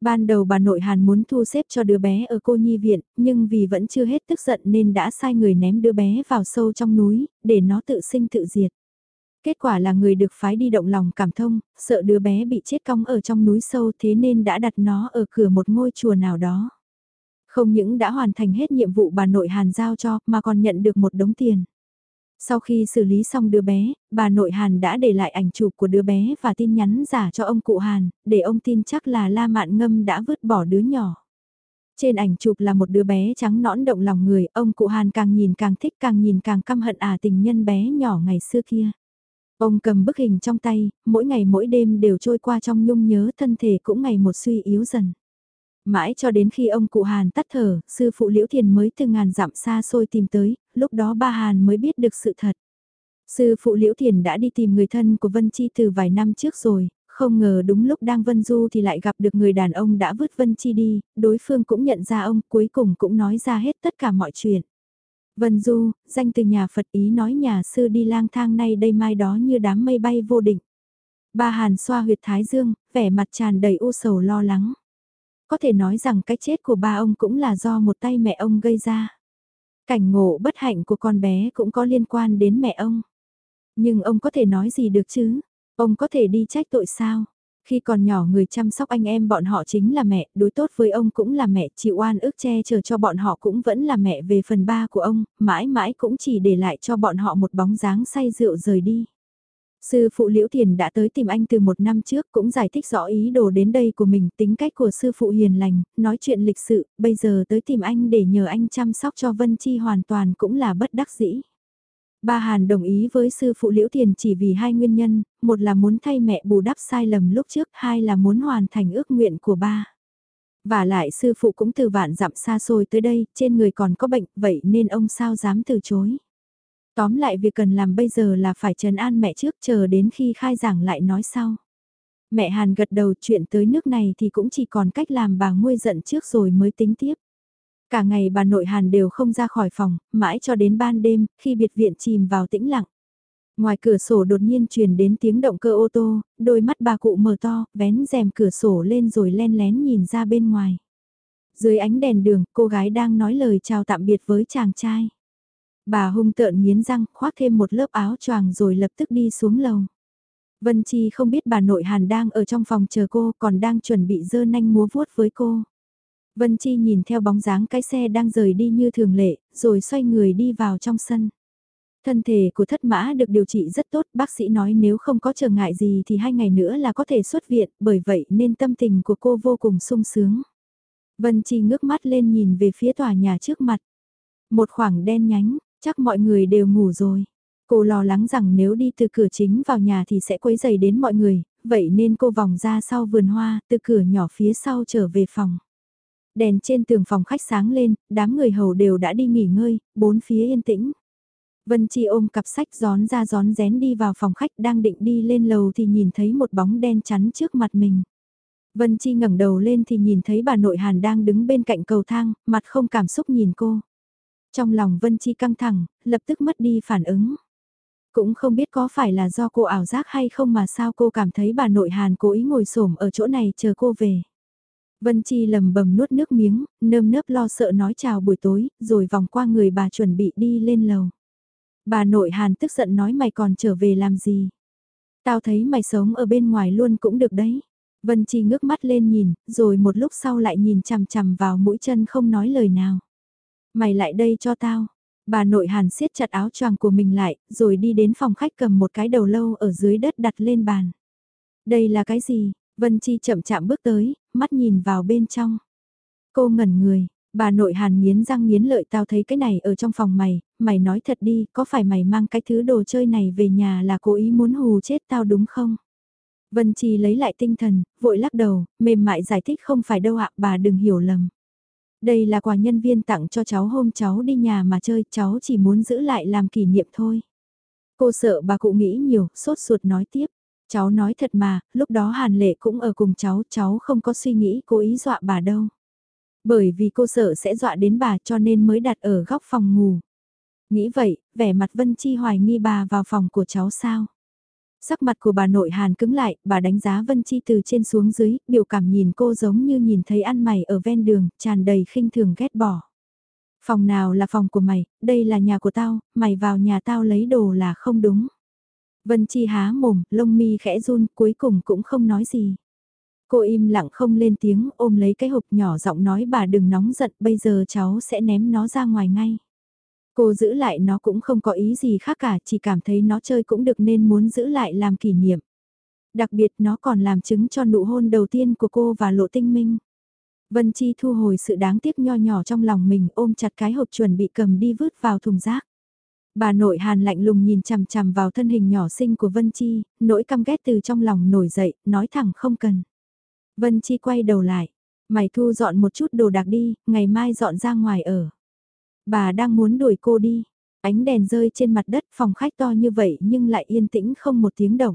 Ban đầu bà nội Hàn muốn thu xếp cho đứa bé ở cô nhi viện, nhưng vì vẫn chưa hết tức giận nên đã sai người ném đứa bé vào sâu trong núi, để nó tự sinh tự diệt. Kết quả là người được phái đi động lòng cảm thông, sợ đứa bé bị chết cong ở trong núi sâu thế nên đã đặt nó ở cửa một ngôi chùa nào đó. Không những đã hoàn thành hết nhiệm vụ bà nội Hàn giao cho mà còn nhận được một đống tiền. Sau khi xử lý xong đứa bé, bà nội Hàn đã để lại ảnh chụp của đứa bé và tin nhắn giả cho ông cụ Hàn, để ông tin chắc là La Mạn Ngâm đã vứt bỏ đứa nhỏ. Trên ảnh chụp là một đứa bé trắng nõn động lòng người, ông cụ Hàn càng nhìn càng thích càng nhìn càng căm hận à tình nhân bé nhỏ ngày xưa kia. Ông cầm bức hình trong tay, mỗi ngày mỗi đêm đều trôi qua trong nhung nhớ thân thể cũng ngày một suy yếu dần. Mãi cho đến khi ông cụ Hàn tắt thở, sư phụ Liễu Thiền mới từ ngàn dặm xa xôi tìm tới, lúc đó ba Hàn mới biết được sự thật. Sư phụ Liễu Thiền đã đi tìm người thân của Vân Chi từ vài năm trước rồi, không ngờ đúng lúc đang Vân Du thì lại gặp được người đàn ông đã vứt Vân Chi đi, đối phương cũng nhận ra ông, cuối cùng cũng nói ra hết tất cả mọi chuyện. Vân Du, danh từ nhà Phật ý nói nhà sư đi lang thang nay đây mai đó như đám mây bay vô định. Ba Hàn xoa huyệt thái dương, vẻ mặt tràn đầy u sầu lo lắng có thể nói rằng cái chết của ba ông cũng là do một tay mẹ ông gây ra. Cảnh ngộ bất hạnh của con bé cũng có liên quan đến mẹ ông. Nhưng ông có thể nói gì được chứ? Ông có thể đi trách tội sao? Khi còn nhỏ người chăm sóc anh em bọn họ chính là mẹ, đối tốt với ông cũng là mẹ, chịu oan ức che chở cho bọn họ cũng vẫn là mẹ về phần ba của ông, mãi mãi cũng chỉ để lại cho bọn họ một bóng dáng say rượu rời đi. Sư phụ Liễu Thiền đã tới tìm anh từ một năm trước cũng giải thích rõ ý đồ đến đây của mình, tính cách của sư phụ hiền lành, nói chuyện lịch sự, bây giờ tới tìm anh để nhờ anh chăm sóc cho Vân Chi hoàn toàn cũng là bất đắc dĩ. Ba Hàn đồng ý với sư phụ Liễu Thiền chỉ vì hai nguyên nhân, một là muốn thay mẹ bù đắp sai lầm lúc trước, hai là muốn hoàn thành ước nguyện của ba. Và lại sư phụ cũng từ vạn dặm xa xôi tới đây, trên người còn có bệnh, vậy nên ông sao dám từ chối. Tóm lại việc cần làm bây giờ là phải trấn an mẹ trước chờ đến khi khai giảng lại nói sau. Mẹ Hàn gật đầu chuyện tới nước này thì cũng chỉ còn cách làm bà nguôi giận trước rồi mới tính tiếp. Cả ngày bà nội Hàn đều không ra khỏi phòng, mãi cho đến ban đêm, khi biệt viện chìm vào tĩnh lặng. Ngoài cửa sổ đột nhiên truyền đến tiếng động cơ ô tô, đôi mắt bà cụ mở to, vén rèm cửa sổ lên rồi len lén nhìn ra bên ngoài. Dưới ánh đèn đường, cô gái đang nói lời chào tạm biệt với chàng trai. Bà hung tợn nghiến răng, khoác thêm một lớp áo choàng rồi lập tức đi xuống lầu. Vân Chi không biết bà nội Hàn đang ở trong phòng chờ cô còn đang chuẩn bị dơ nanh múa vuốt với cô. Vân Chi nhìn theo bóng dáng cái xe đang rời đi như thường lệ, rồi xoay người đi vào trong sân. Thân thể của thất mã được điều trị rất tốt, bác sĩ nói nếu không có trở ngại gì thì hai ngày nữa là có thể xuất viện, bởi vậy nên tâm tình của cô vô cùng sung sướng. Vân Chi ngước mắt lên nhìn về phía tòa nhà trước mặt. Một khoảng đen nhánh, chắc mọi người đều ngủ rồi. Cô lo lắng rằng nếu đi từ cửa chính vào nhà thì sẽ quấy dày đến mọi người, vậy nên cô vòng ra sau vườn hoa, từ cửa nhỏ phía sau trở về phòng. Đèn trên tường phòng khách sáng lên, đám người hầu đều đã đi nghỉ ngơi, bốn phía yên tĩnh. Vân Chi ôm cặp sách gión ra gión rén đi vào phòng khách đang định đi lên lầu thì nhìn thấy một bóng đen chắn trước mặt mình. Vân Chi ngẩng đầu lên thì nhìn thấy bà nội Hàn đang đứng bên cạnh cầu thang, mặt không cảm xúc nhìn cô. Trong lòng Vân Chi căng thẳng, lập tức mất đi phản ứng. Cũng không biết có phải là do cô ảo giác hay không mà sao cô cảm thấy bà nội Hàn cố ý ngồi xổm ở chỗ này chờ cô về. Vân Chi lầm bầm nuốt nước miếng, nơm nớp lo sợ nói chào buổi tối, rồi vòng qua người bà chuẩn bị đi lên lầu. Bà nội Hàn tức giận nói mày còn trở về làm gì? Tao thấy mày sống ở bên ngoài luôn cũng được đấy. Vân Chi ngước mắt lên nhìn, rồi một lúc sau lại nhìn chằm chằm vào mũi chân không nói lời nào. Mày lại đây cho tao. Bà nội Hàn siết chặt áo choàng của mình lại, rồi đi đến phòng khách cầm một cái đầu lâu ở dưới đất đặt lên bàn. Đây là cái gì? Vân Chi chậm chạm bước tới, mắt nhìn vào bên trong. Cô ngẩn người, bà nội Hàn nghiến răng nghiến lợi tao thấy cái này ở trong phòng mày, mày nói thật đi, có phải mày mang cái thứ đồ chơi này về nhà là cố ý muốn hù chết tao đúng không? Vân Chi lấy lại tinh thần, vội lắc đầu, mềm mại giải thích không phải đâu ạ, bà đừng hiểu lầm. Đây là quà nhân viên tặng cho cháu hôm cháu đi nhà mà chơi, cháu chỉ muốn giữ lại làm kỷ niệm thôi. Cô sợ bà cụ nghĩ nhiều, sốt ruột nói tiếp. Cháu nói thật mà, lúc đó Hàn Lệ cũng ở cùng cháu, cháu không có suy nghĩ cố ý dọa bà đâu. Bởi vì cô sợ sẽ dọa đến bà cho nên mới đặt ở góc phòng ngủ. Nghĩ vậy, vẻ mặt Vân Chi hoài nghi bà vào phòng của cháu sao. Sắc mặt của bà nội Hàn cứng lại, bà đánh giá Vân Chi từ trên xuống dưới, biểu cảm nhìn cô giống như nhìn thấy ăn mày ở ven đường, tràn đầy khinh thường ghét bỏ. Phòng nào là phòng của mày, đây là nhà của tao, mày vào nhà tao lấy đồ là không đúng. Vân Chi há mồm, lông mi khẽ run, cuối cùng cũng không nói gì. Cô im lặng không lên tiếng, ôm lấy cái hộp nhỏ giọng nói bà đừng nóng giận, bây giờ cháu sẽ ném nó ra ngoài ngay. Cô giữ lại nó cũng không có ý gì khác cả, chỉ cảm thấy nó chơi cũng được nên muốn giữ lại làm kỷ niệm. Đặc biệt nó còn làm chứng cho nụ hôn đầu tiên của cô và lộ tinh minh. Vân Chi thu hồi sự đáng tiếc nho nhỏ trong lòng mình ôm chặt cái hộp chuẩn bị cầm đi vứt vào thùng rác. Bà nội hàn lạnh lùng nhìn chằm chằm vào thân hình nhỏ xinh của Vân Chi, nỗi căm ghét từ trong lòng nổi dậy, nói thẳng không cần. Vân Chi quay đầu lại, mày thu dọn một chút đồ đạc đi, ngày mai dọn ra ngoài ở. Bà đang muốn đuổi cô đi. Ánh đèn rơi trên mặt đất phòng khách to như vậy nhưng lại yên tĩnh không một tiếng động.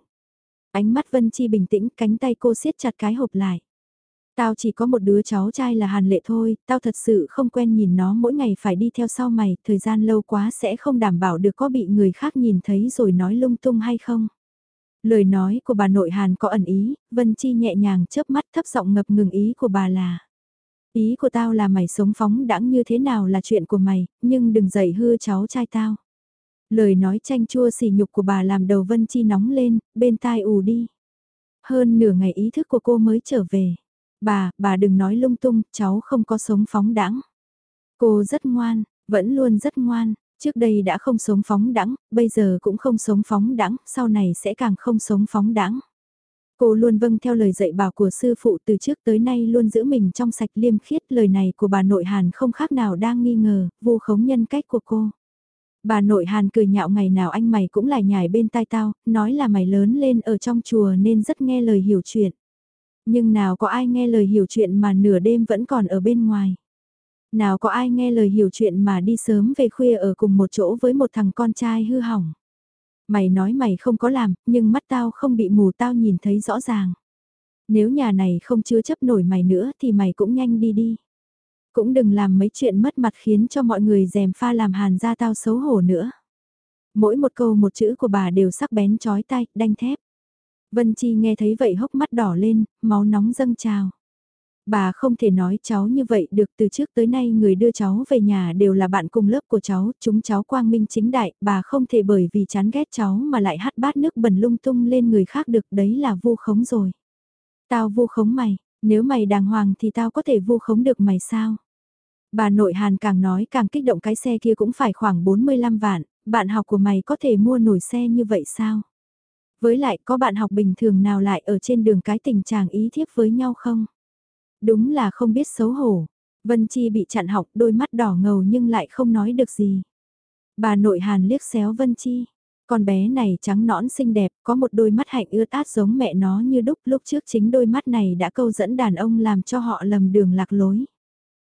Ánh mắt Vân Chi bình tĩnh, cánh tay cô siết chặt cái hộp lại. Tao chỉ có một đứa cháu trai là Hàn Lệ thôi, tao thật sự không quen nhìn nó mỗi ngày phải đi theo sau mày, thời gian lâu quá sẽ không đảm bảo được có bị người khác nhìn thấy rồi nói lung tung hay không. Lời nói của bà nội Hàn có ẩn ý, Vân Chi nhẹ nhàng chớp mắt thấp giọng ngập ngừng ý của bà là. Ý của tao là mày sống phóng đãng như thế nào là chuyện của mày, nhưng đừng dậy hư cháu trai tao. Lời nói chanh chua xỉ nhục của bà làm đầu Vân Chi nóng lên, bên tai ù đi. Hơn nửa ngày ý thức của cô mới trở về. Bà, bà đừng nói lung tung, cháu không có sống phóng đãng. Cô rất ngoan, vẫn luôn rất ngoan, trước đây đã không sống phóng đãng, bây giờ cũng không sống phóng đãng, sau này sẽ càng không sống phóng đãng. Cô luôn vâng theo lời dạy bảo của sư phụ từ trước tới nay luôn giữ mình trong sạch liêm khiết lời này của bà nội Hàn không khác nào đang nghi ngờ, vu khống nhân cách của cô. Bà nội Hàn cười nhạo ngày nào anh mày cũng lại nhảy bên tai tao, nói là mày lớn lên ở trong chùa nên rất nghe lời hiểu chuyện. Nhưng nào có ai nghe lời hiểu chuyện mà nửa đêm vẫn còn ở bên ngoài. Nào có ai nghe lời hiểu chuyện mà đi sớm về khuya ở cùng một chỗ với một thằng con trai hư hỏng. Mày nói mày không có làm, nhưng mắt tao không bị mù tao nhìn thấy rõ ràng. Nếu nhà này không chứa chấp nổi mày nữa thì mày cũng nhanh đi đi. Cũng đừng làm mấy chuyện mất mặt khiến cho mọi người dèm pha làm hàn ra tao xấu hổ nữa. Mỗi một câu một chữ của bà đều sắc bén chói tay, đanh thép. Vân Chi nghe thấy vậy hốc mắt đỏ lên, máu nóng dâng trào. Bà không thể nói cháu như vậy được từ trước tới nay người đưa cháu về nhà đều là bạn cùng lớp của cháu, chúng cháu quang minh chính đại, bà không thể bởi vì chán ghét cháu mà lại hắt bát nước bẩn lung tung lên người khác được đấy là vu khống rồi. Tao vu khống mày, nếu mày đàng hoàng thì tao có thể vu khống được mày sao? Bà nội Hàn càng nói càng kích động cái xe kia cũng phải khoảng 45 vạn, bạn học của mày có thể mua nổi xe như vậy sao? Với lại có bạn học bình thường nào lại ở trên đường cái tình trạng ý thiếp với nhau không? Đúng là không biết xấu hổ. Vân Chi bị chặn học đôi mắt đỏ ngầu nhưng lại không nói được gì. Bà nội Hàn liếc xéo Vân Chi. Con bé này trắng nõn xinh đẹp, có một đôi mắt hạnh ướt át giống mẹ nó như đúc lúc trước chính đôi mắt này đã câu dẫn đàn ông làm cho họ lầm đường lạc lối.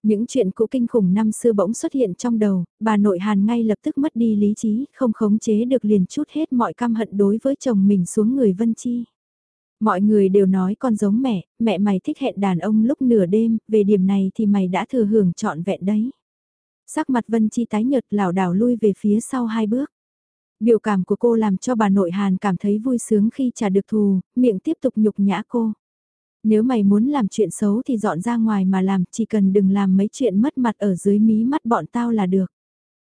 Những chuyện cũ kinh khủng năm xưa bỗng xuất hiện trong đầu, bà nội Hàn ngay lập tức mất đi lý trí, không khống chế được liền chút hết mọi căm hận đối với chồng mình xuống người Vân Chi. Mọi người đều nói con giống mẹ, mẹ mày thích hẹn đàn ông lúc nửa đêm, về điểm này thì mày đã thừa hưởng trọn vẹn đấy. Sắc mặt Vân Chi tái nhợt lảo đảo lui về phía sau hai bước. Biểu cảm của cô làm cho bà nội Hàn cảm thấy vui sướng khi trả được thù, miệng tiếp tục nhục nhã cô. Nếu mày muốn làm chuyện xấu thì dọn ra ngoài mà làm, chỉ cần đừng làm mấy chuyện mất mặt ở dưới mí mắt bọn tao là được.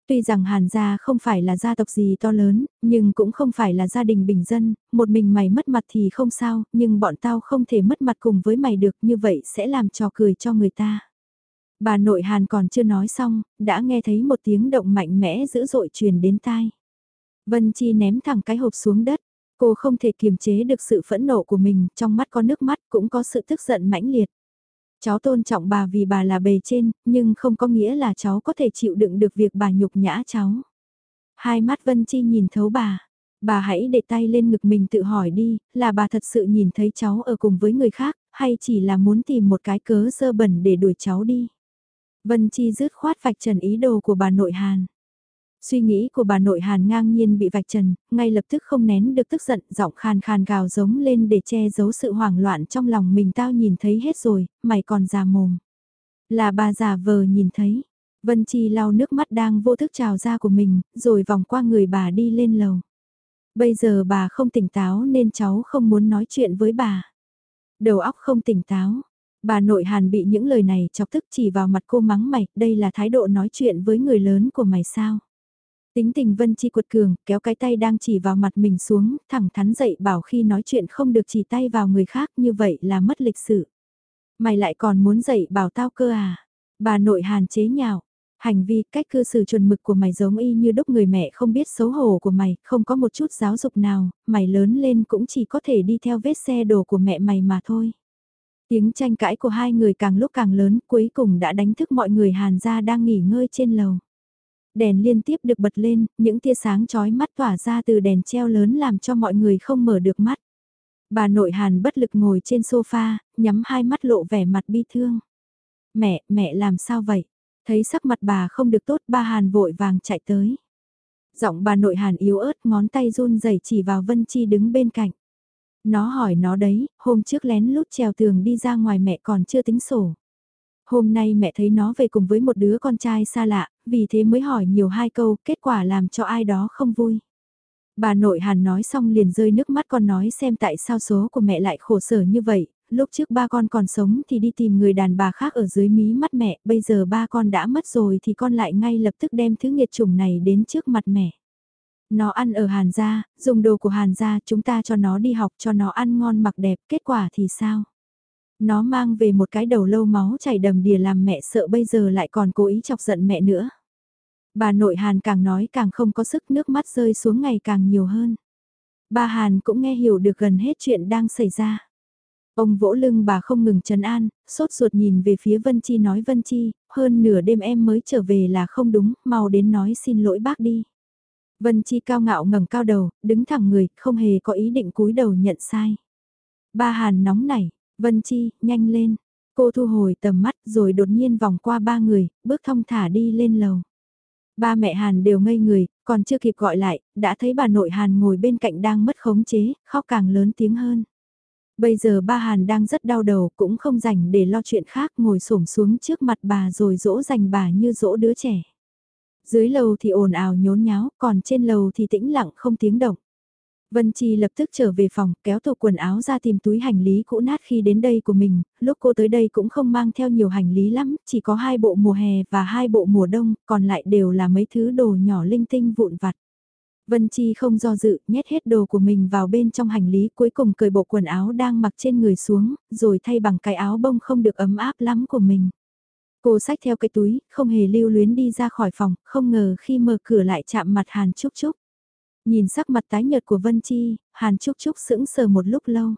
Tuy rằng Hàn gia không phải là gia tộc gì to lớn, nhưng cũng không phải là gia đình bình dân, một mình mày mất mặt thì không sao, nhưng bọn tao không thể mất mặt cùng với mày được như vậy sẽ làm trò cười cho người ta. Bà nội Hàn còn chưa nói xong, đã nghe thấy một tiếng động mạnh mẽ dữ dội truyền đến tai. Vân Chi ném thẳng cái hộp xuống đất, cô không thể kiềm chế được sự phẫn nộ của mình, trong mắt có nước mắt cũng có sự tức giận mãnh liệt. Cháu tôn trọng bà vì bà là bề trên, nhưng không có nghĩa là cháu có thể chịu đựng được việc bà nhục nhã cháu. Hai mắt Vân Chi nhìn thấu bà. Bà hãy để tay lên ngực mình tự hỏi đi, là bà thật sự nhìn thấy cháu ở cùng với người khác, hay chỉ là muốn tìm một cái cớ sơ bẩn để đuổi cháu đi. Vân Chi rứt khoát vạch trần ý đồ của bà nội Hàn. Suy nghĩ của bà nội Hàn ngang nhiên bị vạch trần, ngay lập tức không nén được tức giận, giọng khàn khàn gào giống lên để che giấu sự hoảng loạn trong lòng mình tao nhìn thấy hết rồi, mày còn già mồm. Là bà già vờ nhìn thấy, Vân Chi lau nước mắt đang vô thức trào ra của mình, rồi vòng qua người bà đi lên lầu. Bây giờ bà không tỉnh táo nên cháu không muốn nói chuyện với bà. Đầu óc không tỉnh táo. Bà nội Hàn bị những lời này chọc tức chỉ vào mặt cô mắng mày, đây là thái độ nói chuyện với người lớn của mày sao? Tính tình Vân Chi cuột cường, kéo cái tay đang chỉ vào mặt mình xuống, thẳng thắn dậy bảo khi nói chuyện không được chỉ tay vào người khác như vậy là mất lịch sự. Mày lại còn muốn dậy bảo tao cơ à? Bà nội hàn chế nhạo. Hành vi cách cư xử chuẩn mực của mày giống y như đúc người mẹ không biết xấu hổ của mày, không có một chút giáo dục nào, mày lớn lên cũng chỉ có thể đi theo vết xe đồ của mẹ mày mà thôi. Tiếng tranh cãi của hai người càng lúc càng lớn cuối cùng đã đánh thức mọi người hàn ra đang nghỉ ngơi trên lầu đèn liên tiếp được bật lên, những tia sáng chói mắt tỏa ra từ đèn treo lớn làm cho mọi người không mở được mắt. Bà nội Hàn bất lực ngồi trên sofa, nhắm hai mắt lộ vẻ mặt bi thương. Mẹ, mẹ làm sao vậy? Thấy sắc mặt bà không được tốt, ba Hàn vội vàng chạy tới. Giọng bà nội Hàn yếu ớt, ngón tay run rẩy chỉ vào Vân Chi đứng bên cạnh. Nó hỏi nó đấy, hôm trước lén lút trèo tường đi ra ngoài mẹ còn chưa tính sổ. Hôm nay mẹ thấy nó về cùng với một đứa con trai xa lạ, vì thế mới hỏi nhiều hai câu, kết quả làm cho ai đó không vui. Bà nội Hàn nói xong liền rơi nước mắt con nói xem tại sao số của mẹ lại khổ sở như vậy, lúc trước ba con còn sống thì đi tìm người đàn bà khác ở dưới mí mắt mẹ, bây giờ ba con đã mất rồi thì con lại ngay lập tức đem thứ nghiệt chủng này đến trước mặt mẹ. Nó ăn ở Hàn gia, dùng đồ của Hàn gia, chúng ta cho nó đi học cho nó ăn ngon mặc đẹp, kết quả thì sao? Nó mang về một cái đầu lâu máu chảy đầm đìa làm mẹ sợ bây giờ lại còn cố ý chọc giận mẹ nữa. Bà nội Hàn càng nói càng không có sức nước mắt rơi xuống ngày càng nhiều hơn. Bà Hàn cũng nghe hiểu được gần hết chuyện đang xảy ra. Ông vỗ lưng bà không ngừng trấn an, sốt ruột nhìn về phía Vân Chi nói Vân Chi, hơn nửa đêm em mới trở về là không đúng, mau đến nói xin lỗi bác đi. Vân Chi cao ngạo ngẩng cao đầu, đứng thẳng người, không hề có ý định cúi đầu nhận sai. Ba Hàn nóng nảy, Vân Chi, nhanh lên. Cô thu hồi tầm mắt rồi đột nhiên vòng qua ba người, bước thong thả đi lên lầu. Ba mẹ Hàn đều ngây người, còn chưa kịp gọi lại, đã thấy bà nội Hàn ngồi bên cạnh đang mất khống chế, khóc càng lớn tiếng hơn. Bây giờ ba Hàn đang rất đau đầu, cũng không rảnh để lo chuyện khác, ngồi xổm xuống trước mặt bà rồi dỗ dành bà như dỗ đứa trẻ. Dưới lầu thì ồn ào nhốn nháo, còn trên lầu thì tĩnh lặng không tiếng động. Vân Chi lập tức trở về phòng, kéo tủ quần áo ra tìm túi hành lý cũ nát khi đến đây của mình, lúc cô tới đây cũng không mang theo nhiều hành lý lắm, chỉ có hai bộ mùa hè và hai bộ mùa đông, còn lại đều là mấy thứ đồ nhỏ linh tinh vụn vặt. Vân Chi không do dự, nhét hết đồ của mình vào bên trong hành lý cuối cùng cởi bộ quần áo đang mặc trên người xuống, rồi thay bằng cái áo bông không được ấm áp lắm của mình. Cô xách theo cái túi, không hề lưu luyến đi ra khỏi phòng, không ngờ khi mở cửa lại chạm mặt Hàn Trúc Trúc. Nhìn sắc mặt tái nhợt của Vân Chi, Hàn Trúc Trúc sững sờ một lúc lâu.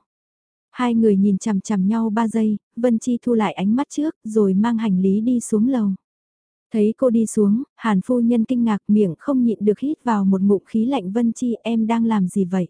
Hai người nhìn chằm chằm nhau ba giây, Vân Chi thu lại ánh mắt trước, rồi mang hành lý đi xuống lầu. Thấy cô đi xuống, Hàn phu nhân kinh ngạc miệng không nhịn được hít vào một ngụm khí lạnh Vân Chi em đang làm gì vậy?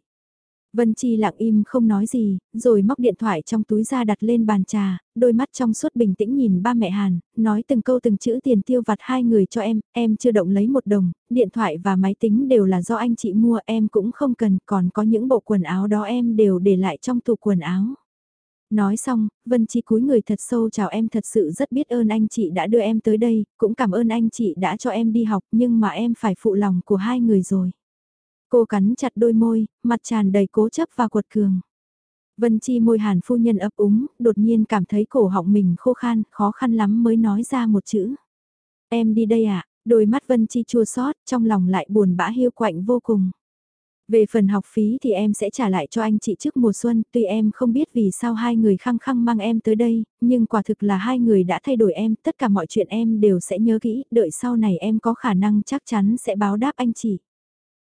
Vân Chi lặng im không nói gì, rồi móc điện thoại trong túi ra đặt lên bàn trà, đôi mắt trong suốt bình tĩnh nhìn ba mẹ Hàn, nói từng câu từng chữ tiền tiêu vặt hai người cho em, em chưa động lấy một đồng, điện thoại và máy tính đều là do anh chị mua em cũng không cần, còn có những bộ quần áo đó em đều để lại trong tủ quần áo. Nói xong, Vân Chi cúi người thật sâu chào em thật sự rất biết ơn anh chị đã đưa em tới đây, cũng cảm ơn anh chị đã cho em đi học nhưng mà em phải phụ lòng của hai người rồi. Cô cắn chặt đôi môi, mặt tràn đầy cố chấp và cuột cường. Vân Chi môi hàn phu nhân ấp úng, đột nhiên cảm thấy cổ họng mình khô khan, khó khăn lắm mới nói ra một chữ. Em đi đây ạ, à? đôi mắt Vân Chi chua xót trong lòng lại buồn bã hiu quạnh vô cùng. Về phần học phí thì em sẽ trả lại cho anh chị trước mùa xuân, tuy em không biết vì sao hai người khăng khăng mang em tới đây, nhưng quả thực là hai người đã thay đổi em, tất cả mọi chuyện em đều sẽ nhớ kỹ, đợi sau này em có khả năng chắc chắn sẽ báo đáp anh chị.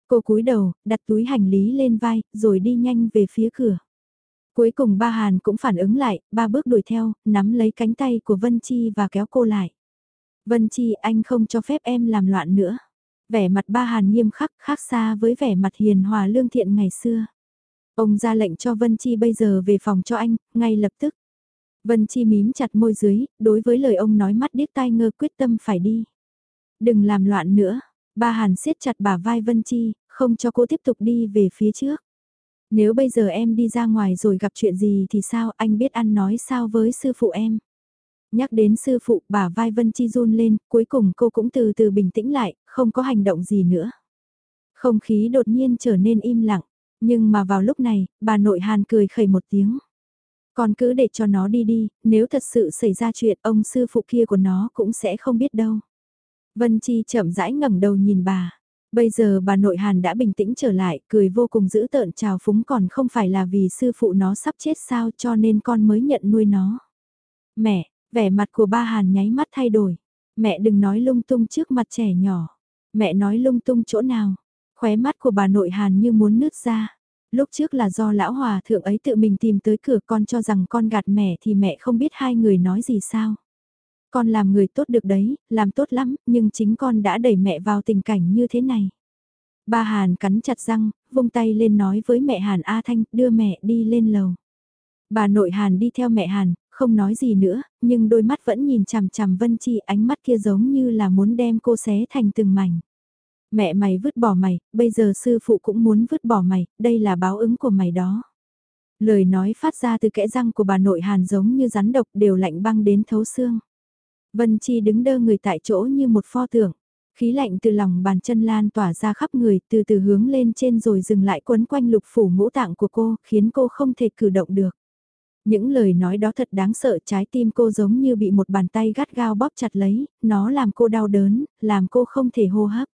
Cô cúi đầu, đặt túi hành lý lên vai, rồi đi nhanh về phía cửa. Cuối cùng ba Hàn cũng phản ứng lại, ba bước đuổi theo, nắm lấy cánh tay của Vân Chi và kéo cô lại. Vân Chi anh không cho phép em làm loạn nữa. Vẻ mặt ba Hàn nghiêm khắc khác xa với vẻ mặt hiền hòa lương thiện ngày xưa. Ông ra lệnh cho Vân Chi bây giờ về phòng cho anh, ngay lập tức. Vân Chi mím chặt môi dưới, đối với lời ông nói mắt điếc tai ngơ quyết tâm phải đi. Đừng làm loạn nữa, Ba Hàn siết chặt bà vai Vân Chi, không cho cô tiếp tục đi về phía trước. Nếu bây giờ em đi ra ngoài rồi gặp chuyện gì thì sao anh biết ăn nói sao với sư phụ em. Nhắc đến sư phụ bà vai Vân Chi run lên, cuối cùng cô cũng từ từ bình tĩnh lại, không có hành động gì nữa. Không khí đột nhiên trở nên im lặng, nhưng mà vào lúc này, bà nội Hàn cười khẩy một tiếng. Còn cứ để cho nó đi đi, nếu thật sự xảy ra chuyện ông sư phụ kia của nó cũng sẽ không biết đâu. Vân Chi chậm rãi ngẩng đầu nhìn bà. Bây giờ bà nội Hàn đã bình tĩnh trở lại, cười vô cùng dữ tợn chào phúng còn không phải là vì sư phụ nó sắp chết sao cho nên con mới nhận nuôi nó. Mẹ, vẻ mặt của ba Hàn nháy mắt thay đổi. Mẹ đừng nói lung tung trước mặt trẻ nhỏ. Mẹ nói lung tung chỗ nào. Khóe mắt của bà nội Hàn như muốn nứt ra. Lúc trước là do lão hòa thượng ấy tự mình tìm tới cửa con cho rằng con gạt mẹ thì mẹ không biết hai người nói gì sao. Con làm người tốt được đấy, làm tốt lắm, nhưng chính con đã đẩy mẹ vào tình cảnh như thế này. Ba Hàn cắn chặt răng, vung tay lên nói với mẹ Hàn A Thanh, đưa mẹ đi lên lầu. Bà nội Hàn đi theo mẹ Hàn, không nói gì nữa, nhưng đôi mắt vẫn nhìn chằm chằm Vân Chi ánh mắt kia giống như là muốn đem cô xé thành từng mảnh. Mẹ mày vứt bỏ mày, bây giờ sư phụ cũng muốn vứt bỏ mày, đây là báo ứng của mày đó. Lời nói phát ra từ kẽ răng của bà nội Hàn giống như rắn độc đều lạnh băng đến thấu xương. Vân Chi đứng đơ người tại chỗ như một pho tượng. Khí lạnh từ lòng bàn chân lan tỏa ra khắp người từ từ hướng lên trên rồi dừng lại quấn quanh lục phủ ngũ tạng của cô, khiến cô không thể cử động được. Những lời nói đó thật đáng sợ trái tim cô giống như bị một bàn tay gắt gao bóp chặt lấy, nó làm cô đau đớn, làm cô không thể hô hấp.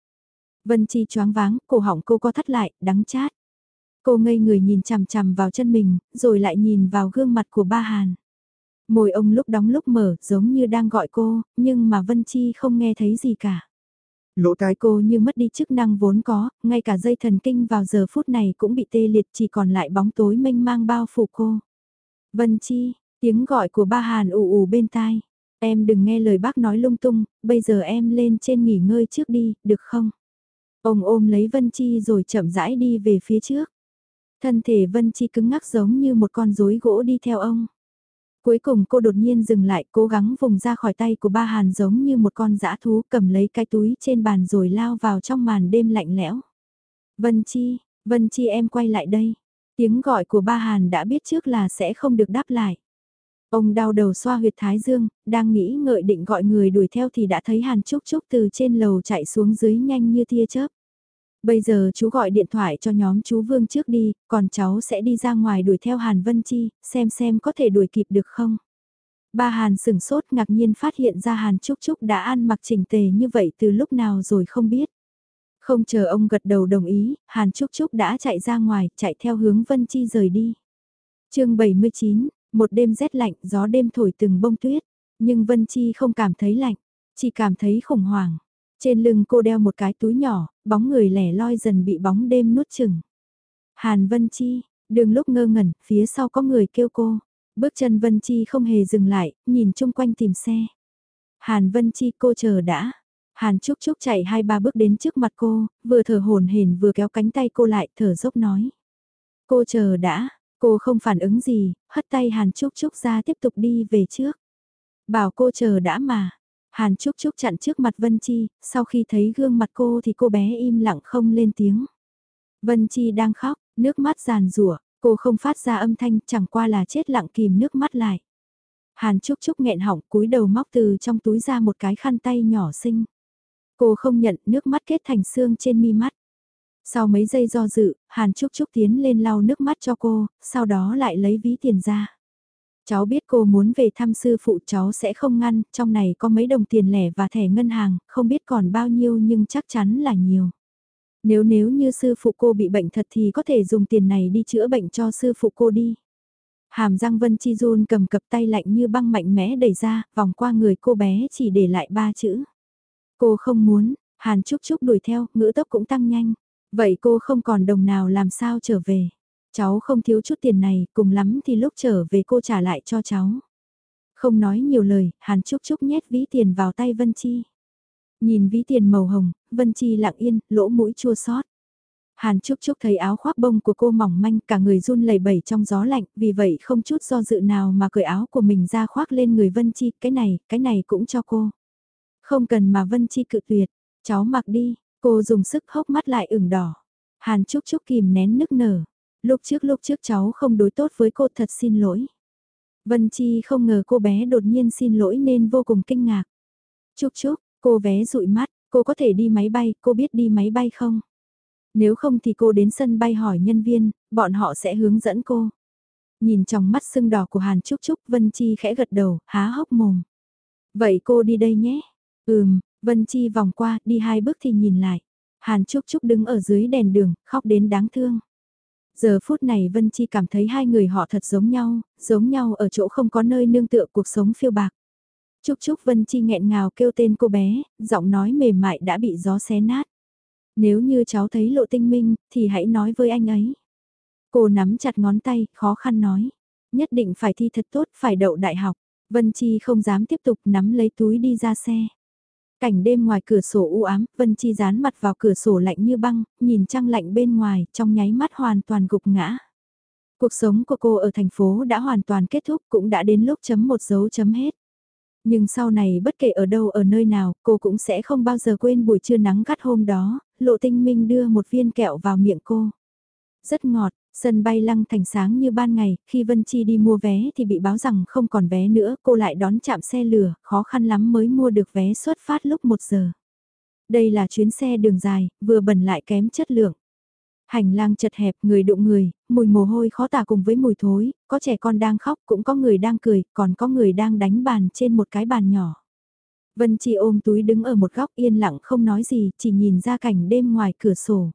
Vân Chi choáng váng, cổ họng cô co thắt lại, đắng chát. Cô ngây người nhìn chằm chằm vào chân mình, rồi lại nhìn vào gương mặt của ba Hàn. Môi ông lúc đóng lúc mở, giống như đang gọi cô, nhưng mà Vân Chi không nghe thấy gì cả. Lỗ tai cô như mất đi chức năng vốn có, ngay cả dây thần kinh vào giờ phút này cũng bị tê liệt chỉ còn lại bóng tối mênh mang bao phủ cô. Vân Chi, tiếng gọi của ba Hàn ù ù bên tai. Em đừng nghe lời bác nói lung tung, bây giờ em lên trên nghỉ ngơi trước đi, được không? Ông ôm lấy Vân Chi rồi chậm rãi đi về phía trước. Thân thể Vân Chi cứng ngắc giống như một con rối gỗ đi theo ông. Cuối cùng cô đột nhiên dừng lại cố gắng vùng ra khỏi tay của ba Hàn giống như một con dã thú cầm lấy cái túi trên bàn rồi lao vào trong màn đêm lạnh lẽo. Vân Chi, Vân Chi em quay lại đây. Tiếng gọi của ba Hàn đã biết trước là sẽ không được đáp lại. Ông đau đầu xoa huyệt thái dương, đang nghĩ ngợi định gọi người đuổi theo thì đã thấy Hàn Trúc Trúc từ trên lầu chạy xuống dưới nhanh như tia chớp. Bây giờ chú gọi điện thoại cho nhóm chú Vương trước đi, còn cháu sẽ đi ra ngoài đuổi theo Hàn Vân Chi, xem xem có thể đuổi kịp được không. Ba Hàn sừng sốt ngạc nhiên phát hiện ra Hàn Trúc Trúc đã ăn mặc chỉnh tề như vậy từ lúc nào rồi không biết. Không chờ ông gật đầu đồng ý, Hàn Trúc Trúc đã chạy ra ngoài, chạy theo hướng Vân Chi rời đi. chương 79, một đêm rét lạnh, gió đêm thổi từng bông tuyết, nhưng Vân Chi không cảm thấy lạnh, chỉ cảm thấy khủng hoảng. Trên lưng cô đeo một cái túi nhỏ, bóng người lẻ loi dần bị bóng đêm nuốt chừng. Hàn Vân Chi, đường lúc ngơ ngẩn, phía sau có người kêu cô. Bước chân Vân Chi không hề dừng lại, nhìn chung quanh tìm xe. Hàn Vân Chi cô chờ đã. Hàn Trúc Trúc chạy hai ba bước đến trước mặt cô, vừa thở hồn hển vừa kéo cánh tay cô lại thở dốc nói. Cô chờ đã, cô không phản ứng gì, hất tay Hàn Trúc Trúc ra tiếp tục đi về trước. Bảo cô chờ đã mà, Hàn Trúc Trúc chặn trước mặt Vân Chi, sau khi thấy gương mặt cô thì cô bé im lặng không lên tiếng. Vân Chi đang khóc, nước mắt giàn rủa, cô không phát ra âm thanh chẳng qua là chết lặng kìm nước mắt lại. Hàn Trúc Trúc nghẹn họng cúi đầu móc từ trong túi ra một cái khăn tay nhỏ xinh. Cô không nhận nước mắt kết thành xương trên mi mắt. Sau mấy giây do dự, Hàn Trúc Trúc tiến lên lau nước mắt cho cô, sau đó lại lấy ví tiền ra. Cháu biết cô muốn về thăm sư phụ cháu sẽ không ngăn, trong này có mấy đồng tiền lẻ và thẻ ngân hàng, không biết còn bao nhiêu nhưng chắc chắn là nhiều. Nếu nếu như sư phụ cô bị bệnh thật thì có thể dùng tiền này đi chữa bệnh cho sư phụ cô đi. Hàm răng Vân Chi Jun cầm cập tay lạnh như băng mạnh mẽ đẩy ra, vòng qua người cô bé chỉ để lại ba chữ. Cô không muốn, Hàn Trúc Trúc đuổi theo, ngữ tốc cũng tăng nhanh. Vậy cô không còn đồng nào làm sao trở về. Cháu không thiếu chút tiền này, cùng lắm thì lúc trở về cô trả lại cho cháu. Không nói nhiều lời, Hàn Trúc Trúc nhét ví tiền vào tay Vân Chi. Nhìn ví tiền màu hồng, Vân Chi lặng yên, lỗ mũi chua xót. Hàn Trúc Trúc thấy áo khoác bông của cô mỏng manh cả người run lẩy bẩy trong gió lạnh, vì vậy không chút do dự nào mà cởi áo của mình ra khoác lên người Vân Chi, cái này, cái này cũng cho cô. Không cần mà Vân Chi cự tuyệt, cháu mặc đi, cô dùng sức hốc mắt lại ửng đỏ. Hàn Trúc Trúc kìm nén nức nở, lúc trước lúc trước cháu không đối tốt với cô thật xin lỗi. Vân Chi không ngờ cô bé đột nhiên xin lỗi nên vô cùng kinh ngạc. Chúc chúc, cô vé dụi mắt, cô có thể đi máy bay, cô biết đi máy bay không? Nếu không thì cô đến sân bay hỏi nhân viên, bọn họ sẽ hướng dẫn cô. Nhìn trong mắt sưng đỏ của Hàn Trúc Trúc, Vân Chi khẽ gật đầu, há hốc mồm. Vậy cô đi đây nhé. Ừm, Vân Chi vòng qua, đi hai bước thì nhìn lại. Hàn Trúc Trúc đứng ở dưới đèn đường, khóc đến đáng thương. Giờ phút này Vân Chi cảm thấy hai người họ thật giống nhau, giống nhau ở chỗ không có nơi nương tựa cuộc sống phiêu bạc. Chúc chúc Vân Chi nghẹn ngào kêu tên cô bé, giọng nói mềm mại đã bị gió xé nát. Nếu như cháu thấy lộ tinh minh, thì hãy nói với anh ấy. Cô nắm chặt ngón tay, khó khăn nói. Nhất định phải thi thật tốt, phải đậu đại học. Vân Chi không dám tiếp tục nắm lấy túi đi ra xe. Cảnh đêm ngoài cửa sổ u ám, Vân Chi dán mặt vào cửa sổ lạnh như băng, nhìn trăng lạnh bên ngoài, trong nháy mắt hoàn toàn gục ngã. Cuộc sống của cô ở thành phố đã hoàn toàn kết thúc cũng đã đến lúc chấm một dấu chấm hết. Nhưng sau này bất kể ở đâu ở nơi nào, cô cũng sẽ không bao giờ quên buổi trưa nắng gắt hôm đó, lộ tinh minh đưa một viên kẹo vào miệng cô. Rất ngọt, Sân bay lăng thành sáng như ban ngày, khi Vân Chi đi mua vé thì bị báo rằng không còn vé nữa, cô lại đón chạm xe lửa, khó khăn lắm mới mua được vé xuất phát lúc 1 giờ. Đây là chuyến xe đường dài, vừa bẩn lại kém chất lượng. Hành lang chật hẹp, người đụng người, mùi mồ hôi khó tả cùng với mùi thối, có trẻ con đang khóc, cũng có người đang cười, còn có người đang đánh bàn trên một cái bàn nhỏ. Vân Chi ôm túi đứng ở một góc yên lặng không nói gì, chỉ nhìn ra cảnh đêm ngoài cửa sổ.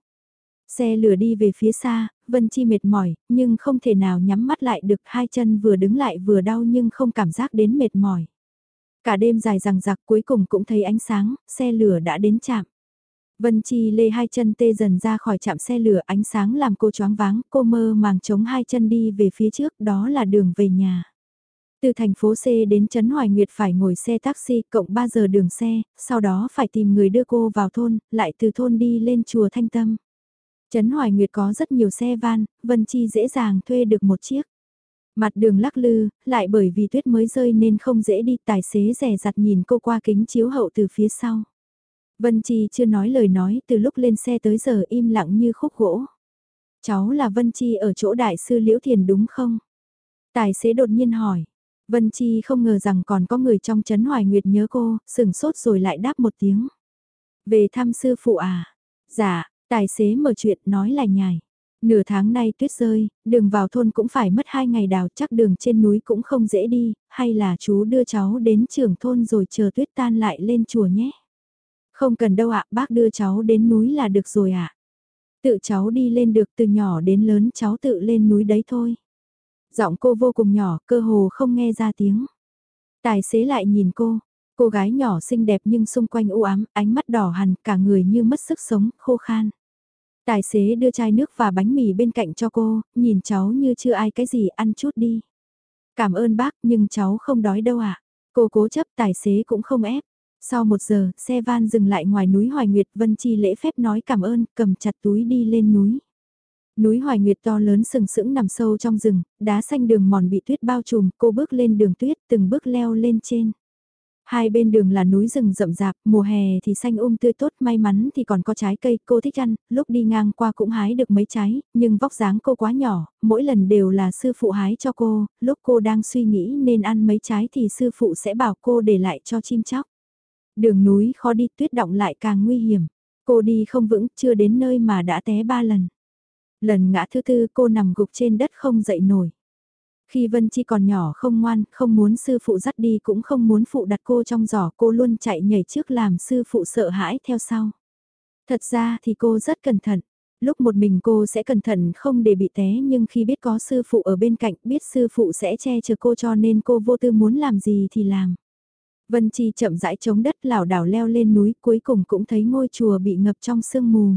Xe lửa đi về phía xa, Vân Chi mệt mỏi, nhưng không thể nào nhắm mắt lại được hai chân vừa đứng lại vừa đau nhưng không cảm giác đến mệt mỏi. Cả đêm dài rằng giặc cuối cùng cũng thấy ánh sáng, xe lửa đã đến chạm Vân Chi lê hai chân tê dần ra khỏi chạm xe lửa ánh sáng làm cô choáng váng, cô mơ màng chống hai chân đi về phía trước đó là đường về nhà. Từ thành phố C đến Trấn Hoài Nguyệt phải ngồi xe taxi cộng 3 giờ đường xe, sau đó phải tìm người đưa cô vào thôn, lại từ thôn đi lên chùa Thanh Tâm. Trấn Hoài Nguyệt có rất nhiều xe van, Vân Chi dễ dàng thuê được một chiếc. Mặt đường lắc lư, lại bởi vì tuyết mới rơi nên không dễ đi, tài xế rè rặt nhìn cô qua kính chiếu hậu từ phía sau. Vân Chi chưa nói lời nói từ lúc lên xe tới giờ im lặng như khúc gỗ. Cháu là Vân Chi ở chỗ đại sư Liễu Thiền đúng không? Tài xế đột nhiên hỏi. Vân Chi không ngờ rằng còn có người trong Trấn Hoài Nguyệt nhớ cô, sừng sốt rồi lại đáp một tiếng. Về thăm sư phụ à? Dạ, tài xế mở chuyện nói là nhài. Nửa tháng nay tuyết rơi, đường vào thôn cũng phải mất hai ngày đào chắc đường trên núi cũng không dễ đi, hay là chú đưa cháu đến trưởng thôn rồi chờ tuyết tan lại lên chùa nhé. Không cần đâu ạ, bác đưa cháu đến núi là được rồi ạ. Tự cháu đi lên được từ nhỏ đến lớn cháu tự lên núi đấy thôi. Giọng cô vô cùng nhỏ, cơ hồ không nghe ra tiếng. Tài xế lại nhìn cô, cô gái nhỏ xinh đẹp nhưng xung quanh u ám, ánh mắt đỏ hằn, cả người như mất sức sống, khô khan. Tài xế đưa chai nước và bánh mì bên cạnh cho cô, nhìn cháu như chưa ai cái gì ăn chút đi. Cảm ơn bác nhưng cháu không đói đâu ạ. À? Cô cố chấp tài xế cũng không ép. Sau một giờ, xe van dừng lại ngoài núi Hoài Nguyệt Vân Chi lễ phép nói cảm ơn, cầm chặt túi đi lên núi. Núi Hoài Nguyệt to lớn sừng sững nằm sâu trong rừng, đá xanh đường mòn bị tuyết bao trùm, cô bước lên đường tuyết, từng bước leo lên trên. Hai bên đường là núi rừng rậm rạp, mùa hè thì xanh um tươi tốt, may mắn thì còn có trái cây, cô thích ăn, lúc đi ngang qua cũng hái được mấy trái, nhưng vóc dáng cô quá nhỏ, mỗi lần đều là sư phụ hái cho cô, lúc cô đang suy nghĩ nên ăn mấy trái thì sư phụ sẽ bảo cô để lại cho chim chóc. Đường núi khó đi tuyết động lại càng nguy hiểm, cô đi không vững, chưa đến nơi mà đã té ba lần. Lần ngã thứ tư cô nằm gục trên đất không dậy nổi. Khi Vân Chi còn nhỏ không ngoan, không muốn sư phụ dắt đi cũng không muốn phụ đặt cô trong giỏ cô luôn chạy nhảy trước làm sư phụ sợ hãi theo sau. Thật ra thì cô rất cẩn thận. Lúc một mình cô sẽ cẩn thận không để bị té nhưng khi biết có sư phụ ở bên cạnh biết sư phụ sẽ che chở cô cho nên cô vô tư muốn làm gì thì làm. Vân Chi chậm rãi chống đất lảo đảo leo lên núi cuối cùng cũng thấy ngôi chùa bị ngập trong sương mù.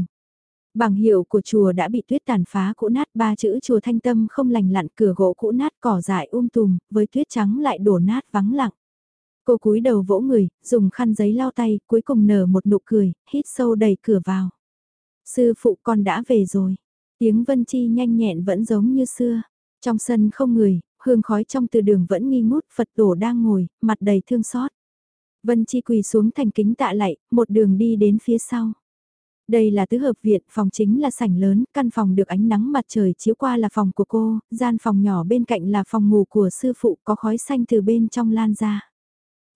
Bảng hiệu của chùa đã bị tuyết tàn phá cũ nát ba chữ chùa thanh tâm không lành lặn cửa gỗ cũ nát cỏ dại um tùm, với tuyết trắng lại đổ nát vắng lặng. Cô cúi đầu vỗ người, dùng khăn giấy lau tay, cuối cùng nở một nụ cười, hít sâu đẩy cửa vào. Sư phụ con đã về rồi. Tiếng Vân Chi nhanh nhẹn vẫn giống như xưa. Trong sân không người, hương khói trong từ đường vẫn nghi ngút Phật tổ đang ngồi, mặt đầy thương xót. Vân Chi quỳ xuống thành kính tạ lạy, một đường đi đến phía sau. Đây là tứ hợp viện, phòng chính là sảnh lớn, căn phòng được ánh nắng mặt trời chiếu qua là phòng của cô, gian phòng nhỏ bên cạnh là phòng ngủ của sư phụ có khói xanh từ bên trong lan ra.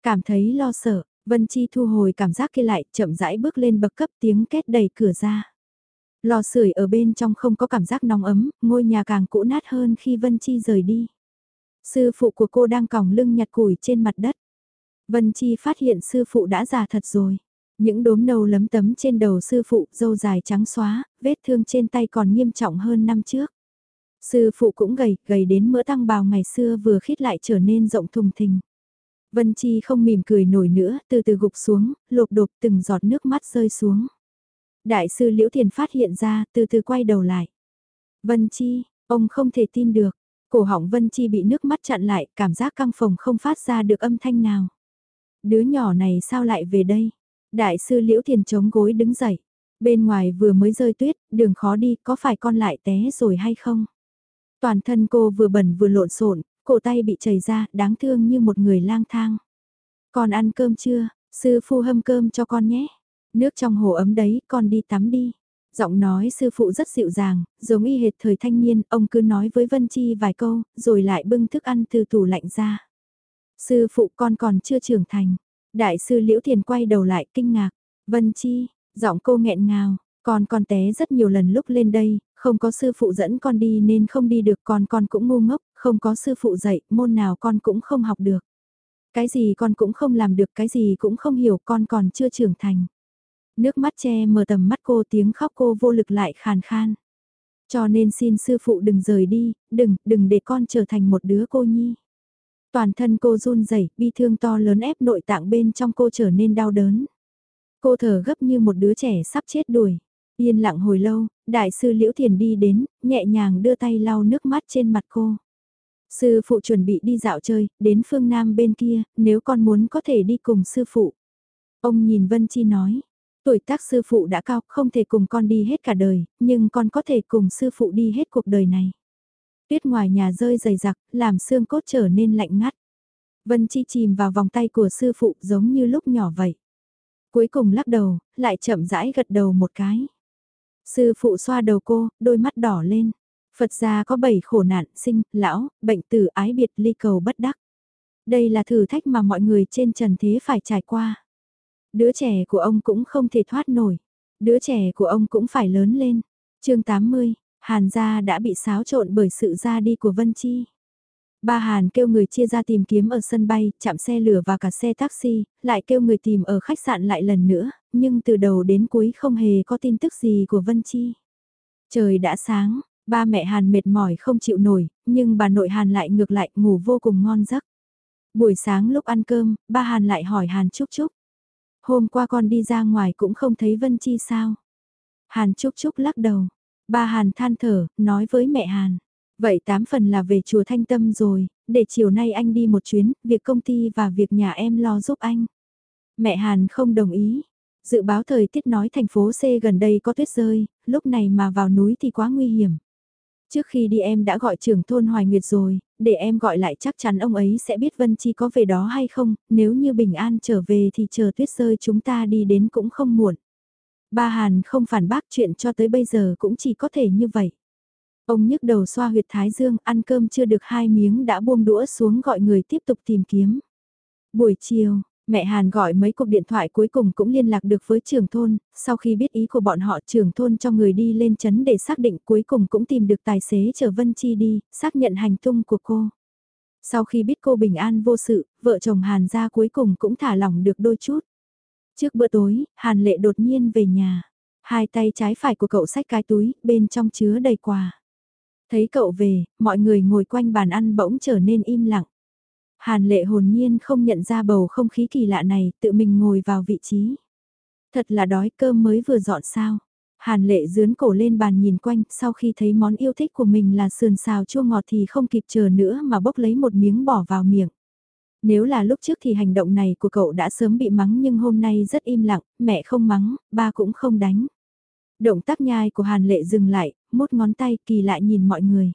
Cảm thấy lo sợ, Vân Chi thu hồi cảm giác kia lại, chậm rãi bước lên bậc cấp tiếng kết đẩy cửa ra. Lò sưởi ở bên trong không có cảm giác nóng ấm, ngôi nhà càng cũ nát hơn khi Vân Chi rời đi. Sư phụ của cô đang còng lưng nhặt củi trên mặt đất. Vân Chi phát hiện sư phụ đã già thật rồi. Những đốm nâu lấm tấm trên đầu sư phụ, dâu dài trắng xóa, vết thương trên tay còn nghiêm trọng hơn năm trước. Sư phụ cũng gầy, gầy đến mỡ tăng bào ngày xưa vừa khít lại trở nên rộng thùng thình. Vân Chi không mỉm cười nổi nữa, từ từ gục xuống, lột đột từng giọt nước mắt rơi xuống. Đại sư Liễu Thiền phát hiện ra, từ từ quay đầu lại. Vân Chi, ông không thể tin được. Cổ họng Vân Chi bị nước mắt chặn lại, cảm giác căng phòng không phát ra được âm thanh nào. Đứa nhỏ này sao lại về đây? Đại sư Liễu Thiền chống gối đứng dậy. Bên ngoài vừa mới rơi tuyết, đường khó đi, có phải con lại té rồi hay không? Toàn thân cô vừa bẩn vừa lộn xộn, cổ tay bị chảy ra, đáng thương như một người lang thang. Con ăn cơm chưa? Sư phu hâm cơm cho con nhé. Nước trong hồ ấm đấy, con đi tắm đi. Giọng nói sư phụ rất dịu dàng, giống y hệt thời thanh niên, ông cứ nói với Vân Chi vài câu, rồi lại bưng thức ăn từ tủ lạnh ra. Sư phụ con còn chưa trưởng thành. Đại sư Liễu Thiền quay đầu lại kinh ngạc. Vân Chi, giọng cô nghẹn ngào, con con té rất nhiều lần lúc lên đây, không có sư phụ dẫn con đi nên không đi được con con cũng ngu ngốc, không có sư phụ dạy, môn nào con cũng không học được. Cái gì con cũng không làm được, cái gì cũng không hiểu, con còn chưa trưởng thành. Nước mắt che mờ tầm mắt cô tiếng khóc cô vô lực lại khàn khan. Cho nên xin sư phụ đừng rời đi, đừng, đừng để con trở thành một đứa cô nhi. Toàn thân cô run rẩy, bi thương to lớn ép nội tạng bên trong cô trở nên đau đớn. Cô thở gấp như một đứa trẻ sắp chết đuổi. Yên lặng hồi lâu, đại sư Liễu Thiền đi đến, nhẹ nhàng đưa tay lau nước mắt trên mặt cô. Sư phụ chuẩn bị đi dạo chơi, đến phương Nam bên kia, nếu con muốn có thể đi cùng sư phụ. Ông nhìn Vân Chi nói, tuổi tác sư phụ đã cao, không thể cùng con đi hết cả đời, nhưng con có thể cùng sư phụ đi hết cuộc đời này. Tuyết ngoài nhà rơi dày đặc, làm xương cốt trở nên lạnh ngắt. Vân Chi chìm vào vòng tay của sư phụ giống như lúc nhỏ vậy. Cuối cùng lắc đầu, lại chậm rãi gật đầu một cái. Sư phụ xoa đầu cô, đôi mắt đỏ lên. Phật gia có bảy khổ nạn, sinh, lão, bệnh tử ái biệt ly cầu bất đắc. Đây là thử thách mà mọi người trên trần thế phải trải qua. Đứa trẻ của ông cũng không thể thoát nổi. Đứa trẻ của ông cũng phải lớn lên. chương 80, Hàn gia đã bị xáo trộn bởi sự ra đi của Vân Chi. Ba Hàn kêu người chia ra tìm kiếm ở sân bay, chạm xe lửa và cả xe taxi, lại kêu người tìm ở khách sạn lại lần nữa, nhưng từ đầu đến cuối không hề có tin tức gì của Vân Chi. Trời đã sáng, ba mẹ Hàn mệt mỏi không chịu nổi, nhưng bà nội Hàn lại ngược lại ngủ vô cùng ngon giấc. Buổi sáng lúc ăn cơm, ba Hàn lại hỏi Hàn Trúc Trúc. Hôm qua con đi ra ngoài cũng không thấy Vân Chi sao? Hàn Trúc Trúc lắc đầu. Ba Hàn than thở, nói với mẹ Hàn. Vậy tám phần là về chùa Thanh Tâm rồi, để chiều nay anh đi một chuyến, việc công ty và việc nhà em lo giúp anh. Mẹ Hàn không đồng ý. Dự báo thời tiết nói thành phố C gần đây có tuyết rơi, lúc này mà vào núi thì quá nguy hiểm. Trước khi đi em đã gọi trưởng thôn Hoài Nguyệt rồi, để em gọi lại chắc chắn ông ấy sẽ biết Vân Chi có về đó hay không, nếu như bình an trở về thì chờ tuyết rơi chúng ta đi đến cũng không muộn. Ba Hàn không phản bác chuyện cho tới bây giờ cũng chỉ có thể như vậy. Ông nhức đầu xoa huyệt thái dương, ăn cơm chưa được hai miếng đã buông đũa xuống gọi người tiếp tục tìm kiếm. Buổi chiều, mẹ Hàn gọi mấy cuộc điện thoại cuối cùng cũng liên lạc được với trưởng thôn, sau khi biết ý của bọn họ trưởng thôn cho người đi lên chấn để xác định cuối cùng cũng tìm được tài xế chở Vân Chi đi, xác nhận hành tung của cô. Sau khi biết cô bình an vô sự, vợ chồng Hàn ra cuối cùng cũng thả lỏng được đôi chút. Trước bữa tối, Hàn Lệ đột nhiên về nhà. Hai tay trái phải của cậu xách cái túi, bên trong chứa đầy quà. Thấy cậu về, mọi người ngồi quanh bàn ăn bỗng trở nên im lặng. Hàn lệ hồn nhiên không nhận ra bầu không khí kỳ lạ này, tự mình ngồi vào vị trí. Thật là đói cơm mới vừa dọn sao. Hàn lệ dướn cổ lên bàn nhìn quanh, sau khi thấy món yêu thích của mình là sườn xào chua ngọt thì không kịp chờ nữa mà bốc lấy một miếng bỏ vào miệng. Nếu là lúc trước thì hành động này của cậu đã sớm bị mắng nhưng hôm nay rất im lặng, mẹ không mắng, ba cũng không đánh. Động tác nhai của Hàn Lệ dừng lại, mút ngón tay kỳ lại nhìn mọi người.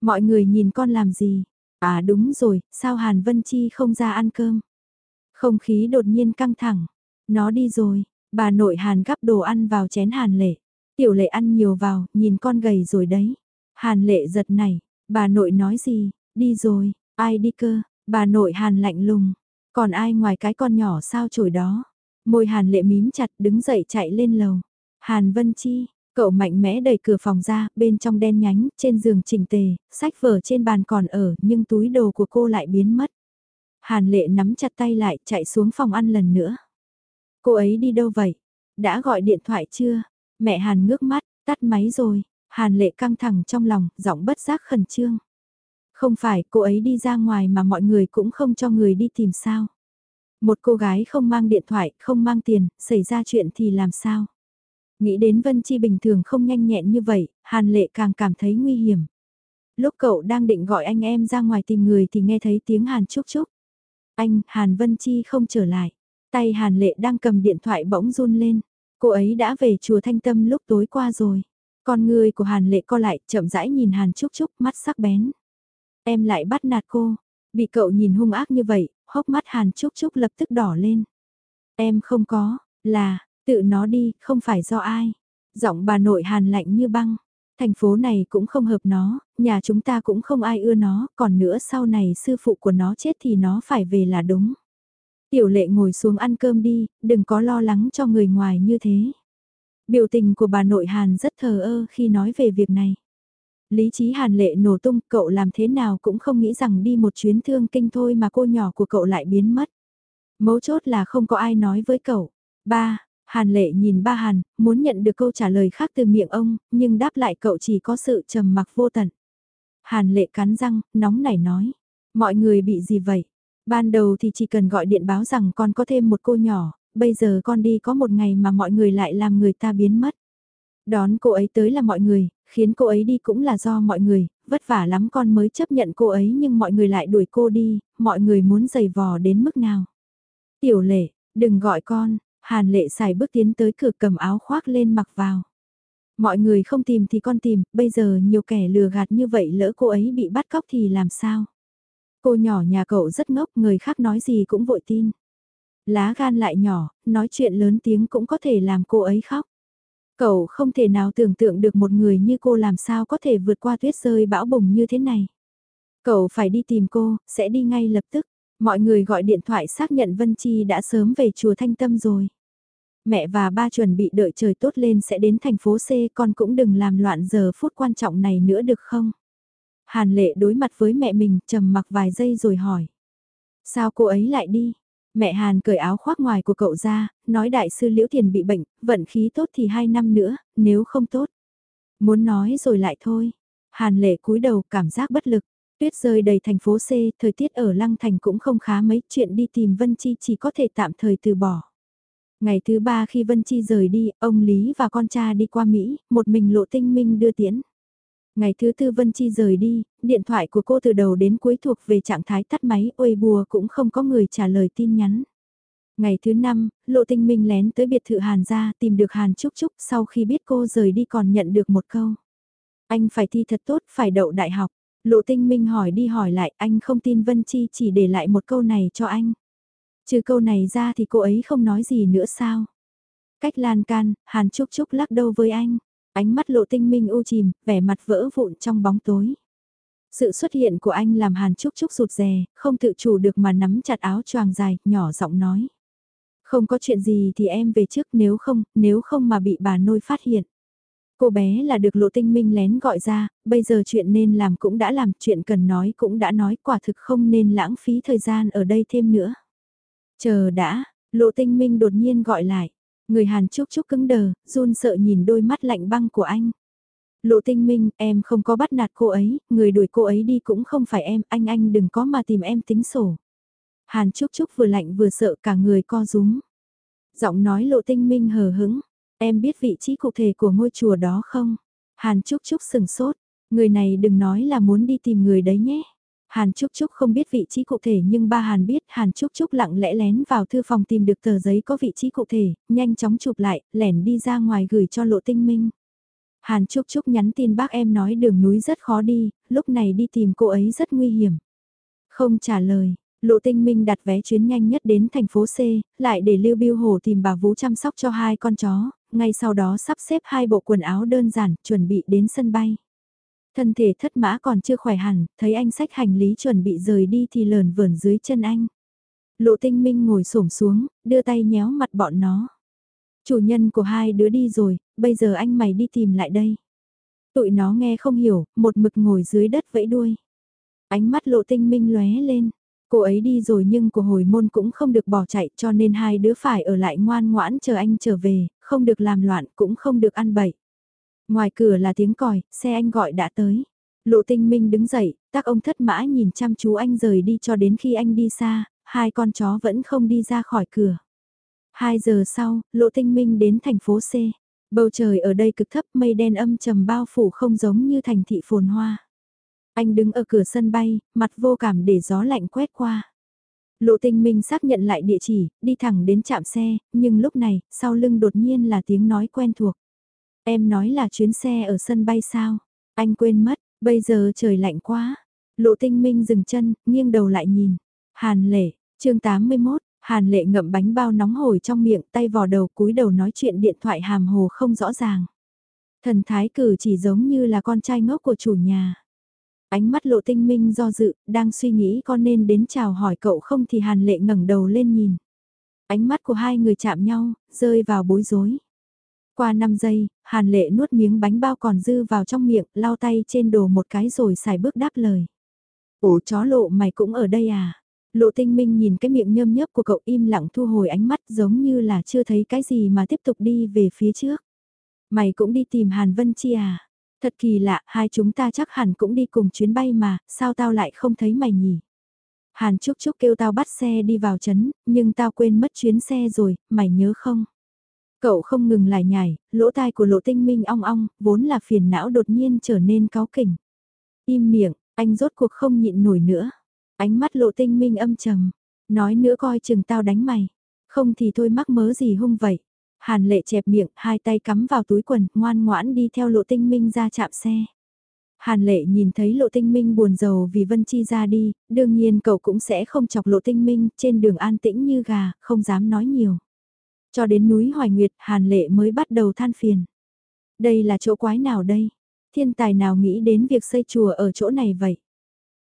Mọi người nhìn con làm gì? À đúng rồi, sao Hàn Vân Chi không ra ăn cơm? Không khí đột nhiên căng thẳng. Nó đi rồi, bà nội Hàn gắp đồ ăn vào chén Hàn Lệ. Tiểu lệ ăn nhiều vào, nhìn con gầy rồi đấy. Hàn Lệ giật này, bà nội nói gì? Đi rồi, ai đi cơ? Bà nội Hàn lạnh lùng. Còn ai ngoài cái con nhỏ sao chổi đó? Môi Hàn Lệ mím chặt đứng dậy chạy lên lầu. Hàn Vân Chi, cậu mạnh mẽ đẩy cửa phòng ra, bên trong đen nhánh, trên giường chỉnh tề, sách vở trên bàn còn ở, nhưng túi đồ của cô lại biến mất. Hàn Lệ nắm chặt tay lại, chạy xuống phòng ăn lần nữa. Cô ấy đi đâu vậy? Đã gọi điện thoại chưa? Mẹ Hàn ngước mắt, tắt máy rồi. Hàn Lệ căng thẳng trong lòng, giọng bất giác khẩn trương. Không phải cô ấy đi ra ngoài mà mọi người cũng không cho người đi tìm sao. Một cô gái không mang điện thoại, không mang tiền, xảy ra chuyện thì làm sao? Nghĩ đến Vân Chi bình thường không nhanh nhẹn như vậy, Hàn Lệ càng cảm thấy nguy hiểm. Lúc cậu đang định gọi anh em ra ngoài tìm người thì nghe thấy tiếng Hàn Trúc Trúc. Anh, Hàn Vân Chi không trở lại. Tay Hàn Lệ đang cầm điện thoại bỗng run lên. Cô ấy đã về chùa Thanh Tâm lúc tối qua rồi. Con người của Hàn Lệ co lại, chậm rãi nhìn Hàn Trúc Trúc, mắt sắc bén. Em lại bắt nạt cô. Bị cậu nhìn hung ác như vậy, hốc mắt Hàn Trúc Trúc lập tức đỏ lên. Em không có, là, Tự nó đi, không phải do ai. Giọng bà nội hàn lạnh như băng. Thành phố này cũng không hợp nó, nhà chúng ta cũng không ai ưa nó, còn nữa sau này sư phụ của nó chết thì nó phải về là đúng. Tiểu lệ ngồi xuống ăn cơm đi, đừng có lo lắng cho người ngoài như thế. Biểu tình của bà nội Hàn rất thờ ơ khi nói về việc này. Lý trí Hàn lệ nổ tung, cậu làm thế nào cũng không nghĩ rằng đi một chuyến thương kinh thôi mà cô nhỏ của cậu lại biến mất. Mấu chốt là không có ai nói với cậu. Ba, Hàn lệ nhìn ba Hàn, muốn nhận được câu trả lời khác từ miệng ông, nhưng đáp lại cậu chỉ có sự trầm mặc vô tận. Hàn lệ cắn răng, nóng nảy nói. Mọi người bị gì vậy? Ban đầu thì chỉ cần gọi điện báo rằng con có thêm một cô nhỏ, bây giờ con đi có một ngày mà mọi người lại làm người ta biến mất. Đón cô ấy tới là mọi người, khiến cô ấy đi cũng là do mọi người, vất vả lắm con mới chấp nhận cô ấy nhưng mọi người lại đuổi cô đi, mọi người muốn giày vò đến mức nào. Tiểu lệ, đừng gọi con, Hàn lệ xài bước tiến tới cửa cầm áo khoác lên mặc vào. Mọi người không tìm thì con tìm, bây giờ nhiều kẻ lừa gạt như vậy lỡ cô ấy bị bắt cóc thì làm sao? Cô nhỏ nhà cậu rất ngốc, người khác nói gì cũng vội tin. Lá gan lại nhỏ, nói chuyện lớn tiếng cũng có thể làm cô ấy khóc. Cậu không thể nào tưởng tượng được một người như cô làm sao có thể vượt qua tuyết rơi bão bùng như thế này. Cậu phải đi tìm cô, sẽ đi ngay lập tức. Mọi người gọi điện thoại xác nhận Vân Chi đã sớm về chùa Thanh Tâm rồi. Mẹ và ba chuẩn bị đợi trời tốt lên sẽ đến thành phố C con cũng đừng làm loạn giờ phút quan trọng này nữa được không? Hàn lệ đối mặt với mẹ mình trầm mặc vài giây rồi hỏi. Sao cô ấy lại đi? Mẹ Hàn cởi áo khoác ngoài của cậu ra, nói đại sư Liễu Thiền bị bệnh, vận khí tốt thì hai năm nữa, nếu không tốt. Muốn nói rồi lại thôi. Hàn lệ cúi đầu cảm giác bất lực. Tuyết rơi đầy thành phố C, thời tiết ở Lăng Thành cũng không khá mấy, chuyện đi tìm Vân Chi chỉ có thể tạm thời từ bỏ. Ngày thứ ba khi Vân Chi rời đi, ông Lý và con cha đi qua Mỹ, một mình lộ tinh minh đưa tiễn. Ngày thứ tư Vân Chi rời đi, điện thoại của cô từ đầu đến cuối thuộc về trạng thái tắt máy, ôi bùa cũng không có người trả lời tin nhắn. Ngày thứ năm, Lộ Tinh Minh lén tới biệt thự Hàn ra tìm được Hàn Trúc Trúc sau khi biết cô rời đi còn nhận được một câu. Anh phải thi thật tốt, phải đậu đại học. Lộ Tinh Minh hỏi đi hỏi lại, anh không tin Vân Chi chỉ để lại một câu này cho anh. Trừ câu này ra thì cô ấy không nói gì nữa sao? Cách lan can, Hàn Trúc Trúc lắc đầu với anh. Ánh mắt lộ tinh minh u chìm, vẻ mặt vỡ vụn trong bóng tối. Sự xuất hiện của anh làm Hàn Trúc Trúc rụt rè, không tự chủ được mà nắm chặt áo choàng dài, nhỏ giọng nói. Không có chuyện gì thì em về trước nếu không, nếu không mà bị bà nôi phát hiện. Cô bé là được lộ tinh minh lén gọi ra, bây giờ chuyện nên làm cũng đã làm, chuyện cần nói cũng đã nói, quả thực không nên lãng phí thời gian ở đây thêm nữa. Chờ đã, lộ tinh minh đột nhiên gọi lại. Người Hàn Trúc Trúc cứng đờ, run sợ nhìn đôi mắt lạnh băng của anh. Lộ tinh minh, em không có bắt nạt cô ấy, người đuổi cô ấy đi cũng không phải em, anh anh đừng có mà tìm em tính sổ. Hàn Trúc Trúc vừa lạnh vừa sợ cả người co rúm. Giọng nói lộ tinh minh hờ hững, em biết vị trí cụ thể của ngôi chùa đó không? Hàn Trúc Trúc sừng sốt, người này đừng nói là muốn đi tìm người đấy nhé. Hàn Trúc Trúc không biết vị trí cụ thể nhưng ba Hàn biết Hàn Trúc Trúc lặng lẽ lén vào thư phòng tìm được tờ giấy có vị trí cụ thể, nhanh chóng chụp lại, lẻn đi ra ngoài gửi cho Lộ Tinh Minh. Hàn Trúc Trúc nhắn tin bác em nói đường núi rất khó đi, lúc này đi tìm cô ấy rất nguy hiểm. Không trả lời, Lộ Tinh Minh đặt vé chuyến nhanh nhất đến thành phố C, lại để Lưu Biêu Hồ tìm bà Vũ chăm sóc cho hai con chó, ngay sau đó sắp xếp hai bộ quần áo đơn giản, chuẩn bị đến sân bay. Thân thể thất mã còn chưa khỏe hẳn, thấy anh sách hành lý chuẩn bị rời đi thì lờn vờn dưới chân anh. Lộ tinh minh ngồi xổm xuống, đưa tay nhéo mặt bọn nó. Chủ nhân của hai đứa đi rồi, bây giờ anh mày đi tìm lại đây. Tụi nó nghe không hiểu, một mực ngồi dưới đất vẫy đuôi. Ánh mắt lộ tinh minh lóe lên. Cô ấy đi rồi nhưng của hồi môn cũng không được bỏ chạy cho nên hai đứa phải ở lại ngoan ngoãn chờ anh trở về, không được làm loạn cũng không được ăn bậy. Ngoài cửa là tiếng còi, xe anh gọi đã tới. Lộ tinh minh đứng dậy, tác ông thất mã nhìn chăm chú anh rời đi cho đến khi anh đi xa, hai con chó vẫn không đi ra khỏi cửa. Hai giờ sau, lộ tinh minh đến thành phố C. Bầu trời ở đây cực thấp mây đen âm trầm bao phủ không giống như thành thị phồn hoa. Anh đứng ở cửa sân bay, mặt vô cảm để gió lạnh quét qua. Lộ tinh minh xác nhận lại địa chỉ, đi thẳng đến trạm xe, nhưng lúc này, sau lưng đột nhiên là tiếng nói quen thuộc. Em nói là chuyến xe ở sân bay sao? Anh quên mất, bây giờ trời lạnh quá. Lộ tinh minh dừng chân, nghiêng đầu lại nhìn. Hàn lệ, chương 81, Hàn lệ ngậm bánh bao nóng hổi trong miệng tay vò đầu cúi đầu nói chuyện điện thoại hàm hồ không rõ ràng. Thần thái cử chỉ giống như là con trai ngốc của chủ nhà. Ánh mắt lộ tinh minh do dự, đang suy nghĩ con nên đến chào hỏi cậu không thì hàn lệ ngẩng đầu lên nhìn. Ánh mắt của hai người chạm nhau, rơi vào bối rối. Qua 5 giây, Hàn Lệ nuốt miếng bánh bao còn dư vào trong miệng, lau tay trên đồ một cái rồi xài bước đáp lời. Ủa chó lộ mày cũng ở đây à? Lộ tinh minh nhìn cái miệng nhơm nhớp của cậu im lặng thu hồi ánh mắt giống như là chưa thấy cái gì mà tiếp tục đi về phía trước. Mày cũng đi tìm Hàn Vân Chi à? Thật kỳ lạ, hai chúng ta chắc hẳn cũng đi cùng chuyến bay mà, sao tao lại không thấy mày nhỉ? Hàn Trúc Trúc kêu tao bắt xe đi vào trấn, nhưng tao quên mất chuyến xe rồi, mày nhớ không? Cậu không ngừng lại nhảy, lỗ tai của lộ tinh minh ong ong, vốn là phiền não đột nhiên trở nên cáu kỉnh. Im miệng, anh rốt cuộc không nhịn nổi nữa. Ánh mắt lộ tinh minh âm trầm. Nói nữa coi chừng tao đánh mày. Không thì thôi mắc mớ gì hung vậy. Hàn lệ chẹp miệng, hai tay cắm vào túi quần, ngoan ngoãn đi theo lộ tinh minh ra chạm xe. Hàn lệ nhìn thấy lộ tinh minh buồn rầu vì Vân Chi ra đi, đương nhiên cậu cũng sẽ không chọc lộ tinh minh, trên đường an tĩnh như gà, không dám nói nhiều. Cho đến núi Hoài Nguyệt, Hàn lệ mới bắt đầu than phiền. Đây là chỗ quái nào đây? Thiên tài nào nghĩ đến việc xây chùa ở chỗ này vậy?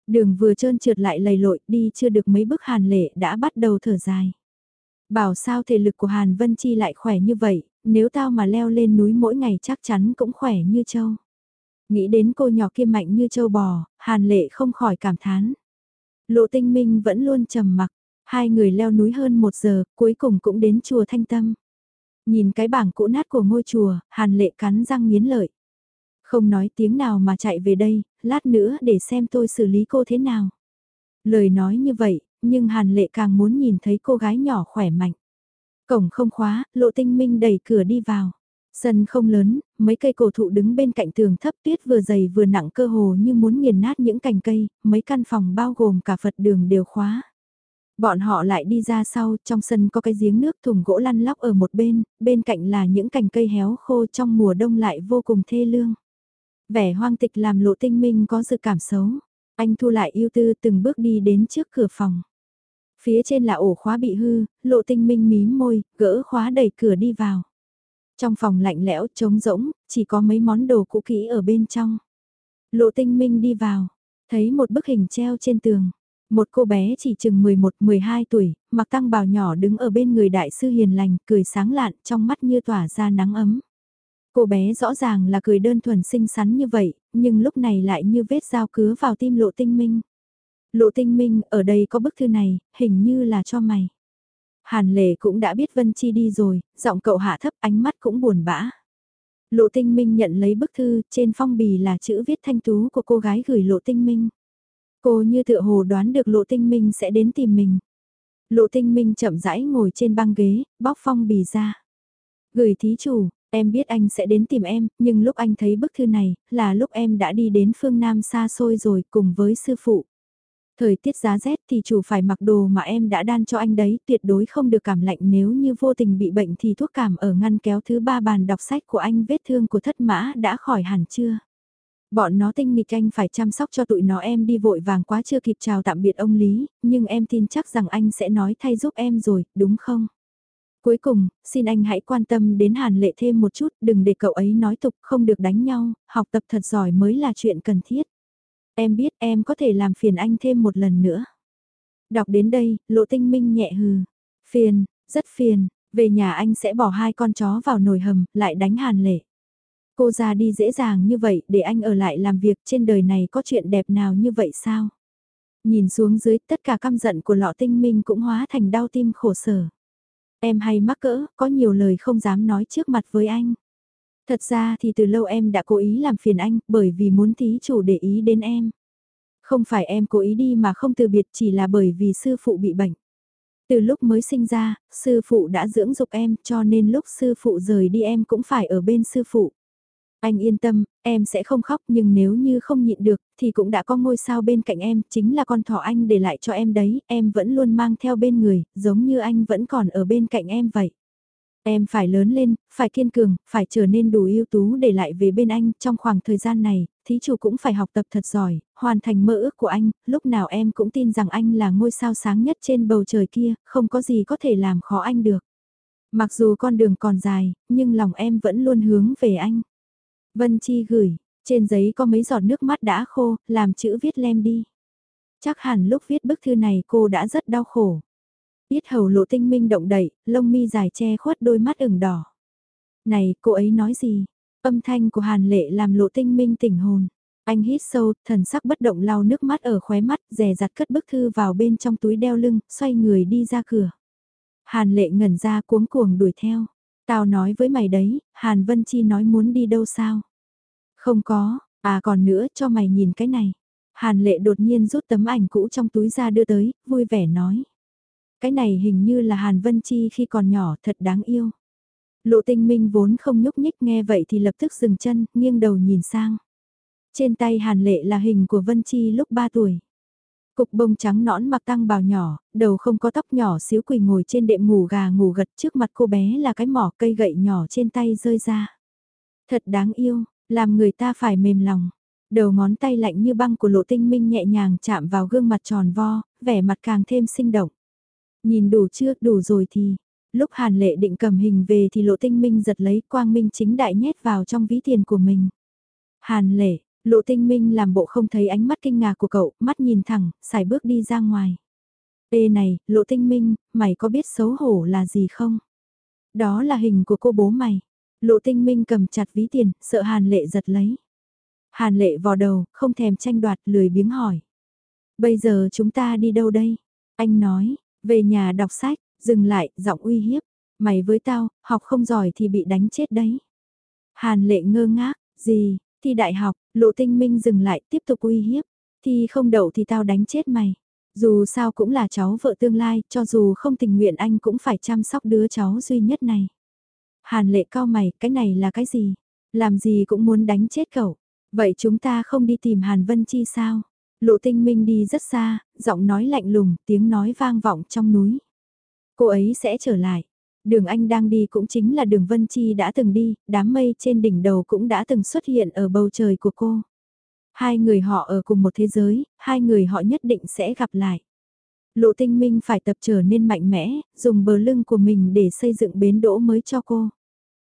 Đường vừa trơn trượt lại lầy lội, đi chưa được mấy bước Hàn lệ đã bắt đầu thở dài. Bảo sao thể lực của Hàn Vân Chi lại khỏe như vậy, nếu tao mà leo lên núi mỗi ngày chắc chắn cũng khỏe như châu. Nghĩ đến cô nhỏ kia mạnh như châu bò, Hàn Lệ không khỏi cảm thán. Lộ tinh minh vẫn luôn trầm mặc, hai người leo núi hơn một giờ, cuối cùng cũng đến chùa Thanh Tâm. Nhìn cái bảng cũ nát của ngôi chùa, Hàn Lệ cắn răng nghiến lợi. Không nói tiếng nào mà chạy về đây, lát nữa để xem tôi xử lý cô thế nào. Lời nói như vậy, nhưng Hàn Lệ càng muốn nhìn thấy cô gái nhỏ khỏe mạnh. Cổng không khóa, Lộ Tinh Minh đẩy cửa đi vào. Sân không lớn, mấy cây cổ thụ đứng bên cạnh tường thấp tuyết vừa dày vừa nặng cơ hồ như muốn nghiền nát những cành cây, mấy căn phòng bao gồm cả Phật đường đều khóa. Bọn họ lại đi ra sau, trong sân có cái giếng nước thùng gỗ lăn lóc ở một bên, bên cạnh là những cành cây héo khô trong mùa đông lại vô cùng thê lương. Vẻ hoang tịch làm lộ tinh minh có sự cảm xấu. Anh thu lại yêu tư từng bước đi đến trước cửa phòng. Phía trên là ổ khóa bị hư, lộ tinh minh mím môi, gỡ khóa đẩy cửa đi vào. Trong phòng lạnh lẽo, trống rỗng, chỉ có mấy món đồ cũ kỹ ở bên trong. Lộ tinh minh đi vào, thấy một bức hình treo trên tường. Một cô bé chỉ chừng 11-12 tuổi, mặc tăng bào nhỏ đứng ở bên người đại sư hiền lành, cười sáng lạn, trong mắt như tỏa ra nắng ấm. Cô bé rõ ràng là cười đơn thuần xinh xắn như vậy, nhưng lúc này lại như vết dao cứa vào tim lộ tinh minh. Lộ tinh minh, ở đây có bức thư này, hình như là cho mày. Hàn lệ cũng đã biết Vân Chi đi rồi, giọng cậu hạ thấp ánh mắt cũng buồn bã. Lộ tinh minh nhận lấy bức thư, trên phong bì là chữ viết thanh tú của cô gái gửi lộ tinh minh. Cô như tựa hồ đoán được lộ tinh minh sẽ đến tìm mình. Lộ tinh minh chậm rãi ngồi trên băng ghế, bóc phong bì ra. Gửi thí chủ, em biết anh sẽ đến tìm em, nhưng lúc anh thấy bức thư này, là lúc em đã đi đến phương Nam xa xôi rồi cùng với sư phụ. Thời tiết giá rét thì chủ phải mặc đồ mà em đã đan cho anh đấy, tuyệt đối không được cảm lạnh nếu như vô tình bị bệnh thì thuốc cảm ở ngăn kéo thứ ba bàn đọc sách của anh vết thương của thất mã đã khỏi hẳn chưa? Bọn nó tinh nghịch anh phải chăm sóc cho tụi nó em đi vội vàng quá chưa kịp chào tạm biệt ông Lý, nhưng em tin chắc rằng anh sẽ nói thay giúp em rồi, đúng không? Cuối cùng, xin anh hãy quan tâm đến Hàn Lệ thêm một chút, đừng để cậu ấy nói tục không được đánh nhau, học tập thật giỏi mới là chuyện cần thiết. Em biết em có thể làm phiền anh thêm một lần nữa. Đọc đến đây, lộ tinh minh nhẹ hừ. Phiền, rất phiền, về nhà anh sẽ bỏ hai con chó vào nồi hầm, lại đánh hàn lệ. Cô ra đi dễ dàng như vậy để anh ở lại làm việc trên đời này có chuyện đẹp nào như vậy sao? Nhìn xuống dưới tất cả căm giận của lọ tinh minh cũng hóa thành đau tim khổ sở. Em hay mắc cỡ, có nhiều lời không dám nói trước mặt với anh. Thật ra thì từ lâu em đã cố ý làm phiền anh bởi vì muốn thí chủ để ý đến em. Không phải em cố ý đi mà không từ biệt chỉ là bởi vì sư phụ bị bệnh. Từ lúc mới sinh ra, sư phụ đã dưỡng dục em cho nên lúc sư phụ rời đi em cũng phải ở bên sư phụ. Anh yên tâm, em sẽ không khóc nhưng nếu như không nhịn được thì cũng đã có ngôi sao bên cạnh em, chính là con thỏ anh để lại cho em đấy, em vẫn luôn mang theo bên người, giống như anh vẫn còn ở bên cạnh em vậy. Em phải lớn lên, phải kiên cường, phải trở nên đủ ưu tú để lại về bên anh trong khoảng thời gian này, thí chủ cũng phải học tập thật giỏi, hoàn thành mơ ước của anh, lúc nào em cũng tin rằng anh là ngôi sao sáng nhất trên bầu trời kia, không có gì có thể làm khó anh được. Mặc dù con đường còn dài, nhưng lòng em vẫn luôn hướng về anh. Vân Chi gửi, trên giấy có mấy giọt nước mắt đã khô, làm chữ viết lem đi. Chắc hẳn lúc viết bức thư này cô đã rất đau khổ. Yết hầu lộ tinh minh động đậy, lông mi dài che khuất đôi mắt ửng đỏ. Này, cô ấy nói gì? Âm thanh của Hàn Lệ làm lộ tinh minh tỉnh hồn. Anh hít sâu, thần sắc bất động lau nước mắt ở khóe mắt, rè rặt cất bức thư vào bên trong túi đeo lưng, xoay người đi ra cửa. Hàn Lệ ngẩn ra cuống cuồng đuổi theo. Tao nói với mày đấy, Hàn Vân Chi nói muốn đi đâu sao? Không có, à còn nữa cho mày nhìn cái này. Hàn Lệ đột nhiên rút tấm ảnh cũ trong túi ra đưa tới, vui vẻ nói. Cái này hình như là Hàn Vân Chi khi còn nhỏ thật đáng yêu. Lộ tinh minh vốn không nhúc nhích nghe vậy thì lập tức dừng chân, nghiêng đầu nhìn sang. Trên tay Hàn Lệ là hình của Vân Chi lúc 3 tuổi. Cục bông trắng nõn mặc tăng bào nhỏ, đầu không có tóc nhỏ xíu quỳ ngồi trên đệm ngủ gà ngủ gật trước mặt cô bé là cái mỏ cây gậy nhỏ trên tay rơi ra. Thật đáng yêu, làm người ta phải mềm lòng. Đầu ngón tay lạnh như băng của lộ tinh minh nhẹ nhàng chạm vào gương mặt tròn vo, vẻ mặt càng thêm sinh động. Nhìn đủ chưa, đủ rồi thì, lúc Hàn Lệ định cầm hình về thì Lộ Tinh Minh giật lấy Quang Minh chính đại nhét vào trong ví tiền của mình. Hàn Lệ, Lộ Tinh Minh làm bộ không thấy ánh mắt kinh ngạc của cậu, mắt nhìn thẳng, xài bước đi ra ngoài. Ê này, Lộ Tinh Minh, mày có biết xấu hổ là gì không? Đó là hình của cô bố mày. Lộ Tinh Minh cầm chặt ví tiền, sợ Hàn Lệ giật lấy. Hàn Lệ vò đầu, không thèm tranh đoạt, lười biếng hỏi. Bây giờ chúng ta đi đâu đây? Anh nói, về nhà đọc sách, dừng lại, giọng uy hiếp. Mày với tao, học không giỏi thì bị đánh chết đấy. Hàn lệ ngơ ngác, gì, thi đại học, lộ tinh minh dừng lại tiếp tục uy hiếp. Thi không đậu thì tao đánh chết mày. Dù sao cũng là cháu vợ tương lai, cho dù không tình nguyện anh cũng phải chăm sóc đứa cháu duy nhất này. Hàn lệ cao mày, cái này là cái gì? Làm gì cũng muốn đánh chết cậu. Vậy chúng ta không đi tìm Hàn Vân Chi sao? Lộ tinh minh đi rất xa, giọng nói lạnh lùng, tiếng nói vang vọng trong núi. Cô ấy sẽ trở lại. Đường anh đang đi cũng chính là đường Vân Chi đã từng đi, đám mây trên đỉnh đầu cũng đã từng xuất hiện ở bầu trời của cô. Hai người họ ở cùng một thế giới, hai người họ nhất định sẽ gặp lại. Lộ tinh minh phải tập trở nên mạnh mẽ, dùng bờ lưng của mình để xây dựng bến đỗ mới cho cô.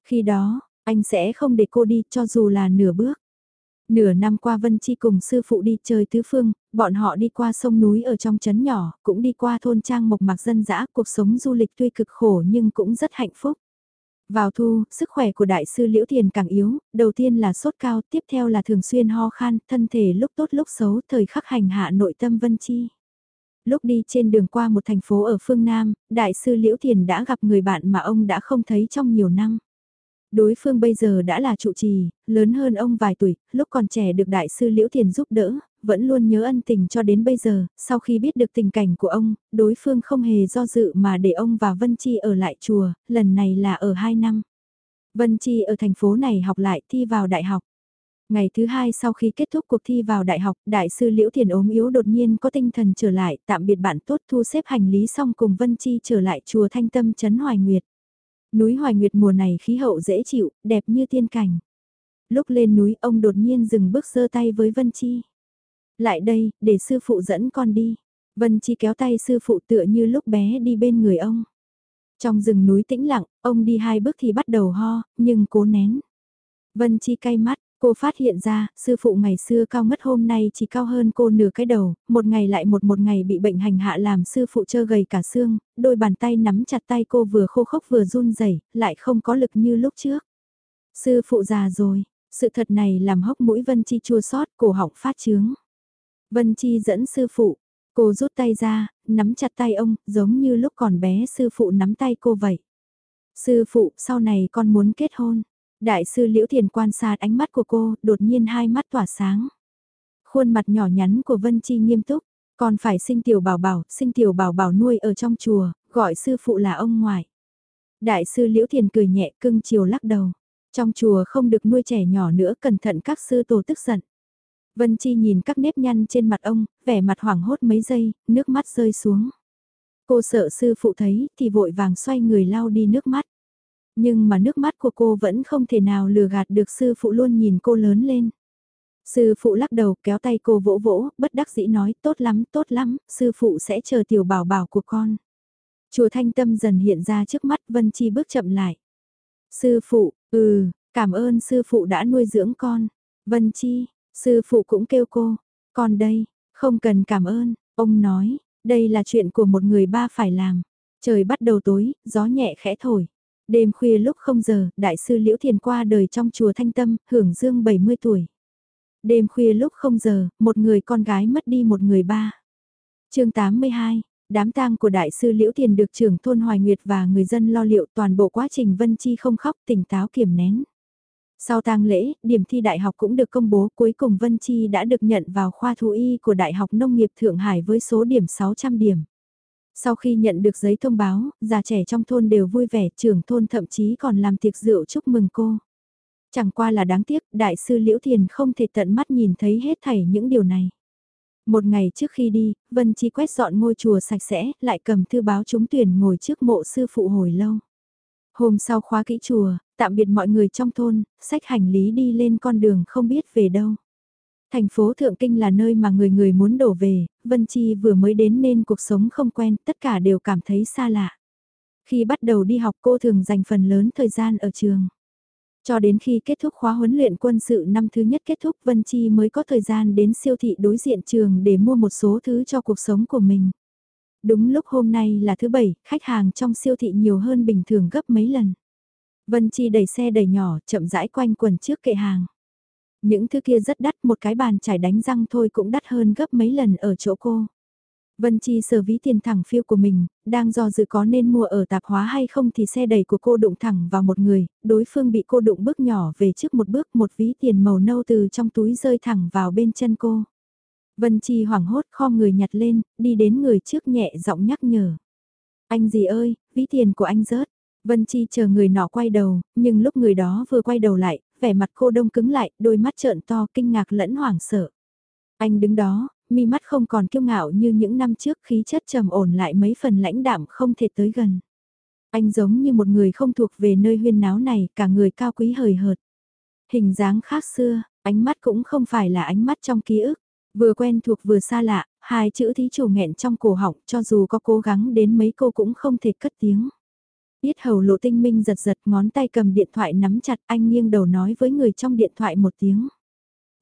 Khi đó, anh sẽ không để cô đi cho dù là nửa bước. Nửa năm qua Vân Chi cùng sư phụ đi chơi tứ phương, bọn họ đi qua sông núi ở trong trấn nhỏ, cũng đi qua thôn trang mộc mạc dân dã, cuộc sống du lịch tuy cực khổ nhưng cũng rất hạnh phúc. Vào thu, sức khỏe của đại sư Liễu Thiền càng yếu, đầu tiên là sốt cao, tiếp theo là thường xuyên ho khan, thân thể lúc tốt lúc xấu, thời khắc hành hạ nội tâm Vân Chi. Lúc đi trên đường qua một thành phố ở phương Nam, đại sư Liễu Thiền đã gặp người bạn mà ông đã không thấy trong nhiều năm. Đối phương bây giờ đã là trụ trì, lớn hơn ông vài tuổi, lúc còn trẻ được đại sư Liễu Thiền giúp đỡ, vẫn luôn nhớ ân tình cho đến bây giờ, sau khi biết được tình cảnh của ông, đối phương không hề do dự mà để ông và Vân Chi ở lại chùa, lần này là ở 2 năm. Vân Chi ở thành phố này học lại thi vào đại học. Ngày thứ hai sau khi kết thúc cuộc thi vào đại học, đại sư Liễu Thiền ốm yếu đột nhiên có tinh thần trở lại, tạm biệt bạn tốt thu xếp hành lý xong cùng Vân Chi trở lại chùa Thanh Tâm Trấn Hoài Nguyệt. Núi Hoài Nguyệt mùa này khí hậu dễ chịu, đẹp như tiên cảnh. Lúc lên núi ông đột nhiên dừng bước giơ tay với Vân Chi. Lại đây, để sư phụ dẫn con đi. Vân Chi kéo tay sư phụ tựa như lúc bé đi bên người ông. Trong rừng núi tĩnh lặng, ông đi hai bước thì bắt đầu ho, nhưng cố nén. Vân Chi cay mắt, cô phát hiện ra, sư phụ ngày xưa cao ngất hôm nay chỉ cao hơn cô nửa cái đầu, một ngày lại một một ngày bị bệnh hành hạ làm sư phụ chơ gầy cả xương, đôi bàn tay nắm chặt tay cô vừa khô khốc vừa run rẩy lại không có lực như lúc trước. Sư phụ già rồi, sự thật này làm hốc mũi Vân Chi chua xót cổ họng phát trướng. Vân Chi dẫn sư phụ, cô rút tay ra, nắm chặt tay ông, giống như lúc còn bé sư phụ nắm tay cô vậy. Sư phụ, sau này con muốn kết hôn. Đại sư Liễu Thiền quan sát ánh mắt của cô, đột nhiên hai mắt tỏa sáng. Khuôn mặt nhỏ nhắn của Vân Chi nghiêm túc, còn phải sinh tiểu bảo bảo, sinh tiểu bảo bảo nuôi ở trong chùa, gọi sư phụ là ông ngoại. Đại sư Liễu Thiền cười nhẹ cưng chiều lắc đầu. Trong chùa không được nuôi trẻ nhỏ nữa cẩn thận các sư tổ tức giận. Vân Chi nhìn các nếp nhăn trên mặt ông, vẻ mặt hoảng hốt mấy giây, nước mắt rơi xuống. Cô sợ sư phụ thấy thì vội vàng xoay người lau đi nước mắt. Nhưng mà nước mắt của cô vẫn không thể nào lừa gạt được sư phụ luôn nhìn cô lớn lên. Sư phụ lắc đầu kéo tay cô vỗ vỗ, bất đắc dĩ nói tốt lắm, tốt lắm, sư phụ sẽ chờ tiểu bảo bảo của con. Chùa Thanh Tâm dần hiện ra trước mắt Vân Chi bước chậm lại. Sư phụ, ừ, cảm ơn sư phụ đã nuôi dưỡng con. Vân Chi, sư phụ cũng kêu cô, con đây, không cần cảm ơn, ông nói, đây là chuyện của một người ba phải làm. Trời bắt đầu tối, gió nhẹ khẽ thổi. Đêm khuya lúc không giờ, đại sư Liễu Thiền qua đời trong chùa Thanh Tâm, hưởng dương 70 tuổi. Đêm khuya lúc không giờ, một người con gái mất đi một người ba. chương 82, đám tang của đại sư Liễu Thiền được trưởng thôn Hoài Nguyệt và người dân lo liệu toàn bộ quá trình Vân Chi không khóc tỉnh táo kiểm nén. Sau tang lễ, điểm thi đại học cũng được công bố cuối cùng Vân Chi đã được nhận vào khoa thú y của Đại học Nông nghiệp Thượng Hải với số điểm 600 điểm. Sau khi nhận được giấy thông báo, già trẻ trong thôn đều vui vẻ, trưởng thôn thậm chí còn làm tiệc rượu chúc mừng cô. Chẳng qua là đáng tiếc, đại sư Liễu Thiền không thể tận mắt nhìn thấy hết thảy những điều này. Một ngày trước khi đi, Vân Chi quét dọn ngôi chùa sạch sẽ, lại cầm thư báo trúng tuyển ngồi trước mộ sư phụ hồi lâu. Hôm sau khóa kỹ chùa, tạm biệt mọi người trong thôn, sách hành lý đi lên con đường không biết về đâu. Thành phố Thượng Kinh là nơi mà người người muốn đổ về, Vân Chi vừa mới đến nên cuộc sống không quen, tất cả đều cảm thấy xa lạ. Khi bắt đầu đi học cô thường dành phần lớn thời gian ở trường. Cho đến khi kết thúc khóa huấn luyện quân sự năm thứ nhất kết thúc Vân Chi mới có thời gian đến siêu thị đối diện trường để mua một số thứ cho cuộc sống của mình. Đúng lúc hôm nay là thứ bảy, khách hàng trong siêu thị nhiều hơn bình thường gấp mấy lần. Vân Chi đẩy xe đẩy nhỏ, chậm rãi quanh quần trước kệ hàng. Những thứ kia rất đắt, một cái bàn chải đánh răng thôi cũng đắt hơn gấp mấy lần ở chỗ cô. Vân Chi sờ ví tiền thẳng phiêu của mình, đang do dự có nên mua ở tạp hóa hay không thì xe đẩy của cô đụng thẳng vào một người, đối phương bị cô đụng bước nhỏ về trước một bước một ví tiền màu nâu từ trong túi rơi thẳng vào bên chân cô. Vân Chi hoảng hốt kho người nhặt lên, đi đến người trước nhẹ giọng nhắc nhở. Anh gì ơi, ví tiền của anh rớt. Vân Chi chờ người nọ quay đầu, nhưng lúc người đó vừa quay đầu lại, vẻ mặt cô đông cứng lại, đôi mắt trợn to kinh ngạc lẫn hoảng sợ. Anh đứng đó, mi mắt không còn kiêu ngạo như những năm trước khí chất trầm ổn lại mấy phần lãnh đạm không thể tới gần. Anh giống như một người không thuộc về nơi huyên náo này, cả người cao quý hời hợt. Hình dáng khác xưa, ánh mắt cũng không phải là ánh mắt trong ký ức. Vừa quen thuộc vừa xa lạ, hai chữ thí chủ nghẹn trong cổ họng cho dù có cố gắng đến mấy cô cũng không thể cất tiếng. Biết hầu lộ tinh minh giật giật ngón tay cầm điện thoại nắm chặt anh nghiêng đầu nói với người trong điện thoại một tiếng.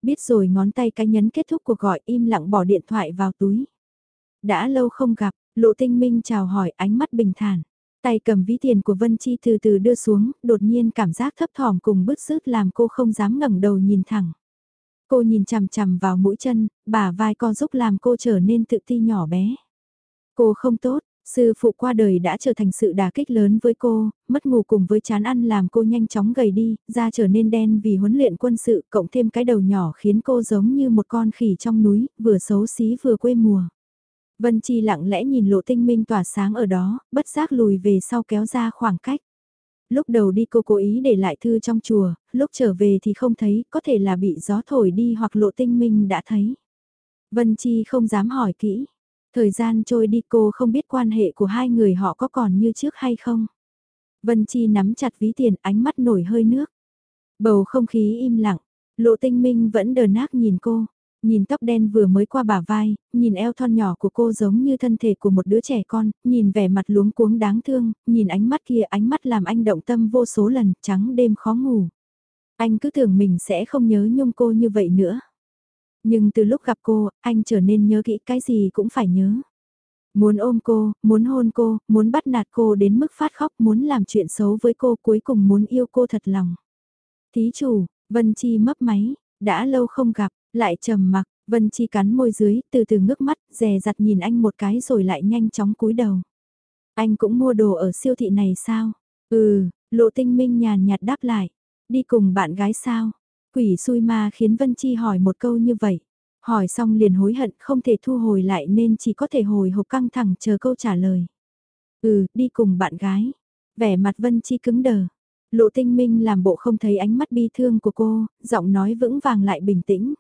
Biết rồi ngón tay cái nhấn kết thúc cuộc gọi im lặng bỏ điện thoại vào túi. Đã lâu không gặp, lộ tinh minh chào hỏi ánh mắt bình thản. Tay cầm ví tiền của Vân Chi từ từ đưa xuống, đột nhiên cảm giác thấp thỏm cùng bứt rứt làm cô không dám ngẩng đầu nhìn thẳng. Cô nhìn chằm chằm vào mũi chân, bả vai co giúp làm cô trở nên tự ti nhỏ bé. Cô không tốt, sư phụ qua đời đã trở thành sự đả kích lớn với cô, mất ngủ cùng với chán ăn làm cô nhanh chóng gầy đi, da trở nên đen vì huấn luyện quân sự, cộng thêm cái đầu nhỏ khiến cô giống như một con khỉ trong núi, vừa xấu xí vừa quê mùa. Vân Chi lặng lẽ nhìn lộ tinh minh tỏa sáng ở đó, bất giác lùi về sau kéo ra khoảng cách. Lúc đầu đi cô cố ý để lại thư trong chùa, lúc trở về thì không thấy, có thể là bị gió thổi đi hoặc lộ tinh minh đã thấy. Vân Chi không dám hỏi kỹ. Thời gian trôi đi cô không biết quan hệ của hai người họ có còn như trước hay không. Vân Chi nắm chặt ví tiền ánh mắt nổi hơi nước. Bầu không khí im lặng, lộ tinh minh vẫn đờ nát nhìn cô nhìn tóc đen vừa mới qua bả vai, nhìn eo thon nhỏ của cô giống như thân thể của một đứa trẻ con, nhìn vẻ mặt luống cuống đáng thương, nhìn ánh mắt kia ánh mắt làm anh động tâm vô số lần, trắng đêm khó ngủ. Anh cứ tưởng mình sẽ không nhớ nhung cô như vậy nữa. Nhưng từ lúc gặp cô, anh trở nên nhớ kỹ cái gì cũng phải nhớ. Muốn ôm cô, muốn hôn cô, muốn bắt nạt cô đến mức phát khóc, muốn làm chuyện xấu với cô, cuối cùng muốn yêu cô thật lòng. Thí chủ, Vân Chi mấp máy, đã lâu không gặp, lại trầm mặc, Vân Chi cắn môi dưới, từ từ ngước mắt, dè dặt nhìn anh một cái rồi lại nhanh chóng cúi đầu. Anh cũng mua đồ ở siêu thị này sao? Ừ, lộ tinh minh nhàn nhạt đáp lại. Đi cùng bạn gái sao? Quỷ xui ma khiến Vân Chi hỏi một câu như vậy. Hỏi xong liền hối hận không thể thu hồi lại nên chỉ có thể hồi hộp căng thẳng chờ câu trả lời. Ừ, đi cùng bạn gái. Vẻ mặt Vân Chi cứng đờ. Lộ tinh minh làm bộ không thấy ánh mắt bi thương của cô, giọng nói vững vàng lại bình tĩnh.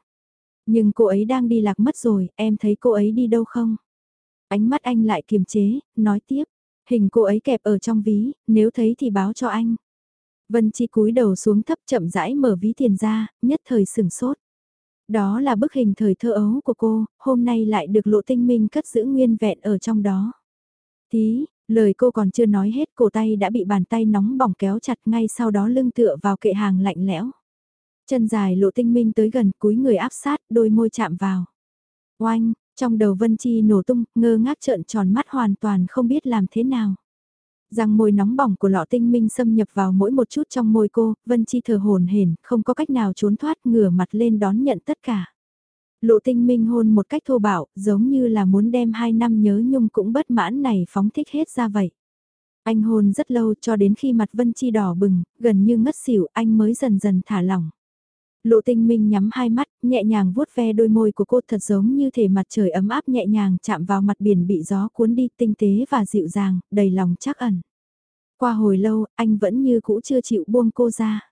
Nhưng cô ấy đang đi lạc mất rồi, em thấy cô ấy đi đâu không? Ánh mắt anh lại kiềm chế, nói tiếp. Hình cô ấy kẹp ở trong ví, nếu thấy thì báo cho anh. Vân Chi cúi đầu xuống thấp chậm rãi mở ví tiền ra, nhất thời sừng sốt. Đó là bức hình thời thơ ấu của cô, hôm nay lại được lộ tinh minh cất giữ nguyên vẹn ở trong đó. Tí, lời cô còn chưa nói hết cổ tay đã bị bàn tay nóng bỏng kéo chặt ngay sau đó lưng tựa vào kệ hàng lạnh lẽo. Chân dài lộ tinh minh tới gần cúi người áp sát, đôi môi chạm vào. Oanh, trong đầu Vân Chi nổ tung, ngơ ngác trợn tròn mắt hoàn toàn không biết làm thế nào. Răng môi nóng bỏng của lọ tinh minh xâm nhập vào mỗi một chút trong môi cô, Vân Chi thở hồn hển, không có cách nào trốn thoát ngửa mặt lên đón nhận tất cả. Lộ tinh minh hôn một cách thô bạo, giống như là muốn đem hai năm nhớ nhung cũng bất mãn này phóng thích hết ra vậy. Anh hôn rất lâu cho đến khi mặt Vân Chi đỏ bừng, gần như ngất xỉu anh mới dần dần thả lỏng. Lộ tinh minh nhắm hai mắt, nhẹ nhàng vuốt ve đôi môi của cô thật giống như thể mặt trời ấm áp nhẹ nhàng chạm vào mặt biển bị gió cuốn đi tinh tế và dịu dàng, đầy lòng chắc ẩn. Qua hồi lâu, anh vẫn như cũ chưa chịu buông cô ra.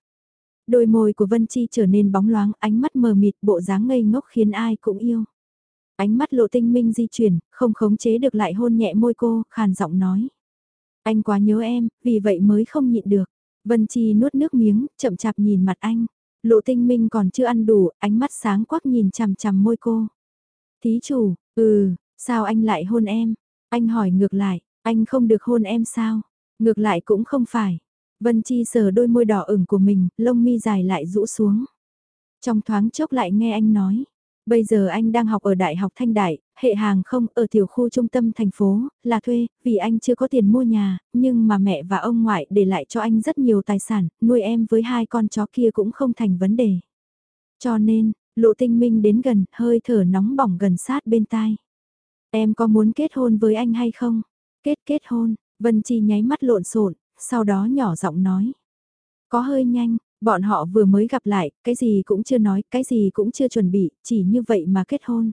Đôi môi của Vân Chi trở nên bóng loáng, ánh mắt mờ mịt, bộ dáng ngây ngốc khiến ai cũng yêu. Ánh mắt lộ tinh minh di chuyển, không khống chế được lại hôn nhẹ môi cô, khàn giọng nói. Anh quá nhớ em, vì vậy mới không nhịn được. Vân Chi nuốt nước miếng, chậm chạp nhìn mặt anh. Lộ tinh minh còn chưa ăn đủ, ánh mắt sáng quắc nhìn chằm chằm môi cô. Thí chủ, ừ, sao anh lại hôn em? Anh hỏi ngược lại, anh không được hôn em sao? Ngược lại cũng không phải. Vân Chi sờ đôi môi đỏ ửng của mình, lông mi dài lại rũ xuống. Trong thoáng chốc lại nghe anh nói, Bây giờ anh đang học ở Đại học Thanh Đại, hệ hàng không ở tiểu khu trung tâm thành phố, là thuê, vì anh chưa có tiền mua nhà, nhưng mà mẹ và ông ngoại để lại cho anh rất nhiều tài sản, nuôi em với hai con chó kia cũng không thành vấn đề. Cho nên, lộ tinh minh đến gần, hơi thở nóng bỏng gần sát bên tai. Em có muốn kết hôn với anh hay không? Kết kết hôn, Vân Chi nháy mắt lộn xộn, sau đó nhỏ giọng nói. Có hơi nhanh, Bọn họ vừa mới gặp lại, cái gì cũng chưa nói, cái gì cũng chưa chuẩn bị, chỉ như vậy mà kết hôn.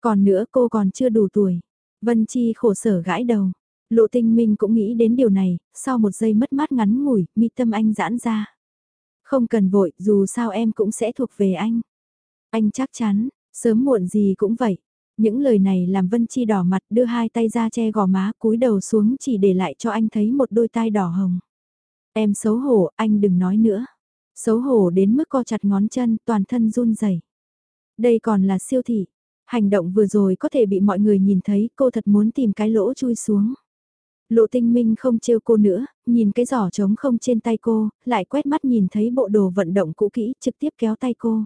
Còn nữa cô còn chưa đủ tuổi. Vân Chi khổ sở gãi đầu. Lộ tinh minh cũng nghĩ đến điều này, sau một giây mất mát ngắn ngủi, mi tâm anh giãn ra. Không cần vội, dù sao em cũng sẽ thuộc về anh. Anh chắc chắn, sớm muộn gì cũng vậy. Những lời này làm Vân Chi đỏ mặt đưa hai tay ra che gò má cúi đầu xuống chỉ để lại cho anh thấy một đôi tai đỏ hồng. Em xấu hổ, anh đừng nói nữa. Xấu hổ đến mức co chặt ngón chân, toàn thân run rẩy. Đây còn là siêu thị. Hành động vừa rồi có thể bị mọi người nhìn thấy, cô thật muốn tìm cái lỗ chui xuống. Lộ tinh minh không trêu cô nữa, nhìn cái giỏ trống không trên tay cô, lại quét mắt nhìn thấy bộ đồ vận động cũ kỹ, trực tiếp kéo tay cô.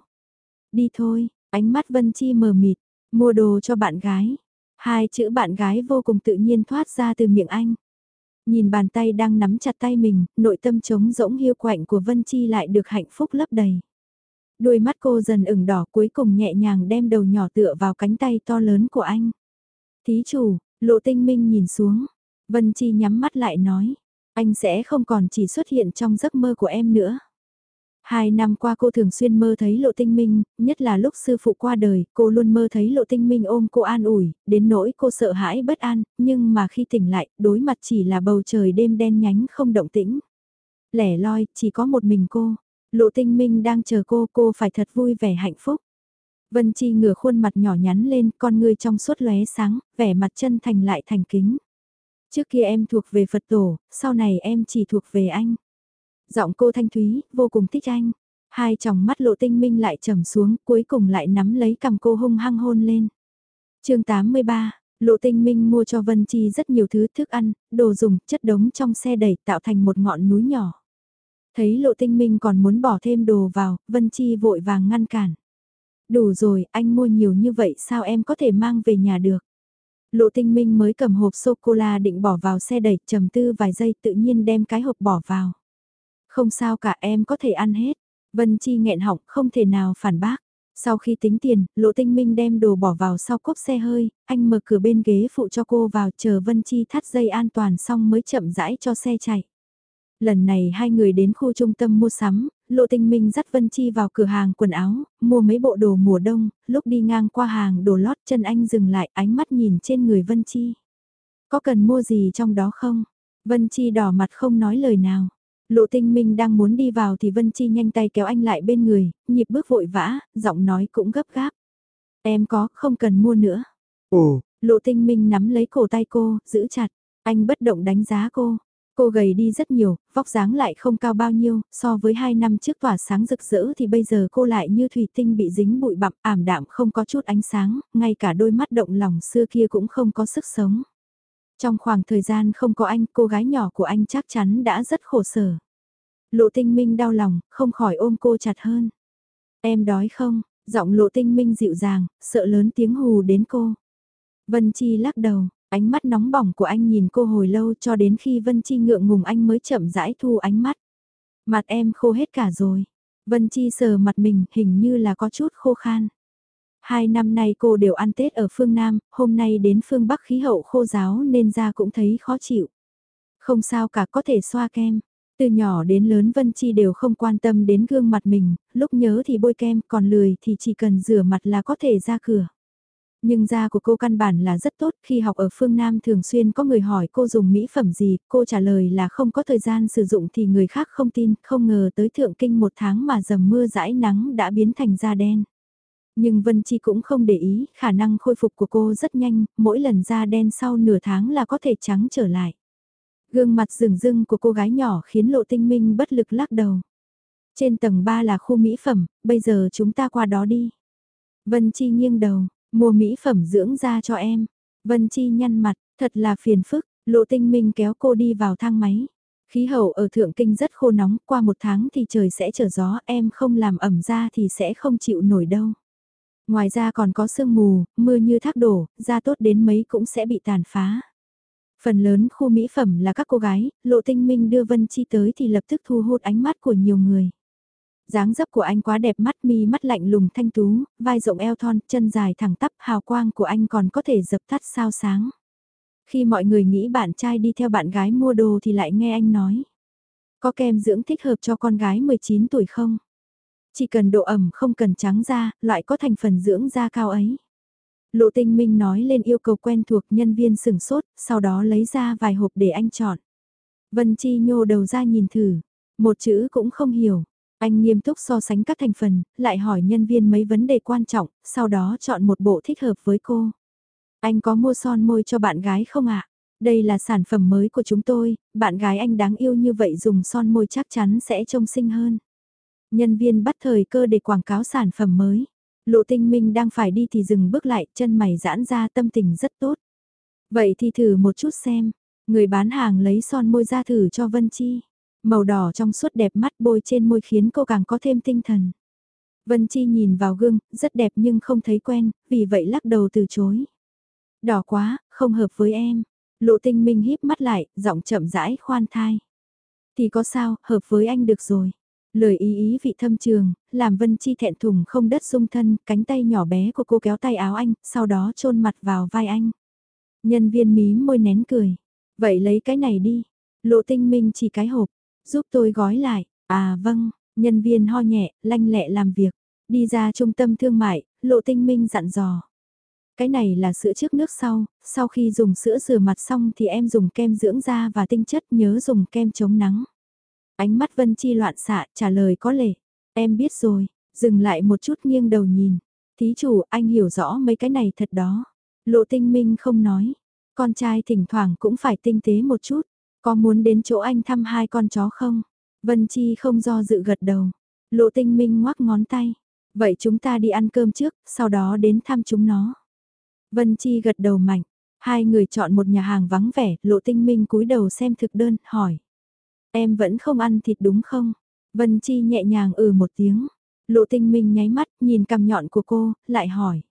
Đi thôi, ánh mắt Vân Chi mờ mịt, mua đồ cho bạn gái. Hai chữ bạn gái vô cùng tự nhiên thoát ra từ miệng anh. Nhìn bàn tay đang nắm chặt tay mình, nội tâm trống rỗng hiu quạnh của Vân Chi lại được hạnh phúc lấp đầy. Đôi mắt cô dần ửng đỏ cuối cùng nhẹ nhàng đem đầu nhỏ tựa vào cánh tay to lớn của anh. Thí chủ, lộ tinh minh nhìn xuống. Vân Chi nhắm mắt lại nói, anh sẽ không còn chỉ xuất hiện trong giấc mơ của em nữa. Hai năm qua cô thường xuyên mơ thấy lộ tinh minh, nhất là lúc sư phụ qua đời, cô luôn mơ thấy lộ tinh minh ôm cô an ủi, đến nỗi cô sợ hãi bất an, nhưng mà khi tỉnh lại, đối mặt chỉ là bầu trời đêm đen nhánh không động tĩnh. Lẻ loi, chỉ có một mình cô, lộ tinh minh đang chờ cô, cô phải thật vui vẻ hạnh phúc. Vân Chi ngửa khuôn mặt nhỏ nhắn lên, con người trong suốt lóe sáng, vẻ mặt chân thành lại thành kính. Trước kia em thuộc về Phật tổ, sau này em chỉ thuộc về anh. Giọng cô thanh thúy, vô cùng thích anh. Hai tròng mắt lộ tinh minh lại trầm xuống, cuối cùng lại nắm lấy cầm cô hung hăng hôn lên. chương 83, lộ tinh minh mua cho Vân Chi rất nhiều thứ thức ăn, đồ dùng, chất đống trong xe đẩy tạo thành một ngọn núi nhỏ. Thấy lộ tinh minh còn muốn bỏ thêm đồ vào, Vân Chi vội vàng ngăn cản. Đủ rồi, anh mua nhiều như vậy sao em có thể mang về nhà được? Lộ tinh minh mới cầm hộp sô-cô-la định bỏ vào xe đẩy trầm tư vài giây tự nhiên đem cái hộp bỏ vào. Không sao cả em có thể ăn hết. Vân Chi nghẹn họng không thể nào phản bác. Sau khi tính tiền, Lộ Tinh Minh đem đồ bỏ vào sau cốp xe hơi, anh mở cửa bên ghế phụ cho cô vào chờ Vân Chi thắt dây an toàn xong mới chậm rãi cho xe chạy. Lần này hai người đến khu trung tâm mua sắm, Lộ Tinh Minh dắt Vân Chi vào cửa hàng quần áo, mua mấy bộ đồ mùa đông, lúc đi ngang qua hàng đồ lót chân anh dừng lại ánh mắt nhìn trên người Vân Chi. Có cần mua gì trong đó không? Vân Chi đỏ mặt không nói lời nào. Lộ tinh minh đang muốn đi vào thì Vân Chi nhanh tay kéo anh lại bên người, nhịp bước vội vã, giọng nói cũng gấp gáp. Em có, không cần mua nữa. Ồ, lộ tinh minh nắm lấy cổ tay cô, giữ chặt. Anh bất động đánh giá cô. Cô gầy đi rất nhiều, vóc dáng lại không cao bao nhiêu, so với hai năm trước tỏa sáng rực rỡ thì bây giờ cô lại như thủy tinh bị dính bụi bặm ảm đạm không có chút ánh sáng, ngay cả đôi mắt động lòng xưa kia cũng không có sức sống. Trong khoảng thời gian không có anh, cô gái nhỏ của anh chắc chắn đã rất khổ sở. Lộ tinh minh đau lòng, không khỏi ôm cô chặt hơn. Em đói không? Giọng lộ tinh minh dịu dàng, sợ lớn tiếng hù đến cô. Vân Chi lắc đầu, ánh mắt nóng bỏng của anh nhìn cô hồi lâu cho đến khi Vân Chi ngượng ngùng anh mới chậm rãi thu ánh mắt. Mặt em khô hết cả rồi. Vân Chi sờ mặt mình hình như là có chút khô khan. Hai năm nay cô đều ăn Tết ở phương Nam, hôm nay đến phương Bắc khí hậu khô giáo nên da cũng thấy khó chịu. Không sao cả có thể xoa kem. Từ nhỏ đến lớn Vân Chi đều không quan tâm đến gương mặt mình, lúc nhớ thì bôi kem, còn lười thì chỉ cần rửa mặt là có thể ra cửa. Nhưng da của cô căn bản là rất tốt, khi học ở phương Nam thường xuyên có người hỏi cô dùng mỹ phẩm gì, cô trả lời là không có thời gian sử dụng thì người khác không tin, không ngờ tới thượng kinh một tháng mà dầm mưa rãi nắng đã biến thành da đen. Nhưng Vân Chi cũng không để ý, khả năng khôi phục của cô rất nhanh, mỗi lần da đen sau nửa tháng là có thể trắng trở lại. Gương mặt rừng rưng của cô gái nhỏ khiến lộ tinh minh bất lực lắc đầu. Trên tầng 3 là khu mỹ phẩm, bây giờ chúng ta qua đó đi. Vân Chi nghiêng đầu, mua mỹ phẩm dưỡng da cho em. Vân Chi nhăn mặt, thật là phiền phức, lộ tinh minh kéo cô đi vào thang máy. Khí hậu ở Thượng Kinh rất khô nóng, qua một tháng thì trời sẽ trở gió, em không làm ẩm da thì sẽ không chịu nổi đâu. Ngoài ra còn có sương mù, mưa như thác đổ, da tốt đến mấy cũng sẽ bị tàn phá. Phần lớn khu mỹ phẩm là các cô gái, lộ tinh minh đưa Vân Chi tới thì lập tức thu hút ánh mắt của nhiều người. dáng dấp của anh quá đẹp mắt mi mắt lạnh lùng thanh tú, vai rộng eo thon, chân dài thẳng tắp, hào quang của anh còn có thể dập tắt sao sáng. Khi mọi người nghĩ bạn trai đi theo bạn gái mua đồ thì lại nghe anh nói. Có kem dưỡng thích hợp cho con gái 19 tuổi không? Chỉ cần độ ẩm không cần trắng da, loại có thành phần dưỡng da cao ấy. Lộ tinh minh nói lên yêu cầu quen thuộc nhân viên sừng sốt, sau đó lấy ra vài hộp để anh chọn. Vân Chi nhô đầu ra nhìn thử, một chữ cũng không hiểu. Anh nghiêm túc so sánh các thành phần, lại hỏi nhân viên mấy vấn đề quan trọng, sau đó chọn một bộ thích hợp với cô. Anh có mua son môi cho bạn gái không ạ? Đây là sản phẩm mới của chúng tôi, bạn gái anh đáng yêu như vậy dùng son môi chắc chắn sẽ trông xinh hơn. Nhân viên bắt thời cơ để quảng cáo sản phẩm mới. Lộ tinh minh đang phải đi thì dừng bước lại, chân mày giãn ra tâm tình rất tốt. Vậy thì thử một chút xem. Người bán hàng lấy son môi ra thử cho Vân Chi. Màu đỏ trong suốt đẹp mắt bôi trên môi khiến cô càng có thêm tinh thần. Vân Chi nhìn vào gương, rất đẹp nhưng không thấy quen, vì vậy lắc đầu từ chối. Đỏ quá, không hợp với em. Lộ tinh minh híp mắt lại, giọng chậm rãi khoan thai. Thì có sao, hợp với anh được rồi. Lời ý ý vị thâm trường, làm Vân Chi thẹn thùng không đất dung thân, cánh tay nhỏ bé của cô kéo tay áo anh, sau đó chôn mặt vào vai anh. Nhân viên mím môi nén cười. Vậy lấy cái này đi. Lộ tinh minh chỉ cái hộp. Giúp tôi gói lại. À vâng, nhân viên ho nhẹ, lanh lẹ làm việc. Đi ra trung tâm thương mại, lộ tinh minh dặn dò. Cái này là sữa trước nước sau, sau khi dùng sữa rửa mặt xong thì em dùng kem dưỡng da và tinh chất nhớ dùng kem chống nắng. Ánh mắt Vân Chi loạn xạ trả lời có lệ. Em biết rồi, dừng lại một chút nghiêng đầu nhìn. Thí chủ anh hiểu rõ mấy cái này thật đó. Lộ tinh minh không nói. Con trai thỉnh thoảng cũng phải tinh tế một chút. Có muốn đến chỗ anh thăm hai con chó không? Vân Chi không do dự gật đầu. Lộ tinh minh ngoắc ngón tay. Vậy chúng ta đi ăn cơm trước, sau đó đến thăm chúng nó. Vân Chi gật đầu mạnh. Hai người chọn một nhà hàng vắng vẻ, lộ tinh minh cúi đầu xem thực đơn, hỏi. Em vẫn không ăn thịt đúng không? Vân Chi nhẹ nhàng ừ một tiếng. Lộ tinh minh nháy mắt nhìn cằm nhọn của cô, lại hỏi.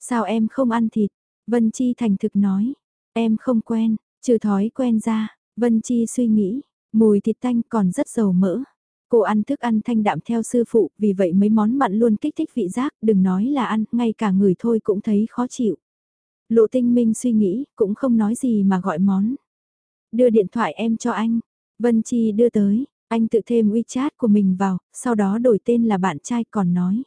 Sao em không ăn thịt? Vân Chi thành thực nói. Em không quen, trừ thói quen ra. Vân Chi suy nghĩ, mùi thịt tanh còn rất dầu mỡ. Cô ăn thức ăn thanh đạm theo sư phụ, vì vậy mấy món mặn luôn kích thích vị giác, đừng nói là ăn, ngay cả người thôi cũng thấy khó chịu. Lộ tinh minh suy nghĩ, cũng không nói gì mà gọi món. Đưa điện thoại em cho anh, Vân Chi đưa tới, anh tự thêm WeChat của mình vào, sau đó đổi tên là bạn trai còn nói.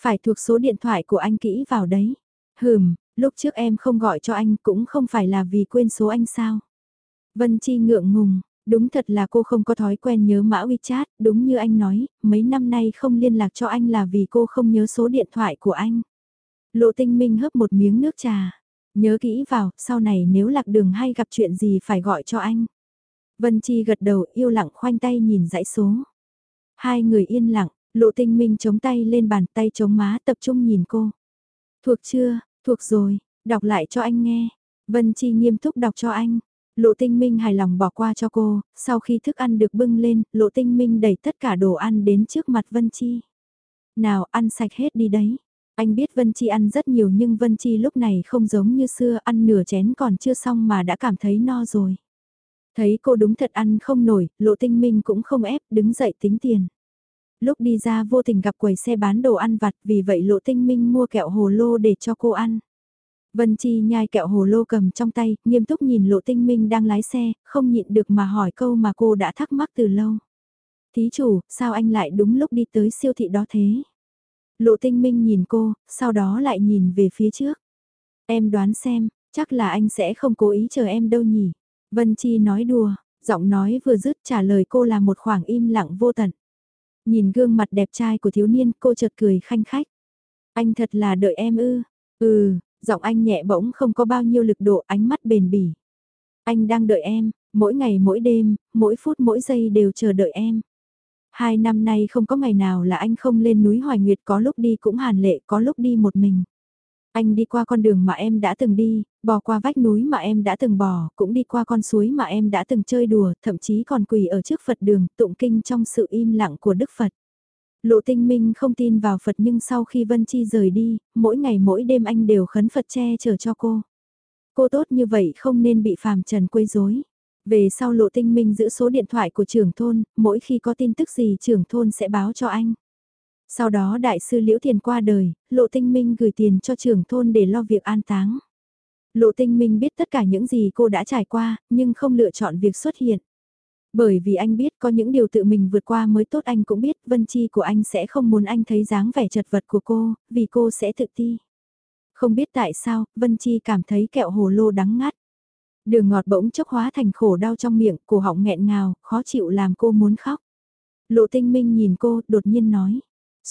Phải thuộc số điện thoại của anh kỹ vào đấy. Hừm, lúc trước em không gọi cho anh cũng không phải là vì quên số anh sao. Vân Chi ngượng ngùng, đúng thật là cô không có thói quen nhớ mã WeChat, đúng như anh nói, mấy năm nay không liên lạc cho anh là vì cô không nhớ số điện thoại của anh. Lộ tinh minh hấp một miếng nước trà, nhớ kỹ vào, sau này nếu lạc đường hay gặp chuyện gì phải gọi cho anh. Vân Chi gật đầu yêu lặng khoanh tay nhìn dãy số. Hai người yên lặng, lộ tinh minh chống tay lên bàn tay chống má tập trung nhìn cô. Thuộc chưa, thuộc rồi, đọc lại cho anh nghe. Vân Chi nghiêm túc đọc cho anh. Lộ tinh minh hài lòng bỏ qua cho cô, sau khi thức ăn được bưng lên, lộ tinh minh đẩy tất cả đồ ăn đến trước mặt Vân Chi. Nào ăn sạch hết đi đấy. Anh biết Vân Chi ăn rất nhiều nhưng Vân Chi lúc này không giống như xưa ăn nửa chén còn chưa xong mà đã cảm thấy no rồi. Thấy cô đúng thật ăn không nổi, lộ tinh minh cũng không ép, đứng dậy tính tiền. Lúc đi ra vô tình gặp quầy xe bán đồ ăn vặt, vì vậy lộ tinh minh mua kẹo hồ lô để cho cô ăn. Vân Chi nhai kẹo hồ lô cầm trong tay, nghiêm túc nhìn lộ tinh minh đang lái xe, không nhịn được mà hỏi câu mà cô đã thắc mắc từ lâu. Thí chủ, sao anh lại đúng lúc đi tới siêu thị đó thế? Lộ tinh minh nhìn cô, sau đó lại nhìn về phía trước. Em đoán xem, chắc là anh sẽ không cố ý chờ em đâu nhỉ? Vân Chi nói đùa, giọng nói vừa dứt trả lời cô là một khoảng im lặng vô tận. Nhìn gương mặt đẹp trai của thiếu niên cô chợt cười khanh khách. Anh thật là đợi em ư. Ừ, giọng anh nhẹ bỗng không có bao nhiêu lực độ ánh mắt bền bỉ. Anh đang đợi em, mỗi ngày mỗi đêm, mỗi phút mỗi giây đều chờ đợi em. Hai năm nay không có ngày nào là anh không lên núi Hoài Nguyệt có lúc đi cũng hàn lệ có lúc đi một mình. Anh đi qua con đường mà em đã từng đi, bò qua vách núi mà em đã từng bò, cũng đi qua con suối mà em đã từng chơi đùa, thậm chí còn quỳ ở trước Phật đường, tụng kinh trong sự im lặng của Đức Phật. Lộ tinh minh không tin vào Phật nhưng sau khi Vân Chi rời đi, mỗi ngày mỗi đêm anh đều khấn Phật che chở cho cô. Cô tốt như vậy không nên bị phàm trần quấy rối. Về sau lộ tinh minh giữ số điện thoại của trưởng thôn, mỗi khi có tin tức gì trưởng thôn sẽ báo cho anh. Sau đó đại sư Liễu Thiền qua đời, lộ tinh minh gửi tiền cho trưởng thôn để lo việc an táng. Lộ tinh minh biết tất cả những gì cô đã trải qua, nhưng không lựa chọn việc xuất hiện. Bởi vì anh biết có những điều tự mình vượt qua mới tốt anh cũng biết Vân Chi của anh sẽ không muốn anh thấy dáng vẻ chật vật của cô, vì cô sẽ tự ti. Không biết tại sao, Vân Chi cảm thấy kẹo hồ lô đắng ngắt. Đường ngọt bỗng chốc hóa thành khổ đau trong miệng, cổ họng nghẹn ngào, khó chịu làm cô muốn khóc. Lộ tinh minh nhìn cô, đột nhiên nói.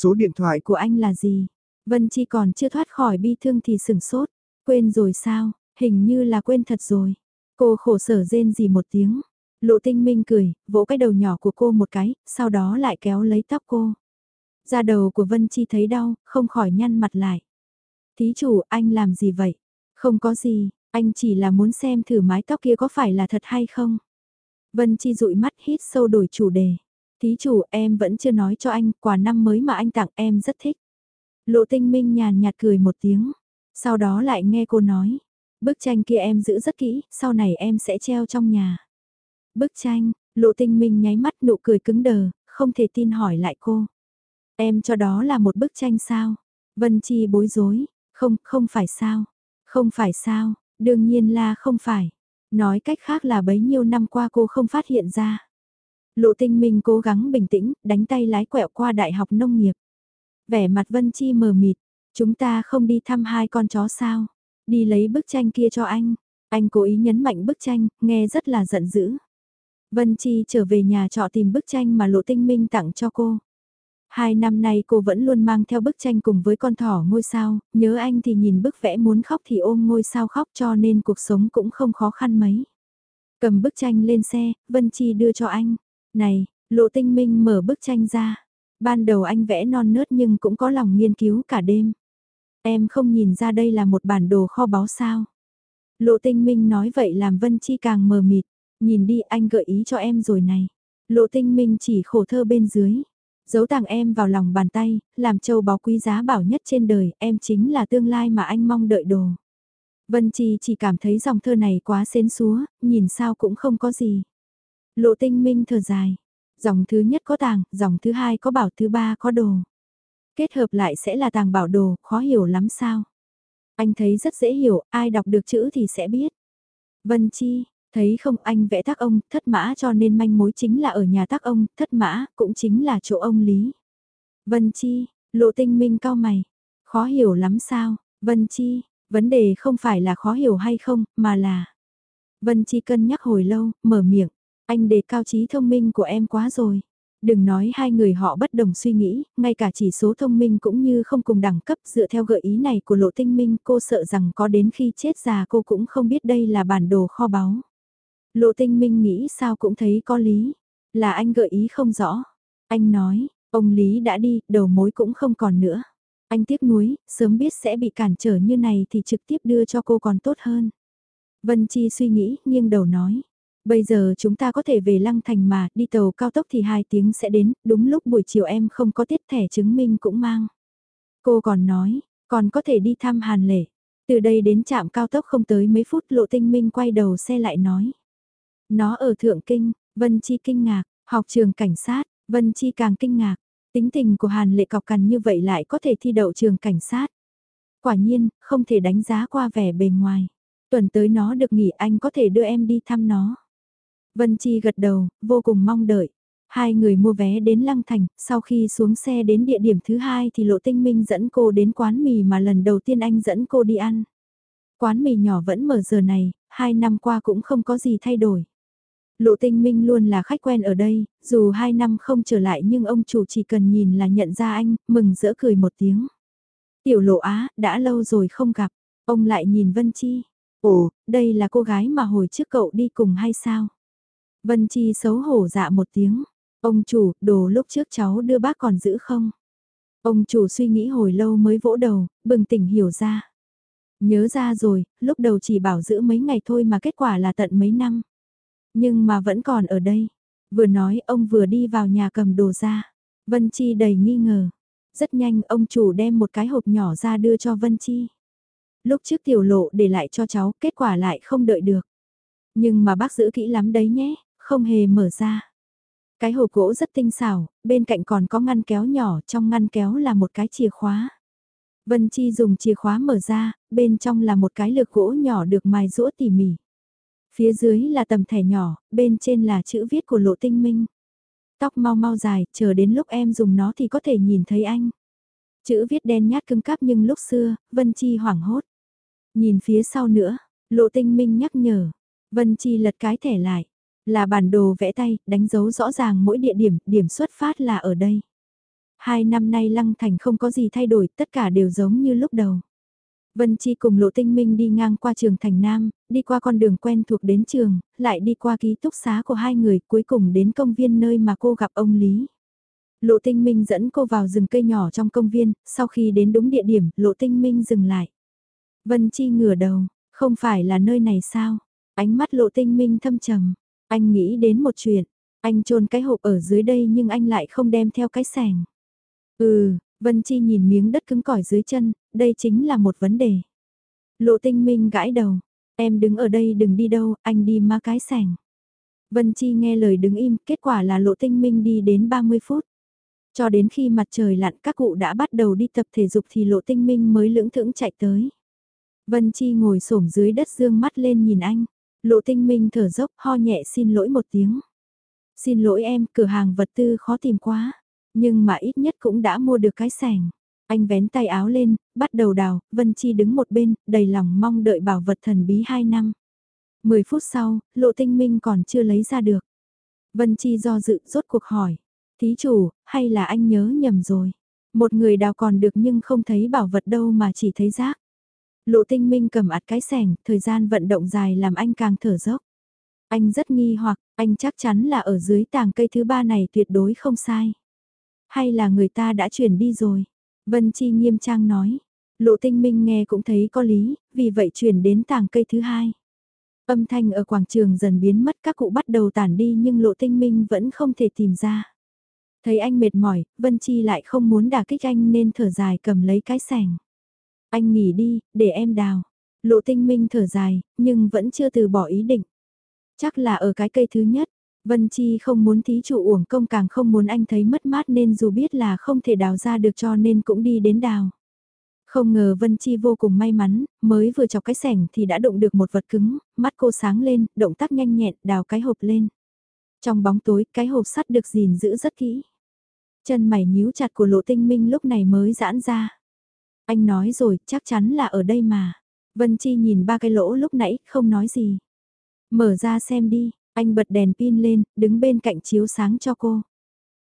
Số điện thoại của anh là gì? Vân Chi còn chưa thoát khỏi bi thương thì sừng sốt. Quên rồi sao? Hình như là quên thật rồi. Cô khổ sở rên gì một tiếng. Lộ tinh minh cười, vỗ cái đầu nhỏ của cô một cái, sau đó lại kéo lấy tóc cô. Da đầu của Vân Chi thấy đau, không khỏi nhăn mặt lại. Thí chủ, anh làm gì vậy? Không có gì, anh chỉ là muốn xem thử mái tóc kia có phải là thật hay không. Vân Chi dụi mắt hít sâu đổi chủ đề. Thí chủ em vẫn chưa nói cho anh, quà năm mới mà anh tặng em rất thích. Lộ tinh minh nhàn nhạt cười một tiếng. Sau đó lại nghe cô nói. Bức tranh kia em giữ rất kỹ, sau này em sẽ treo trong nhà. Bức tranh, lộ tinh minh nháy mắt nụ cười cứng đờ, không thể tin hỏi lại cô. Em cho đó là một bức tranh sao? Vân Chi bối rối, không, không phải sao? Không phải sao, đương nhiên là không phải. Nói cách khác là bấy nhiêu năm qua cô không phát hiện ra. Lộ tinh minh cố gắng bình tĩnh, đánh tay lái quẹo qua đại học nông nghiệp. Vẻ mặt Vân Chi mờ mịt, chúng ta không đi thăm hai con chó sao? Đi lấy bức tranh kia cho anh. Anh cố ý nhấn mạnh bức tranh, nghe rất là giận dữ. Vân Chi trở về nhà trọ tìm bức tranh mà Lộ Tinh Minh tặng cho cô. Hai năm nay cô vẫn luôn mang theo bức tranh cùng với con thỏ ngôi sao, nhớ anh thì nhìn bức vẽ muốn khóc thì ôm ngôi sao khóc cho nên cuộc sống cũng không khó khăn mấy. Cầm bức tranh lên xe, Vân Chi đưa cho anh. Này, Lộ Tinh Minh mở bức tranh ra. Ban đầu anh vẽ non nớt nhưng cũng có lòng nghiên cứu cả đêm. Em không nhìn ra đây là một bản đồ kho báu sao. Lộ Tinh Minh nói vậy làm Vân Chi càng mờ mịt. Nhìn đi anh gợi ý cho em rồi này. Lộ Tinh Minh chỉ khổ thơ bên dưới. Giấu tàng em vào lòng bàn tay, làm châu báu quý giá bảo nhất trên đời, em chính là tương lai mà anh mong đợi đồ. Vân Chi chỉ cảm thấy dòng thơ này quá xến xúa, nhìn sao cũng không có gì. Lộ tinh minh thở dài. Dòng thứ nhất có tàng, dòng thứ hai có bảo, thứ ba có đồ. Kết hợp lại sẽ là tàng bảo đồ, khó hiểu lắm sao. Anh thấy rất dễ hiểu, ai đọc được chữ thì sẽ biết. Vân Chi, thấy không anh vẽ tác ông, thất mã cho nên manh mối chính là ở nhà tác ông, thất mã cũng chính là chỗ ông Lý. Vân Chi, lộ tinh minh cao mày. Khó hiểu lắm sao, Vân Chi, vấn đề không phải là khó hiểu hay không, mà là... Vân Chi cân nhắc hồi lâu, mở miệng. Anh đề cao trí thông minh của em quá rồi. Đừng nói hai người họ bất đồng suy nghĩ, ngay cả chỉ số thông minh cũng như không cùng đẳng cấp dựa theo gợi ý này của lộ tinh minh cô sợ rằng có đến khi chết già cô cũng không biết đây là bản đồ kho báu. Lộ tinh minh nghĩ sao cũng thấy có lý, là anh gợi ý không rõ. Anh nói, ông Lý đã đi, đầu mối cũng không còn nữa. Anh tiếc nuối, sớm biết sẽ bị cản trở như này thì trực tiếp đưa cho cô còn tốt hơn. Vân Chi suy nghĩ, nghiêng đầu nói. Bây giờ chúng ta có thể về Lăng Thành mà, đi tàu cao tốc thì 2 tiếng sẽ đến, đúng lúc buổi chiều em không có tiết thẻ chứng minh cũng mang. Cô còn nói, còn có thể đi thăm Hàn Lệ. Từ đây đến trạm cao tốc không tới mấy phút lộ tinh minh quay đầu xe lại nói. Nó ở Thượng Kinh, Vân Chi kinh ngạc, học trường cảnh sát, Vân Chi càng kinh ngạc. Tính tình của Hàn Lệ cọc cằn như vậy lại có thể thi đậu trường cảnh sát. Quả nhiên, không thể đánh giá qua vẻ bề ngoài. Tuần tới nó được nghỉ anh có thể đưa em đi thăm nó. Vân Chi gật đầu, vô cùng mong đợi. Hai người mua vé đến Lăng Thành, sau khi xuống xe đến địa điểm thứ hai thì Lộ Tinh Minh dẫn cô đến quán mì mà lần đầu tiên anh dẫn cô đi ăn. Quán mì nhỏ vẫn mở giờ này, hai năm qua cũng không có gì thay đổi. Lộ Tinh Minh luôn là khách quen ở đây, dù hai năm không trở lại nhưng ông chủ chỉ cần nhìn là nhận ra anh, mừng rỡ cười một tiếng. Tiểu lộ á, đã lâu rồi không gặp. Ông lại nhìn Vân Chi. Ồ, đây là cô gái mà hồi trước cậu đi cùng hay sao? Vân Chi xấu hổ dạ một tiếng. Ông chủ, đồ lúc trước cháu đưa bác còn giữ không? Ông chủ suy nghĩ hồi lâu mới vỗ đầu, bừng tỉnh hiểu ra. Nhớ ra rồi, lúc đầu chỉ bảo giữ mấy ngày thôi mà kết quả là tận mấy năm. Nhưng mà vẫn còn ở đây. Vừa nói ông vừa đi vào nhà cầm đồ ra. Vân Chi đầy nghi ngờ. Rất nhanh ông chủ đem một cái hộp nhỏ ra đưa cho Vân Chi. Lúc trước tiểu lộ để lại cho cháu, kết quả lại không đợi được. Nhưng mà bác giữ kỹ lắm đấy nhé, không hề mở ra. Cái hộp gỗ rất tinh xảo, bên cạnh còn có ngăn kéo nhỏ, trong ngăn kéo là một cái chìa khóa. Vân Chi dùng chìa khóa mở ra, bên trong là một cái lược gỗ nhỏ được mài rũa tỉ mỉ. Phía dưới là tầm thẻ nhỏ, bên trên là chữ viết của lộ tinh minh. Tóc mau mau dài, chờ đến lúc em dùng nó thì có thể nhìn thấy anh. Chữ viết đen nhát cưng cáp nhưng lúc xưa, Vân Chi hoảng hốt. Nhìn phía sau nữa, lộ tinh minh nhắc nhở. Vân Chi lật cái thẻ lại. Là bản đồ vẽ tay, đánh dấu rõ ràng mỗi địa điểm, điểm xuất phát là ở đây. Hai năm nay Lăng Thành không có gì thay đổi, tất cả đều giống như lúc đầu. Vân Chi cùng Lộ Tinh Minh đi ngang qua trường Thành Nam, đi qua con đường quen thuộc đến trường, lại đi qua ký túc xá của hai người, cuối cùng đến công viên nơi mà cô gặp ông Lý. Lộ Tinh Minh dẫn cô vào rừng cây nhỏ trong công viên, sau khi đến đúng địa điểm, Lộ Tinh Minh dừng lại. Vân Chi ngửa đầu, không phải là nơi này sao? Ánh mắt Lộ Tinh Minh thâm trầm, anh nghĩ đến một chuyện, anh trôn cái hộp ở dưới đây nhưng anh lại không đem theo cái sẻng. Ừ, Vân Chi nhìn miếng đất cứng cỏi dưới chân, đây chính là một vấn đề. Lộ tinh minh gãi đầu, em đứng ở đây đừng đi đâu, anh đi ma cái sẻng. Vân Chi nghe lời đứng im, kết quả là lộ tinh minh đi đến 30 phút. Cho đến khi mặt trời lặn các cụ đã bắt đầu đi tập thể dục thì lộ tinh minh mới lưỡng thững chạy tới. Vân Chi ngồi xổm dưới đất dương mắt lên nhìn anh. Lộ tinh minh thở dốc ho nhẹ xin lỗi một tiếng. Xin lỗi em, cửa hàng vật tư khó tìm quá. Nhưng mà ít nhất cũng đã mua được cái sẻng. Anh vén tay áo lên, bắt đầu đào, Vân Chi đứng một bên, đầy lòng mong đợi bảo vật thần bí 2 năm. 10 phút sau, lộ tinh minh còn chưa lấy ra được. Vân Chi do dự rốt cuộc hỏi. Thí chủ, hay là anh nhớ nhầm rồi? Một người đào còn được nhưng không thấy bảo vật đâu mà chỉ thấy rác. Lộ tinh minh cầm ạt cái sẻng, thời gian vận động dài làm anh càng thở dốc. Anh rất nghi hoặc, anh chắc chắn là ở dưới tàng cây thứ ba này tuyệt đối không sai. Hay là người ta đã chuyển đi rồi? Vân Chi nghiêm trang nói. Lộ tinh minh nghe cũng thấy có lý, vì vậy chuyển đến tàng cây thứ hai. Âm thanh ở quảng trường dần biến mất các cụ bắt đầu tản đi nhưng lộ tinh minh vẫn không thể tìm ra. Thấy anh mệt mỏi, Vân Chi lại không muốn đả kích anh nên thở dài cầm lấy cái sẻng. Anh nghỉ đi, để em đào. Lộ tinh minh thở dài, nhưng vẫn chưa từ bỏ ý định. Chắc là ở cái cây thứ nhất, Vân Chi không muốn thí chủ uổng công càng không muốn anh thấy mất mát nên dù biết là không thể đào ra được cho nên cũng đi đến đào. Không ngờ Vân Chi vô cùng may mắn, mới vừa chọc cái sẻng thì đã đụng được một vật cứng, mắt cô sáng lên, động tác nhanh nhẹn, đào cái hộp lên. Trong bóng tối, cái hộp sắt được gìn giữ rất kỹ. Chân mày nhíu chặt của lộ tinh minh lúc này mới giãn ra. Anh nói rồi, chắc chắn là ở đây mà. Vân Chi nhìn ba cái lỗ lúc nãy, không nói gì. Mở ra xem đi, anh bật đèn pin lên, đứng bên cạnh chiếu sáng cho cô.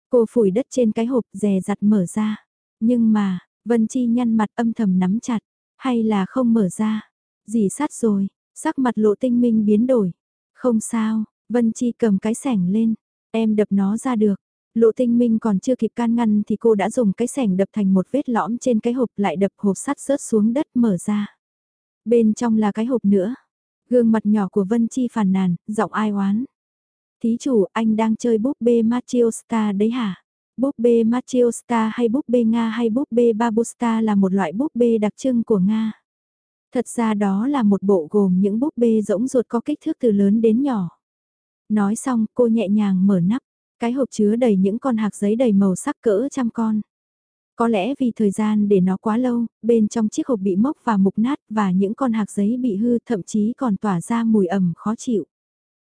Cô phủi đất trên cái hộp dè dặt mở ra. Nhưng mà, Vân Chi nhăn mặt âm thầm nắm chặt. Hay là không mở ra? Dì sát rồi, sắc mặt lộ tinh minh biến đổi. Không sao, Vân Chi cầm cái sẻng lên. Em đập nó ra được. Lộ tinh minh còn chưa kịp can ngăn thì cô đã dùng cái sẻng đập thành một vết lõm trên cái hộp lại đập hộp sắt rớt xuống đất mở ra. Bên trong là cái hộp nữa. Gương mặt nhỏ của Vân Chi phàn nàn, giọng ai oán. Thí chủ, anh đang chơi búp bê Machiel Star đấy hả? Búp bê Machiel Star hay búp bê Nga hay búp bê Babusta là một loại búp bê đặc trưng của Nga. Thật ra đó là một bộ gồm những búp bê rỗng ruột có kích thước từ lớn đến nhỏ. Nói xong, cô nhẹ nhàng mở nắp, cái hộp chứa đầy những con hạt giấy đầy màu sắc cỡ trăm con. Có lẽ vì thời gian để nó quá lâu, bên trong chiếc hộp bị mốc và mục nát và những con hạt giấy bị hư thậm chí còn tỏa ra mùi ẩm khó chịu.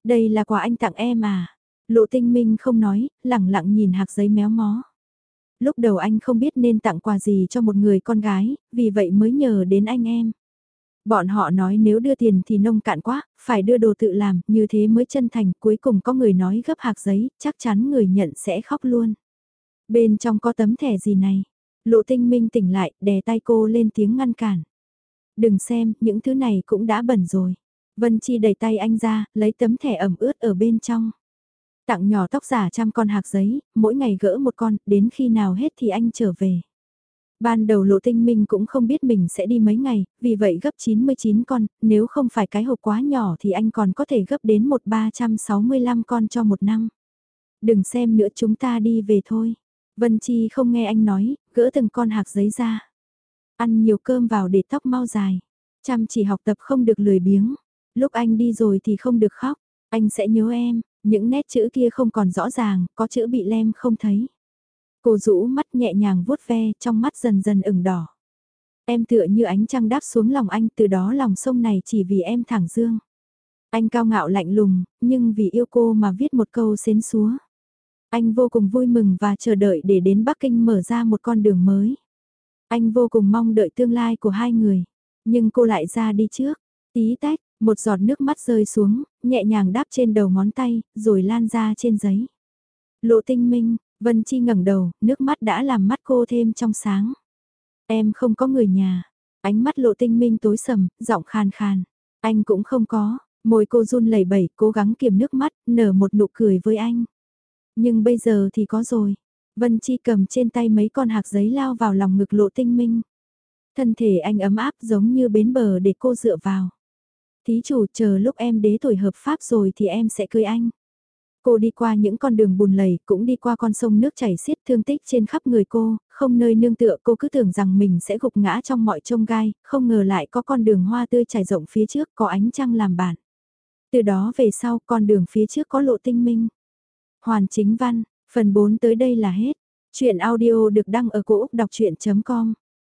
Đây là quà anh tặng em à? Lộ tinh minh không nói, lẳng lặng nhìn hạt giấy méo mó. Lúc đầu anh không biết nên tặng quà gì cho một người con gái, vì vậy mới nhờ đến anh em. Bọn họ nói nếu đưa tiền thì nông cạn quá, phải đưa đồ tự làm, như thế mới chân thành, cuối cùng có người nói gấp hạc giấy, chắc chắn người nhận sẽ khóc luôn. Bên trong có tấm thẻ gì này? Lộ tinh minh tỉnh lại, đè tay cô lên tiếng ngăn cản. Đừng xem, những thứ này cũng đã bẩn rồi. Vân Chi đẩy tay anh ra, lấy tấm thẻ ẩm ướt ở bên trong. Tặng nhỏ tóc giả trăm con hạc giấy, mỗi ngày gỡ một con, đến khi nào hết thì anh trở về. Ban đầu lộ tinh minh cũng không biết mình sẽ đi mấy ngày, vì vậy gấp 99 con, nếu không phải cái hộp quá nhỏ thì anh còn có thể gấp đến một 365 con cho một năm. Đừng xem nữa chúng ta đi về thôi. Vân Chi không nghe anh nói, gỡ từng con hạc giấy ra. Ăn nhiều cơm vào để tóc mau dài. Chăm chỉ học tập không được lười biếng. Lúc anh đi rồi thì không được khóc. Anh sẽ nhớ em, những nét chữ kia không còn rõ ràng, có chữ bị lem không thấy. Cô rũ mắt nhẹ nhàng vuốt ve, trong mắt dần dần ửng đỏ. Em tựa như ánh trăng đáp xuống lòng anh, từ đó lòng sông này chỉ vì em thẳng dương. Anh cao ngạo lạnh lùng, nhưng vì yêu cô mà viết một câu xến xúa. Anh vô cùng vui mừng và chờ đợi để đến Bắc Kinh mở ra một con đường mới. Anh vô cùng mong đợi tương lai của hai người. Nhưng cô lại ra đi trước. Tí tách, một giọt nước mắt rơi xuống, nhẹ nhàng đáp trên đầu ngón tay, rồi lan ra trên giấy. Lộ tinh minh, Vân Chi ngẩng đầu, nước mắt đã làm mắt cô thêm trong sáng. Em không có người nhà. Ánh mắt lộ tinh minh tối sầm, giọng khàn khàn. Anh cũng không có, môi cô run lẩy bẩy, cố gắng kiềm nước mắt, nở một nụ cười với anh. Nhưng bây giờ thì có rồi. Vân Chi cầm trên tay mấy con hạc giấy lao vào lòng ngực lộ tinh minh. Thân thể anh ấm áp giống như bến bờ để cô dựa vào. Thí chủ chờ lúc em đế tuổi hợp pháp rồi thì em sẽ cưới anh. Cô đi qua những con đường bùn lầy, cũng đi qua con sông nước chảy xiết thương tích trên khắp người cô, không nơi nương tựa cô cứ tưởng rằng mình sẽ gục ngã trong mọi trông gai, không ngờ lại có con đường hoa tươi trải rộng phía trước có ánh trăng làm bản. Từ đó về sau con đường phía trước có lộ tinh minh. Hoàn chính văn, phần 4 tới đây là hết. Chuyện audio được đăng ở cổ Úc đọc chuyện.com